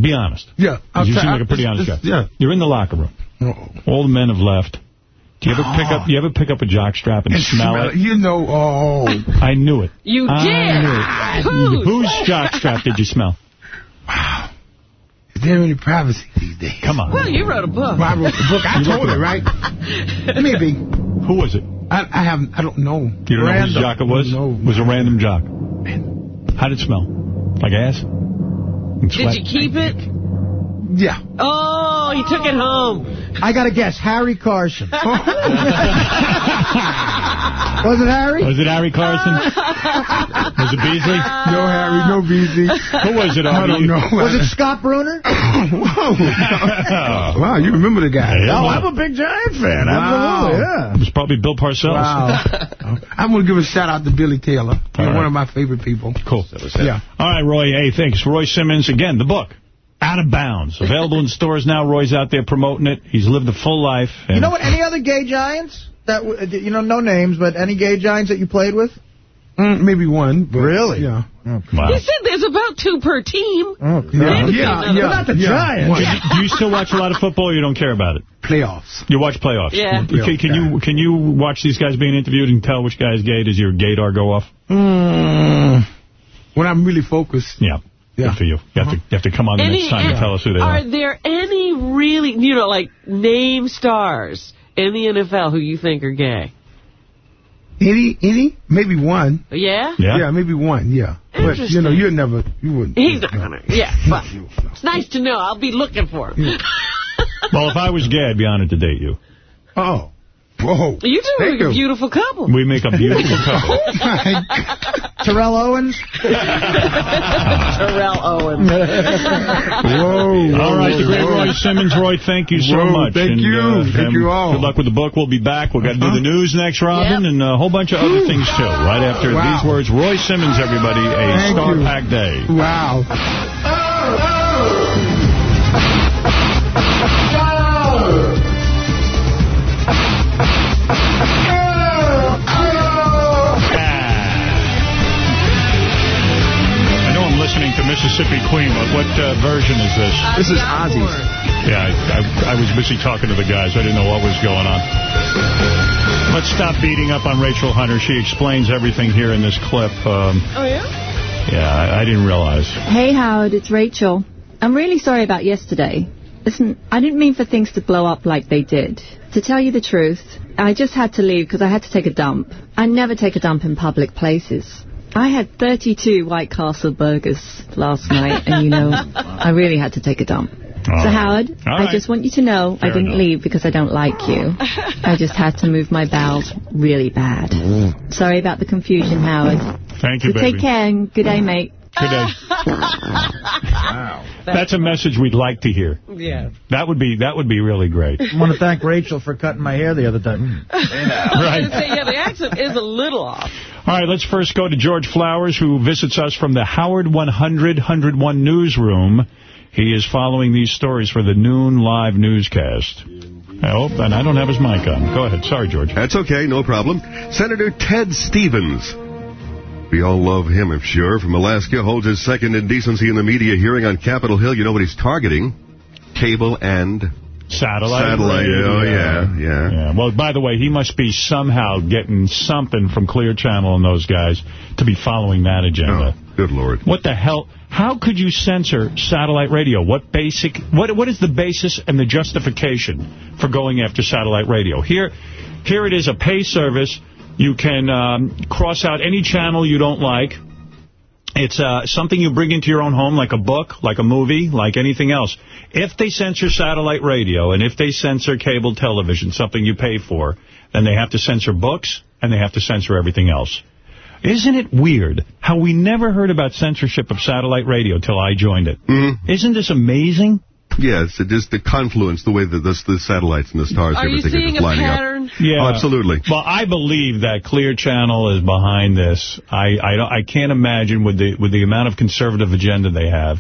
Be honest. Yeah. You seem like a pretty honest guy. yeah. You're in the locker room. Uh-oh. All the men have left. Do you ever pick up? Ah. You ever pick up a jockstrap and, And smell, smell it? it. You know, oh. I knew it. You I did. knew it. Ah, whose? Whose jockstrap did you smell? Wow. Is there any privacy these days? Come on. Well, you wrote a book. Well, I wrote the book. I You wrote told the it, book. right? Maybe. Who was it? I, I have. I don't know. You don't know whose jock it was? No. It was a random jock. How did it smell? Like ass? Did you keep it? Yeah. Oh, he took it home. I got to guess. Harry Carson. Was it Harry? Was it Harry Carson? was it Beasley? No Harry, no Beasley. Who was it? I don't know. Was it Scott Brunner? wow, you remember the guy. Yeah, oh, I'm a big Giant fan. Wow. Absolutely, yeah. It was probably Bill Parcells. Wow. I'm going to give a shout out to Billy Taylor. You right. one of my favorite people. Cool. Yeah. All right, Roy. Hey, thanks. Roy Simmons, again, the book. Out of Bounds. Available in stores now. Roy's out there promoting it. He's lived a full life. You know what? Any other gay Giants? that You know, no names, but any gay Giants that you played with? Mm, maybe one. But, Really? Yeah. Wow. He said there's about two per team. Oh, Yeah, Maybe yeah, another- yeah. Not the yeah. Giants. One. Do you, do you still watch a lot of football or you don't care about it? Playoffs. You watch playoffs? Yeah. Can, can you can you watch these guys being interviewed and tell which guy's gay? Does your gaydar go off? Mm, when I'm really focused. Yeah. Yeah. Good for you. You have, to, you have to come on the Any, next time and tell us who they are are. there any really, you know, like name stars in the NFL who you think are gay? Any, any? Maybe one. Yeah? Yeah? maybe one, yeah. But, you know, you'll never, you wouldn't. He's not gonna. Yeah, but it's nice to know. I'll be looking for him. Well, if I was gay, I'd be honored to date you. Oh. Whoa. You two Thank are a beautiful couple. We make a beautiful couple. Oh, my God. Terrell Owens? Terrell Owens. Whoa. All right, the great. Roy Simmons. Roy, thank you so Whoa, much. thank And, you. uh, Thank and you all. Good luck with the book. We'll be back. We've got to do the news next, Robin, Yep. and a whole bunch of other things, too. Right after Wow. these words, Roy Simmons, everybody, a star-packed day. Wow. I listening to Mississippi Queen, but what uh, version is this? This is Ozzy's. Yeah, I, I, I was busy talking to the guys. I didn't know what was going on. Let's stop beating up on Rachel Hunter. She explains everything here in this clip. Um, Oh, yeah? yeah, I, I didn't realize. Hey, Howard, it's Rachel. I'm really sorry about yesterday. Listen, I didn't mean for things to blow up like they did. To tell you the truth, I just had to leave because I had to take a dump. I never take a dump in public places. I had 32 White Castle burgers last night, and you know, I really had to take a dump. So, right. Howard, All I right. just want you to know I didn't enough. leave because I don't like you. I just had to move my bowels really bad. Mm. Sorry about the confusion, Howard. Thank you, So baby. take care and good day, mate. Good day. wow. That's a message we'd like to hear. Yeah. That would be that would be really great. I want to thank Rachel for cutting my hair the other time. I was Right. say, yeah, the accent is a little off. All right, let's first go to George Flowers, who visits us from the Howard 100 101 newsroom. He is following these stories for the noon live newscast. Oh, and I don't have his mic on. Go ahead. Sorry, George. That's okay, no problem. Senator Ted Stevens. We all love him, I'm sure. From Alaska, holds his second indecency in the media hearing on Capitol Hill. You know what he's targeting? Cable and Satellite. satellite. Oh, yeah, yeah. Yeah. Well, by the way, he must be somehow getting something from Clear Channel and those guys to be following that agenda. Oh, good Lord. What the hell? How could you censor satellite radio? What basic? What What is the basis and the justification for going after satellite radio? Here, here it is, a pay service. You can um, cross out any channel you don't like. It's uh, something you bring into your own home, like a book, like a movie, like anything else. If they censor satellite radio and if they censor cable television, something you pay for, then they have to censor books and they have to censor everything else. Isn't it weird how we never heard about censorship of satellite radio till I joined it? Mm-hmm. Isn't this amazing? Yes, it is the confluence, the way that the, the satellites and the stars Are and you everything seeing are a just lining pattern? Up. Oh, absolutely. Well, I believe that Clear Channel is behind this. I I, don't, I can't imagine with the with the amount of conservative agenda they have,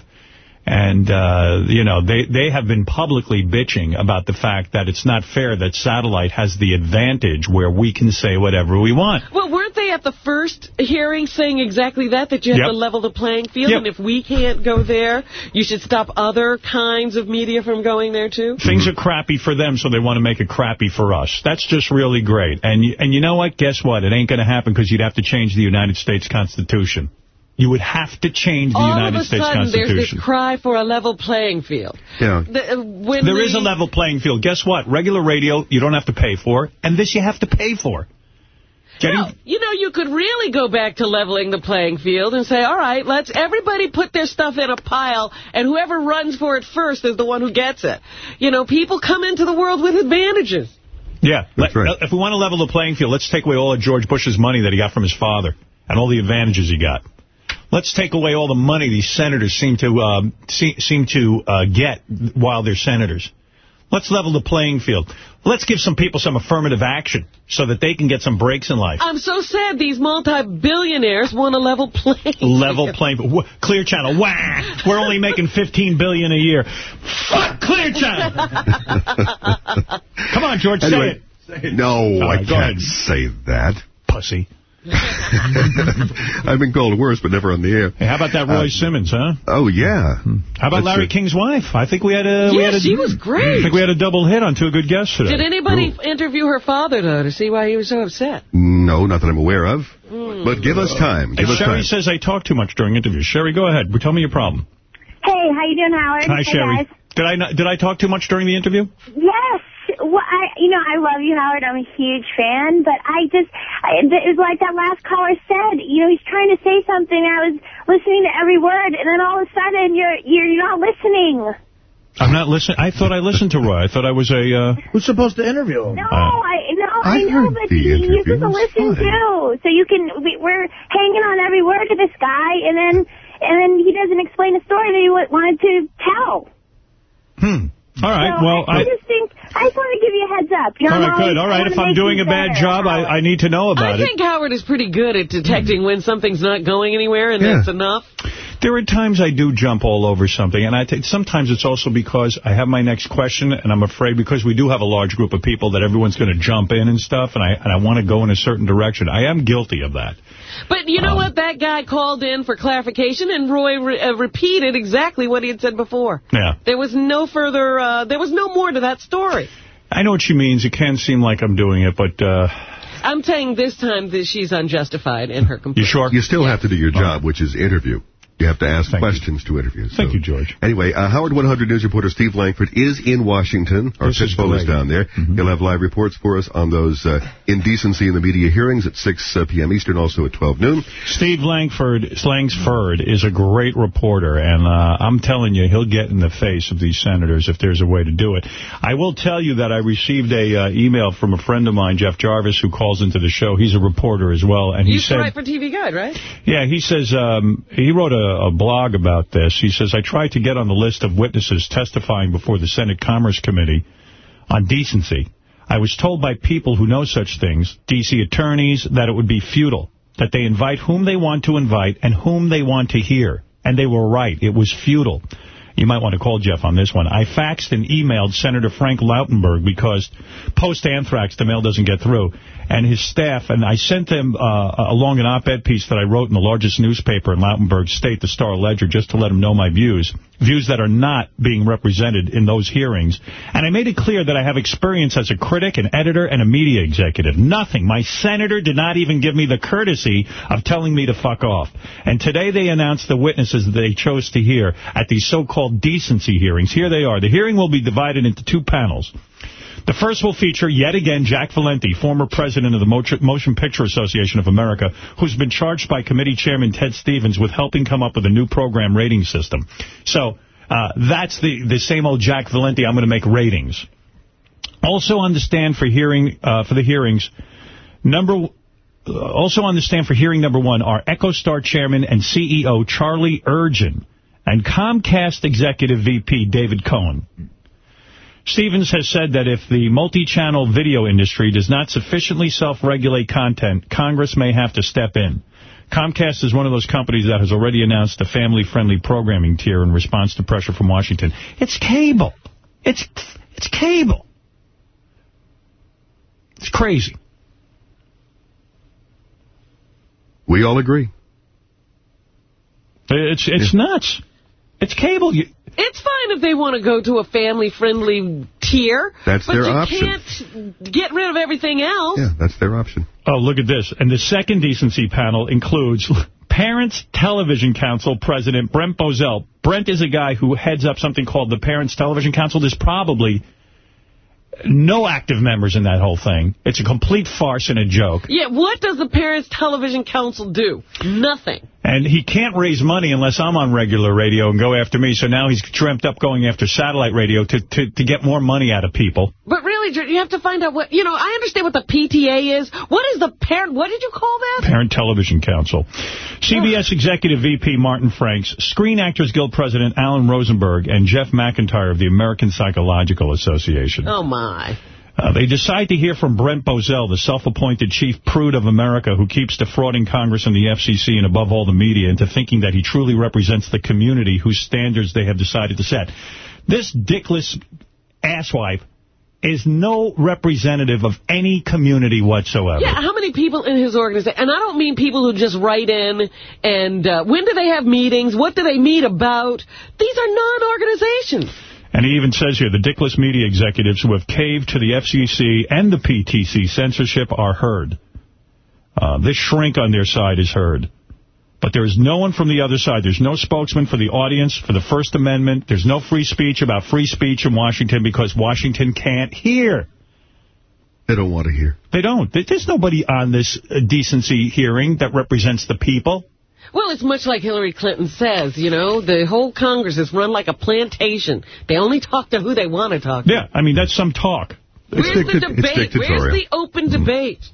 And, uh, you know, they, they have been publicly bitching about the fact that it's not fair that satellite has the advantage where we can say whatever we want. Well, weren't they at the first hearing saying exactly that, that you have Yep. to level the playing field? Yep. And if we can't go there, you should stop other kinds of media from going there, too? Things are crappy for them, so they want to make it crappy for us. That's just really great. And you, and you know what? Guess what? It ain't going to happen because you'd have to change the United States Constitution. You would have to change the All United of a States sudden, there's this cry for a level playing field. Yeah. The, uh, when There the, is a level playing field. Guess what? Regular radio, you don't have to pay for, and this you have to pay for. Getting, No, you know, you could really go back to leveling the playing field and say, all right, let's everybody put their stuff in a pile, and whoever runs for it first is the one who gets it. You know, people come into the world with advantages. Yeah. That's Let- If we want to level the playing field, let's take away all of George Bush's money that he got from his father and all the advantages he got. Let's take away all the money these senators seem to um, se seem to uh, get while they're senators. Let's level the playing field. Let's give some people some affirmative action so that they can get some breaks in life. I'm so sad these multi-billionaires want a level playing Level playing field. Clear Channel. Wah! We're only making 15 billion a year. Fuck Clear Channel. Come on, George, Anyway, say it. No, All I can't ahead. say that. Pussy. I've been called worse, but never on the air. Hey, how about that Roy Uh, Simmons, huh? Oh, yeah. How about That's Larry it. King's wife? I think we had a... we Yeah, had a, she was great. I think we had a double hit on two good guests today. Did anybody interview her father, though, to see why he was so upset? No, not that I'm aware of. Hmm. But give us time. Give us Sherry time. says I talk too much during interviews. Sherry, go ahead. Tell me your problem. Hey, how you doing, Howard? Hi, Hey, Sherry. guys. Did I not, did I talk too much during the interview? Yes. Well, I, you know, I love you, Howard. I'm a huge fan, but I just, I, it was like that last caller said. You know, he's trying to say something. I was listening to every word, and then all of a sudden, you're you're, you're not listening. I'm not listening. I thought I listened to Roy. I thought I was a... Uh, Who's supposed to interview him? No, I no, I, I know, heard but the you, you interview. just listen too. So you can. We, we're hanging on every word to this guy, and then and then he doesn't explain a story that he wanted to tell. hmm. All right, So well, I, I just think I just want to give you a heads up. You know, all I'm good. always- All I right, wanna if I'm doing a bad better. job, I, I need to know about it. I it. think Howard is pretty good at detecting when something's not going anywhere, and Yeah. that's enough. There are times I do jump all over something, and I think sometimes it's also because I have my next question, and I'm afraid because we do have a large group of people that everyone's going to jump in and stuff, and I and I want to go in a certain direction. I am guilty of that. But you Um, know what? That guy called in for clarification, and Roy re uh, repeated exactly what he had said before. Yeah. There was no further, uh, there was no more to that story. I know what she means. It can seem like I'm doing it, but uh, I'm saying this time that she's unjustified in her complaint. you sure? You still have to do your job, which is interview. You have to ask questions to interview. Thank you, George. Anyway, uh, Howard 100 News reporter Steve Langford is in Washington. Our This is pitbull is down there. He'll have live reports for us on those uh, indecency in the media hearings at 6 uh, p.m. Eastern, also at 12 noon. Steve Langford, Slangsford is a great reporter, and uh, I'm telling you, he'll get in the face of these senators if there's a way to do it. I will tell you that I received a uh, email from a friend of mine, Jeff Jarvis, who calls into the show. He's a reporter as well, and he You said, to write for TV Guide, right? yeah, he says, um, he wrote a, a blog about this. He says, I tried to get on the list of witnesses testifying before the Senate Commerce Committee on decency. I was told by people who know such things, D.C. attorneys, that it would be futile, that they invite whom they want to invite and whom they want to hear. And they were right. It was futile. You might want to call Jeff on this one. I faxed and emailed Senator Frank Lautenberg because post-anthrax, the mail doesn't get through, and his staff, and I sent them uh, along an op-ed piece that I wrote in the largest newspaper in Lautenberg State, the Star-Ledger, just to let them know my views, views that are not being represented in those hearings. And I made it clear that I have experience as a critic, an editor, and a media executive. Nothing. My senator did not even give me the courtesy of telling me to fuck off. And today they announced the witnesses that they chose to hear at these so-called decency hearings. Here they are. The hearing will be divided into two panels. The first will feature, yet again, Jack Valenti, former president of the Motion Picture Association of America, who's been charged by committee chairman Ted Stevens with helping come up with a new program rating system. So uh, that's the, the same old Jack Valenti, I'm going to make ratings. Also on the stand for hearing uh, for the hearings, number uh, also on the stand for hearing number one are EchoStar chairman and CEO Charlie Ergen and Comcast executive VP David Cohen. Stevens has said that if the multi-channel video industry does not sufficiently self-regulate content, Congress may have to step in. Comcast is one of those companies that has already announced a family-friendly programming tier in response to pressure from Washington. It's cable. It's it's cable. It's crazy. We all agree. It's it's nuts. It's cable. You, It's fine if they want to go to a family-friendly tier. That's their option. but you can't get rid of everything else. Yeah, that's their option. Oh, look at this. And the second decency panel includes Parents Television Council President Brent Bozell. Brent is a guy who heads up something called the Parents Television Council. There's probably no active members in that whole thing. It's a complete farce and a joke. Yeah, what does the Parents Television Council do? Nothing. And he can't raise money unless I'm on regular radio and go after me. So now he's dreamt up going after satellite radio to, to, to get more money out of people. But really, you have to find out what, you know, I understand what the PTA is. What is the parent, what did you call that? Parent Television Council. CBS Executive VP Martin Franks, Screen Actors Guild President Alan Rosenberg, and Jeff McIntyre of the American Psychological Association. Oh, my. Uh, they decide to hear from Brent Bozell, the self-appointed chief prude of America who keeps defrauding Congress and the FCC and above all the media into thinking that he truly represents the community whose standards they have decided to set. This dickless asswipe is no representative of any community whatsoever. Yeah, how many people in his organization? And I don't mean people who just write in and uh, when do they have meetings? What do they meet about? These are non-organizations. And he even says here, the dickless media executives who have caved to the FCC and the PTC censorship are heard. Uh, this shrink on their side is heard. But there is no one from the other side. There's no spokesman for the audience, for the First Amendment. There's no free speech about free speech in Washington because Washington can't hear. They don't want to hear. They don't. There's nobody on this uh, decency hearing that represents the people. Well, it's much like Hillary Clinton says, you know, the whole Congress is run like a plantation. They only talk to who they want to talk to. Yeah, I mean, that's some talk. Where's the debate? Where's the open mm-hmm. debate?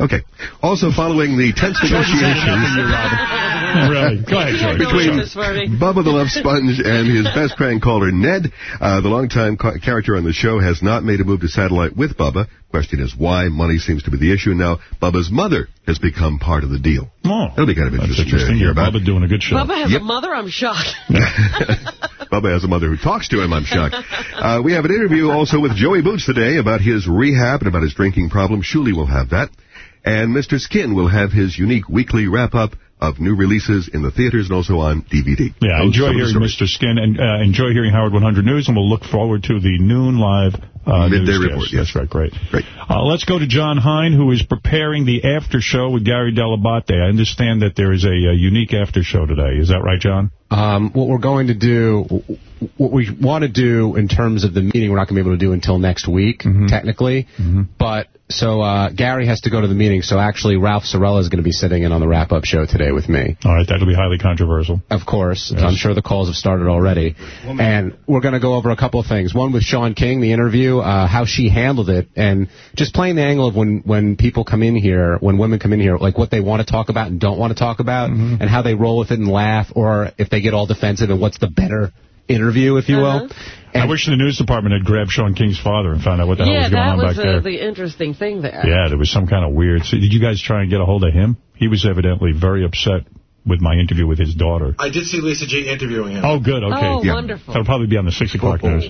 Okay. Also, following the tense negotiations really? Ahead, between Bubba the Love Sponge and his best crank caller, Ned, uh, the longtime ca- character on the show, has not made a move to satellite with Bubba. Question is why. Money seems to be the issue. Now, Bubba's mother has become part of the deal. Oh, It'll be kind of interesting, interesting. to hear about. Bubba doing a good show. Bubba has Yep. a mother? I'm shocked. Bubba has a mother who talks to him, I'm shocked. Uh, we have an interview also with Joey Boots today about his rehab and about his drinking problem. Shuli will have that. And Mr. Skin will have his unique weekly wrap-up of new releases in the theaters and also on DVD. Yeah, Those enjoy some of the hearing. Mr. Skin and uh, enjoy hearing Howard 100 News, and we'll look forward to the noon live uh, Midday report, yes. That's right, great. Great. Uh, let's go to John Hein, who is preparing the after show with Gary Dell'Abate. I understand that there is a, a unique after show today. Is that right, John? Um, what we're going to do, what we want to do in terms of the meeting, we're not going to be able to do until next week, Mm-hmm. technically. But so uh, Gary has to go to the meeting. So actually, Ralph Cirella is going to be sitting in on the wrap-up show today with me. All right, that'll be highly controversial. Of course, Yes. I'm sure the calls have started already, and we're going to go over a couple of things. One with Shawn King, the interview, uh, how she handled it, and just playing the angle of when when people come in here, when women come in here, like what they want to talk about and don't want to talk about, Mm-hmm. and how they roll with it and laugh, or if they get all defensive, and what's the better interview, if you will. I wish the news department had grabbed Shawn King's father and found out what the hell was going on was back there. uh, the interesting thing there. Yeah, there was some kind of weird... So did you guys try and get a hold of him? He was evidently very upset with my interview with his daughter. I did see Lisa G interviewing him. Oh, good, okay. Oh, Yeah. wonderful. That'll probably be on the 6 o'clock news.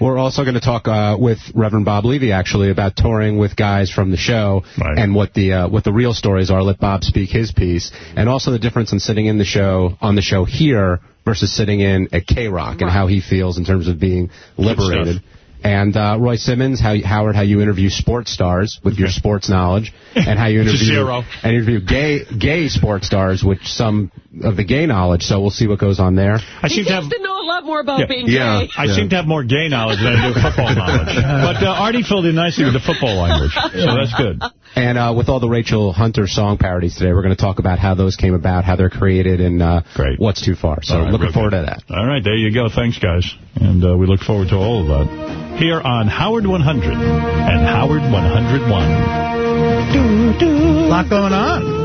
We're also going to talk uh, with Reverend Bob Levy actually about touring with guys from the show and what the uh, what the real stories are. Let Bob speak his piece, and also the difference in sitting in the show on the show here versus sitting in at K Rock and how he feels in terms of being liberated. Stuff. And uh, Roy Simmons, how Howard, how you interview sports stars with your sports knowledge, and how you interview zero. and interview gay gay sports stars with some of the gay knowledge. So we'll see what goes on there. I He seem to have... to know a lot more about Yeah. being Yeah. gay. I seem to have more gay knowledge than I do football knowledge. But uh, Artie filled in nicely with the football language, so that's good. And uh, with all the Rachel Hunter song parodies today, we're going to talk about how those came about, how they're created, and uh, what's too far. So All right, looking forward good. to that. All right, there you go. Thanks, guys. And uh, we look forward to all of that. Here on Howard 100 and Howard 101. A lot going on.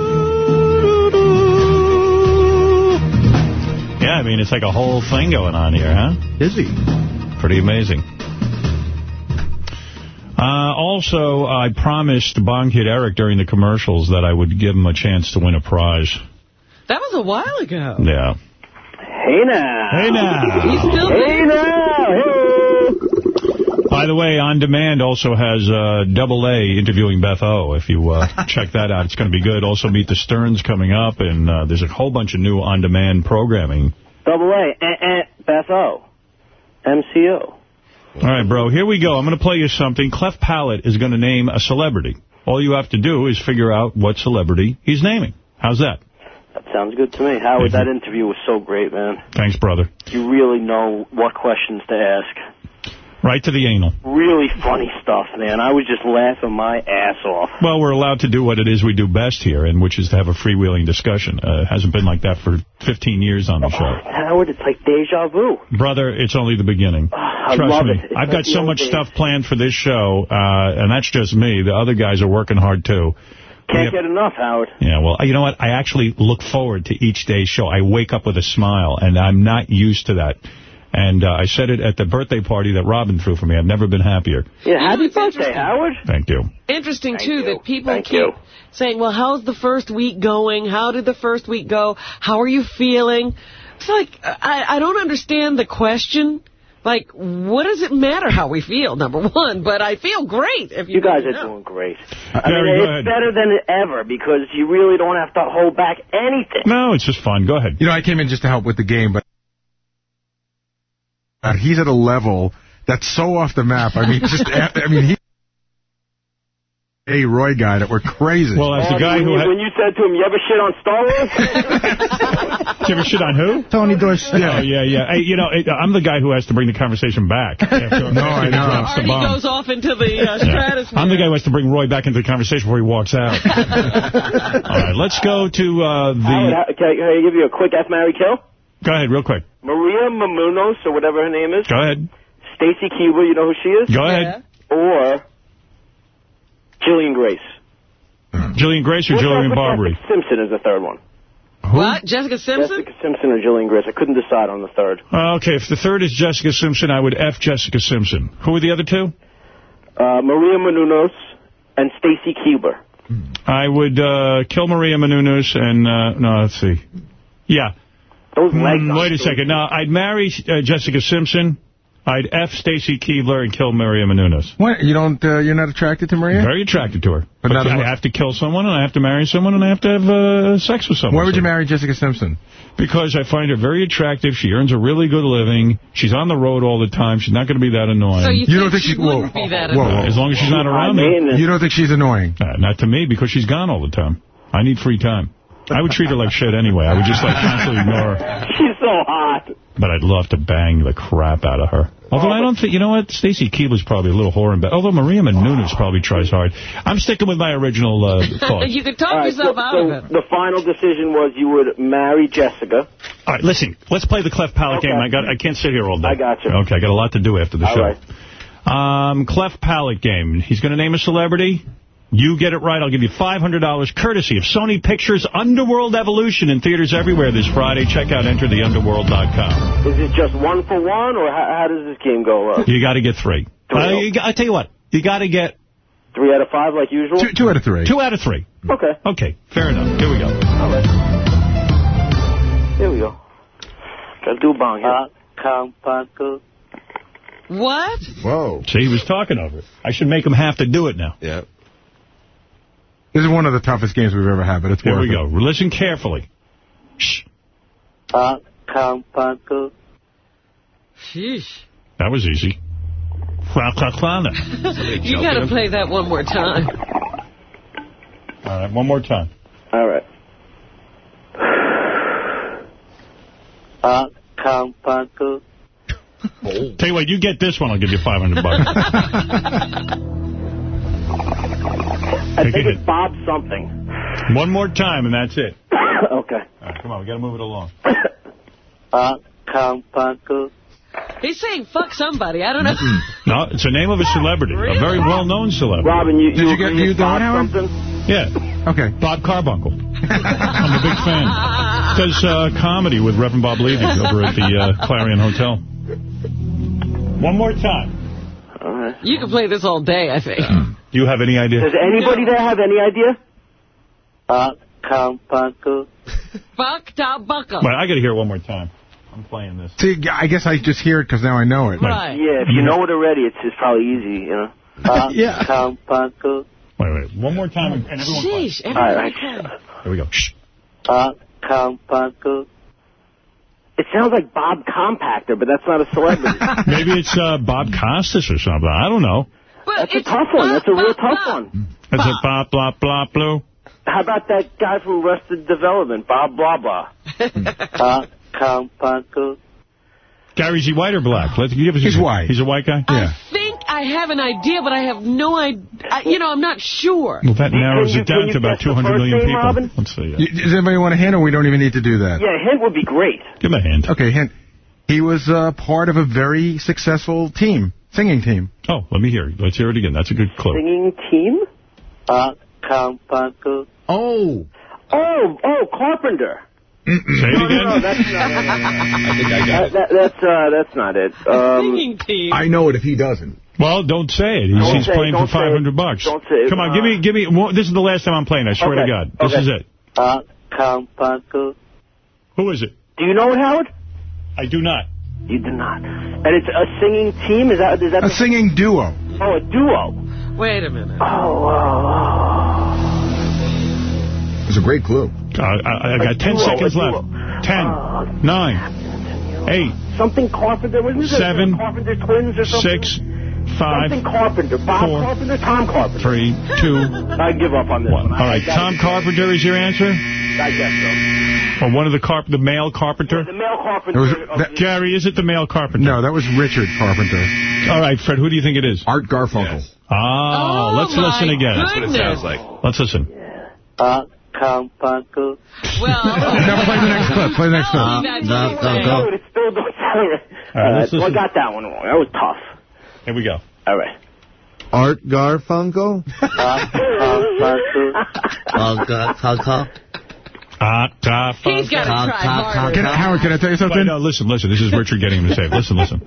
Yeah, I mean, it's like a whole thing going on here, huh? Busy. Pretty amazing. Uh, Uh, also, I promised Bong Kid Eric during the commercials that I would give him a chance to win a prize. That was a while ago. Yeah. Hey now. Hey now. He's still Hey now. By the way, On Demand also has uh, Double A interviewing Beth O. If you uh, check that out, it's going to be good. Also, Meet the Sterns coming up, and uh, there's a whole bunch of new On Demand programming. Double A. Eh, eh, Beth O. MCO. All right, bro, here we go. I'm going to play you something. Clef Palette is going to name a celebrity. All you have to do is figure out what celebrity he's naming. How's that? That sounds good to me. Howard, that interview was so great, man. Thanks, brother. You really know what questions to ask. Right to the anal. Really funny stuff, man. I was just laughing my ass off. Well, we're allowed to do what it is we do best here, and which is to have a freewheeling discussion. Uh, it hasn't been like that for 15 years on the show. Howard, it's like deja vu. Brother, it's only the beginning. I Trust love me. it. I've got so much days. stuff planned for this show, uh, and that's just me. The other guys are working hard, too. We Can't have- get enough, Howard. Yeah, well, you know what? I actually look forward to each day's show. I wake up with a smile, and I'm not used to that. And uh, I said it at the birthday party that Robin threw for me. I've never been happier. Yeah, happy birthday, Howard. Thank you. Interesting, too, that people Thank keep you. saying, well, how's the first week going? How did the first week go? How are you feeling? It's like, I, I don't understand the question. Like, what does it matter how we feel, number one? But I feel great. If you, You guys are know. doing great. Uh, I Gary, mean, go it's ahead. better than ever because you really don't have to hold back anything. No, it's just fun. Go ahead. You know, I came in just to help with the game, but uh, he's at a level that's so off the map. I mean, just I mean, he a Roy guy that we're crazy. Well, as the Oh, guy when who you, when you said to him, "You ever shit on Star Wars?" Did you ever shit on who? Tony Dorsett. Yeah, yeah, yeah. Hey, you know, I'm the guy who has to bring the conversation back. After, No, I know. Drops the He goes off into the uh, stratosphere. I'm the guy who has to bring Roy back into the conversation before he walks out. All right, let's go to uh, the... how- can, I, can I give you a quick F, Mary kill? Go ahead, real quick. Maria Menounos, or whatever her name is. Go ahead. Stacy Keibler, you know who she is? Go ahead. Or Jillian Grace. Jillian Grace or What's Jillian with Barberie? Jessica Simpson is the third one. What? Jessica Simpson? Jessica Simpson or Jillian Grace. I couldn't decide on the third. Uh, okay, if the third is Jessica Simpson, I would F Jessica Simpson. Who are the other two? Uh, Maria Menounos and Stacy Keibler. I would uh, kill Maria Menounos and... Uh, no, let's see. Yeah. Those legs Hmm, on wait a second. Now, I'd marry uh, Jessica Simpson. I'd F Stacy Keibler and kill Maria Menounos. what? You don't? Uh, you're not attracted to Maria? Very attracted to her. But But, I have to kill someone, and I have to marry someone, and I have to have uh, sex with someone. Why would you marry Jessica Simpson? Because I find her very attractive. She earns a really good living. She's on the road all the time. She's not going to be that annoying. So you, You don't think think she she- whoa, wouldn't be that whoa, annoying? whoa. as long as she's not around I me. mean, You don't think she's annoying? Uh, not to me, because she's gone all the time. I need free time. I would treat her like shit anyway. I would just like constantly ignore her. she's so hot. But I'd love to bang the crap out of her. Although I don't think, you know what, Stacy Keibler's probably a little whore in bed. Although Maria Menounos probably tries hard. I'm sticking with my original uh, thought. you could talk All right, yourself so, out so of it. the final decision was you would marry Jessica. All right, listen, let's play the Clef Palette Okay. game. I got, I can't sit here all day. I got you. Okay, I got a lot to do after the All show. right. Um, Clef Palette game. He's going to name a celebrity. You get it right, I'll give you $500 courtesy of Sony Pictures Underworld Evolution in theaters everywhere this Friday. Check out entertheunderworld.com. Is it just one for one, or how, how does this game go? Uh, You got to get three. Uh, you, I tell you what, you got to get three out of five, like usual. Two, two out of three. two out of three. Okay. Okay, fair enough. Here we go. All right. Here we go. Gotta do a bong here. What? Whoa. See, he was talking over it. I should make him have to do it now. Yeah. This is one of the toughest games we've ever had, but it's Here worth we it. go. Listen carefully. Shh. Sheesh. That was easy. You got to play that one more time. All right, one more time. All right. Tell you what, you get this one, I'll give you 500 bucks. I Take think it's Bob something. One more time, and that's it. okay. All right, come on, we got to move it along. Fuck Carbuncle. He's saying fuck somebody. I don't know. No, it's the name of a celebrity, a very well-known celebrity. Robin, you, Did you get- you it's Bob Howard? something? Yeah, Okay. Bob Carbuncle. I'm a big fan. Does uh, comedy with Reverend Bob Levy over at the uh, Clarion Hotel. One more time. All right. You can play this all day, I think. Do you have any idea? Does anybody there have any idea? Uh, Campaco. Fuck Tabuckle. Wait, I got to hear it one more time. I'm playing this. See, I guess I just hear it because now I know it. Right. Yeah, if you know it already, it's, it's probably easy, you know. Uh, Yeah. Campaco. Wait, wait. One more time and everyone play. Sheesh, All right. Here we go. Shh. Uh, Campaco. It sounds like Bob Compactor, but that's not a celebrity. Maybe it's uh, Bob Costas or something. I don't know. that's a tough one. That's a real tough one. That's a blah, blah, blah, blue. How about that guy from Arrested Development, Bob Blah Blah? uh, Campaco. Gary, is he white or black? Let's give us He's white. He's a white guy? Yeah. I think I have an idea, but I have no idea. You know, I'm not sure. Well, that narrows you- it down to about guess the 200 first million name, people. Robin? Let's see. Y- Does anybody want a hint, or we don't even need to do that? Yeah, a hint would be great. Give him a hint. Okay, hint. He was uh, part of a very successful team, singing team. Oh, let me hear it. Let's hear it again. That's a good clue. Singing team? Uh, Campaco. Oh. Oh, oh, Carpenter. Say it No, again. no, that's not it. I think I got That, that, that's, uh, that's not it. Um, Singing team. I know it if he doesn't. Well, don't say it. He's, Don't he's say playing for 500 bucks. Don't say it. Come on, give me, give me. Well, this is the last time I'm playing. I swear Okay. to God. This Okay. is it. uh, Campaco. Who is it? Do you know it, Howard? I do not. You do not. And it's a singing team? Is that, is that A the, singing duo. oh, a duo? Wait a minute. Oh, wow. It was a great clue. Uh, I, I got 10 seconds left. duo. 10, 9, 8, Something Carpenter. Wasn't it Seven, Carpenter twins or something? 6, 5, Something Carpenter. Bob four, Carpenter, Tom Carpenter. 3, 2, I give up on this 1. one. All right, Tom Carpenter is your answer? I guess so. Or one of the carp the male carpenter? The male Carpenter. Was- that- the- Gary, is it the male carpenter? No, that was Richard Carpenter. All right, Fred, who do you think it is? Art Garfunkel. Ah, Oh, let's my listen again. That's what it sounds like. Let's listen. Uh, Campaco. Well, Now play the next clip. Play the next clip. Tell me that anyway. No, it still don't sound right. All right, Uh, well, I got that one wrong. That was tough. Here we go. All right. Art Garfunkel? Campaco. Ah, ta, fa, He's got to try harder. Can, Howard, can I tell you Wait, something? no, listen, listen. This is Richard getting him to say it. Listen, listen.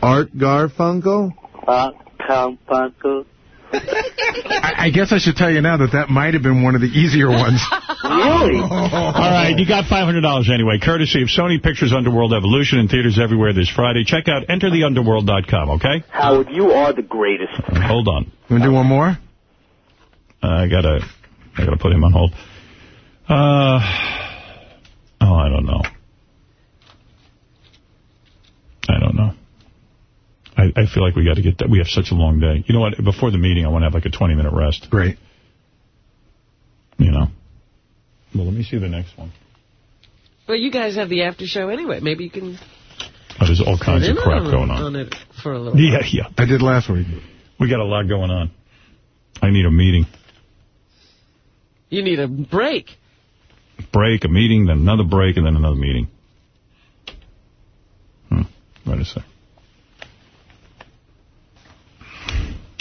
Art Garfunkel? Uh, Campaco. I, I guess I should tell you now that that might have been one of the easier ones. Really? All right, you got $500 anyway, courtesy of Sony Pictures Underworld Evolution in theaters everywhere this Friday. Check out entertheunderworld.com, okay? Howard, you are the greatest. Hold on. You want to do one more? Uh, I gotta, I gotta put him on hold. Uh, oh, I don't know. I don't know. I, I feel like we got to get that. We have such a long day. You know what? Before the meeting, I want to have like a 20 minute rest. Great. You know. Well, let me see the next one. Well, you guys have the after show anyway. Maybe you can Oh, there's all kinds of crap on, going on. on it for a little Yeah, while. yeah. I did last week. We got a lot going on. I need a meeting. You need a break. Break, a meeting, then another break, and then another meeting. Hmm. Wait a sec.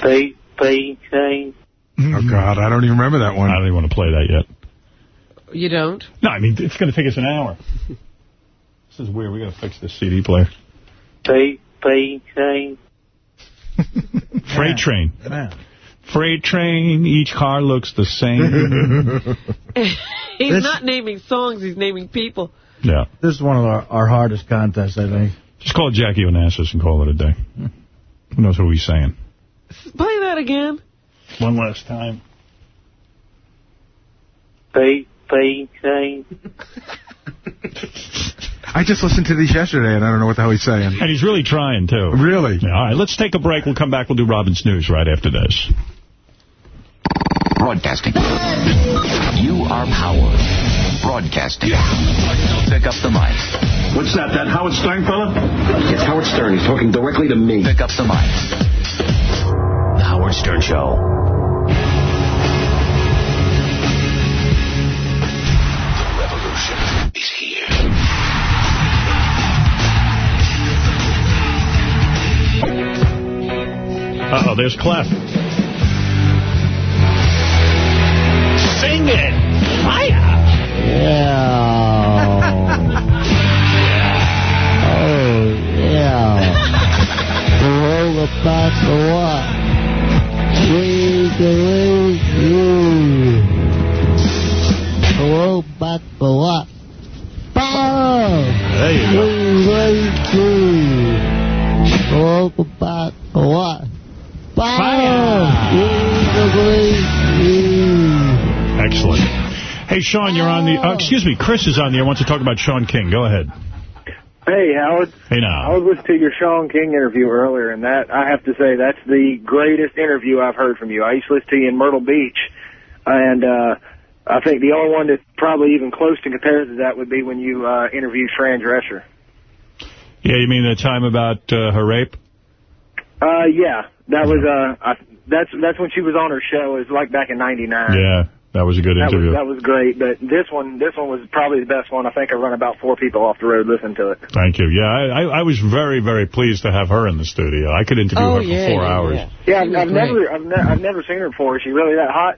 Play, play, play. Oh, mm-hmm. God, I don't even remember that one. I don't even want to play that yet. You don't? No, I mean, it's going to take us an hour. This is weird. We got to fix this CD player. Play, play, play. Freight train. Freight train. Each car looks the same. he's This- not naming songs, he's naming people. yeah. This is one of our, our hardest contests, I think. Just call Jackie Onassis and call it a day. Who knows who he's saying? Play that again. One last time. Play, play, play. I just listened to these yesterday, and I don't know what the hell he's saying. And he's really trying, too. Really? Yeah, all right, let's take a break. We'll come back. We'll do Robin's News right after this. Broadcasting. You are power. Broadcasting. Yeah. Pick up the mic. What's that, that Howard Stern fella? It's Howard Stern. He's talking directly to me. Pick up the mic. The Howard Stern Show. The revolution is here. Uh-oh, there's Clef. Sing it! Fire! Yeah. oh, yeah. Roll the back for what? Excellent. Hey, Sean, you're on the... Uh, excuse me, Chris is on the air. wants to talk about Shawn King. Go ahead. Hey, Howard. Hey, now. I was listening to your Shawn King interview earlier, and that I have to say that's the greatest interview I've heard from you. I used to listen to you in Myrtle Beach, and uh, I think the only one that's probably even close to compares to that would be when you uh, interviewed Fran Drescher. Yeah, you mean the time about uh, her rape? Uh, yeah, that was uh, I, that's that's when she was on her show. It was like back in '99. Yeah, that was a good That interview. was, that was great, but this one, this one was probably the best one. I think I run about four people off the road listening to it. Thank you. Yeah, I, I, I was very, very pleased to have her in the studio. I could interview Oh, her for yeah, four yeah, hours. Yeah, I've, I've never, I've, ne- I've never seen her before. Is she really that hot?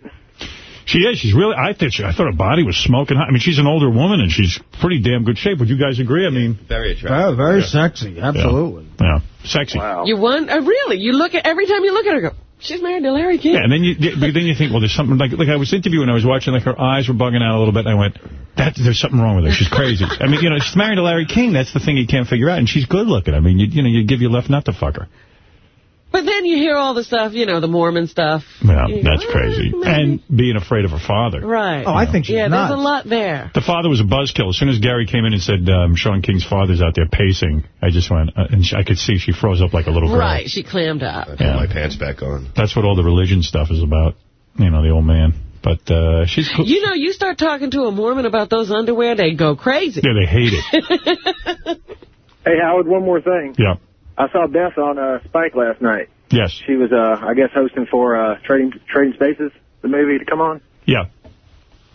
She is. She's really. I think. She, I thought her body was smoking hot. I mean, she's an older woman and she's pretty damn good shape. Would you guys agree? I mean, very attractive. very sexy. Absolutely. Yeah, sexy. Wow. You want uh, really? You look at every time you look at her, go, she's married to Larry King. Yeah, and then you then you think, well, there's something like like I was interviewing, I was watching, like her eyes were bugging out a little bit, and I went, that there's something wrong with her. She's crazy. I mean, you know, she's married to Larry King. That's the thing you can't figure out, and she's good looking. I mean, you, you know, you give your left nut to fuck her. But then you hear all the stuff, you know, the Mormon stuff. Yeah, You go, that's crazy. And being afraid of her father. Right. Oh, I think she's Yeah, nuts. there's a lot there. The father was a buzzkill. As soon as Gary came in and said um, Shawn King's father's out there pacing, I just went, uh, and she, I could see she froze up like a little girl. Right, she clammed up. I put my pants back on. That's what all the religion stuff is about. You know, the old man. But uh, she's cool. You know, you start talking to a Mormon about those underwear, they go crazy. Yeah, they hate it. Hey, Howard, one more thing. Yeah. I saw Beth on uh, Spike last night. Yes. She was, uh, I guess, hosting for uh, Trading Trading Spaces, the movie to come on. Yeah.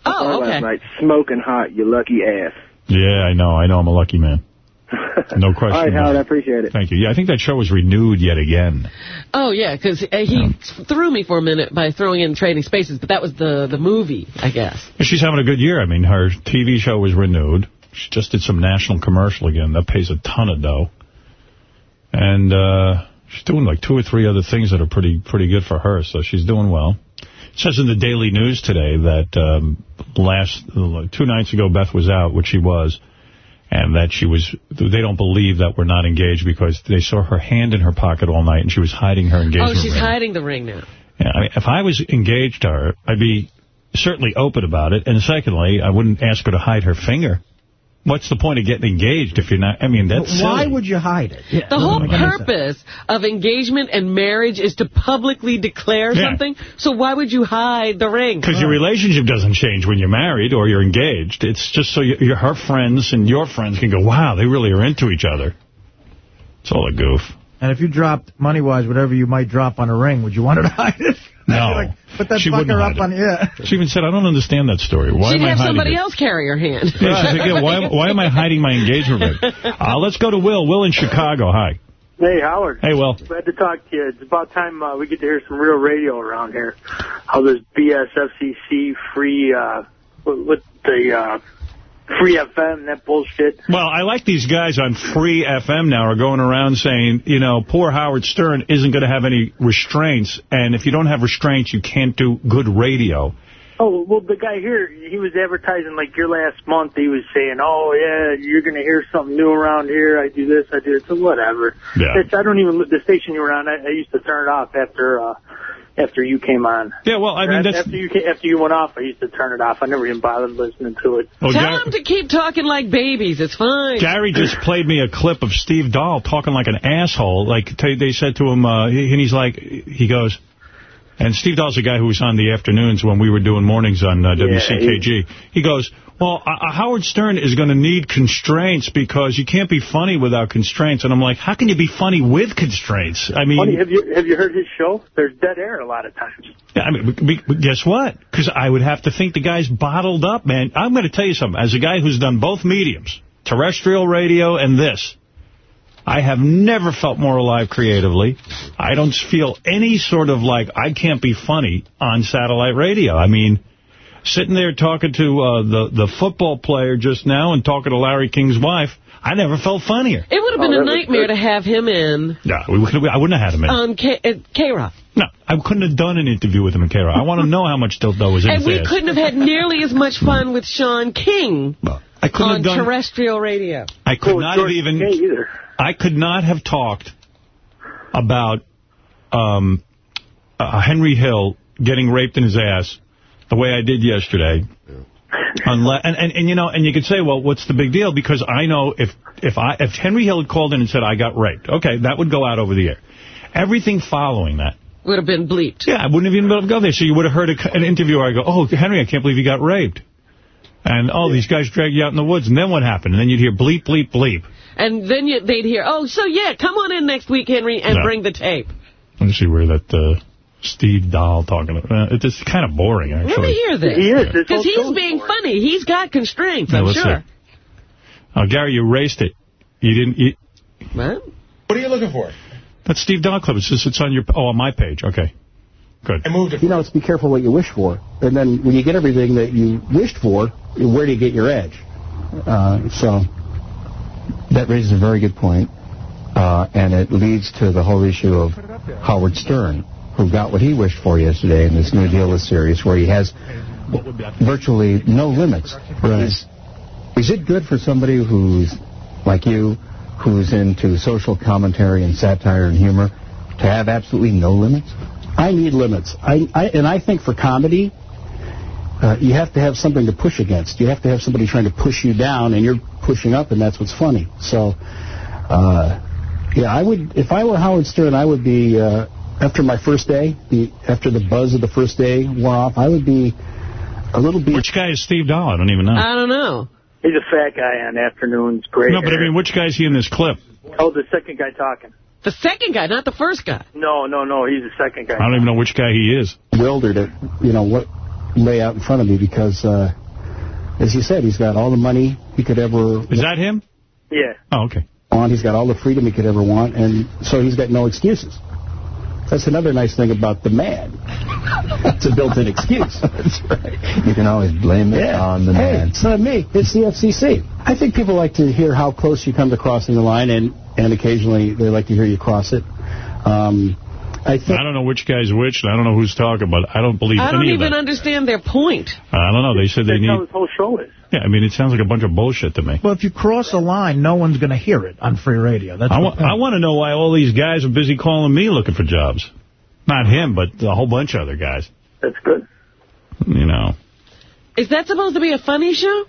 I saw Oh, okay. Last night, smoking hot, you lucky ass. Yeah, I know. I know I'm a lucky man. No question. All right, about Howard, I appreciate it. Thank you. Yeah, I think that show was renewed yet again. Oh, yeah, because uh, he threw me for a minute by throwing in Trading Spaces, but that was the, the movie, I guess. She's having a good year. I mean, her TV show was renewed. She just did some national commercial again. That pays a ton of dough. And uh, she's doing like two or three other things that are pretty pretty good for her, so she's doing well. It says in the Daily News today that um, last two nights ago Beth was out, which she was, and that she was, they don't believe that we're not engaged because they saw her hand in her pocket all night and she was hiding her engagement oh, she's ring. hiding the ring now. Yeah, I mean, if I was engaged to her, I'd be certainly open about it. And secondly, I wouldn't ask her to hide her finger. What's the point of getting engaged if you're not, I mean, that's Why silly. would you hide it? The whole Doesn't make any sense. purpose of engagement and marriage is to publicly declare Yeah. something. So why would you hide the ring? Because your relationship doesn't change when you're married or you're engaged. It's just so you, your, her friends and your friends can go, wow, they really are into each other. It's all a goof. And if you dropped, money-wise, whatever you might drop on a ring, would you want her to hide it? No. Like, put that She wouldn't fucker up it. on, yeah. She even said, I don't understand that story. Why She'd am I have hiding somebody it? else carry her hand. Yeah, I think, yeah, why, why am I hiding my engagement ring? Uh, let's go to Will. Will in Chicago. Hi. Hey, Howard. Hey, Will. Glad to talk to you. It's about time uh, we get to hear some real radio around here. How this BS FCC free, uh, what, what the, uh, free FM, that bullshit. Well, I like these guys on Free FM now are going around saying, you know, poor Howard Stern isn't going to have any restraints, and if you don't have restraints, you can't do good radio. Oh, well, the guy here, he was advertising like your last month. He was saying, oh, yeah, you're going to hear something new around here. I do this, I do it. So whatever. Yeah. It's, I don't even, the station you were on, I, I used to turn it off after, uh, after you came on. Yeah, well, I mean, After- that's... After you, ca- after you went off, I used to turn it off. I never even bothered listening to it. Oh, Tell Gar- them to keep talking like babies. It's fine. Gary just played me a clip of Steve Dahl talking like an asshole. Like t- they said to him, uh, and he's like, he goes, and Steve Dahl's a guy who was on the afternoons when we were doing mornings on uh, WCKG. He goes, well, uh, uh, Howard Stern is going to need constraints because you can't be funny without constraints. And I'm like, how can you be funny with constraints? I mean, Funny, have you have you heard his show? There's dead air a lot of times. Yeah, I mean, guess what? Because I would have to think the guy's bottled up, man. I'm going to tell you something. As a guy who's done both mediums, terrestrial radio and this, I have never felt more alive creatively. I don't feel any sort of like I can't be funny on satellite radio. I mean, sitting there talking to uh, the, the football player just now and talking to Larry King's wife, I never felt funnier. It would have been Oh, a nightmare to have him in Yeah, we could, I wouldn't have had him in. on K- uh, K-Rock. no, I couldn't have done an interview with him in K-Rock. I want to know how much dildo was in And his we ass. couldn't have had nearly as much fun with Shawn King I couldn't on have done. terrestrial radio. I could not have even. I could not have talked about um, uh, Henry Hill getting raped in his ass the way I did yesterday. Unless, and, and, and you know, and you could say, well, what's the big deal? Because I know if if I if Henry Hill had called in and said I got raped, okay, that would go out over the air. Everything following that would have been bleeped. Yeah, I wouldn't have even been able to go there. So you would have heard a, an interview where I go, oh, Henry, I can't believe you got raped. And, oh, these guys drag you out in the woods. And then what happened? And then you'd hear bleep, bleep, bleep. And then you, they'd hear, oh, so yeah, come on in next week, Henry, and No. bring the tape. Let me see where that uh, Steve Dahl talking about. Uh, it's kind of boring, actually. Let me hear this. He is. Because whole he's show's being funny. He's got constraints, Yeah, I'm sure. see. Oh, Gary, you erased it. You didn't... You, What? What are you looking for? that's Steve Dahl clip. It's just, it's on your... Oh, on my page. Okay. Good. I moved it. You know, it's be careful what you wish for. And then when you get everything that you wished for, where do you get your edge? Uh, so that raises a very good point. Uh, and it leads to the whole issue of Howard Stern, who got what he wished for yesterday in this New Deal Sirius, where he has virtually no limits. Is, is it good for somebody who's like you, who's into social commentary and satire and humor, to have absolutely no limits? I need limits. I, I and I think for comedy, uh, you have to have something to push against. You have to have somebody trying to push you down, and you're pushing up, and that's what's funny. So, uh, yeah, I would if I were Howard Stern, I would be uh, after my first day, the after the buzz of the first day wore off, I would be a little bit. Which guy is Steve Dahl? I don't even know. I don't know. He's a fat guy on afternoons. Great. no, but I mean, which guy's he in this clip? Oh, the second guy talking. The second guy, not the first guy. No, no, no. He's the second guy. I don't even know which guy he is. bewildered at you know what lay out in front of me because, uh, as you said, he's got all the money he could ever. Is that him? Yeah. Oh, okay. Want he's got all the freedom he could ever want, and so he's got no excuses. That's another nice thing about the man. it's a built-in excuse. That's right. You can always blame it on the man. It's not me. It's the FCC. I think people like to hear how close you come to crossing the line, and and occasionally they like to hear you cross it. Um, I think. I don't know which guy's which, and I don't know who's talking, but I don't believe I don't any of even understand their point. I don't know. They said they That's how need... his whole show is. Yeah, I mean, it sounds like a bunch of bullshit to me. Well, if you cross a line, no one's going to hear it on free radio. That's I the want, point. I want to know why all these guys are busy calling me looking for jobs. Not him, but a whole bunch of other guys. That's good. You know. Is that supposed to be a funny show?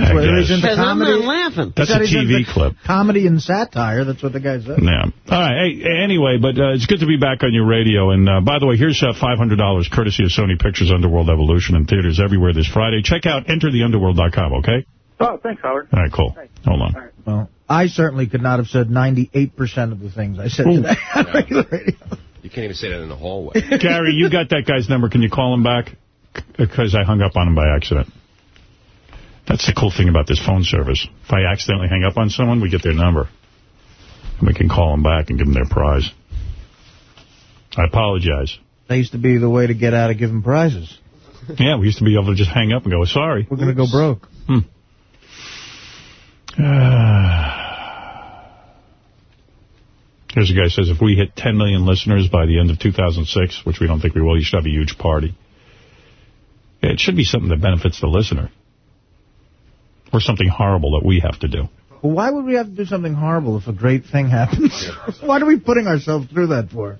That's I what he's guess. into Because I'm comedy. not laughing. That's a TV clip. Comedy and satire. That's what the guy said. Yeah. All right. Hey, anyway, but uh, it's good to be back on your radio. And uh, by the way, here's uh, $500 courtesy of Sony Pictures Underworld Evolution in theaters everywhere this Friday. Check out entertheunderworld.com, okay? Oh, thanks, Howard. All right, cool. Hold on. Well, I certainly could not have said 98% of the things I said today on regular radio. You can't even say that in the hallway. Gary, you got that guy's number. Can you call him back? Because I hung up on him by accident. That's the cool thing about this phone service. If I accidentally hang up on someone, we get their number. And we can call them back and give them their prize. I apologize. That used to be the way to get out of giving prizes. Yeah, we used to be able to just hang up and go, sorry. We're going to go broke. Hmm. Here's a guy who says, if we hit 10 million listeners by the end of 2006, which we don't think we will, you should have a huge party. It should be something that benefits the listener. Or something horrible that we have to do. Why would we have to do something horrible if a great thing happens? What are we putting ourselves through that for?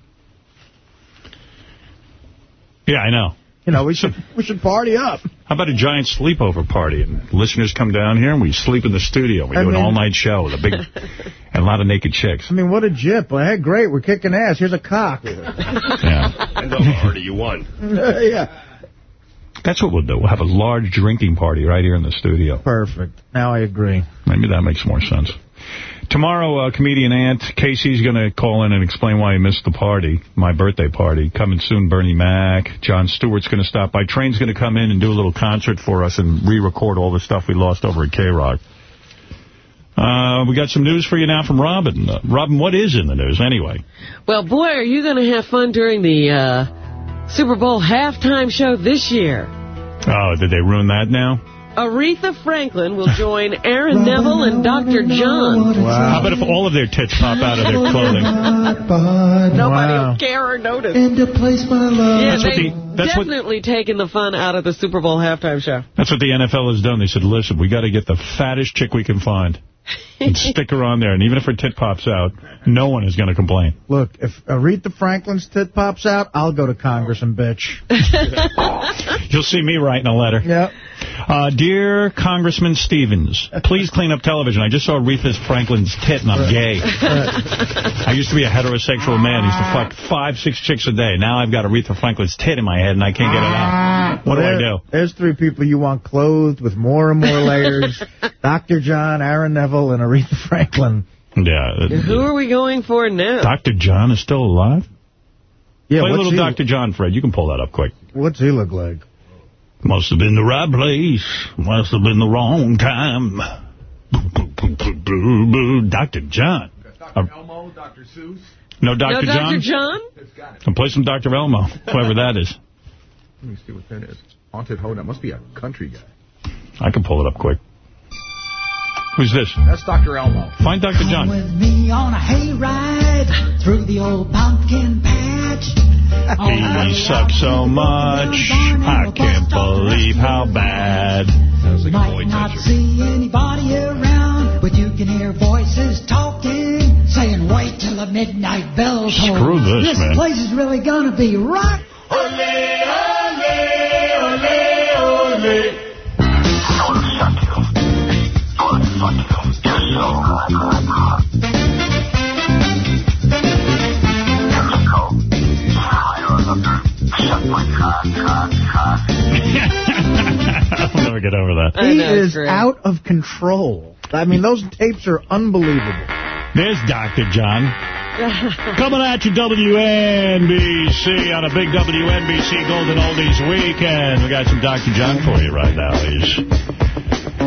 Yeah, I know. You know, we should we should party up. How about a giant sleepover party? And listeners come down here and we sleep in the studio. We I do an all-night show with a big and a lot of naked chicks. I mean, what a jip. Well, hey, great, we're kicking ass. Here's a cock. Yeah. And over, Artie, you won. yeah. That's what we'll do. We'll have a large drinking party right here in the studio. Perfect. Now I agree. Maybe that makes more sense. Tomorrow, uh, comedian Ant Casey's going to call in and explain why he missed the party, my birthday party. Coming soon, Bernie Mac. Jon Stewart's going to stop by. Train's going to come in and do a little concert for us and re-record all the stuff we lost over at K-Rock. Uh, we got some news for you now from Robin. Uh, Robin, what is in the news anyway? Well, boy, are you going to have fun during the uh, Super Bowl halftime show this year. Oh, did they ruin that now? Aretha Franklin will join Aaron Neville and Dr. John. Wow. How about if all of their tits pop out of their clothing? Nobody Wow. will care or notice. And to place my love. Yeah, That's what they the- that's what- definitely taken the fun out of the Super Bowl halftime show. That's what the NFL has done. They said, listen, we got to get the fattest chick we can find and stick her on there. And even if her tit pops out, no one is going to complain. Look, if Aretha Franklin's tit pops out, I'll go to Congress and bitch. You'll see me writing a letter. Yep. Uh, dear Congressman Stevens, please clean up television. I just saw Aretha Franklin's tit and I'm gay. I used to be a heterosexual man. I used to fuck five, six chicks a day. Now I've got Aretha Franklin's tit in my head and I can't get it out. What do I do? There's three people you want clothed with more and more layers. Dr. John, Aaron Neville, and Aretha Franklin. Yeah. Who are we going for now? Dr. John is still alive? Yeah, Play a little he- Dr. John, Fred. You can pull that up quick. What's he look like? Must have been the right place. Must have been the wrong time. Dr. John. Dr. Uh, Elmo, Dr. Seuss. No Dr. No, John? Dr. John? And play some Dr. Elmo, whoever that is. Let me see what that is. Haunted Ho. Must be a country guy. I can pull it up quick. Who's this? That's Dr. Elmo. Find Dr. John. with me on a hayride through the old pumpkin patch. He sucks so much. I can't believe how bad. Might not see anybody around, but you can hear voices talking, saying, wait till the midnight bell tolls. Screw this, This man. place is really gonna be rock. I'll never get over that. He is out of control. I mean, those tapes are unbelievable. There's Dr. John. Coming at you, WNBC, on a big WNBC Golden Oldies weekend. We got some Dr. John for you right now. He's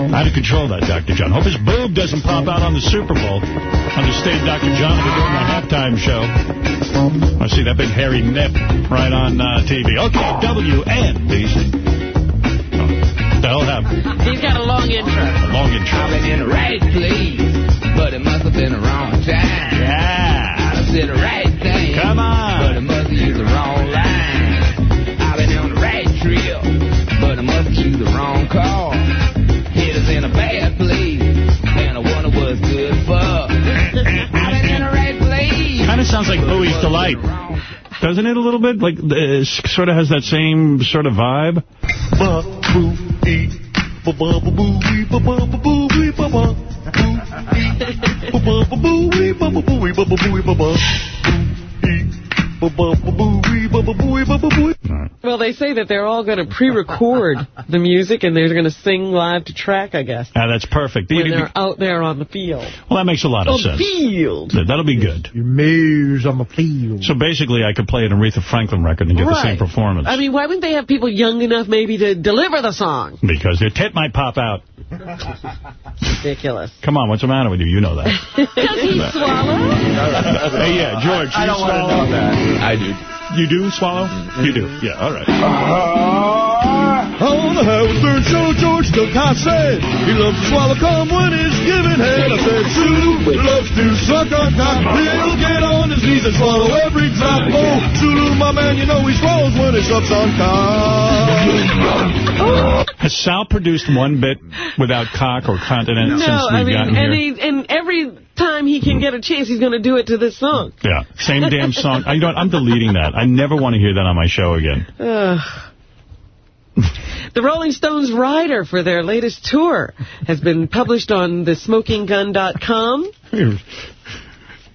out of control, that Dr. John. Hope his boob doesn't pop out on the Super Bowl. Understand Dr. John will be doing the halftime show. I see that big hairy nip right on uh, TV. Okay, WNBC. The hell happened? He's got a long intro. A long intro. I've been in the right place, but it must have been the wrong time. Yeah. I said the right thing. Come on. But it must have used the wrong line. I've been on the right trip, but I must have used the wrong call. Sounds like Bowie's Delight. Doesn't it a little bit? Like, uh, sort of has that same sort of vibe. Well, they say that they're all going to pre-record the music and they're going to sing live to track, I guess, Ah, that's perfect. when You- they're out there on the field. well, that makes a lot of On the sense. field. Th- That'll be good. Your mares on the field. So basically, I could play an Aretha Franklin record and get the same performance. I mean, why wouldn't they have people young enough maybe to deliver the song? because their tit might pop out. Ridiculous. Come on, what's the matter with you? You know that. Does he swallow? hey, yeah, George, I you don't wanna swallow? know that. I do. You do swallow? You do. Yeah, all right. Uh-huh. On the Howard Stern Show, George Takei said he loves to swallow cum when he's giving head. I said, Sulu loves to suck on cock. He'll get on his knees and swallow every drop. Oh, Sulu, my man, you know he swallows when he sucks on cock. Has Sal produced one bit without cock or continent since No, we've I mean, gotten here? and, he, and every time he can get a chance, he's going to do it to this song. Yeah, same damn song. I, you know what, I'm deleting that. I never want to hear that on my show again. Ugh. The Rolling Stones rider for their latest tour has been published on thesmokinggun.com.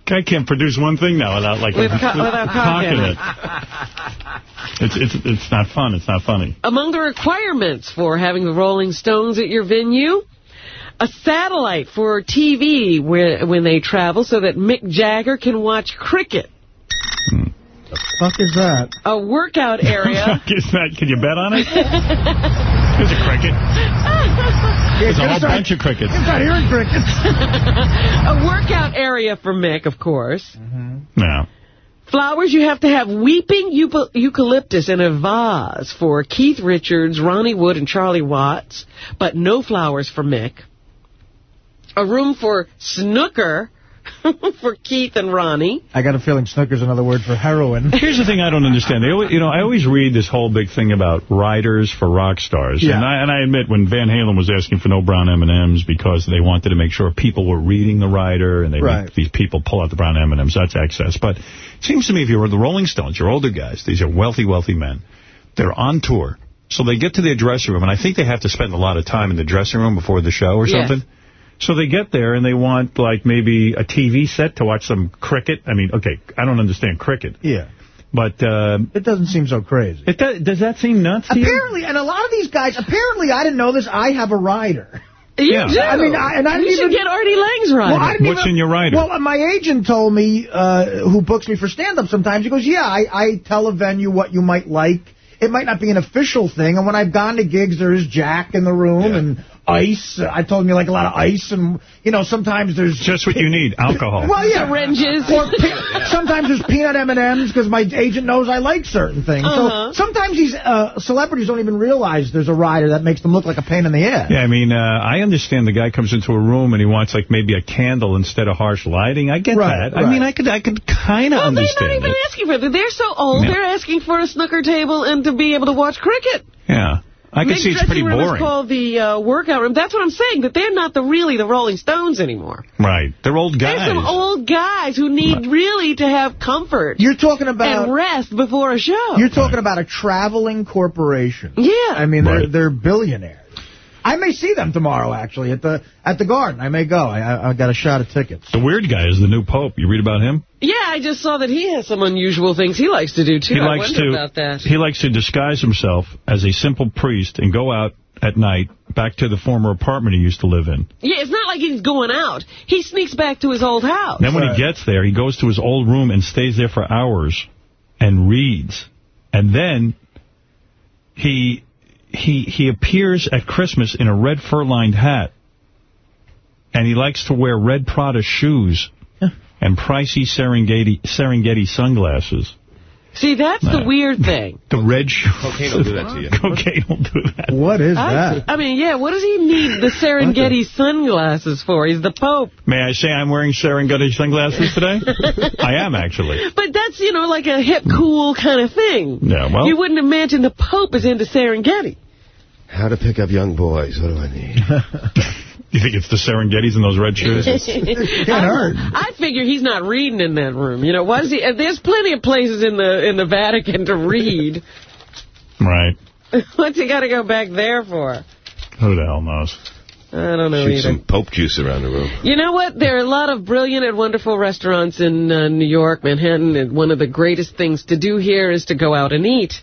Guy can't produce one thing now without like With co- without cock in it. It's it's it's not fun. It's not funny. Among the requirements for having the Rolling Stones at your venue, a satellite for TV where, when they travel so that Mick Jagger can watch cricket. Hmm. Fuck is that? A workout area. Is that? Can you bet on it? There's a cricket. There's a whole bunch of crickets. hearing crickets. a workout area for Mick, of course. Mm-hmm. No. Flowers, you have to have weeping eucalyptus in a vase for Keith Richards, Ronnie Wood, and Charlie Watts, but no flowers for Mick. A room for snooker for Keith and Ronnie. I got a feeling snooker's another word for heroin. Here's the thing I don't understand. They always, you know, I always read this whole big thing about writers for rock stars. Yeah. And, I, and I admit, when Van Halen was asking for no brown M&Ms because they wanted to make sure people were reading the writer and they Right. make these people pull out the brown M&Ms, that's excess. But it seems to me if you were the Rolling Stones, you're older guys, these are wealthy, wealthy men. They're on tour. So they get to their dressing room, and I think they have to spend a lot of time in the dressing room before the show or Yes. something. So they get there and they want, like, maybe a TV set to watch some cricket. I mean, okay, I don't understand cricket. Yeah. But uh, It doesn't seem so crazy. it does, does that seem nuts to you? Apparently, and a lot of these guys, apparently, I didn't know this, I have a rider. You Yeah. do. I mean, I, and I you didn't should even, get Artie Lange's rider. Well, What's even- in your rider? Well, my agent told me, uh, who books me for stand-up sometimes, he goes, yeah, I, I tell a venue what you might like. It might not be an official thing, and when I've gone to gigs, there is Jack in the room and ice. I told him you like a lot of ice, and, you know, sometimes there's... Just what you need, alcohol. Well, yeah. Syringes. Or sometimes there's peanut M&Ms because my agent knows I like certain things. Uh-huh. So sometimes these uh, celebrities don't even realize there's a rider that makes them look like a pain in the ass. Yeah, I mean, uh, I understand the guy comes into a room and he wants, like, maybe a candle instead of harsh lighting. I get Right, that. I mean, I could I could kind of Well, they're not even it. asking for it. They're so old, Yeah. they're asking for a snooker table and to be able to watch cricket. Yeah. I can Mick's see it's pretty dressing room is boring. called the uh, workout room. That's what I'm saying, that they're not the really the Rolling Stones anymore. Right. They're old guys. They're some old guys who need really to have comfort You're talking about... and rest before a show. You're talking about a traveling corporation. yeah. I mean, they're they're billionaires. I may see them tomorrow, actually, at the at the Garden. I may go. I, I, I got a shot of tickets. The weird guy is the new pope. You read about him? yeah, I just saw that he has some unusual things he likes to do, too. he I likes wonder to about that. he likes to disguise himself as a simple priest and go out at night back to the former apartment he used to live in. Yeah, it's not like he's going out. He sneaks back to his old house. Then when he gets there, he goes to his old room and stays there for hours and reads. And then he he he appears at Christmas in a red fur-lined hat. And he likes to wear red Prada shoes and pricey Serengeti Serengeti sunglasses. See, that's the weird thing. The red shoes. Cocaine will do that to you. Cocaine will do that. What is I, that? I mean, yeah, what does he need the Serengeti sunglasses for? He's the Pope. May I say I'm wearing Serengeti sunglasses today? I am, actually. But that's, you know, like a hip, cool kind of thing. Yeah, well- You wouldn't imagine the Pope is into Serengeti. How to pick up young boys. What do I need? You think it's the Serengetis in those red shoes? I, I figure he's not reading in that room. You know, why does he? uh, There's plenty of places in the in the Vatican to read. right. What's he got to go back there for? Who the hell knows? I don't know Shoot either. some Pope juice around the room. You know what? There are a lot of brilliant and wonderful restaurants in uh, New York, Manhattan, and one of the greatest things to do here is to go out and eat.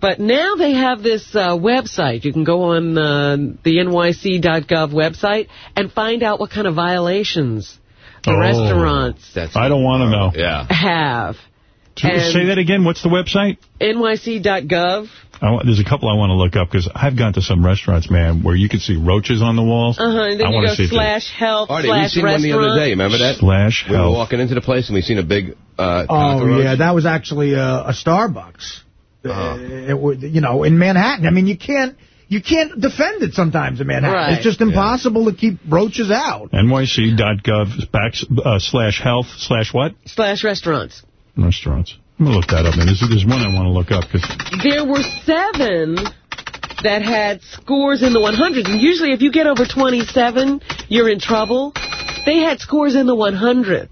But now they have this uh, website. You can go on uh, the NYC.gov website and find out what kind of violations the Oh. restaurants I don't want to know. Yeah. have. Say say that again. What's the website? NYC.gov. I want, there's a couple I want to look up because I've gone to some restaurants, man, where you can see roaches on the walls. Uh-huh, and then I you want go to see if they- slash health Artie, we slash seen one the other day. Remember that? Slash We were walking into the place and we seen a big uh, Oh, cockroach. yeah, that was actually a, a Starbucks. Oh. Uh, it would, you know, in Manhattan. I mean, you can't you can't defend it sometimes in Manhattan. Right. It's just impossible to keep roaches out. NYC.gov back, uh, slash health slash what? Slash restaurants. Restaurants. I'm going to look that up, man. There's, one I want to look up because There were seven that had scores in the 100s. And usually if you get over 27, you're in trouble. They had scores in the 100s.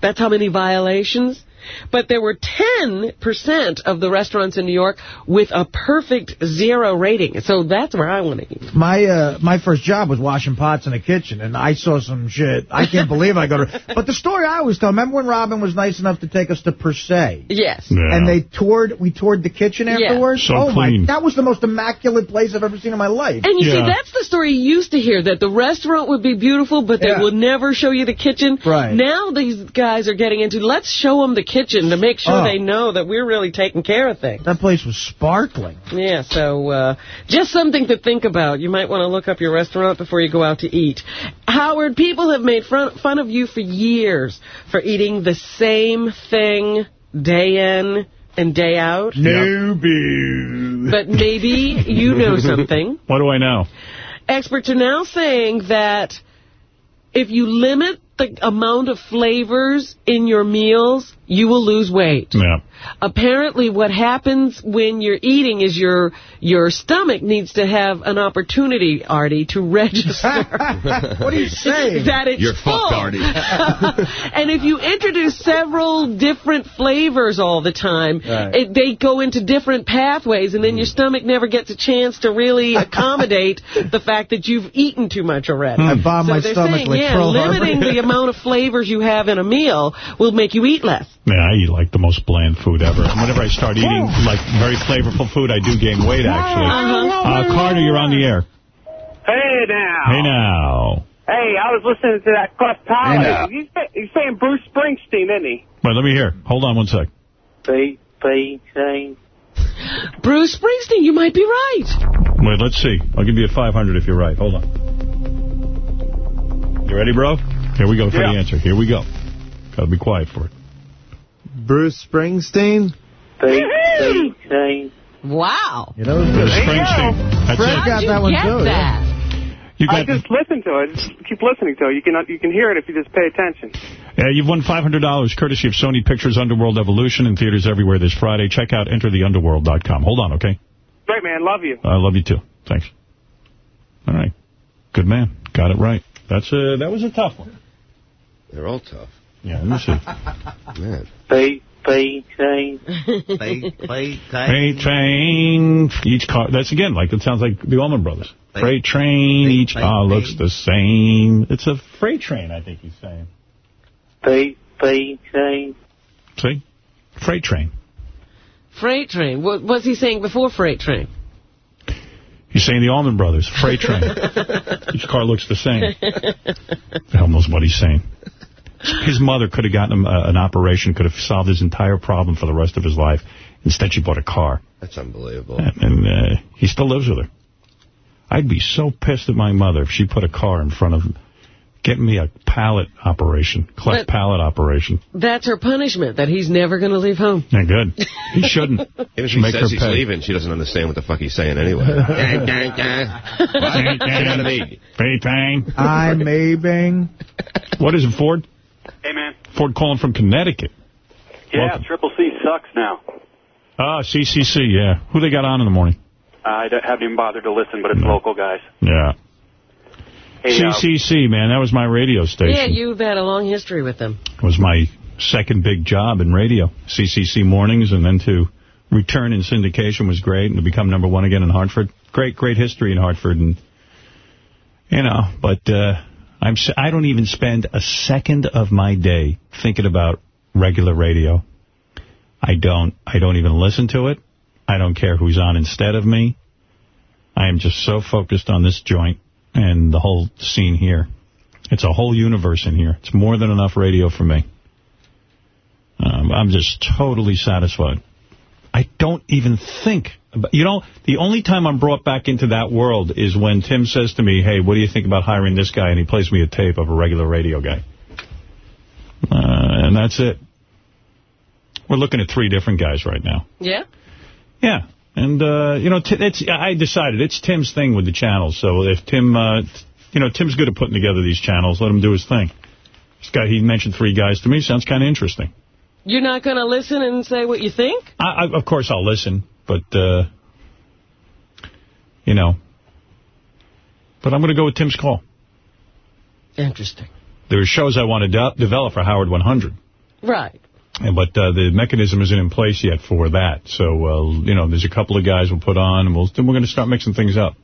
That's how many violations. But there were 10% of the restaurants in New York with a perfect zero rating. So that's where I want to eat. My uh, my first job was washing pots in the kitchen, and I saw some shit. I can't believe I go to. But the story I always tell. Remember when Robin was nice enough to take us to Per Se? Yes. And they toured. We toured the kitchen Yeah. afterwards. So oh clean. my! That was the most immaculate place I've ever seen in my life. And you see, that's the story you used to hear, that the restaurant would be beautiful, but they Yeah. would never show you the kitchen. Right. Now these guys are getting into, let's show them the kitchen to make sure Oh. they know that we're really taking care of things. that place was sparkling. Yeah, so uh, just something to think about. You might want to look up your restaurant before you go out to eat. Howard, people have made fun, fun of you for years for eating the same thing day in and day out. No boo. But maybe you know something. What do I know? Experts are now saying that if you limit the amount of flavors in your meals, you will lose weight. Yeah. Apparently what happens when you're eating is your your stomach needs to have an opportunity, Artie, to register. what are you saying? that it's You're full. fucked, Artie. and if you introduce several different flavors all the time, Right. it, they go into different pathways, and then your hmm. stomach never gets a chance to really accommodate the fact that you've eaten too much already. Hmm. I bomb so my they're stomach saying, like yeah, Pearl limiting the amount of flavors you have in a meal will make you eat less. Yeah, I eat like the most bland food ever. And whenever I start eating like very flavorful food, I do gain weight, actually. Uh, Carter, you're on the air. Hey now. Hey, now. Hey, I was listening to that Cliff Hey, He's, he's saying Bruce Springsteen, isn't he? Wait, let me hear. Hold on one sec. They, they say. Bruce Springsteen, you might be right. Wait, let's see. I'll give you a 500 if you're right. Hold on. You ready, bro? Here we go for Yeah. the answer. Here we go. Gotta be quiet for it. Bruce Springsteen? They, they say. Wow. You know, Bruce Springsteen. That's Fred it. got that one too. yeah. You I got, just listen to it. Just keep listening to it. You can you can hear it if you just pay attention. Yeah, you've won $500 courtesy of Sony Pictures Underworld Evolution in theaters everywhere this Friday. Check out entertheunderworld.com. Hold on, okay? Great man, love you. I love you too. Thanks. All right. Good man. Got it right. That's a, that was a tough one. They're all tough. Yeah, let me see. Man. They, they say. Play, play, Freight train, each car. That's again like it sounds like the Allman Brothers. Freight train, each car looks the same. It's a freight train, I think he's saying. They, they say. See, freight train. Freight train. What was he saying before freight train? He's saying the Allman Brothers, freight train. each car looks the same. Hell knows what he's saying. His mother could have gotten him uh, an operation, could have solved his entire problem for the rest of his life. Instead, she bought a car. That's unbelievable. And, and uh, he still lives with her. I'd be so pissed at my mother if she put a car in front of him. getting me a palate operation, cleft But- palate operation. That's her punishment, that he's never going to leave home. Yeah, good. He shouldn't. Even if Should he make says her he's pay. leaving, she doesn't understand what the fuck he's saying anyway. Get out of me. Freight train. I may bang. What is it, Ford? Hey, man. Ford calling from Connecticut. Yeah, Welcome. Triple C sucks now. Ah, CCC, yeah. Who they got on in the morning? I don't- haven't even bothered to listen, but it's local guys. Yeah. Hey, uh, CCC, man, that was my radio station. Yeah, you've had a long history with them. It was my second big job in radio, CCC mornings, and then to return in syndication was great, and to become number one again in Hartford. Great, great history in Hartford, and you know, but uh, I'm don't even spend a second of my day thinking about regular radio. I don't. I don't even listen to it. I don't care who's on instead of me. I am just so focused on this joint and the whole scene here. It's a whole universe in here. It's more than enough radio for me. Um, I'm just totally satisfied. I don't even think. You know, the only time I'm brought back into that world is when Tim says to me, hey, what do you think about hiring this guy? And he plays me a tape of a regular radio guy. Uh, and that's it. We're looking at three different guys right now. Yeah? Yeah. And, uh, you know, it's I decided it's Tim's thing with the channels. So if Tim, uh, you know, Tim's good at putting together these channels, let him do his thing. This guy, he mentioned three guys to me. Sounds kind of interesting. You're not going to listen and say what you think? I, I, of course, I'll listen, but, uh, you know. But I'm going to go with Tim's call. Interesting. There are shows I want to de develop for Howard 100. Right. And, but uh, the mechanism isn't in place yet for that. So, uh, you know, there's a couple of guys we'll put on, and we'll, then we're going to start mixing things up.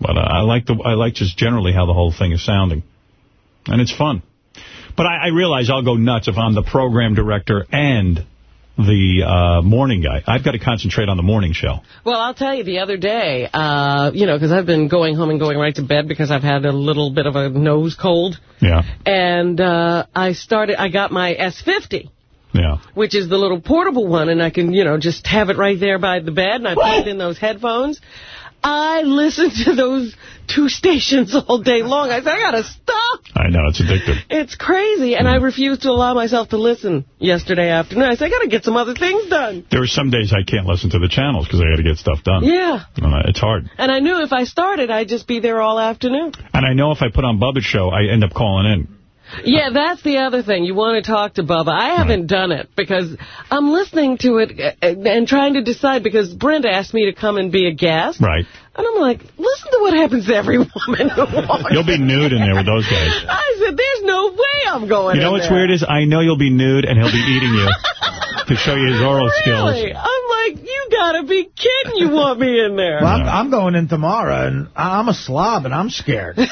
But uh, I like the I like just generally how the whole thing is sounding. And it's fun. But I, I realize I'll go nuts if I'm the program director and the uh, morning guy. I've got to concentrate on the morning show. Well, I'll tell you, the other day, uh, you know, because I've been going home and going right to bed because I've had a little bit of a nose cold. Yeah. And uh, I started, I got my S50. Yeah. Which is the little portable one, and I can, you know, just have it right there by the bed, and I put it in those headphones. I listen to those two stations all day long. I said, I gotta stop. I know, it's addictive. It's crazy, and I refused to allow myself to listen yesterday afternoon. I said, I gotta get some other things done. There are some days I can't listen to the channels because I got to get stuff done. Yeah. Uh, it's hard. And I knew if I started, I'd just be there all afternoon. And I know if I put on Bubba's show, I end up calling in. Yeah, that's the other thing. You want to talk to Bubba. I haven't done it because I'm listening to it uh, and trying to decide because Brenda asked me to come and be a guest. Right. And I'm like, listen to what happens to every woman You'll be nude in there with those guys. I said, there's no way I'm going You know what's there. weird is I know you'll be nude and he'll be eating you to show you his oral skills. Really? I'm like, you gotta be kidding. You want me in there? Well, I'm, I'm going in tomorrow, and I'm a slob, and I'm scared.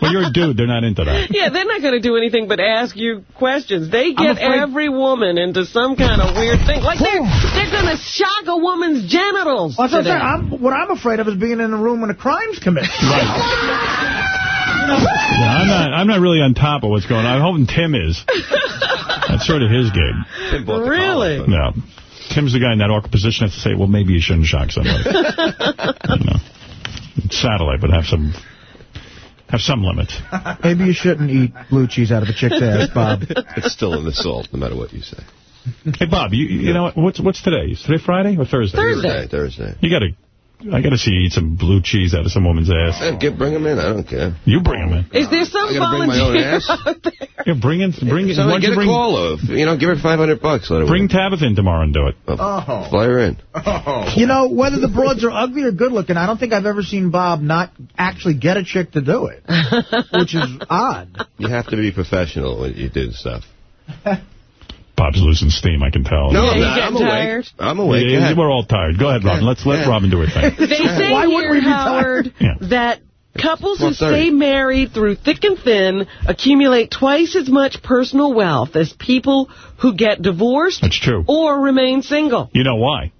Well, you're a dude. They're not into that. Yeah, they're not going to do anything but ask you questions. They get every woman into some kind of weird thing. Like they're they're going to shock a woman's genitals. Well, what, today. I'm, what I'm afraid of is being in a room when a crime's committed. Yeah, I'm not. I'm not really on top of what's going on. I'm hoping Tim is. That's sort of his gig. Really? Yeah. Tim's the guy in that awkward position has to say, well, maybe you shouldn't shock somebody. you know. Satellite, but have some have some limits. Maybe you shouldn't eat blue cheese out of a chick's ass, Bob. It's still an assault, no matter what you say. Hey, Bob, you you know what? What's what's today? Is today Friday or Thursday? Thursday. Thursday. You got to. I got to see you eat some blue cheese out of some woman's ass. Hey, get, bring them in. I don't care. You bring them in. Is there some I gotta bring my own volunteer ass? out there? Yeah, bring in, bring in. So why get you a bring, call of, you know, give her 500 bucks. Let her bring Tabitha in tomorrow and do it. Oh. oh. Fly her in. Oh. You know, whether the broads are ugly or good looking, I don't think I've ever seen Bob not actually get a chick to do it, which is odd. You have to be professional when you do stuff. Bob's losing steam, I can tell. No, Yeah, I'm you not. I'm awake. tired? I'm awake. Yeah, Go we're all tired. Go ahead, Robin. Let's let Yeah. Robin do her thing. They say Why wouldn't we here, be tired? Howard, Yeah. that couples who stay married through thick and thin accumulate twice as much personal wealth as people who get divorced That's true. or remain single. You know why?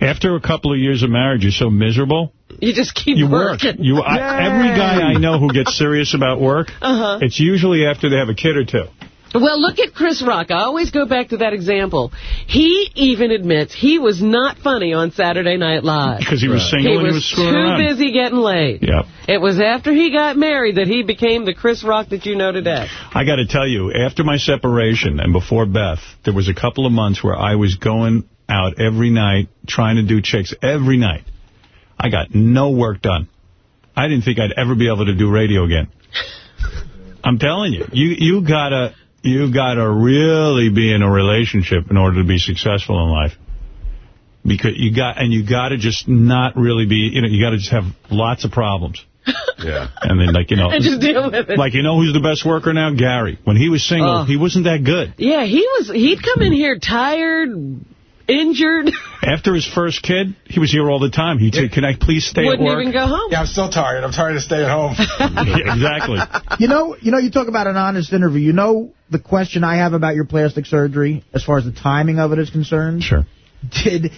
After a couple of years of marriage, you're so miserable. You just keep You work. working. You I, every guy I know who gets serious about work, Uh-huh. it's usually after they have a kid or two. Well, look at Chris Rock. I always go back to that example. He even admits he was not funny on Saturday Night Live. Because he was He single and he was was too around. busy getting laid. Yep. It was after he got married that he became the Chris Rock that you know today. I got to tell you, after my separation and before Beth, there was a couple of months where I was going out every night trying to do chicks every night. I got no work done. I didn't think I'd ever be able to do radio again. I'm telling you, you you gotta you gotta really be in a relationship in order to be successful in life. Because you got and you gotta just not really be you know you gotta just have lots of problems. Yeah. And then like you know And just deal with it. like, you know who's the best worker now? Gary. When he was single, Oh. he wasn't that good. Yeah, he was. He'd come in here tired, injured, After his first kid, he was here all the time. He'd say, can I please stay wouldn't at work? even go home. Yeah, I'm still tired. I'm tired to stay at home. Yeah, exactly. You know, you know, you talk about an honest interview. You know the question I have about your plastic surgery, as far as the timing of it is concerned. Sure. Did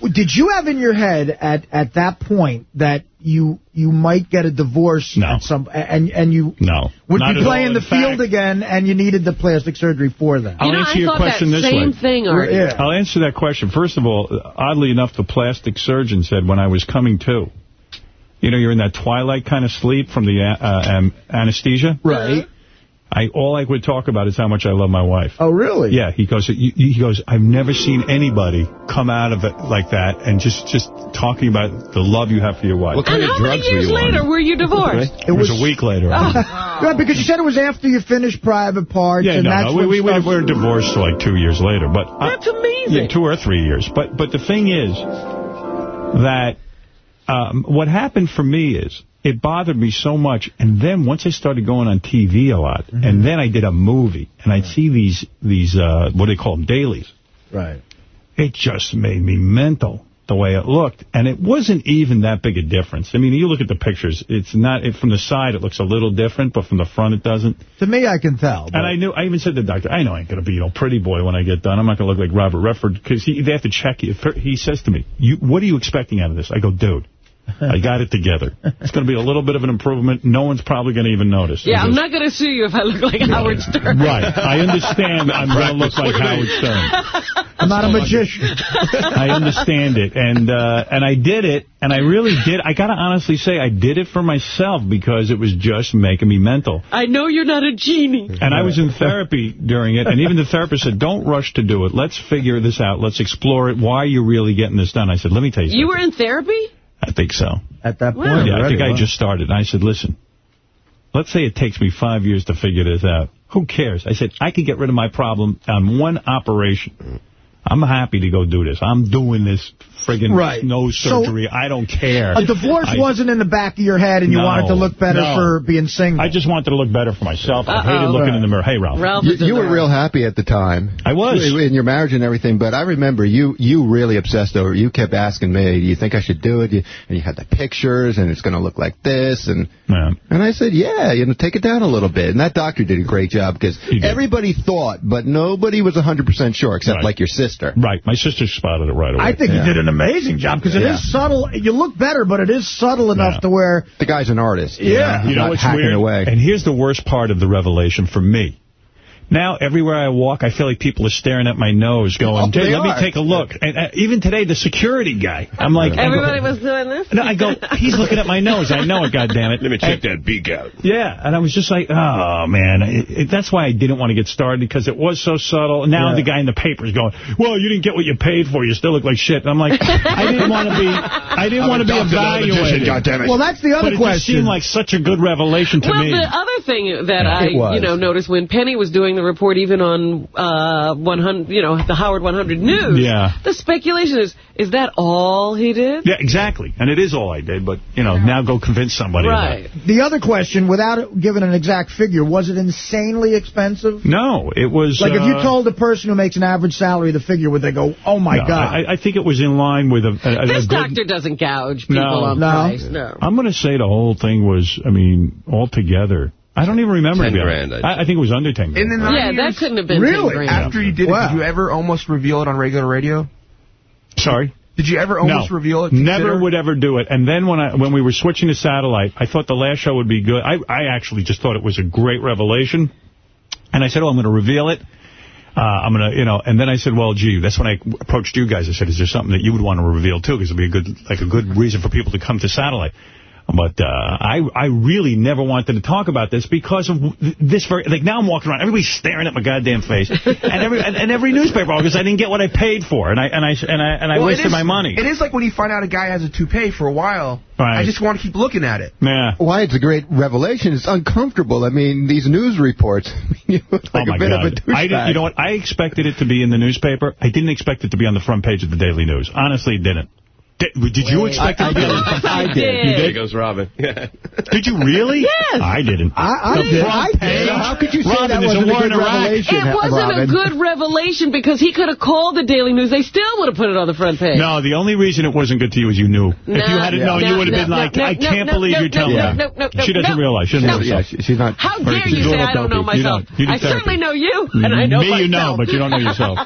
did you have in your head at at that point that you you might get a divorce No. at some and and you No. would Not be at all. playing the In field fact- again and you needed the plastic surgery for that? I'll you know, answer I your question that this same way. thing, Artie. Yeah. I'll answer that question. First of all, oddly enough, the plastic surgeon said when I was coming to, you know, you're in that twilight kind of sleep from the uh, um, anesthesia. Right. I all I would talk about is how much I love my wife. Oh, really? Yeah, he goes. He he goes. I've never seen anybody come out of it like that and just just talking about the love you have for your wife. What kind And of how many drugs were years you later on? were you divorced? It was, a week later. Yeah, because you said it was after you finished private parts. Yeah, and no, that's no, we, we, we stuff- were divorced like two years later. But I- That's amazing. Yeah, two or three years. But but the thing is that um, what happened for me is it bothered me so much. And then once I started going on TV a lot, Mm-hmm. and then I did a movie, and I'd see these, these uh, what do they call them, dailies. Right. It just made me mental the way it looked. And it wasn't even that big a difference. I mean, you look at the pictures, it's not, it, from the side it looks a little different, but from the front it doesn't. To me, I can tell. And I knew, I even said to the doctor, I know I ain't going to be, you know, pretty boy when I get done. I'm not going to look like Robert Redford because they have to check you. He says to me, "You, what are you expecting out of this? I go, dude, I got it together. It's going to be a little bit of an improvement. No one's probably going to even notice. Yeah, I'm not going to sue you if I look like Howard Stern. Right. I understand I'm going to look like Howard Stern. I'm not a magician. I understand it. And uh, and I did it, and I really did. I got to honestly say, I did it for myself because it was just making me mental. I know you're not a genie. And I was in therapy during it, and even the therapist said, don't rush to do it. Let's figure this out. Let's explore it. Why are you really getting this done? I said, let me tell you something. You were in therapy? I think so. At that point Yeah, I already, think I just started. And I said, listen, let's say it takes me five years to figure this out. Who cares? I said, I can get rid of my problem on one operation. I'm happy to go do this. I'm doing this friggin' Right. nose So- surgery. I don't care. A divorce I- wasn't in the back of your head and you No, wanted to look better no. for being single. I just wanted to look better for myself. I hated Uh-oh. looking in the mirror. Hey, Ralph. Ralph You, you were real happy at the time. I was. In your marriage and everything, but I remember you you really obsessed over it. You kept asking me, do you think I should do it? And you had the pictures, and it's going to look like this. And Yeah. and I said, yeah, you know, take it down a little bit. And that doctor did a great job because everybody thought, but nobody was 100% sure, except Right. like your sister. Right. My sister spotted it right away. I think Yeah. you did an amazing job because it is Yeah. subtle. You look better, but it is subtle enough Yeah. to where The guy's an artist. you Yeah. know, you know not what's weird? away. And here's the worst part of the revelation for me. Now, everywhere I walk, I feel like people are staring at my nose going, Oh, Jay, they let me take a look. And uh, even today, the security guy, I'm like... I go- Everybody was doing this? No, I go, he's looking at my nose. I know it, goddammit. Let me check And- that beak out. Yeah, and I was just like, oh, man. It, it, that's why I didn't want to get started, because it was so subtle. Now Yeah. the guy in the paper's going, well, you didn't get what you paid for. You still look like shit. And I'm like, I didn't want to be I didn't want to be evaluated. Well, that's the other but it just seemed like such a good revelation to well, me. the other thing that Yeah, I, you know, noticed when Penny was doing the report, even on uh, 100, you know, the Howard 100 News, Yeah. the speculation is, is that all he did? Yeah, exactly. And it is all I did, but, you know, now go convince somebody of that. Right. the other question, without giving an exact figure, was it insanely expensive? No, it was... Like if you uh, told a person who makes an average salary the figure, would they go, "Oh my no, God"? I, I think it was in line with a, a, a This good... doctor doesn't gouge people No. on No. price. No. I'm going to say the whole thing was, I mean, altogether. I don't even remember. 10 to grand. I I, I think it was under 10 grand. In the nine Yeah, that couldn't have been Really? 10 grand. after you did Wow. it, did you ever almost reveal it on regular radio? Sorry? Did you ever almost no, reveal it? never consider? would ever do it. And then when I when we were switching to satellite, I thought the last show would be good. I, I actually just thought it was a great revelation. And I said, oh, I'm going to reveal it. Uh, I'm going to, you know, and then I said, well, gee, that's when I approached you guys. I said, is there something that you would want to reveal, too? Because it would be a good, like a good reason for people to come to satellite. But uh, I I really never wanted to talk about this because of this very... Like, now I'm walking around, everybody's staring at my goddamn face. and every and, and every newspaper, because I didn't get what I paid for. And I and I, and I, and I Well, wasted is- my money. It is like when you find out a guy has a toupee for a while. Right. I just want to keep looking at it. Yeah. Why it's a great revelation. It's uncomfortable. I mean, these news reports. you look like oh my a bit God. of a douchebag. I didn't, you know what? I expected it to be in the newspaper. I didn't expect it to be on the front page of the Daily News. Honestly, didn't. Did, did you expect it to be on I did. You There goes Robin. Did you really? Yes. I didn't. I, I The did. front I did. page? How could you say that there's wasn't a war good revelation? It wasn't Robin? a good revelation because he could have called the Daily News. They still would have put it on the front page. No, the only reason it wasn't good to you is you knew. if you hadn't no, known, no, you would have no, been like, no, I no, can't no, believe no, you're telling me. no, no, no, she doesn't no. realize. She doesn't know Yeah, herself. she's not. How dare you say I don't know myself? don't. You do I certainly know you, and I know me, you know, but you don't know yourself.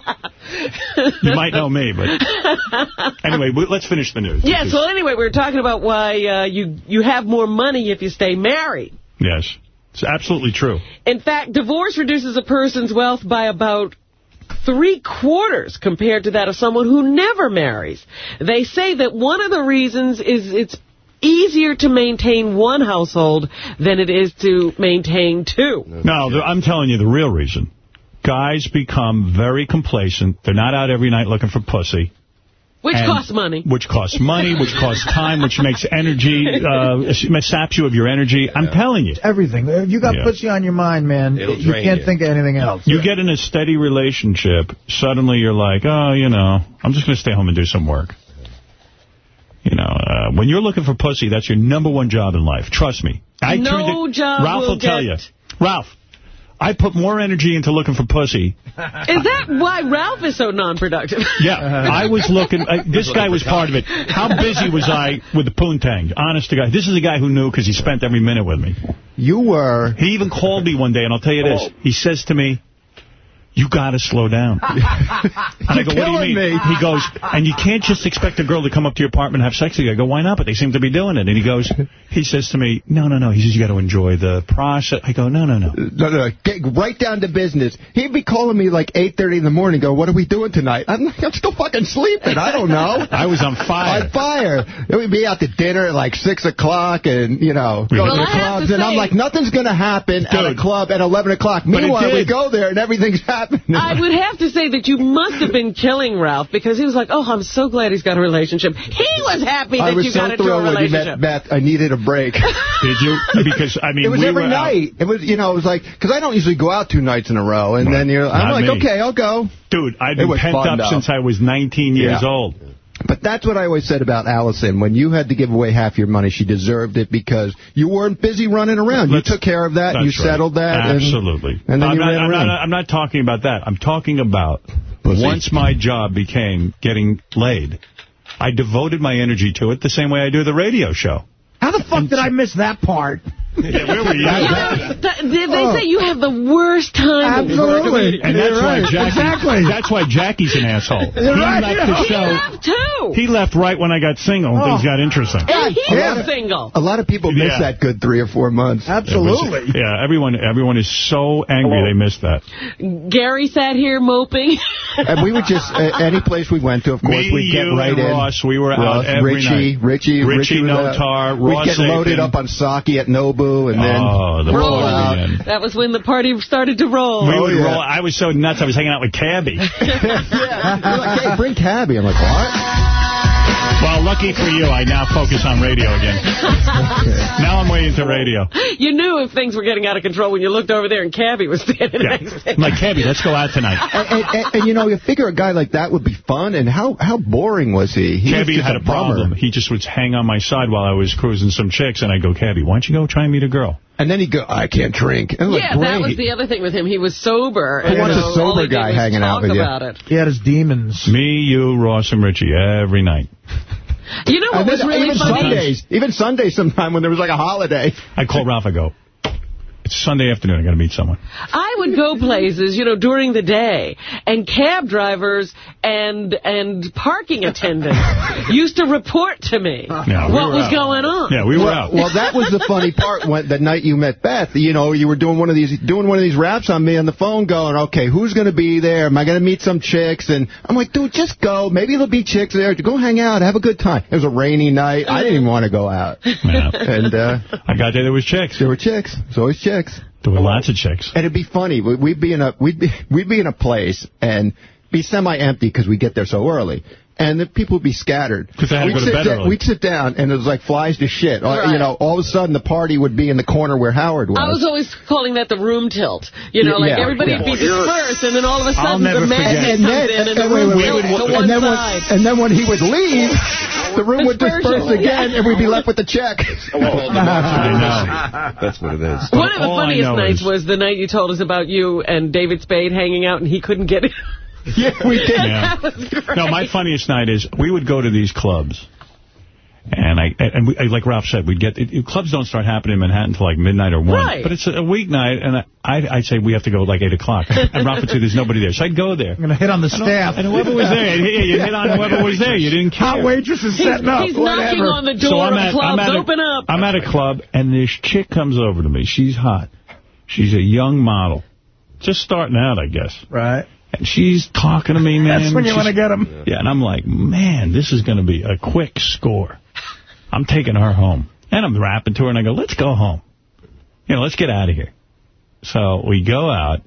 you might know me, but anyway, let's finish the news. Yes, well, anyway, we were talking about why uh, you, you have more money if you stay married. yes, it's absolutely true. In fact, divorce reduces a person's wealth by about three quarters compared to that of someone who never marries. They say that one of the reasons is it's easier to maintain one household than it is to maintain two. No, I'm telling you the real reason. Guys become very complacent. They're not out every night looking for pussy. Which And- costs money. Which costs money, which costs time, which makes energy, uh, saps you of your energy. I'm telling you. Everything. If you got Yeah. pussy on your mind, man, It'll you can't you. think of anything else. You get in a steady relationship, suddenly you're like, oh, you know, I'm just going to stay home and do some work. You know, uh, when you're looking for pussy, that's your number one job in life. Trust me. I No turned job Ralph will will tell get- you. Ralph, I put more energy into looking for pussy. Is that why Ralph is so non-productive? Yeah, I was looking. Uh, this guy was part of it. How busy was I with the poontang? Honest to God. This is a guy who knew because he spent every minute with me. You were. He even called me one day, and I'll tell you this. He says to me, you got to slow down. and I go, what do you mean? He goes, and you can't just expect a girl to come up to your apartment and have sex with you. I go, why not? But they seem to be doing it. And he goes, he says to me, no, no, no. He says, you got to enjoy the process. I go, no, no, no. No, no, get right down to business. He'd be calling me like 8.30 in the morning, go, what are we doing tonight? I'm like, I'm still fucking sleeping. I don't know. I was on fire. On fire. We'd be out to dinner at like 6 o'clock and, you know, go Well, to the have clubs. to And I'm like, nothing's going to happen at a club at 11 o'clock. Meanwhile, we go there and everything's happening. I would have to say that you must have been killing Ralph because he was like, oh, I'm so glad he's got a relationship. He was happy that was you so got into a relationship. I was so thrilled when you relationship. met Beth. I needed a break. Did you? Because, I mean, it was we every were out- night. It was, you know, it was like, because I don't usually go out two nights in a row. And then you're, I'm Not like, me. okay, I'll go. Dude, I've been pent up though. since I was 19 years Yeah. old. But that's what I always said about Allison. When you had to give away half your money, she deserved it because you weren't busy running around. You Let's- took care of that. That's You right. settled that. Absolutely. And, then I'm, you not, ran I'm, around. not, I'm not talking about that. I'm talking about Pussy. once my job became getting laid, I devoted my energy to it the same way I do the radio show. How the fuck did I miss that part? Yeah, where were you? You know, th- they they Oh. say you have the worst time. Absolutely. And that's You're why right. Jackie, Exactly. That's why Jackie's an asshole. You're he right. left the He show. left too. He left right when I got single and things got interesting. and he's damn it. single. A lot of people miss Yeah. that good three or four months. Absolutely. was- yeah, everyone everyone is so angry they missed that. Gary sat here moping. And we would just, uh, any place we went to, of course, Me, we'd get right and in. Ross, we were out Ross, every Richie, night. Richie, Richie was out. Notar, We'd get loaded Apin. up on sake at Nobu, and then Oh, the roll out. began. that was when the party started to roll. We oh, would yeah. roll. I was so nuts. I was hanging out with Cabby. You're like, hey, bring Cabby. I'm like, what? Well, lucky for you, I now focus on radio again. now I'm way into radio. You knew if things were getting out of control when you looked over there and Cabby was standing Yeah. next to I'm like, Cabby, let's go out tonight. And, and, and, and, you know, you figure a guy like that would be fun, and how how boring was he? he Cabby just had a bummer. problem. He just would hang on my side while I was cruising some chicks, and I'd go, Cabby, why don't you go try and meet a girl? And then he'd go, I can't drink. And I'm like, Yeah, that was the other thing with him. He was sober. Who and, wants a sober all he did guy hanging out with you? about it. He had his demons. Me, you, Ross, and Richie every night. You know what And was then really even funny? Sundays, even Sundays sometime when there was like a holiday. I call Ralph, I go, it's Sunday afternoon, I got to meet someone. I would go places, you know, during the day, and cab drivers and and parking attendants used to report to me Yeah, we what were was out. going on. Yeah, we were well, out. Well, that was the funny part when the night you met Beth. You know, you were doing one of these doing one of these raps on me on the phone, going, "Okay, who's going to be there? Am I going to meet some chicks?" And I'm like, "Dude, just go. Maybe there'll be chicks there. Go hang out, have a good time." It was a rainy night. I didn't even want to go out. Yeah. And uh, I got there, there was chicks. there were chicks. There's always chicks. There were lots of chicks. And it'd be funny. We'd be in a we'd be we'd be in a place and be semi-empty because we get there so early. And the people would be scattered. 'Cause they had to we'd go to sit bed da- early. We'd sit down, and it was like flies to shit. Uh, Right. You know, all of a sudden the party would be in the corner where Howard was. I was always calling that the room tilt. You know, like everybody yeah. would be dispersed, and then all of a I'll sudden the forget. magic and comes then, in, and, and, the wait, room wait, tilts wait, to and one then when, side. and then when he would leave, the room would disperse Dispersion. again, and we'd be left with the check. I That's what it is. One of the funniest nights was the night you told us about you and David Spade hanging out, and he couldn't get in. yeah, we did. Yeah. that was great. No, my funniest night is we would go to these clubs. And I and we, like Ralph said, we'd get it, clubs don't start happening in Manhattan until like midnight or one. Right. But it's a, a weeknight, and I I'd say we have to go like eight o'clock. And Ralph would say there's nobody there, so I'd go there. I'm going to hit on the staff. And whoever was there, yeah, you hit on whoever was there. You didn't care. Hot waitress is He's, setting up. he's knocking on the So door I'm of at, clubs. I'm at a, Open up. I'm at a club, and this chick comes over to me. She's hot. She's a young model. Just starting out, I guess. Right. And she's talking to me, man. That's when you want to get them. Yeah, and I'm like, man, this is going to be a quick score. I'm taking her home. And I'm rapping to her, and I go, let's go home. You know, let's get out of here. So we go out,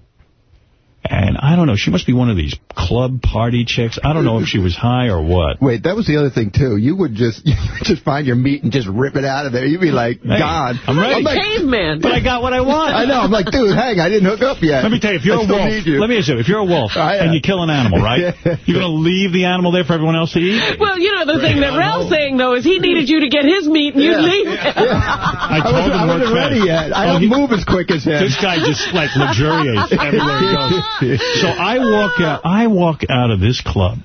and I don't know, she must be one of these club party chicks. I don't know if she was high or what. Wait, that was the other thing too. You would just you would just find your meat and just rip it out of there. You'd be like, Hey, God, I'm ready. I'm like, Caveman. But I got what I want. I know. I'm like, dude, hang, I didn't hook up yet. Let me tell you, if you're I a wolf, you. let me ask you, if you're a wolf I am. and you kill an animal, right? You're going to leave the animal there for everyone else to eat? Well, you know, the thing that Ralph's saying, though, is he needed you to get his meat, and you'd Yeah. leave. I I told wasn't, him I wasn't ready fast. yet. I Oh, don't he- move as quick as him. This guy just like luxuriates everywhere he goes. So I walk out. I walk out of this club,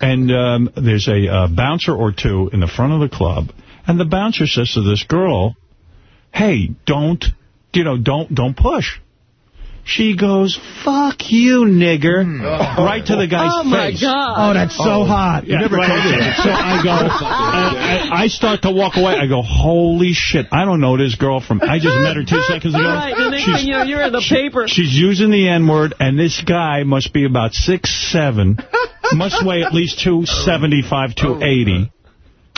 and um, there's a uh, bouncer or two in the front of the club, and the bouncer says to this girl, "Hey, don't, you know, don't don't push." She goes, fuck you, nigger. Hmm. Right to the guy's Oh, my face. God. Oh, that's so oh. hot. Yeah, right. So I go, I, I, uh, I start to walk away. I go, holy shit, I don't know this girl from, I just met her two seconds ago. Right, the next She's- you know, you're in the paper. She's using the N-word, and this guy must be about six seven, must weigh at least 275, 280,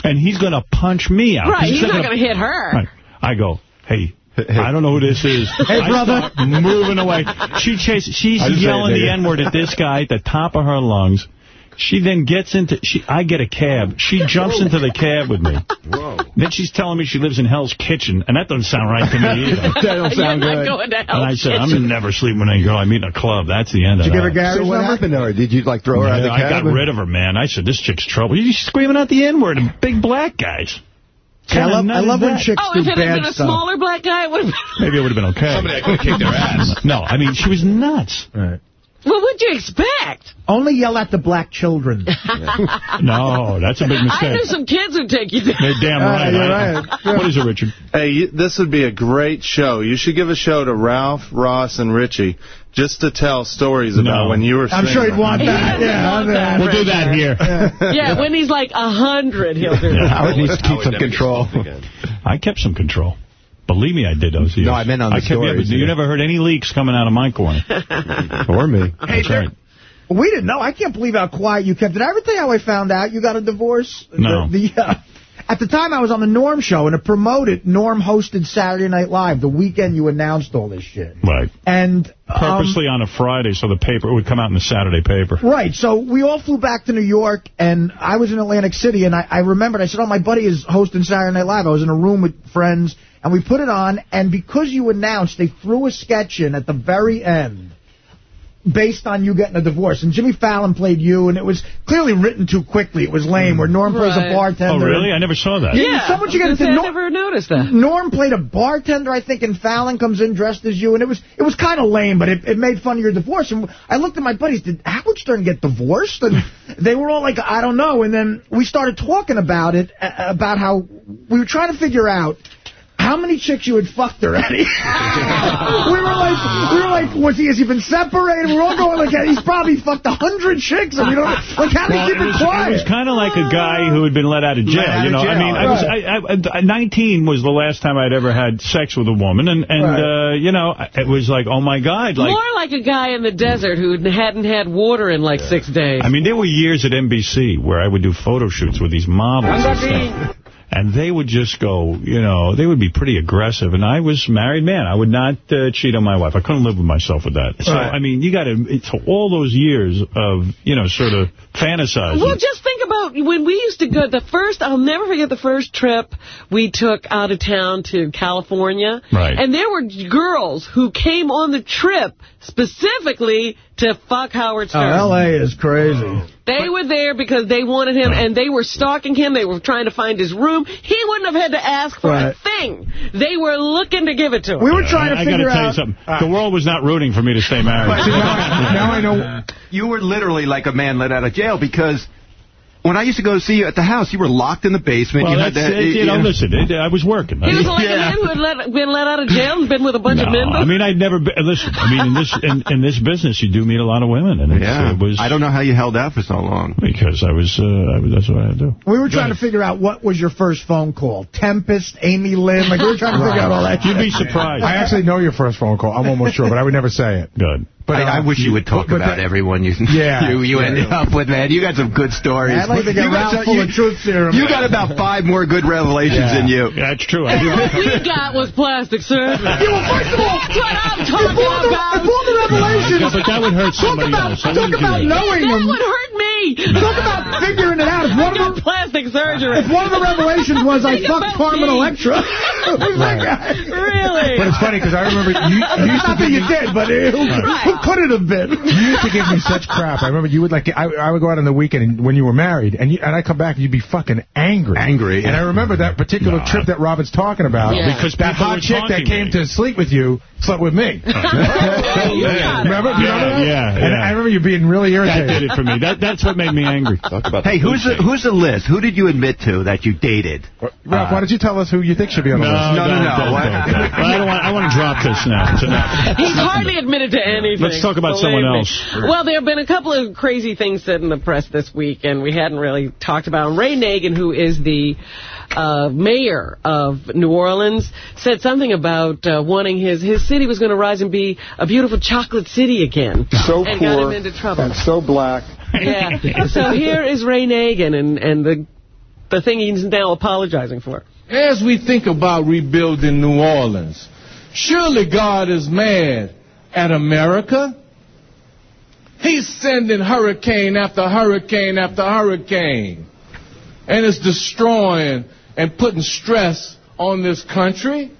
and he's going to punch me out. Right, he's not gonna- going to hit her. Right. I go, hey, I don't know who this is. Hey, brother. moving away. She chases. She's I just say yelling the. N-word at this guy at the top of her lungs. She then gets into, she. I get a cab. She jumps into the cab with me. Whoa. Then she's telling me she lives in Hell's Kitchen, and that doesn't sound right to me either. That don't sound You're good. going to And I said, Kitchen. I'm never sleeping with any girl I meet in a club. That's the end of it. Did you give her Gary's So what number? happened to her? Did you like throw her out of the Yeah, I got cabin? rid of her, man. I said, this chick's trouble. You're screaming out the N-word and big black guys. I Kinda love, I love when that? chicks Oh, do if it had bad been a stuff. smaller black guy, it would have been... Maybe it would have been okay. Somebody that could have kicked their ass. No, I mean, she was nuts. Right. What would you expect? Only yell at the black children. No, that's a big mistake. I knew mistake. some kids who'd take you there. You're damn Uh, right. you're I- right. What is it, Richard? Hey, you, this would be a great show. You should give a show to Ralph, Ross, and Richie just to tell stories about No. when you were I'm sure he'd want that. He'd Yeah, want that. We'll do that here. Yeah, when he's like a hundred, he'll do that. Howard needs to keep some control. I kept some control. Believe me, I did those years. No, I meant on the I kept, yeah, stories, You yeah. never heard any leaks coming out of my corner. Or me. That's right. We didn't know. I can't believe how quiet you kept. Did I ever tell you how I found out you got a divorce? No. The, the, uh, at the time, I was on the Norm show, and to promote it, Norm hosted Saturday Night Live the weekend you announced all this shit. Right. And um, Purposely on a Friday so the paper it would come out in the Saturday paper. Right, so we all flew back to New York, and I was in Atlantic City, and I, I remembered, I said, oh, my buddy is hosting Saturday Night Live. I was in a room with friends, and we put it on, and because you announced, they threw a sketch in at the very end based on you getting a divorce. And Jimmy Fallon played you, and it was clearly written too quickly. It was lame, where Norm plays Right. a bartender. Oh, really? I never saw that. Yeah, someone you I get into gonna say, I Norm, never noticed that. Norm played a bartender, I think, and Fallon comes in dressed as you, and it was it was kind of lame, but it, it made fun of your divorce. And I looked at my buddies, did Howard Stern get divorced? And they were all like, I don't know. And then we started talking about it, uh, about how we were trying to figure out how many chicks you had fucked already. we were like, we were like, was he? Has he been separated? We're all going like, he's probably fucked a hundred chicks, and we don't like. How do you keep it it, was, quiet? it was kind of like a guy who had been let out of jail. Out you of know, I jail, mean, I was I, I, I, 19 was the last time I'd ever had sex with a woman, and and Right. uh, you know, it was like, oh my god, like. More like a guy in the desert who hadn't had water in like six days. I mean, there were years at NBC where I would do photo shoots with these models and they would just go, you know, they would be pretty aggressive. And I was a married man. I would not uh, cheat on my wife. I couldn't live with myself with that. So, Right. I mean, you got to, all those years of, you know, sort of fantasizing. Well, just think about when we used to go, the first, I'll never forget the first trip we took out of town to California. Right. And there were girls who came on the trip specifically to fuck Howard Stern. Oh, Stern. L.A. is crazy. They were there because they wanted him, and they were stalking him. They were trying to find his room. He wouldn't have had to ask for Right. a thing. They were looking to give it to him. We were trying to I, I got figure to tell you out. something. The world was not rooting for me to stay married. now I know. You were literally like a man let out of jail because when I used to go see you at the house, you were locked in the basement. Well, you had that. it, you know, listen, it, I was working. He was like Yeah. a man who had let, been let out of jail and been with a bunch of men. I mean, I'd never been, listen, I mean, in this in, in this business, you do meet a lot of women, and Yeah. it was I don't know how you held out for so long. because I was, uh, I was that's what I had to do. We were trying to figure out what was your first phone call. Tempest, Amy Lynn. Like, we were trying to figure out all that You'd be surprised. I actually know your first phone call. I'm almost sure, but I would never say it. Good. But I, I uh, wish you would talk but about that- everyone you Yeah. you, you Yeah. ended up with, man. You got some good stories. I'd like to get you got full you, of truth serum. you got about five more good revelations Yeah. than you. Yeah, that's true. I do. What we got was plastic surgery. Yeah, well, first of all, That's what I'm talking all the, about. if all the revelations, Yeah, but that would hurt talk somebody about, else. I talk about that. knowing That them. would hurt me. Talk about figuring it out. If I one of the, plastic surgery. if one of the revelations was I fucked Carmen. Electra, who's that guy? Really? But it's funny because I remember you, you used to Not that you did, but uh, who, who could it have been? You used to give me such crap. I remember you would like. I, I would go out on the weekend and, when you were married, and you, and I come back and you'd be fucking angry. Angry, And. I remember that particular Nah. trip that Robin's talking about. Yeah. Because that hot chick that came me. to sleep with you slept with me. you got. Remember? Yeah, yeah, And. I remember you being really That irritated. did it for me. That that's what made me angry. Talk about Hey, the who's the, who's the list? Who did you admit to that you dated? Ralph, why uh, don't you tell us who you think should be on the No, list? no, no, no. What? I don't want. I want to drop this now. It's enough. He's hardly admitted to anything. Let's talk about believe someone me. else. Well, there have been a couple of crazy things said in the press this week, and we hadn't really talked about them. Ray Nagin, who is the uh, mayor of New Orleans, said something about uh, wanting his, his city was going to rise and be a beautiful chocolate city again. So and got him into trouble. and so black. Yeah. so here is Ray Nagin and, and the, the thing he's now apologizing for. As we think about rebuilding New Orleans, surely God is mad at America. He's sending hurricane after hurricane after hurricane. And it's destroying and putting stress on this country.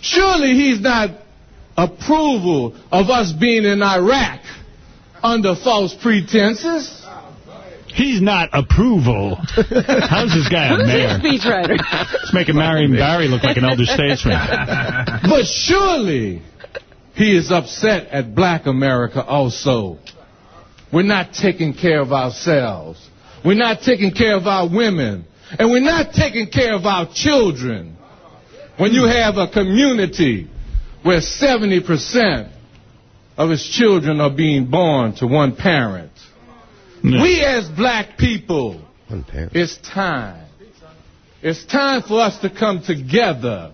Surely he's not approval of us being in Iraq under false pretenses. He's not approval. How's this guy a Who's mayor? his speechwriter? It's making Marion Barry look like an elder statesman. But surely he is upset at black America also. We're not taking care of ourselves. We're not taking care of our women. And we're not taking care of our children. When you have a community where 70% of its children are being born to one parent. We as black people, it's time. It's time for us to come together.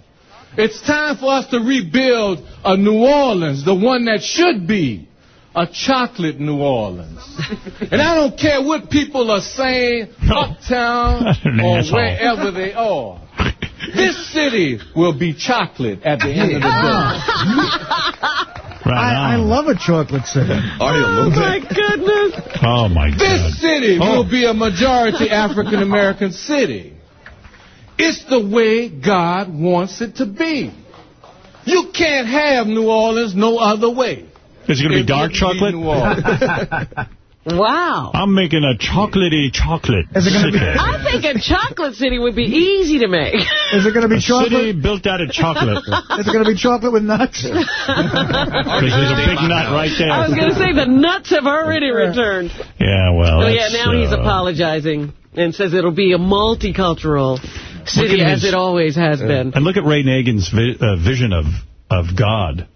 It's time for us to rebuild a New Orleans, the one that should be a chocolate New Orleans. and I don't care what people are saying, uptown or wherever they are. This city will be chocolate at the end of the day. I, I love a chocolate city. Are you Oh, my goodness. Oh, my God. This city Oh. will be a majority African American city. It's the way God wants it to be. You can't have New Orleans no other way. Is it going to be dark wouldn't be chocolate? New Wow. I'm making a chocolatey chocolate Is it gonna be- city. I think a chocolate city would be easy to make. Is it going to be A chocolate? city built out of chocolate. Is it going to be chocolate with nuts? Because there's a big nut right there. I was going to say the nuts have already returned. Yeah, well. Oh, yeah, that's, now he's uh, apologizing and says it'll be a multicultural city as his- it always has been. And look at Ray Nagin's vi uh, vision of, of God.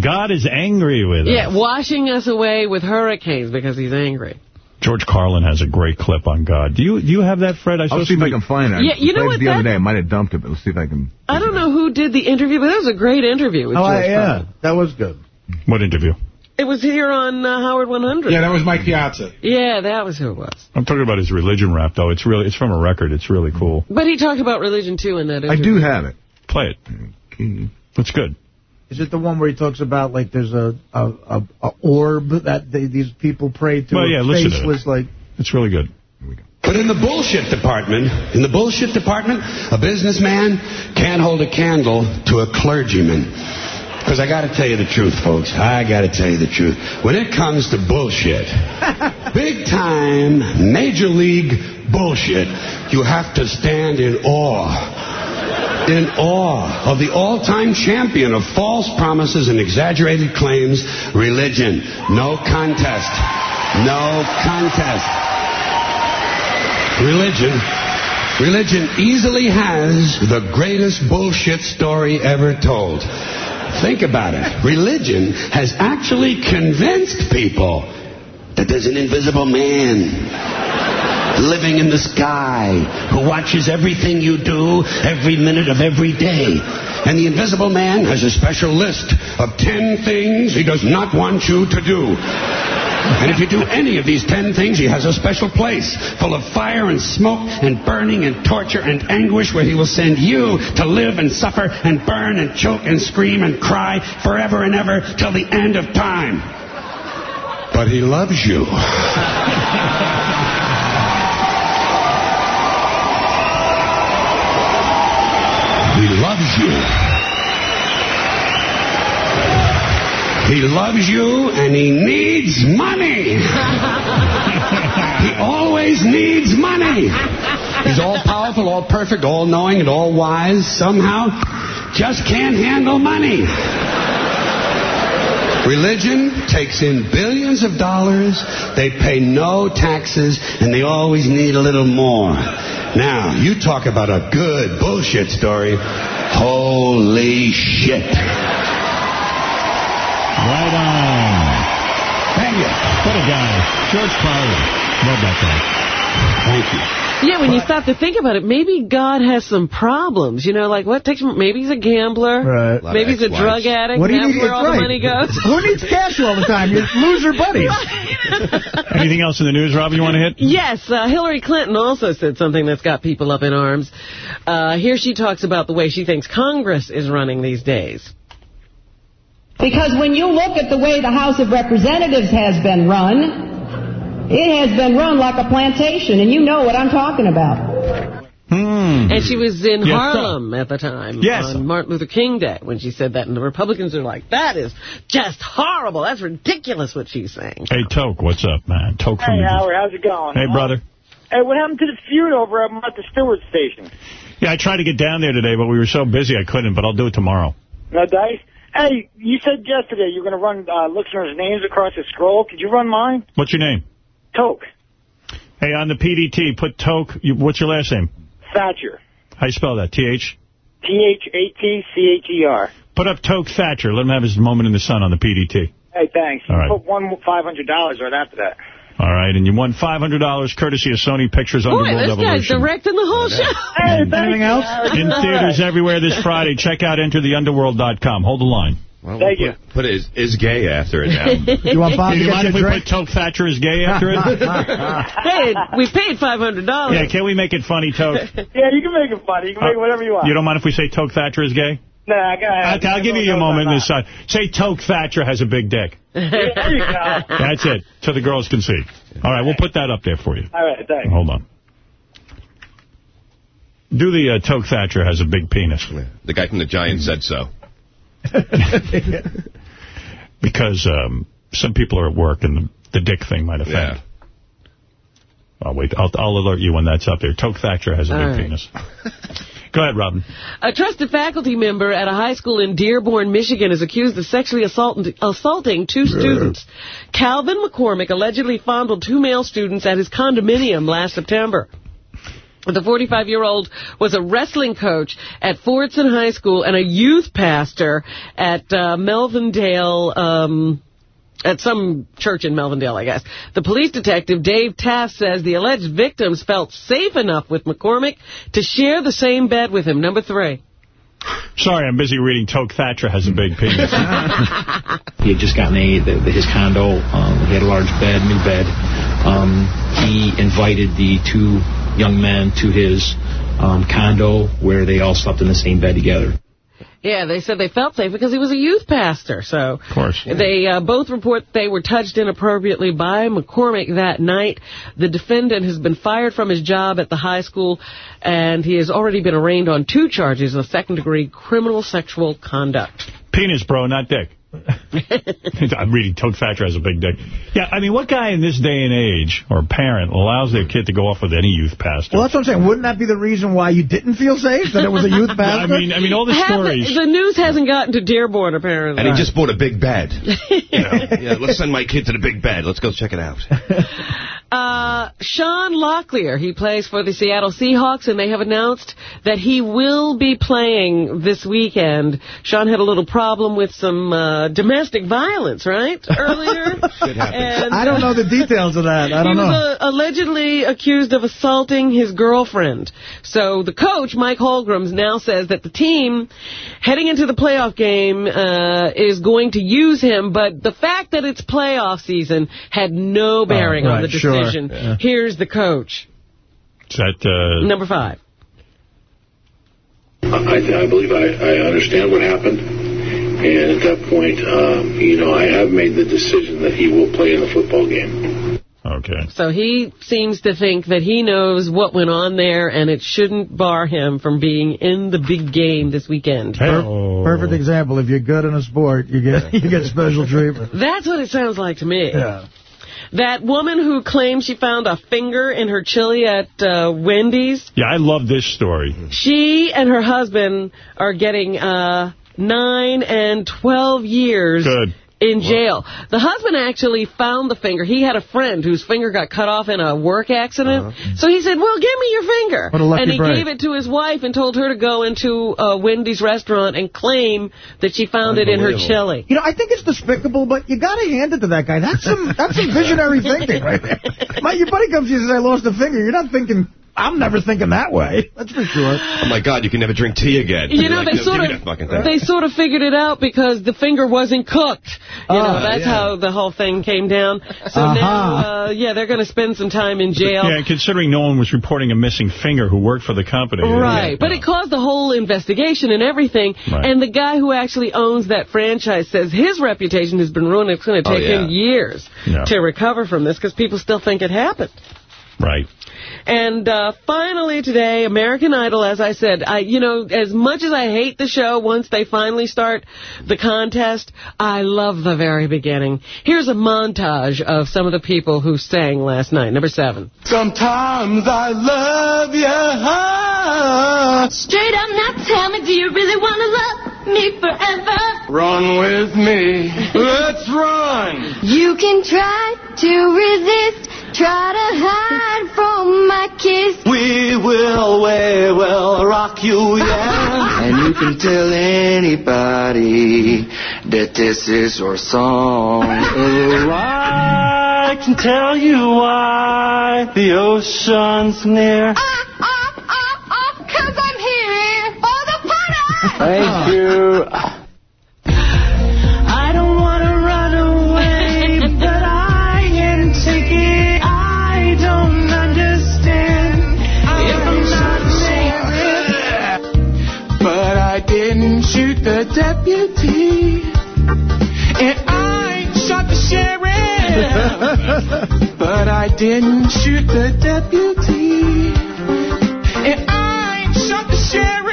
God is angry with Yeah, us. Yeah, washing us away with hurricanes because he's angry. George Carlin has a great clip on God. Do you do you have that, Fred? I I'll see if I can find it. Yeah, you know what, it the other day. I might have dumped it, but let's see if I can. I don't know who did the interview, but that was a great interview with Oh, George I- yeah, Carlin. that was good. What interview? It was here on uh, Howard 100. Yeah, that was Mike Piazza. Yeah, that was who it was. I'm talking about his religion rap, though. It's really it's from a record. It's really cool. But he talked about religion, too, in that I do have it. Play it. It's good. Is it the one where he talks about like there's a a, a, a orb that they, these people pray to? Well, yeah, listen face to it. like It's really good. But in the bullshit department, in the bullshit department, a businessman can't hold a candle to a clergyman. Because I got to tell you the truth, folks. I got to tell you the truth. When it comes to bullshit, big time, major league bullshit, you have to stand in awe. In awe of the all-time champion of false promises and exaggerated claims, religion. No contest. No contest. Religion. Religion easily has the greatest bullshit story ever told. Think about it. Religion has actually convinced people that there's an invisible man living in the sky who watches everything you do every minute of every day. And the invisible man has a special list of 10 things he does not want you to do. And if you do any of these ten things, he has a special place full of fire and smoke and burning and torture and anguish where he will send you to live and suffer and burn and choke and scream and cry forever and ever till the end of time. But he loves you. He loves you. He loves you and he needs money. he always needs money. He's all powerful, all perfect, all knowing, and all wise. Somehow, just can't handle money. Religion takes in billions of dollars, they pay no taxes, and they always need a little more. Now, you talk about a good bullshit story. Holy shit. Right on. Thank you. What a guy. George Carlin. Love that guy. Thank you. Yeah, when you stop to think about it, maybe God has some problems. You know, like what takes? Maybe he's a gambler. Right. Maybe he's a drug addict. What do you need? where all right. the money goes. Who needs cash all the time? You loser buddies. Anything else in the news, Rob, you want to hit? Yes, uh, Hillary Clinton also said something that's got people up in arms. Uh, here she talks about the way she thinks Congress is running these days. Because when you look at the way the House of Representatives has been run, it has been run like a plantation, and you know what I'm talking about. Hmm. And she was in Yes, sir. Harlem at the time Yes. on Martin Luther King Day when she said that. And the Republicans are like, that is just horrible. That's ridiculous what she's saying. Hey, Toke, what's up, man? Toke from Hey, the... Howard, how's it going? Hey, brother. Hey, what happened to the feud over at Martha Stewart station? Yeah, I tried to get down there today, but we were so busy I couldn't, but I'll do it tomorrow. No dice? Hey, you said yesterday you were going to run uh, listeners' names across the scroll. Could you run mine? What's your name? Toke. Hey, on the PDT, put Toke. You, what's your last name? Thatcher. How you spell that? T-H? T-H-A-T-C-H-E-R. Put up Toke Thatcher. Let him have his moment in the sun on the PDT. Hey, thanks. All right. Put one $500 right after that. All right, and you won $500 courtesy of Sony Pictures Boy, Underworld this guy's directing the whole show. Hey, Anything else? In theaters everywhere this Friday. Check out EnterTheUnderworld.com. Hold the line. Thank you. Put is, is gay after it now. You want Bob Do you mind if we drink? put Toke Thatcher is gay after it? hey, we paid $500. yeah, can we make it funny, Toke? Yeah, you can make it funny. You can make it whatever you want. You don't mind if we say Toke Thatcher is gay? Nah, go ahead. Okay, I'll give you your moment in the sun. Say Toke Thatcher has a big dick. There you go. That's it, so the girls can see. All right, we'll put that up there for you. All right, thanks. Hold on. Do the uh, Toke Thatcher has a big penis. The guy from the Giant said so. because um, some people are at work and the, the dick thing might offend. I'll wait. I'll, I'll alert you when that's up there. Toke Thatcher has a All big right. penis. Go ahead, Robin. A trusted faculty member at a high school in Dearborn, Michigan is accused of sexually assaulting, assaulting two students. Calvin McCormick allegedly fondled two male students at his condominium last September. The 45-year-old was a wrestling coach at Fordson High School and a youth pastor at uh, Melvindale, um, at some church in Melvindale, I guess. The police detective, Dave Taft, says the alleged victims felt safe enough with McCormick to share the same bed with him. Number three. Sorry, I'm busy reading Toke Thatcher has a big penis. He had just gotten a the, the, his condo. Um, he had a large bed, new bed. Um, he invited the two young men to his um, condo where they all slept in the same bed together. Yeah, they said they felt safe because he was a youth pastor. So of course. they uh, both report they were touched inappropriately by McCormick that night. The defendant has been fired from his job at the high school, and he has already been arraigned on two charges of second-degree criminal sexual conduct. penis, bro, not dick. I'm reading Toke Thatcher has a big dick. Yeah, I mean, what guy in this day and age, or parent, allows their kid to go off with any youth pastor? Well, that's what I'm saying. Wouldn't that be the reason why you didn't feel safe, that it was a youth pastor? I mean, I mean, all the Haven't- stories. The news hasn't gotten to Dearborn, apparently. And he just bought a big bed. You know, yeah, let's send my kid to the big bed. Let's go check it out. Uh, Sean Locklear, he plays for the Seattle Seahawks, and they have announced that he will be playing this weekend. Sean had a little problem with some uh, domestic violence, right, earlier? And, I don't know the details of that. I don't know. he know. was uh, allegedly accused of assaulting his girlfriend. So the coach, Mike Holmgren, now says that the team, heading into the playoff game, uh, is going to use him, but the fact that it's playoff season had no bearing on right, the sure, decision. yeah. Here's the coach. Is that, uh, Number five. I, I believe I, I understand what happened. And at that point, um, you know, I have made the decision that he will play in the football game. Okay. So he seems to think that he knows what went on there, and it shouldn't bar him from being in the big game this weekend. Oh. Perfect example. If you're good in a sport, you get you get special treatment. That's what it sounds like to me. Yeah. That woman who claimed she found a finger in her chili at uh, Wendy's, Yeah, I love this story. she and her husband are getting uh, nine and 12 years Good. In jail. The husband actually found the finger. He had a friend whose finger got cut off in a work accident. Uh-huh. So he said, well, give me your finger. What a lucky and he break. gave it to his wife and told her to go into a Wendy's restaurant and claim that she found it in her chili. You know, I think it's despicable, but you got to hand it to that guy. That's some that's some visionary thinking right there. My, your buddy comes to you and says, I lost a finger. You're not thinking, I'm never thinking that way. That's for sure. Oh, my God, you can never drink tea again. You know, Like, they no, sort of that fucking thing. they sort of figured it out because the finger wasn't cooked. You know, Oh, that's yeah. how the whole thing came down. So Uh-huh. now, uh, yeah, they're going to spend some time in jail. Yeah, considering no one was reporting a missing finger who worked for the company. Right, but it caused the whole investigation and everything. Right. And the guy who actually owns that franchise says his reputation has been ruined. It's going to Oh, take yeah. him years Yeah. to recover from this because people still think it happened. Right. And uh, finally today, American Idol, as I said, I you know, as much as I hate the show, once they finally start the contest, I love the very beginning. Here's a montage of some of the people who sang last night. Number seven. Sometimes I love you. Straight up now tell me, do you really want to love me forever? Run with me. Let's run. You can try to resist, try to hide from my kiss. We will, we will rock you, yeah. And you can tell anybody that this is your song. Oh, I can tell you why the ocean's near. Cause I'm here for the party. Thank you. Deputy, and I shot the sheriff. but I didn't shoot the deputy, and I shot the sheriff.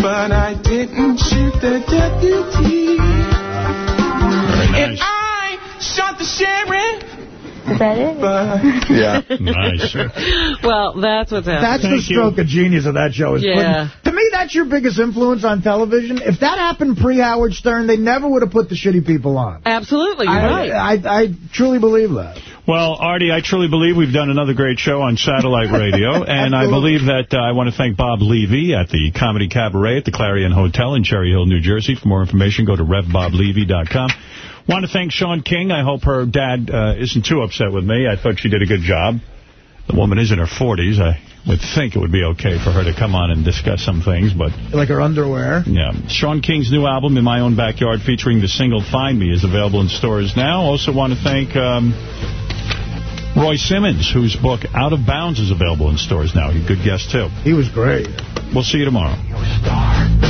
But I didn't shoot the deputy. And I shot the sheriff. Is that it? yeah. nice. Well, that's what's happening. That's the stroke of genius of that show. Is Yeah. putting- to me, that's your biggest influence on television. If that happened pre-Howard Stern, they never would have put the shitty people on. Absolutely, you're I, right. I, I truly believe that. Well, Artie, I truly believe we've done another great show on satellite radio, and I believe that uh, I want to thank Bob Levy at the Comedy Cabaret at the Clarion Hotel in Cherry Hill, New Jersey. For more information, go to revboblevy.com. Want to thank Shawn King. I hope her dad uh, isn't too upset with me. I thought she did a good job. The woman is in her 40s. I would think it would be okay for her to come on and discuss some things, but... Like her underwear. Yeah. Shawn King's new album, In My Own Backyard, featuring the single Find Me, is available in stores now. Also want to thank um, Roy Simmons, whose book Out of Bounds is available in stores now. He's a good guest, too. He was great. We'll see you tomorrow.